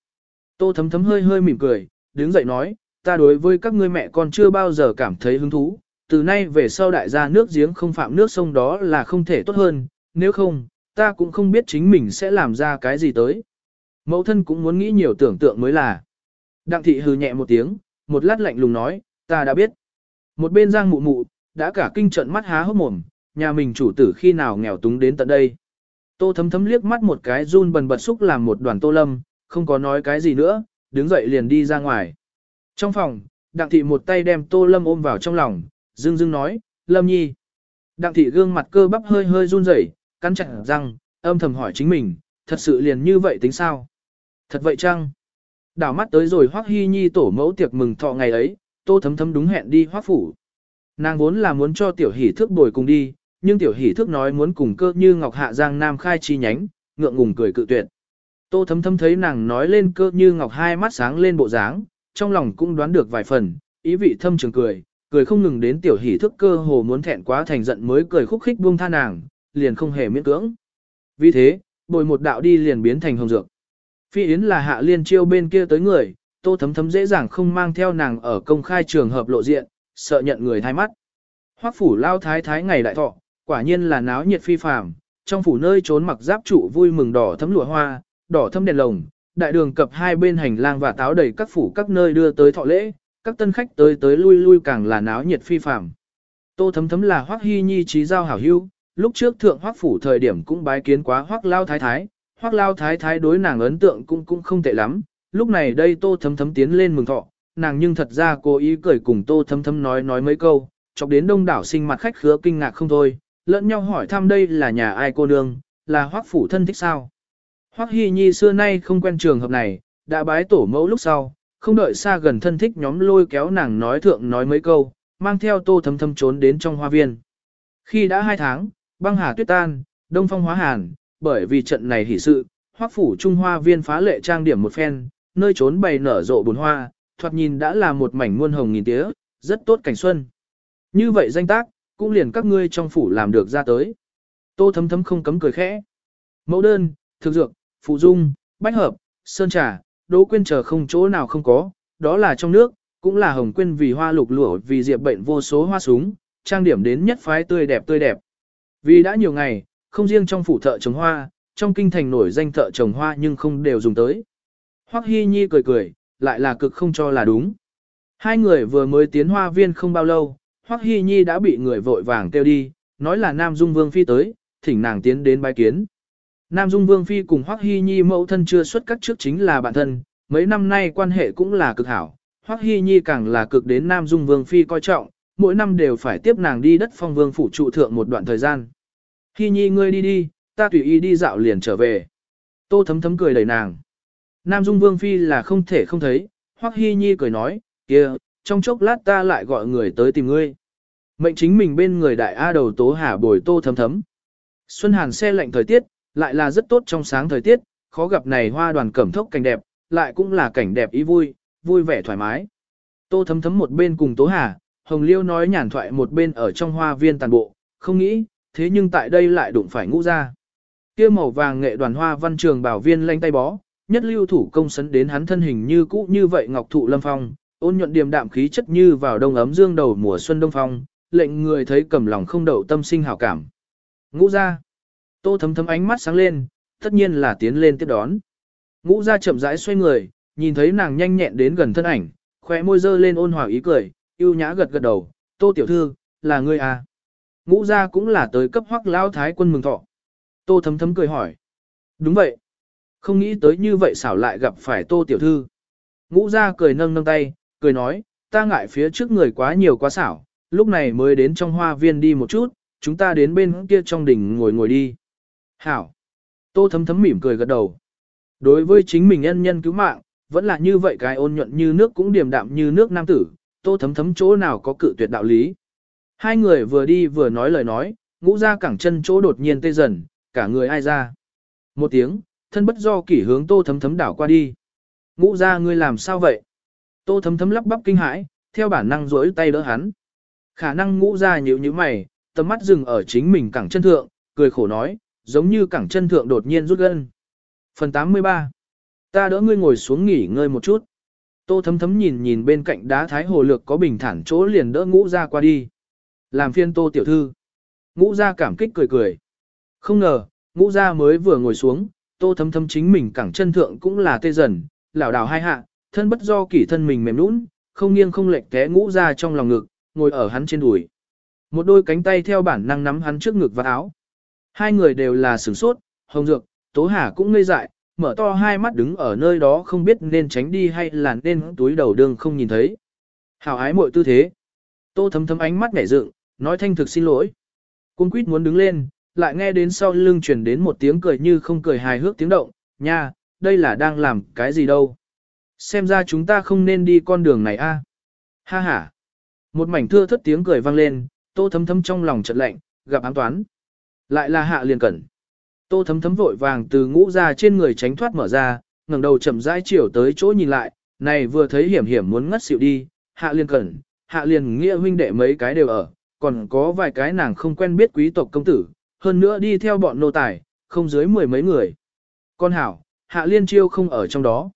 Tô thấm thấm hơi hơi mỉm cười, đứng dậy nói, ta đối với các ngươi mẹ con chưa bao giờ cảm thấy hứng thú, từ nay về sau đại gia nước giếng không phạm nước sông đó là không thể tốt hơn, nếu không, ta cũng không biết chính mình sẽ làm ra cái gì tới. Mẫu thân cũng muốn nghĩ nhiều tưởng tượng mới là. Đặng thị hừ nhẹ một tiếng, một lát lạnh lùng nói, ta đã biết. Một bên giang mụ mụ, đã cả kinh trận mắt há hốc mồm, nhà mình chủ tử khi nào nghèo túng đến tận đây. Tô thấm thấm liếc mắt một cái run bần bật xúc làm một đoàn tô lâm, không có nói cái gì nữa, đứng dậy liền đi ra ngoài. Trong phòng, đặng thị một tay đem tô lâm ôm vào trong lòng, dưng dưng nói, lâm nhi. Đặng thị gương mặt cơ bắp hơi hơi run rẩy, cắn chặt răng, âm thầm hỏi chính mình, thật sự liền như vậy tính sao? Thật vậy chăng? Đảo mắt tới rồi Hoắc hy Nhi tổ mẫu tiệc mừng thọ ngày ấy, Tô Thấm Thấm đúng hẹn đi Hoắc phủ. Nàng vốn là muốn cho tiểu hỷ thước bồi cùng đi, nhưng tiểu hỷ thước nói muốn cùng cơ như Ngọc Hạ Giang Nam khai chi nhánh, ngượng ngùng cười cự tuyệt. Tô Thấm Thấm thấy nàng nói lên cơ như Ngọc hai mắt sáng lên bộ dáng, trong lòng cũng đoán được vài phần, ý vị thâm trường cười, cười không ngừng đến tiểu hỷ thức cơ hồ muốn thẹn quá thành giận mới cười khúc khích buông tha nàng, liền không hề miễn cưỡng. Vì thế, bồi một đạo đi liền biến thành hồng dược. Phi Yến là hạ liên chiêu bên kia tới người, tô thấm thấm dễ dàng không mang theo nàng ở công khai trường hợp lộ diện, sợ nhận người thay mắt. Hoắc phủ lao thái thái ngày đại thọ, quả nhiên là náo nhiệt phi phàm, trong phủ nơi trốn mặc giáp trụ vui mừng đỏ thấm lụa hoa, đỏ thấm đèn lồng, đại đường cập hai bên hành lang và táo đầy các phủ các nơi đưa tới thọ lễ, các tân khách tới tới lui lui càng là náo nhiệt phi phàm. Tô thấm thấm là Hoắc Hi Nhi trí giao hảo hữu, lúc trước thượng Hoắc phủ thời điểm cũng bái kiến quá Hoắc lao thái thái, Hoắc lao thái thái đối nàng ấn tượng cũng cũng không tệ lắm, lúc này đây Tô thấm thấm tiến lên mừng thọ, nàng nhưng thật ra cố ý cười cùng Tô thấm thấm nói nói mấy câu, chọc đến đông đảo sinh mặt khách khứa kinh ngạc không thôi, lẫn nhau hỏi thăm đây là nhà ai cô nương, là Hoắc phủ thân thích sao. Hoắc Hi Nhi xưa nay không quen trường hợp này, đã bái tổ mẫu lúc sau, không đợi xa gần thân thích nhóm lôi kéo nàng nói thượng nói mấy câu, mang theo tô thấm thấm trốn đến trong hoa viên. Khi đã hai tháng, băng hà tuyết tan, đông phong hóa hàn, bởi vì trận này hỷ sự, hoắc phủ trung hoa viên phá lệ trang điểm một phen, nơi trốn bày nở rộ bùn hoa, thoạt nhìn đã là một mảnh muôn hồng nghìn tía, rất tốt cảnh xuân. Như vậy danh tác, cũng liền các ngươi trong phủ làm được ra tới. Tô thấm thấm không cấm cười khẽ. Mẫu đơn, thực dược, phụ dung, bách hợp, sơn trà, đỗ quyên chờ không chỗ nào không có, đó là trong nước, cũng là hồng quyên vì hoa lục lụa vì diệp bệnh vô số hoa súng, trang điểm đến nhất phái tươi đẹp tươi đẹp. Vì đã nhiều ngày, không riêng trong phủ thợ trồng hoa, trong kinh thành nổi danh thợ trồng hoa nhưng không đều dùng tới. Hoắc Hi Nhi cười cười, lại là cực không cho là đúng. Hai người vừa mới tiến hoa viên không bao lâu, Hoắc Hi Nhi đã bị người vội vàng kêu đi, nói là Nam Dung Vương Phi tới, thỉnh nàng tiến đến bái kiến. Nam Dung Vương Phi cùng Hoắc Hi Nhi mẫu thân chưa xuất các trước chính là bạn thân, mấy năm nay quan hệ cũng là cực hảo. Hoắc Hi Nhi càng là cực đến Nam Dung Vương Phi coi trọng, mỗi năm đều phải tiếp nàng đi đất phong vương phủ trụ thượng một đoạn thời gian. Hi Nhi ngươi đi đi, ta tùy ý đi dạo liền trở về. Tô thấm thấm cười đẩy nàng. Nam Dung Vương Phi là không thể không thấy, Hoắc Hi Nhi cười nói, kia, trong chốc lát ta lại gọi người tới tìm ngươi. Mệnh chính mình bên người đại A đầu tố hà bồi tô thấm thấm. Xuân Hàn xe lạnh thời tiết, lại là rất tốt trong sáng thời tiết, khó gặp này hoa đoàn cẩm thốc cảnh đẹp, lại cũng là cảnh đẹp ý vui, vui vẻ thoải mái. Tô thấm thấm một bên cùng Tố Hà, Hồng Liêu nói nhàn thoại một bên ở trong hoa viên tàn bộ, không nghĩ, thế nhưng tại đây lại đụng phải ngũ ra. kia màu vàng nghệ đoàn hoa văn trường bảo viên lanh tay bó, nhất lưu thủ công sấn đến hắn thân hình như cũ như vậy ngọc thụ lâm phong, ôn nhuận điềm đạm khí chất như vào đông ấm dương đầu mùa xuân đông phong, lệnh người thấy cầm lòng không đậu tâm sinh hảo cảm. Ngũ ra. Tô thấm thấm ánh mắt sáng lên, tất nhiên là tiến lên tiếp đón. Ngũ ra chậm rãi xoay người, nhìn thấy nàng nhanh nhẹn đến gần thân ảnh, khóe môi dơ lên ôn hòa ý cười, yêu nhã gật gật đầu, tô tiểu thư, là ngươi à. Ngũ ra cũng là tới cấp hoắc lao thái quân mừng thọ. Tô thấm thấm cười hỏi. Đúng vậy. Không nghĩ tới như vậy xảo lại gặp phải tô tiểu thư. Ngũ ra cười nâng nâng tay, cười nói, ta ngại phía trước người quá nhiều quá xảo, lúc này mới đến trong hoa viên đi một chút, chúng ta đến bên kia trong đỉnh ngồi ngồi đi. Hảo. Tô thấm thấm mỉm cười gật đầu. Đối với chính mình nhân nhân cứu mạng, vẫn là như vậy cái ôn nhuận như nước cũng điềm đạm như nước nam tử, tô thấm thấm chỗ nào có cự tuyệt đạo lý. Hai người vừa đi vừa nói lời nói, ngũ ra cẳng chân chỗ đột nhiên tê dần, cả người ai ra. Một tiếng, thân bất do kỷ hướng tô thấm thấm đảo qua đi. Ngũ ra ngươi làm sao vậy? Tô thấm thấm lắp bắp kinh hãi, theo bản năng rỗi tay đỡ hắn. Khả năng ngũ ra nhíu như mày, tầm mắt dừng ở chính mình cẳng chân thượng, cười khổ nói, giống như cẳng chân thượng đột nhiên rút gân. Phần 83 Ta đỡ ngươi ngồi xuống nghỉ ngơi một chút. Tô thấm thấm nhìn nhìn bên cạnh đá thái hồ lược có bình thản chỗ liền đỡ ngũ ra qua đi. Làm phiên tô tiểu thư. Ngũ ra cảm kích cười cười. Không ngờ, ngũ ra mới vừa ngồi xuống, tô thấm thấm chính mình cẳng chân thượng cũng là tê dần, lảo đảo hai hạ, thân bất do kỷ thân mình mềm nũng, không nghiêng không lệch té ngũ ra trong lòng ngực, ngồi ở hắn trên đùi. Một đôi cánh tay theo bản năng nắm hắn trước ngực và áo. Hai người đều là sửng sốt, hồng dược, tố hà cũng ngây dại, mở to hai mắt đứng ở nơi đó không biết nên tránh đi hay là nên túi đầu đường không nhìn thấy. Hào ái mọi tư thế. Tô thấm thấm ánh mắt nhảy dựng, nói thanh thực xin lỗi. Cung quýt muốn đứng lên, lại nghe đến sau lưng truyền đến một tiếng cười như không cười hài hước tiếng động, nha, đây là đang làm cái gì đâu. Xem ra chúng ta không nên đi con đường này a. Ha ha. Một mảnh thưa thất tiếng cười vang lên, tô thấm thấm trong lòng chợt lạnh, gặp ám toán. Lại là hạ liền cẩn. Tô thấm thấm vội vàng từ ngũ ra trên người tránh thoát mở ra, ngẩng đầu chậm rãi chiều tới chỗ nhìn lại, này vừa thấy hiểm hiểm muốn ngất xỉu đi, hạ liền cẩn, hạ liền nghĩa huynh đệ mấy cái đều ở, còn có vài cái nàng không quen biết quý tộc công tử, hơn nữa đi theo bọn nô tài, không dưới mười mấy người. Con hảo, hạ liên chiêu không ở trong đó.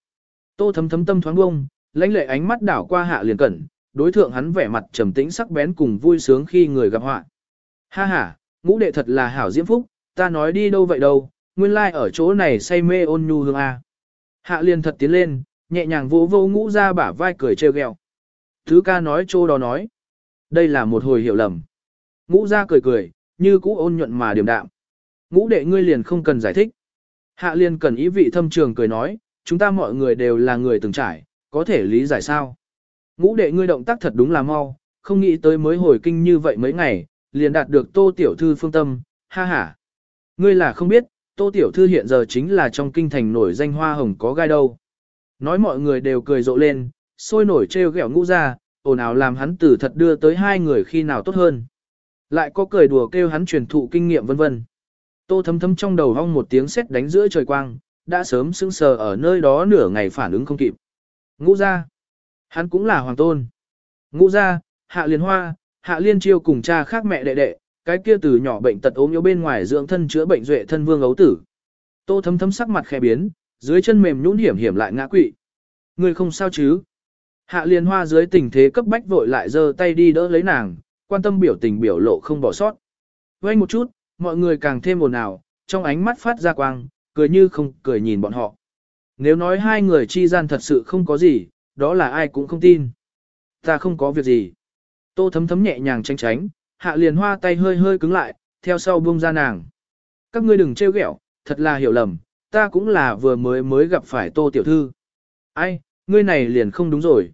Tô thấm thấm tâm thoáng bông, lãnh lệ ánh mắt đảo qua hạ liền cẩn, đối thượng hắn vẻ mặt trầm tĩnh sắc bén cùng vui sướng khi người gặp họa. Ha ha, ngũ đệ thật là hảo diễm phúc, ta nói đi đâu vậy đâu, nguyên lai like ở chỗ này say mê ôn nhu hương a. Hạ liền thật tiến lên, nhẹ nhàng vỗ vô ngũ ra bả vai cười trêu ghẹo. Thứ ca nói chỗ đó nói. Đây là một hồi hiểu lầm. Ngũ ra cười cười, như cũ ôn nhuận mà điềm đạm. Ngũ đệ ngươi liền không cần giải thích. Hạ liền cần ý vị thâm trường cười nói, chúng ta mọi người đều là người từng trải, có thể lý giải sao. Ngũ đệ ngươi động tác thật đúng là mau, không nghĩ tới mới hồi kinh như vậy mấy ngày, liền đạt được tô tiểu thư phương tâm, ha ha. Ngươi là không biết, tô tiểu thư hiện giờ chính là trong kinh thành nổi danh hoa hồng có gai đâu. Nói mọi người đều cười rộ lên, sôi nổi trêu ghẹo ngũ ra, ồn ào làm hắn tử thật đưa tới hai người khi nào tốt hơn. Lại có cười đùa kêu hắn truyền thụ kinh nghiệm vân vân. Tô thấm thấm trong đầu hong một tiếng sét đánh giữa trời quang, đã sớm sững sờ ở nơi đó nửa ngày phản ứng không kịp. Ngũ ra. Hắn cũng là hoàng tôn. Ngũ ra, hạ liền hoa, hạ liên chiêu cùng cha khác mẹ đệ đệ, cái kia từ nhỏ bệnh tật ốm yếu bên ngoài dưỡng thân chữa bệnh duệ thân vương ấu tử. Tô thấm thấm sắc mặt khẽ biến, dưới chân mềm nhũn hiểm hiểm lại ngã quỵ. Người không sao chứ? Hạ liên hoa dưới tình thế cấp bách vội lại giơ tay đi đỡ lấy nàng, quan tâm biểu tình biểu lộ không bỏ sót. Quay một chút, mọi người càng thêm ồn ào, trong ánh mắt phát ra quang, cười như không cười nhìn bọn họ. Nếu nói hai người chi gian thật sự không có gì, đó là ai cũng không tin. Ta không có việc gì. Tô thấm thấm nhẹ nhàng tránh tránh, hạ liền hoa tay hơi hơi cứng lại, theo sau buông ra nàng. Các ngươi đừng trêu ghẹo, thật là hiểu lầm, ta cũng là vừa mới mới gặp phải tô tiểu thư. Ai, ngươi này liền không đúng rồi.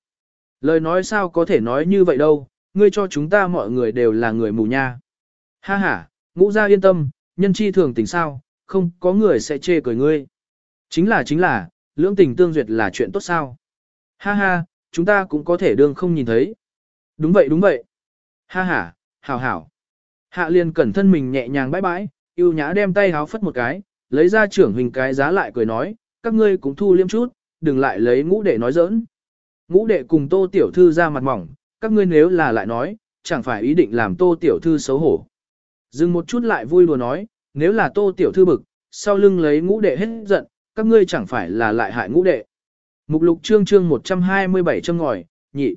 Lời nói sao có thể nói như vậy đâu, ngươi cho chúng ta mọi người đều là người mù nha. Ha ha, ngũ gia yên tâm, nhân chi thường tình sao, không có người sẽ chê cười ngươi. Chính là chính là, lưỡng tình tương duyệt là chuyện tốt sao. Ha ha, chúng ta cũng có thể đương không nhìn thấy. Đúng vậy đúng vậy. Ha ha, hảo hảo. Hạ liền cẩn thân mình nhẹ nhàng bãi bãi, yêu nhã đem tay háo phất một cái, lấy ra trưởng hình cái giá lại cười nói, các ngươi cũng thu liêm chút, đừng lại lấy ngũ đệ nói giỡn. Ngũ đệ cùng tô tiểu thư ra mặt mỏng, các ngươi nếu là lại nói, chẳng phải ý định làm tô tiểu thư xấu hổ. Dừng một chút lại vui đùa nói, nếu là tô tiểu thư bực, sau lưng lấy ngũ đệ hết giận, các ngươi chẳng phải là lại hại ngũ đệ. Mục lục chương chương 127 châm ngòi, nhị.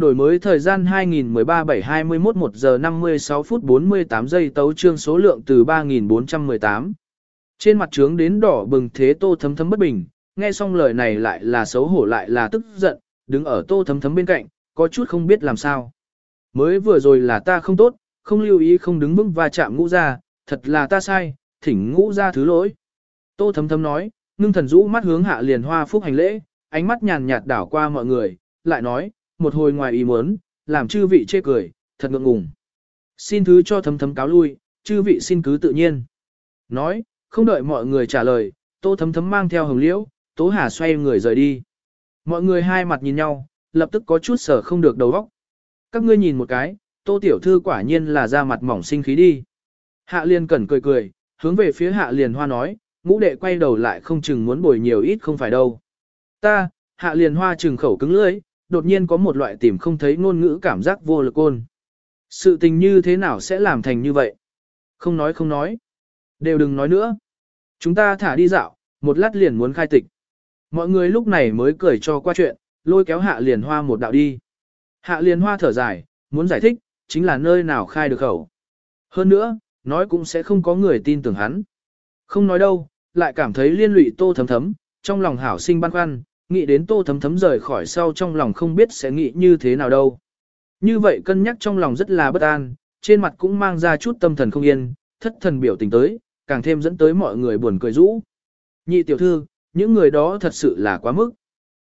Đổi mới thời gian 2013-7-21 1 giờ 56 phút 48 giây tấu chương số lượng từ 3418. Trên mặt trướng đến đỏ bừng thế tô thấm thấm bất bình, nghe xong lời này lại là xấu hổ lại là tức giận, đứng ở tô thấm thấm bên cạnh, có chút không biết làm sao. Mới vừa rồi là ta không tốt, không lưu ý không đứng vững và chạm ngũ ra, thật là ta sai, thỉnh ngũ ra thứ lỗi. Tô thấm thấm nói, ngưng thần rũ mắt hướng hạ liền hoa phúc hành lễ, ánh mắt nhàn nhạt đảo qua mọi người, lại nói, một hồi ngoài ý muốn, làm chư vị chê cười, thật ngượng ngùng. Xin thứ cho thấm thấm cáo lui, chư vị xin cứ tự nhiên. Nói, không đợi mọi người trả lời, tô thấm thấm mang theo hồng liễu, tố hà xoay người rời đi. Mọi người hai mặt nhìn nhau, lập tức có chút sở không được đầu óc. Các ngươi nhìn một cái, tô tiểu thư quả nhiên là ra mặt mỏng sinh khí đi. Hạ liền cẩn cười cười, hướng về phía hạ liền hoa nói, ngũ đệ quay đầu lại không chừng muốn bồi nhiều ít không phải đâu. Ta, hạ liền hoa chừng khẩu cứng lưỡi, đột nhiên có một loại tìm không thấy ngôn ngữ cảm giác vô lực ôn. Sự tình như thế nào sẽ làm thành như vậy? Không nói không nói. Đều đừng nói nữa. Chúng ta thả đi dạo, một lát liền muốn khai tịch. Mọi người lúc này mới cười cho qua chuyện, lôi kéo hạ liền hoa một đạo đi. Hạ liền hoa thở dài, muốn giải thích, chính là nơi nào khai được khẩu. Hơn nữa, nói cũng sẽ không có người tin tưởng hắn. Không nói đâu, lại cảm thấy liên lụy tô thấm thấm, trong lòng hảo sinh băn khoăn, nghĩ đến tô thấm thấm rời khỏi sau trong lòng không biết sẽ nghĩ như thế nào đâu. Như vậy cân nhắc trong lòng rất là bất an, trên mặt cũng mang ra chút tâm thần không yên, thất thần biểu tình tới, càng thêm dẫn tới mọi người buồn cười rũ. Nhị tiểu thư, những người đó thật sự là quá mức.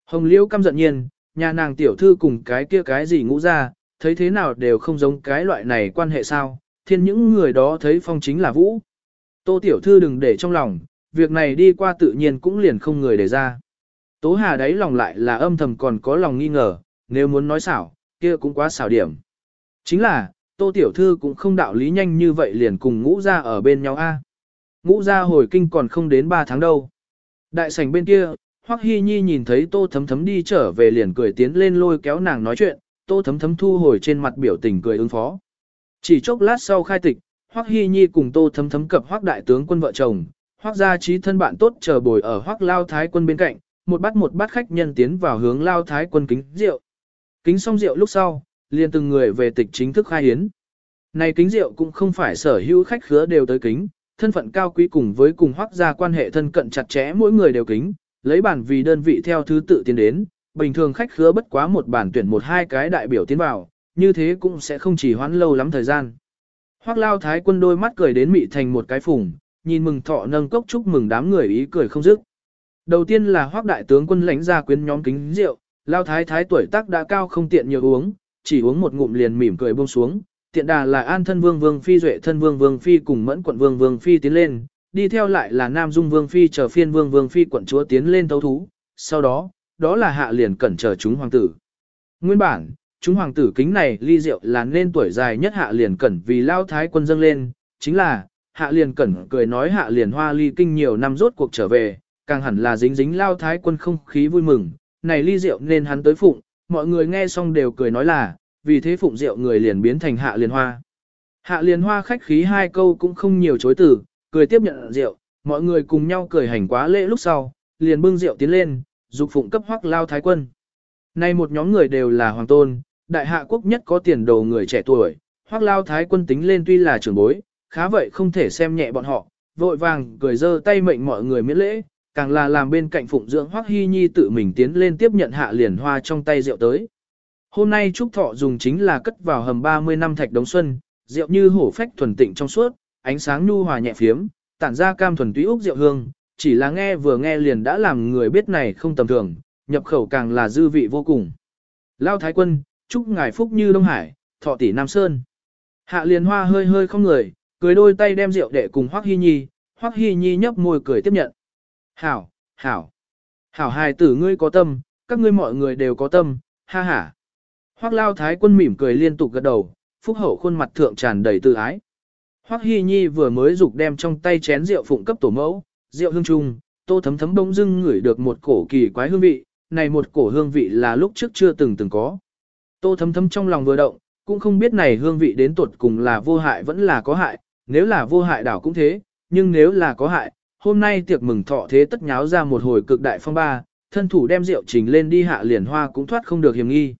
Hồng Liễu căm giận nhiên, nhà nàng tiểu thư cùng cái kia cái gì ngũ ra, thấy thế nào đều không giống cái loại này quan hệ sao, thiên những người đó thấy phong chính là vũ. Tô tiểu thư đừng để trong lòng, việc này đi qua tự nhiên cũng liền không người để ra. Tố Hà đấy lòng lại là âm thầm còn có lòng nghi ngờ, nếu muốn nói xảo, kia cũng quá xảo điểm. Chính là, Tô Tiểu Thư cũng không đạo lý nhanh như vậy liền cùng ngũ ra ở bên nhau a. Ngũ ra hồi kinh còn không đến 3 tháng đâu. Đại sảnh bên kia, Hoắc Hi Nhi nhìn thấy Tô Thấm Thấm đi trở về liền cười tiến lên lôi kéo nàng nói chuyện, Tô Thấm Thấm thu hồi trên mặt biểu tình cười ứng phó. Chỉ chốc lát sau khai tịch, Hoắc Hi Nhi cùng Tô Thấm Thấm cập Hoắc đại tướng quân vợ chồng, Hoắc gia trí thân bạn tốt chờ bồi ở Hoắc Lao Thái quân bên cạnh, một bát một bát khách nhân tiến vào hướng Lao Thái quân kính rượu. Kính xong rượu lúc sau, liền từng người về tịch chính thức khai hiến. Này kính rượu cũng không phải sở hữu khách khứa đều tới kính, thân phận cao quý cùng với cùng Hoắc gia quan hệ thân cận chặt chẽ mỗi người đều kính, lấy bản vì đơn vị theo thứ tự tiến đến, bình thường khách khứa bất quá một bản tuyển một hai cái đại biểu tiến vào, như thế cũng sẽ không chỉ hoãn lâu lắm thời gian. Hoắc Lao Thái quân đôi mắt cười đến mị thành một cái phùng, nhìn mừng thọ nâng cốc chúc mừng đám người ý cười không dứt. Đầu tiên là Hoắc đại tướng quân lãnh ra quyến nhóm kính rượu, Lao Thái Thái tuổi tác đã cao không tiện nhiều uống, chỉ uống một ngụm liền mỉm cười buông xuống. Tiện đà là An thân vương vương phi duệ thân vương vương phi cùng mẫn quận vương vương phi tiến lên, đi theo lại là Nam Dung vương phi chờ phiên vương vương phi quận chúa tiến lên tấu thú. Sau đó, đó là hạ liền cẩn chờ chúng hoàng tử. Nguyên bản, chúng hoàng tử kính này ly rượu là nên tuổi dài nhất hạ liền cẩn vì lao thái quân dâng lên, chính là, hạ liền cẩn cười nói hạ liền hoa ly kinh nhiều năm rốt cuộc trở về, càng hẳn là dính dính lao thái quân không khí vui mừng, này ly rượu nên hắn tới phụng, mọi người nghe xong đều cười nói là, vì thế phụng rượu người liền biến thành hạ liền hoa. Hạ liền hoa khách khí hai câu cũng không nhiều chối từ, cười tiếp nhận rượu, mọi người cùng nhau cười hành quá lễ lúc sau, liền bưng rượu tiến lên, dục phụng cấp hoắc lao thái quân. Nay một nhóm người đều là hoàng tôn, đại hạ quốc nhất có tiền đồ người trẻ tuổi, hoắc lao thái quân tính lên tuy là trưởng bối, khá vậy không thể xem nhẹ bọn họ, vội vàng cười dơ tay mệnh mọi người miễn lễ, càng là làm bên cạnh phụng dưỡng hoắc hy nhi tự mình tiến lên tiếp nhận hạ liền hoa trong tay rượu tới. Hôm nay Trúc Thọ dùng chính là cất vào hầm 30 năm thạch đống xuân, rượu như hổ phách thuần tịnh trong suốt, ánh sáng nhu hòa nhẹ phiếm, tản ra cam thuần túy úc rượu hương, chỉ là nghe vừa nghe liền đã làm người biết này không tầm thường, nhập khẩu càng là dư vị vô cùng. Lao Thái Quân, chúc ngài phúc như Đông Hải, thọ tỷ Nam Sơn. Hạ liền hoa hơi hơi không người, cười đôi tay đem rượu để cùng Hoắc hy Nhi, Hoắc hy Nhi nhấp môi cười tiếp nhận. Hảo, hảo, hảo hài tử ngươi có tâm, các ngươi mọi người đều có tâm, ha ha. Hoắc Lao Thái Quân mỉm cười liên tục gật đầu, phúc hậu khuôn mặt thượng tràn đầy tự ái. Hoắc Hi Nhi vừa mới dục đem trong tay chén rượu phụng cấp tổ mẫu, rượu hương trung, tô thấm thấm bỗng dưng ngửi được một cổ kỳ quái hương vị, này một cổ hương vị là lúc trước chưa từng từng có. Tô thấm thấm trong lòng vừa động, cũng không biết này hương vị đến tuột cùng là vô hại vẫn là có hại, nếu là vô hại đảo cũng thế, nhưng nếu là có hại, hôm nay tiệc mừng thọ thế tất nháo ra một hồi cực đại phong ba, thân thủ đem rượu trình lên đi hạ liền hoa cũng thoát không được hiểm nghi.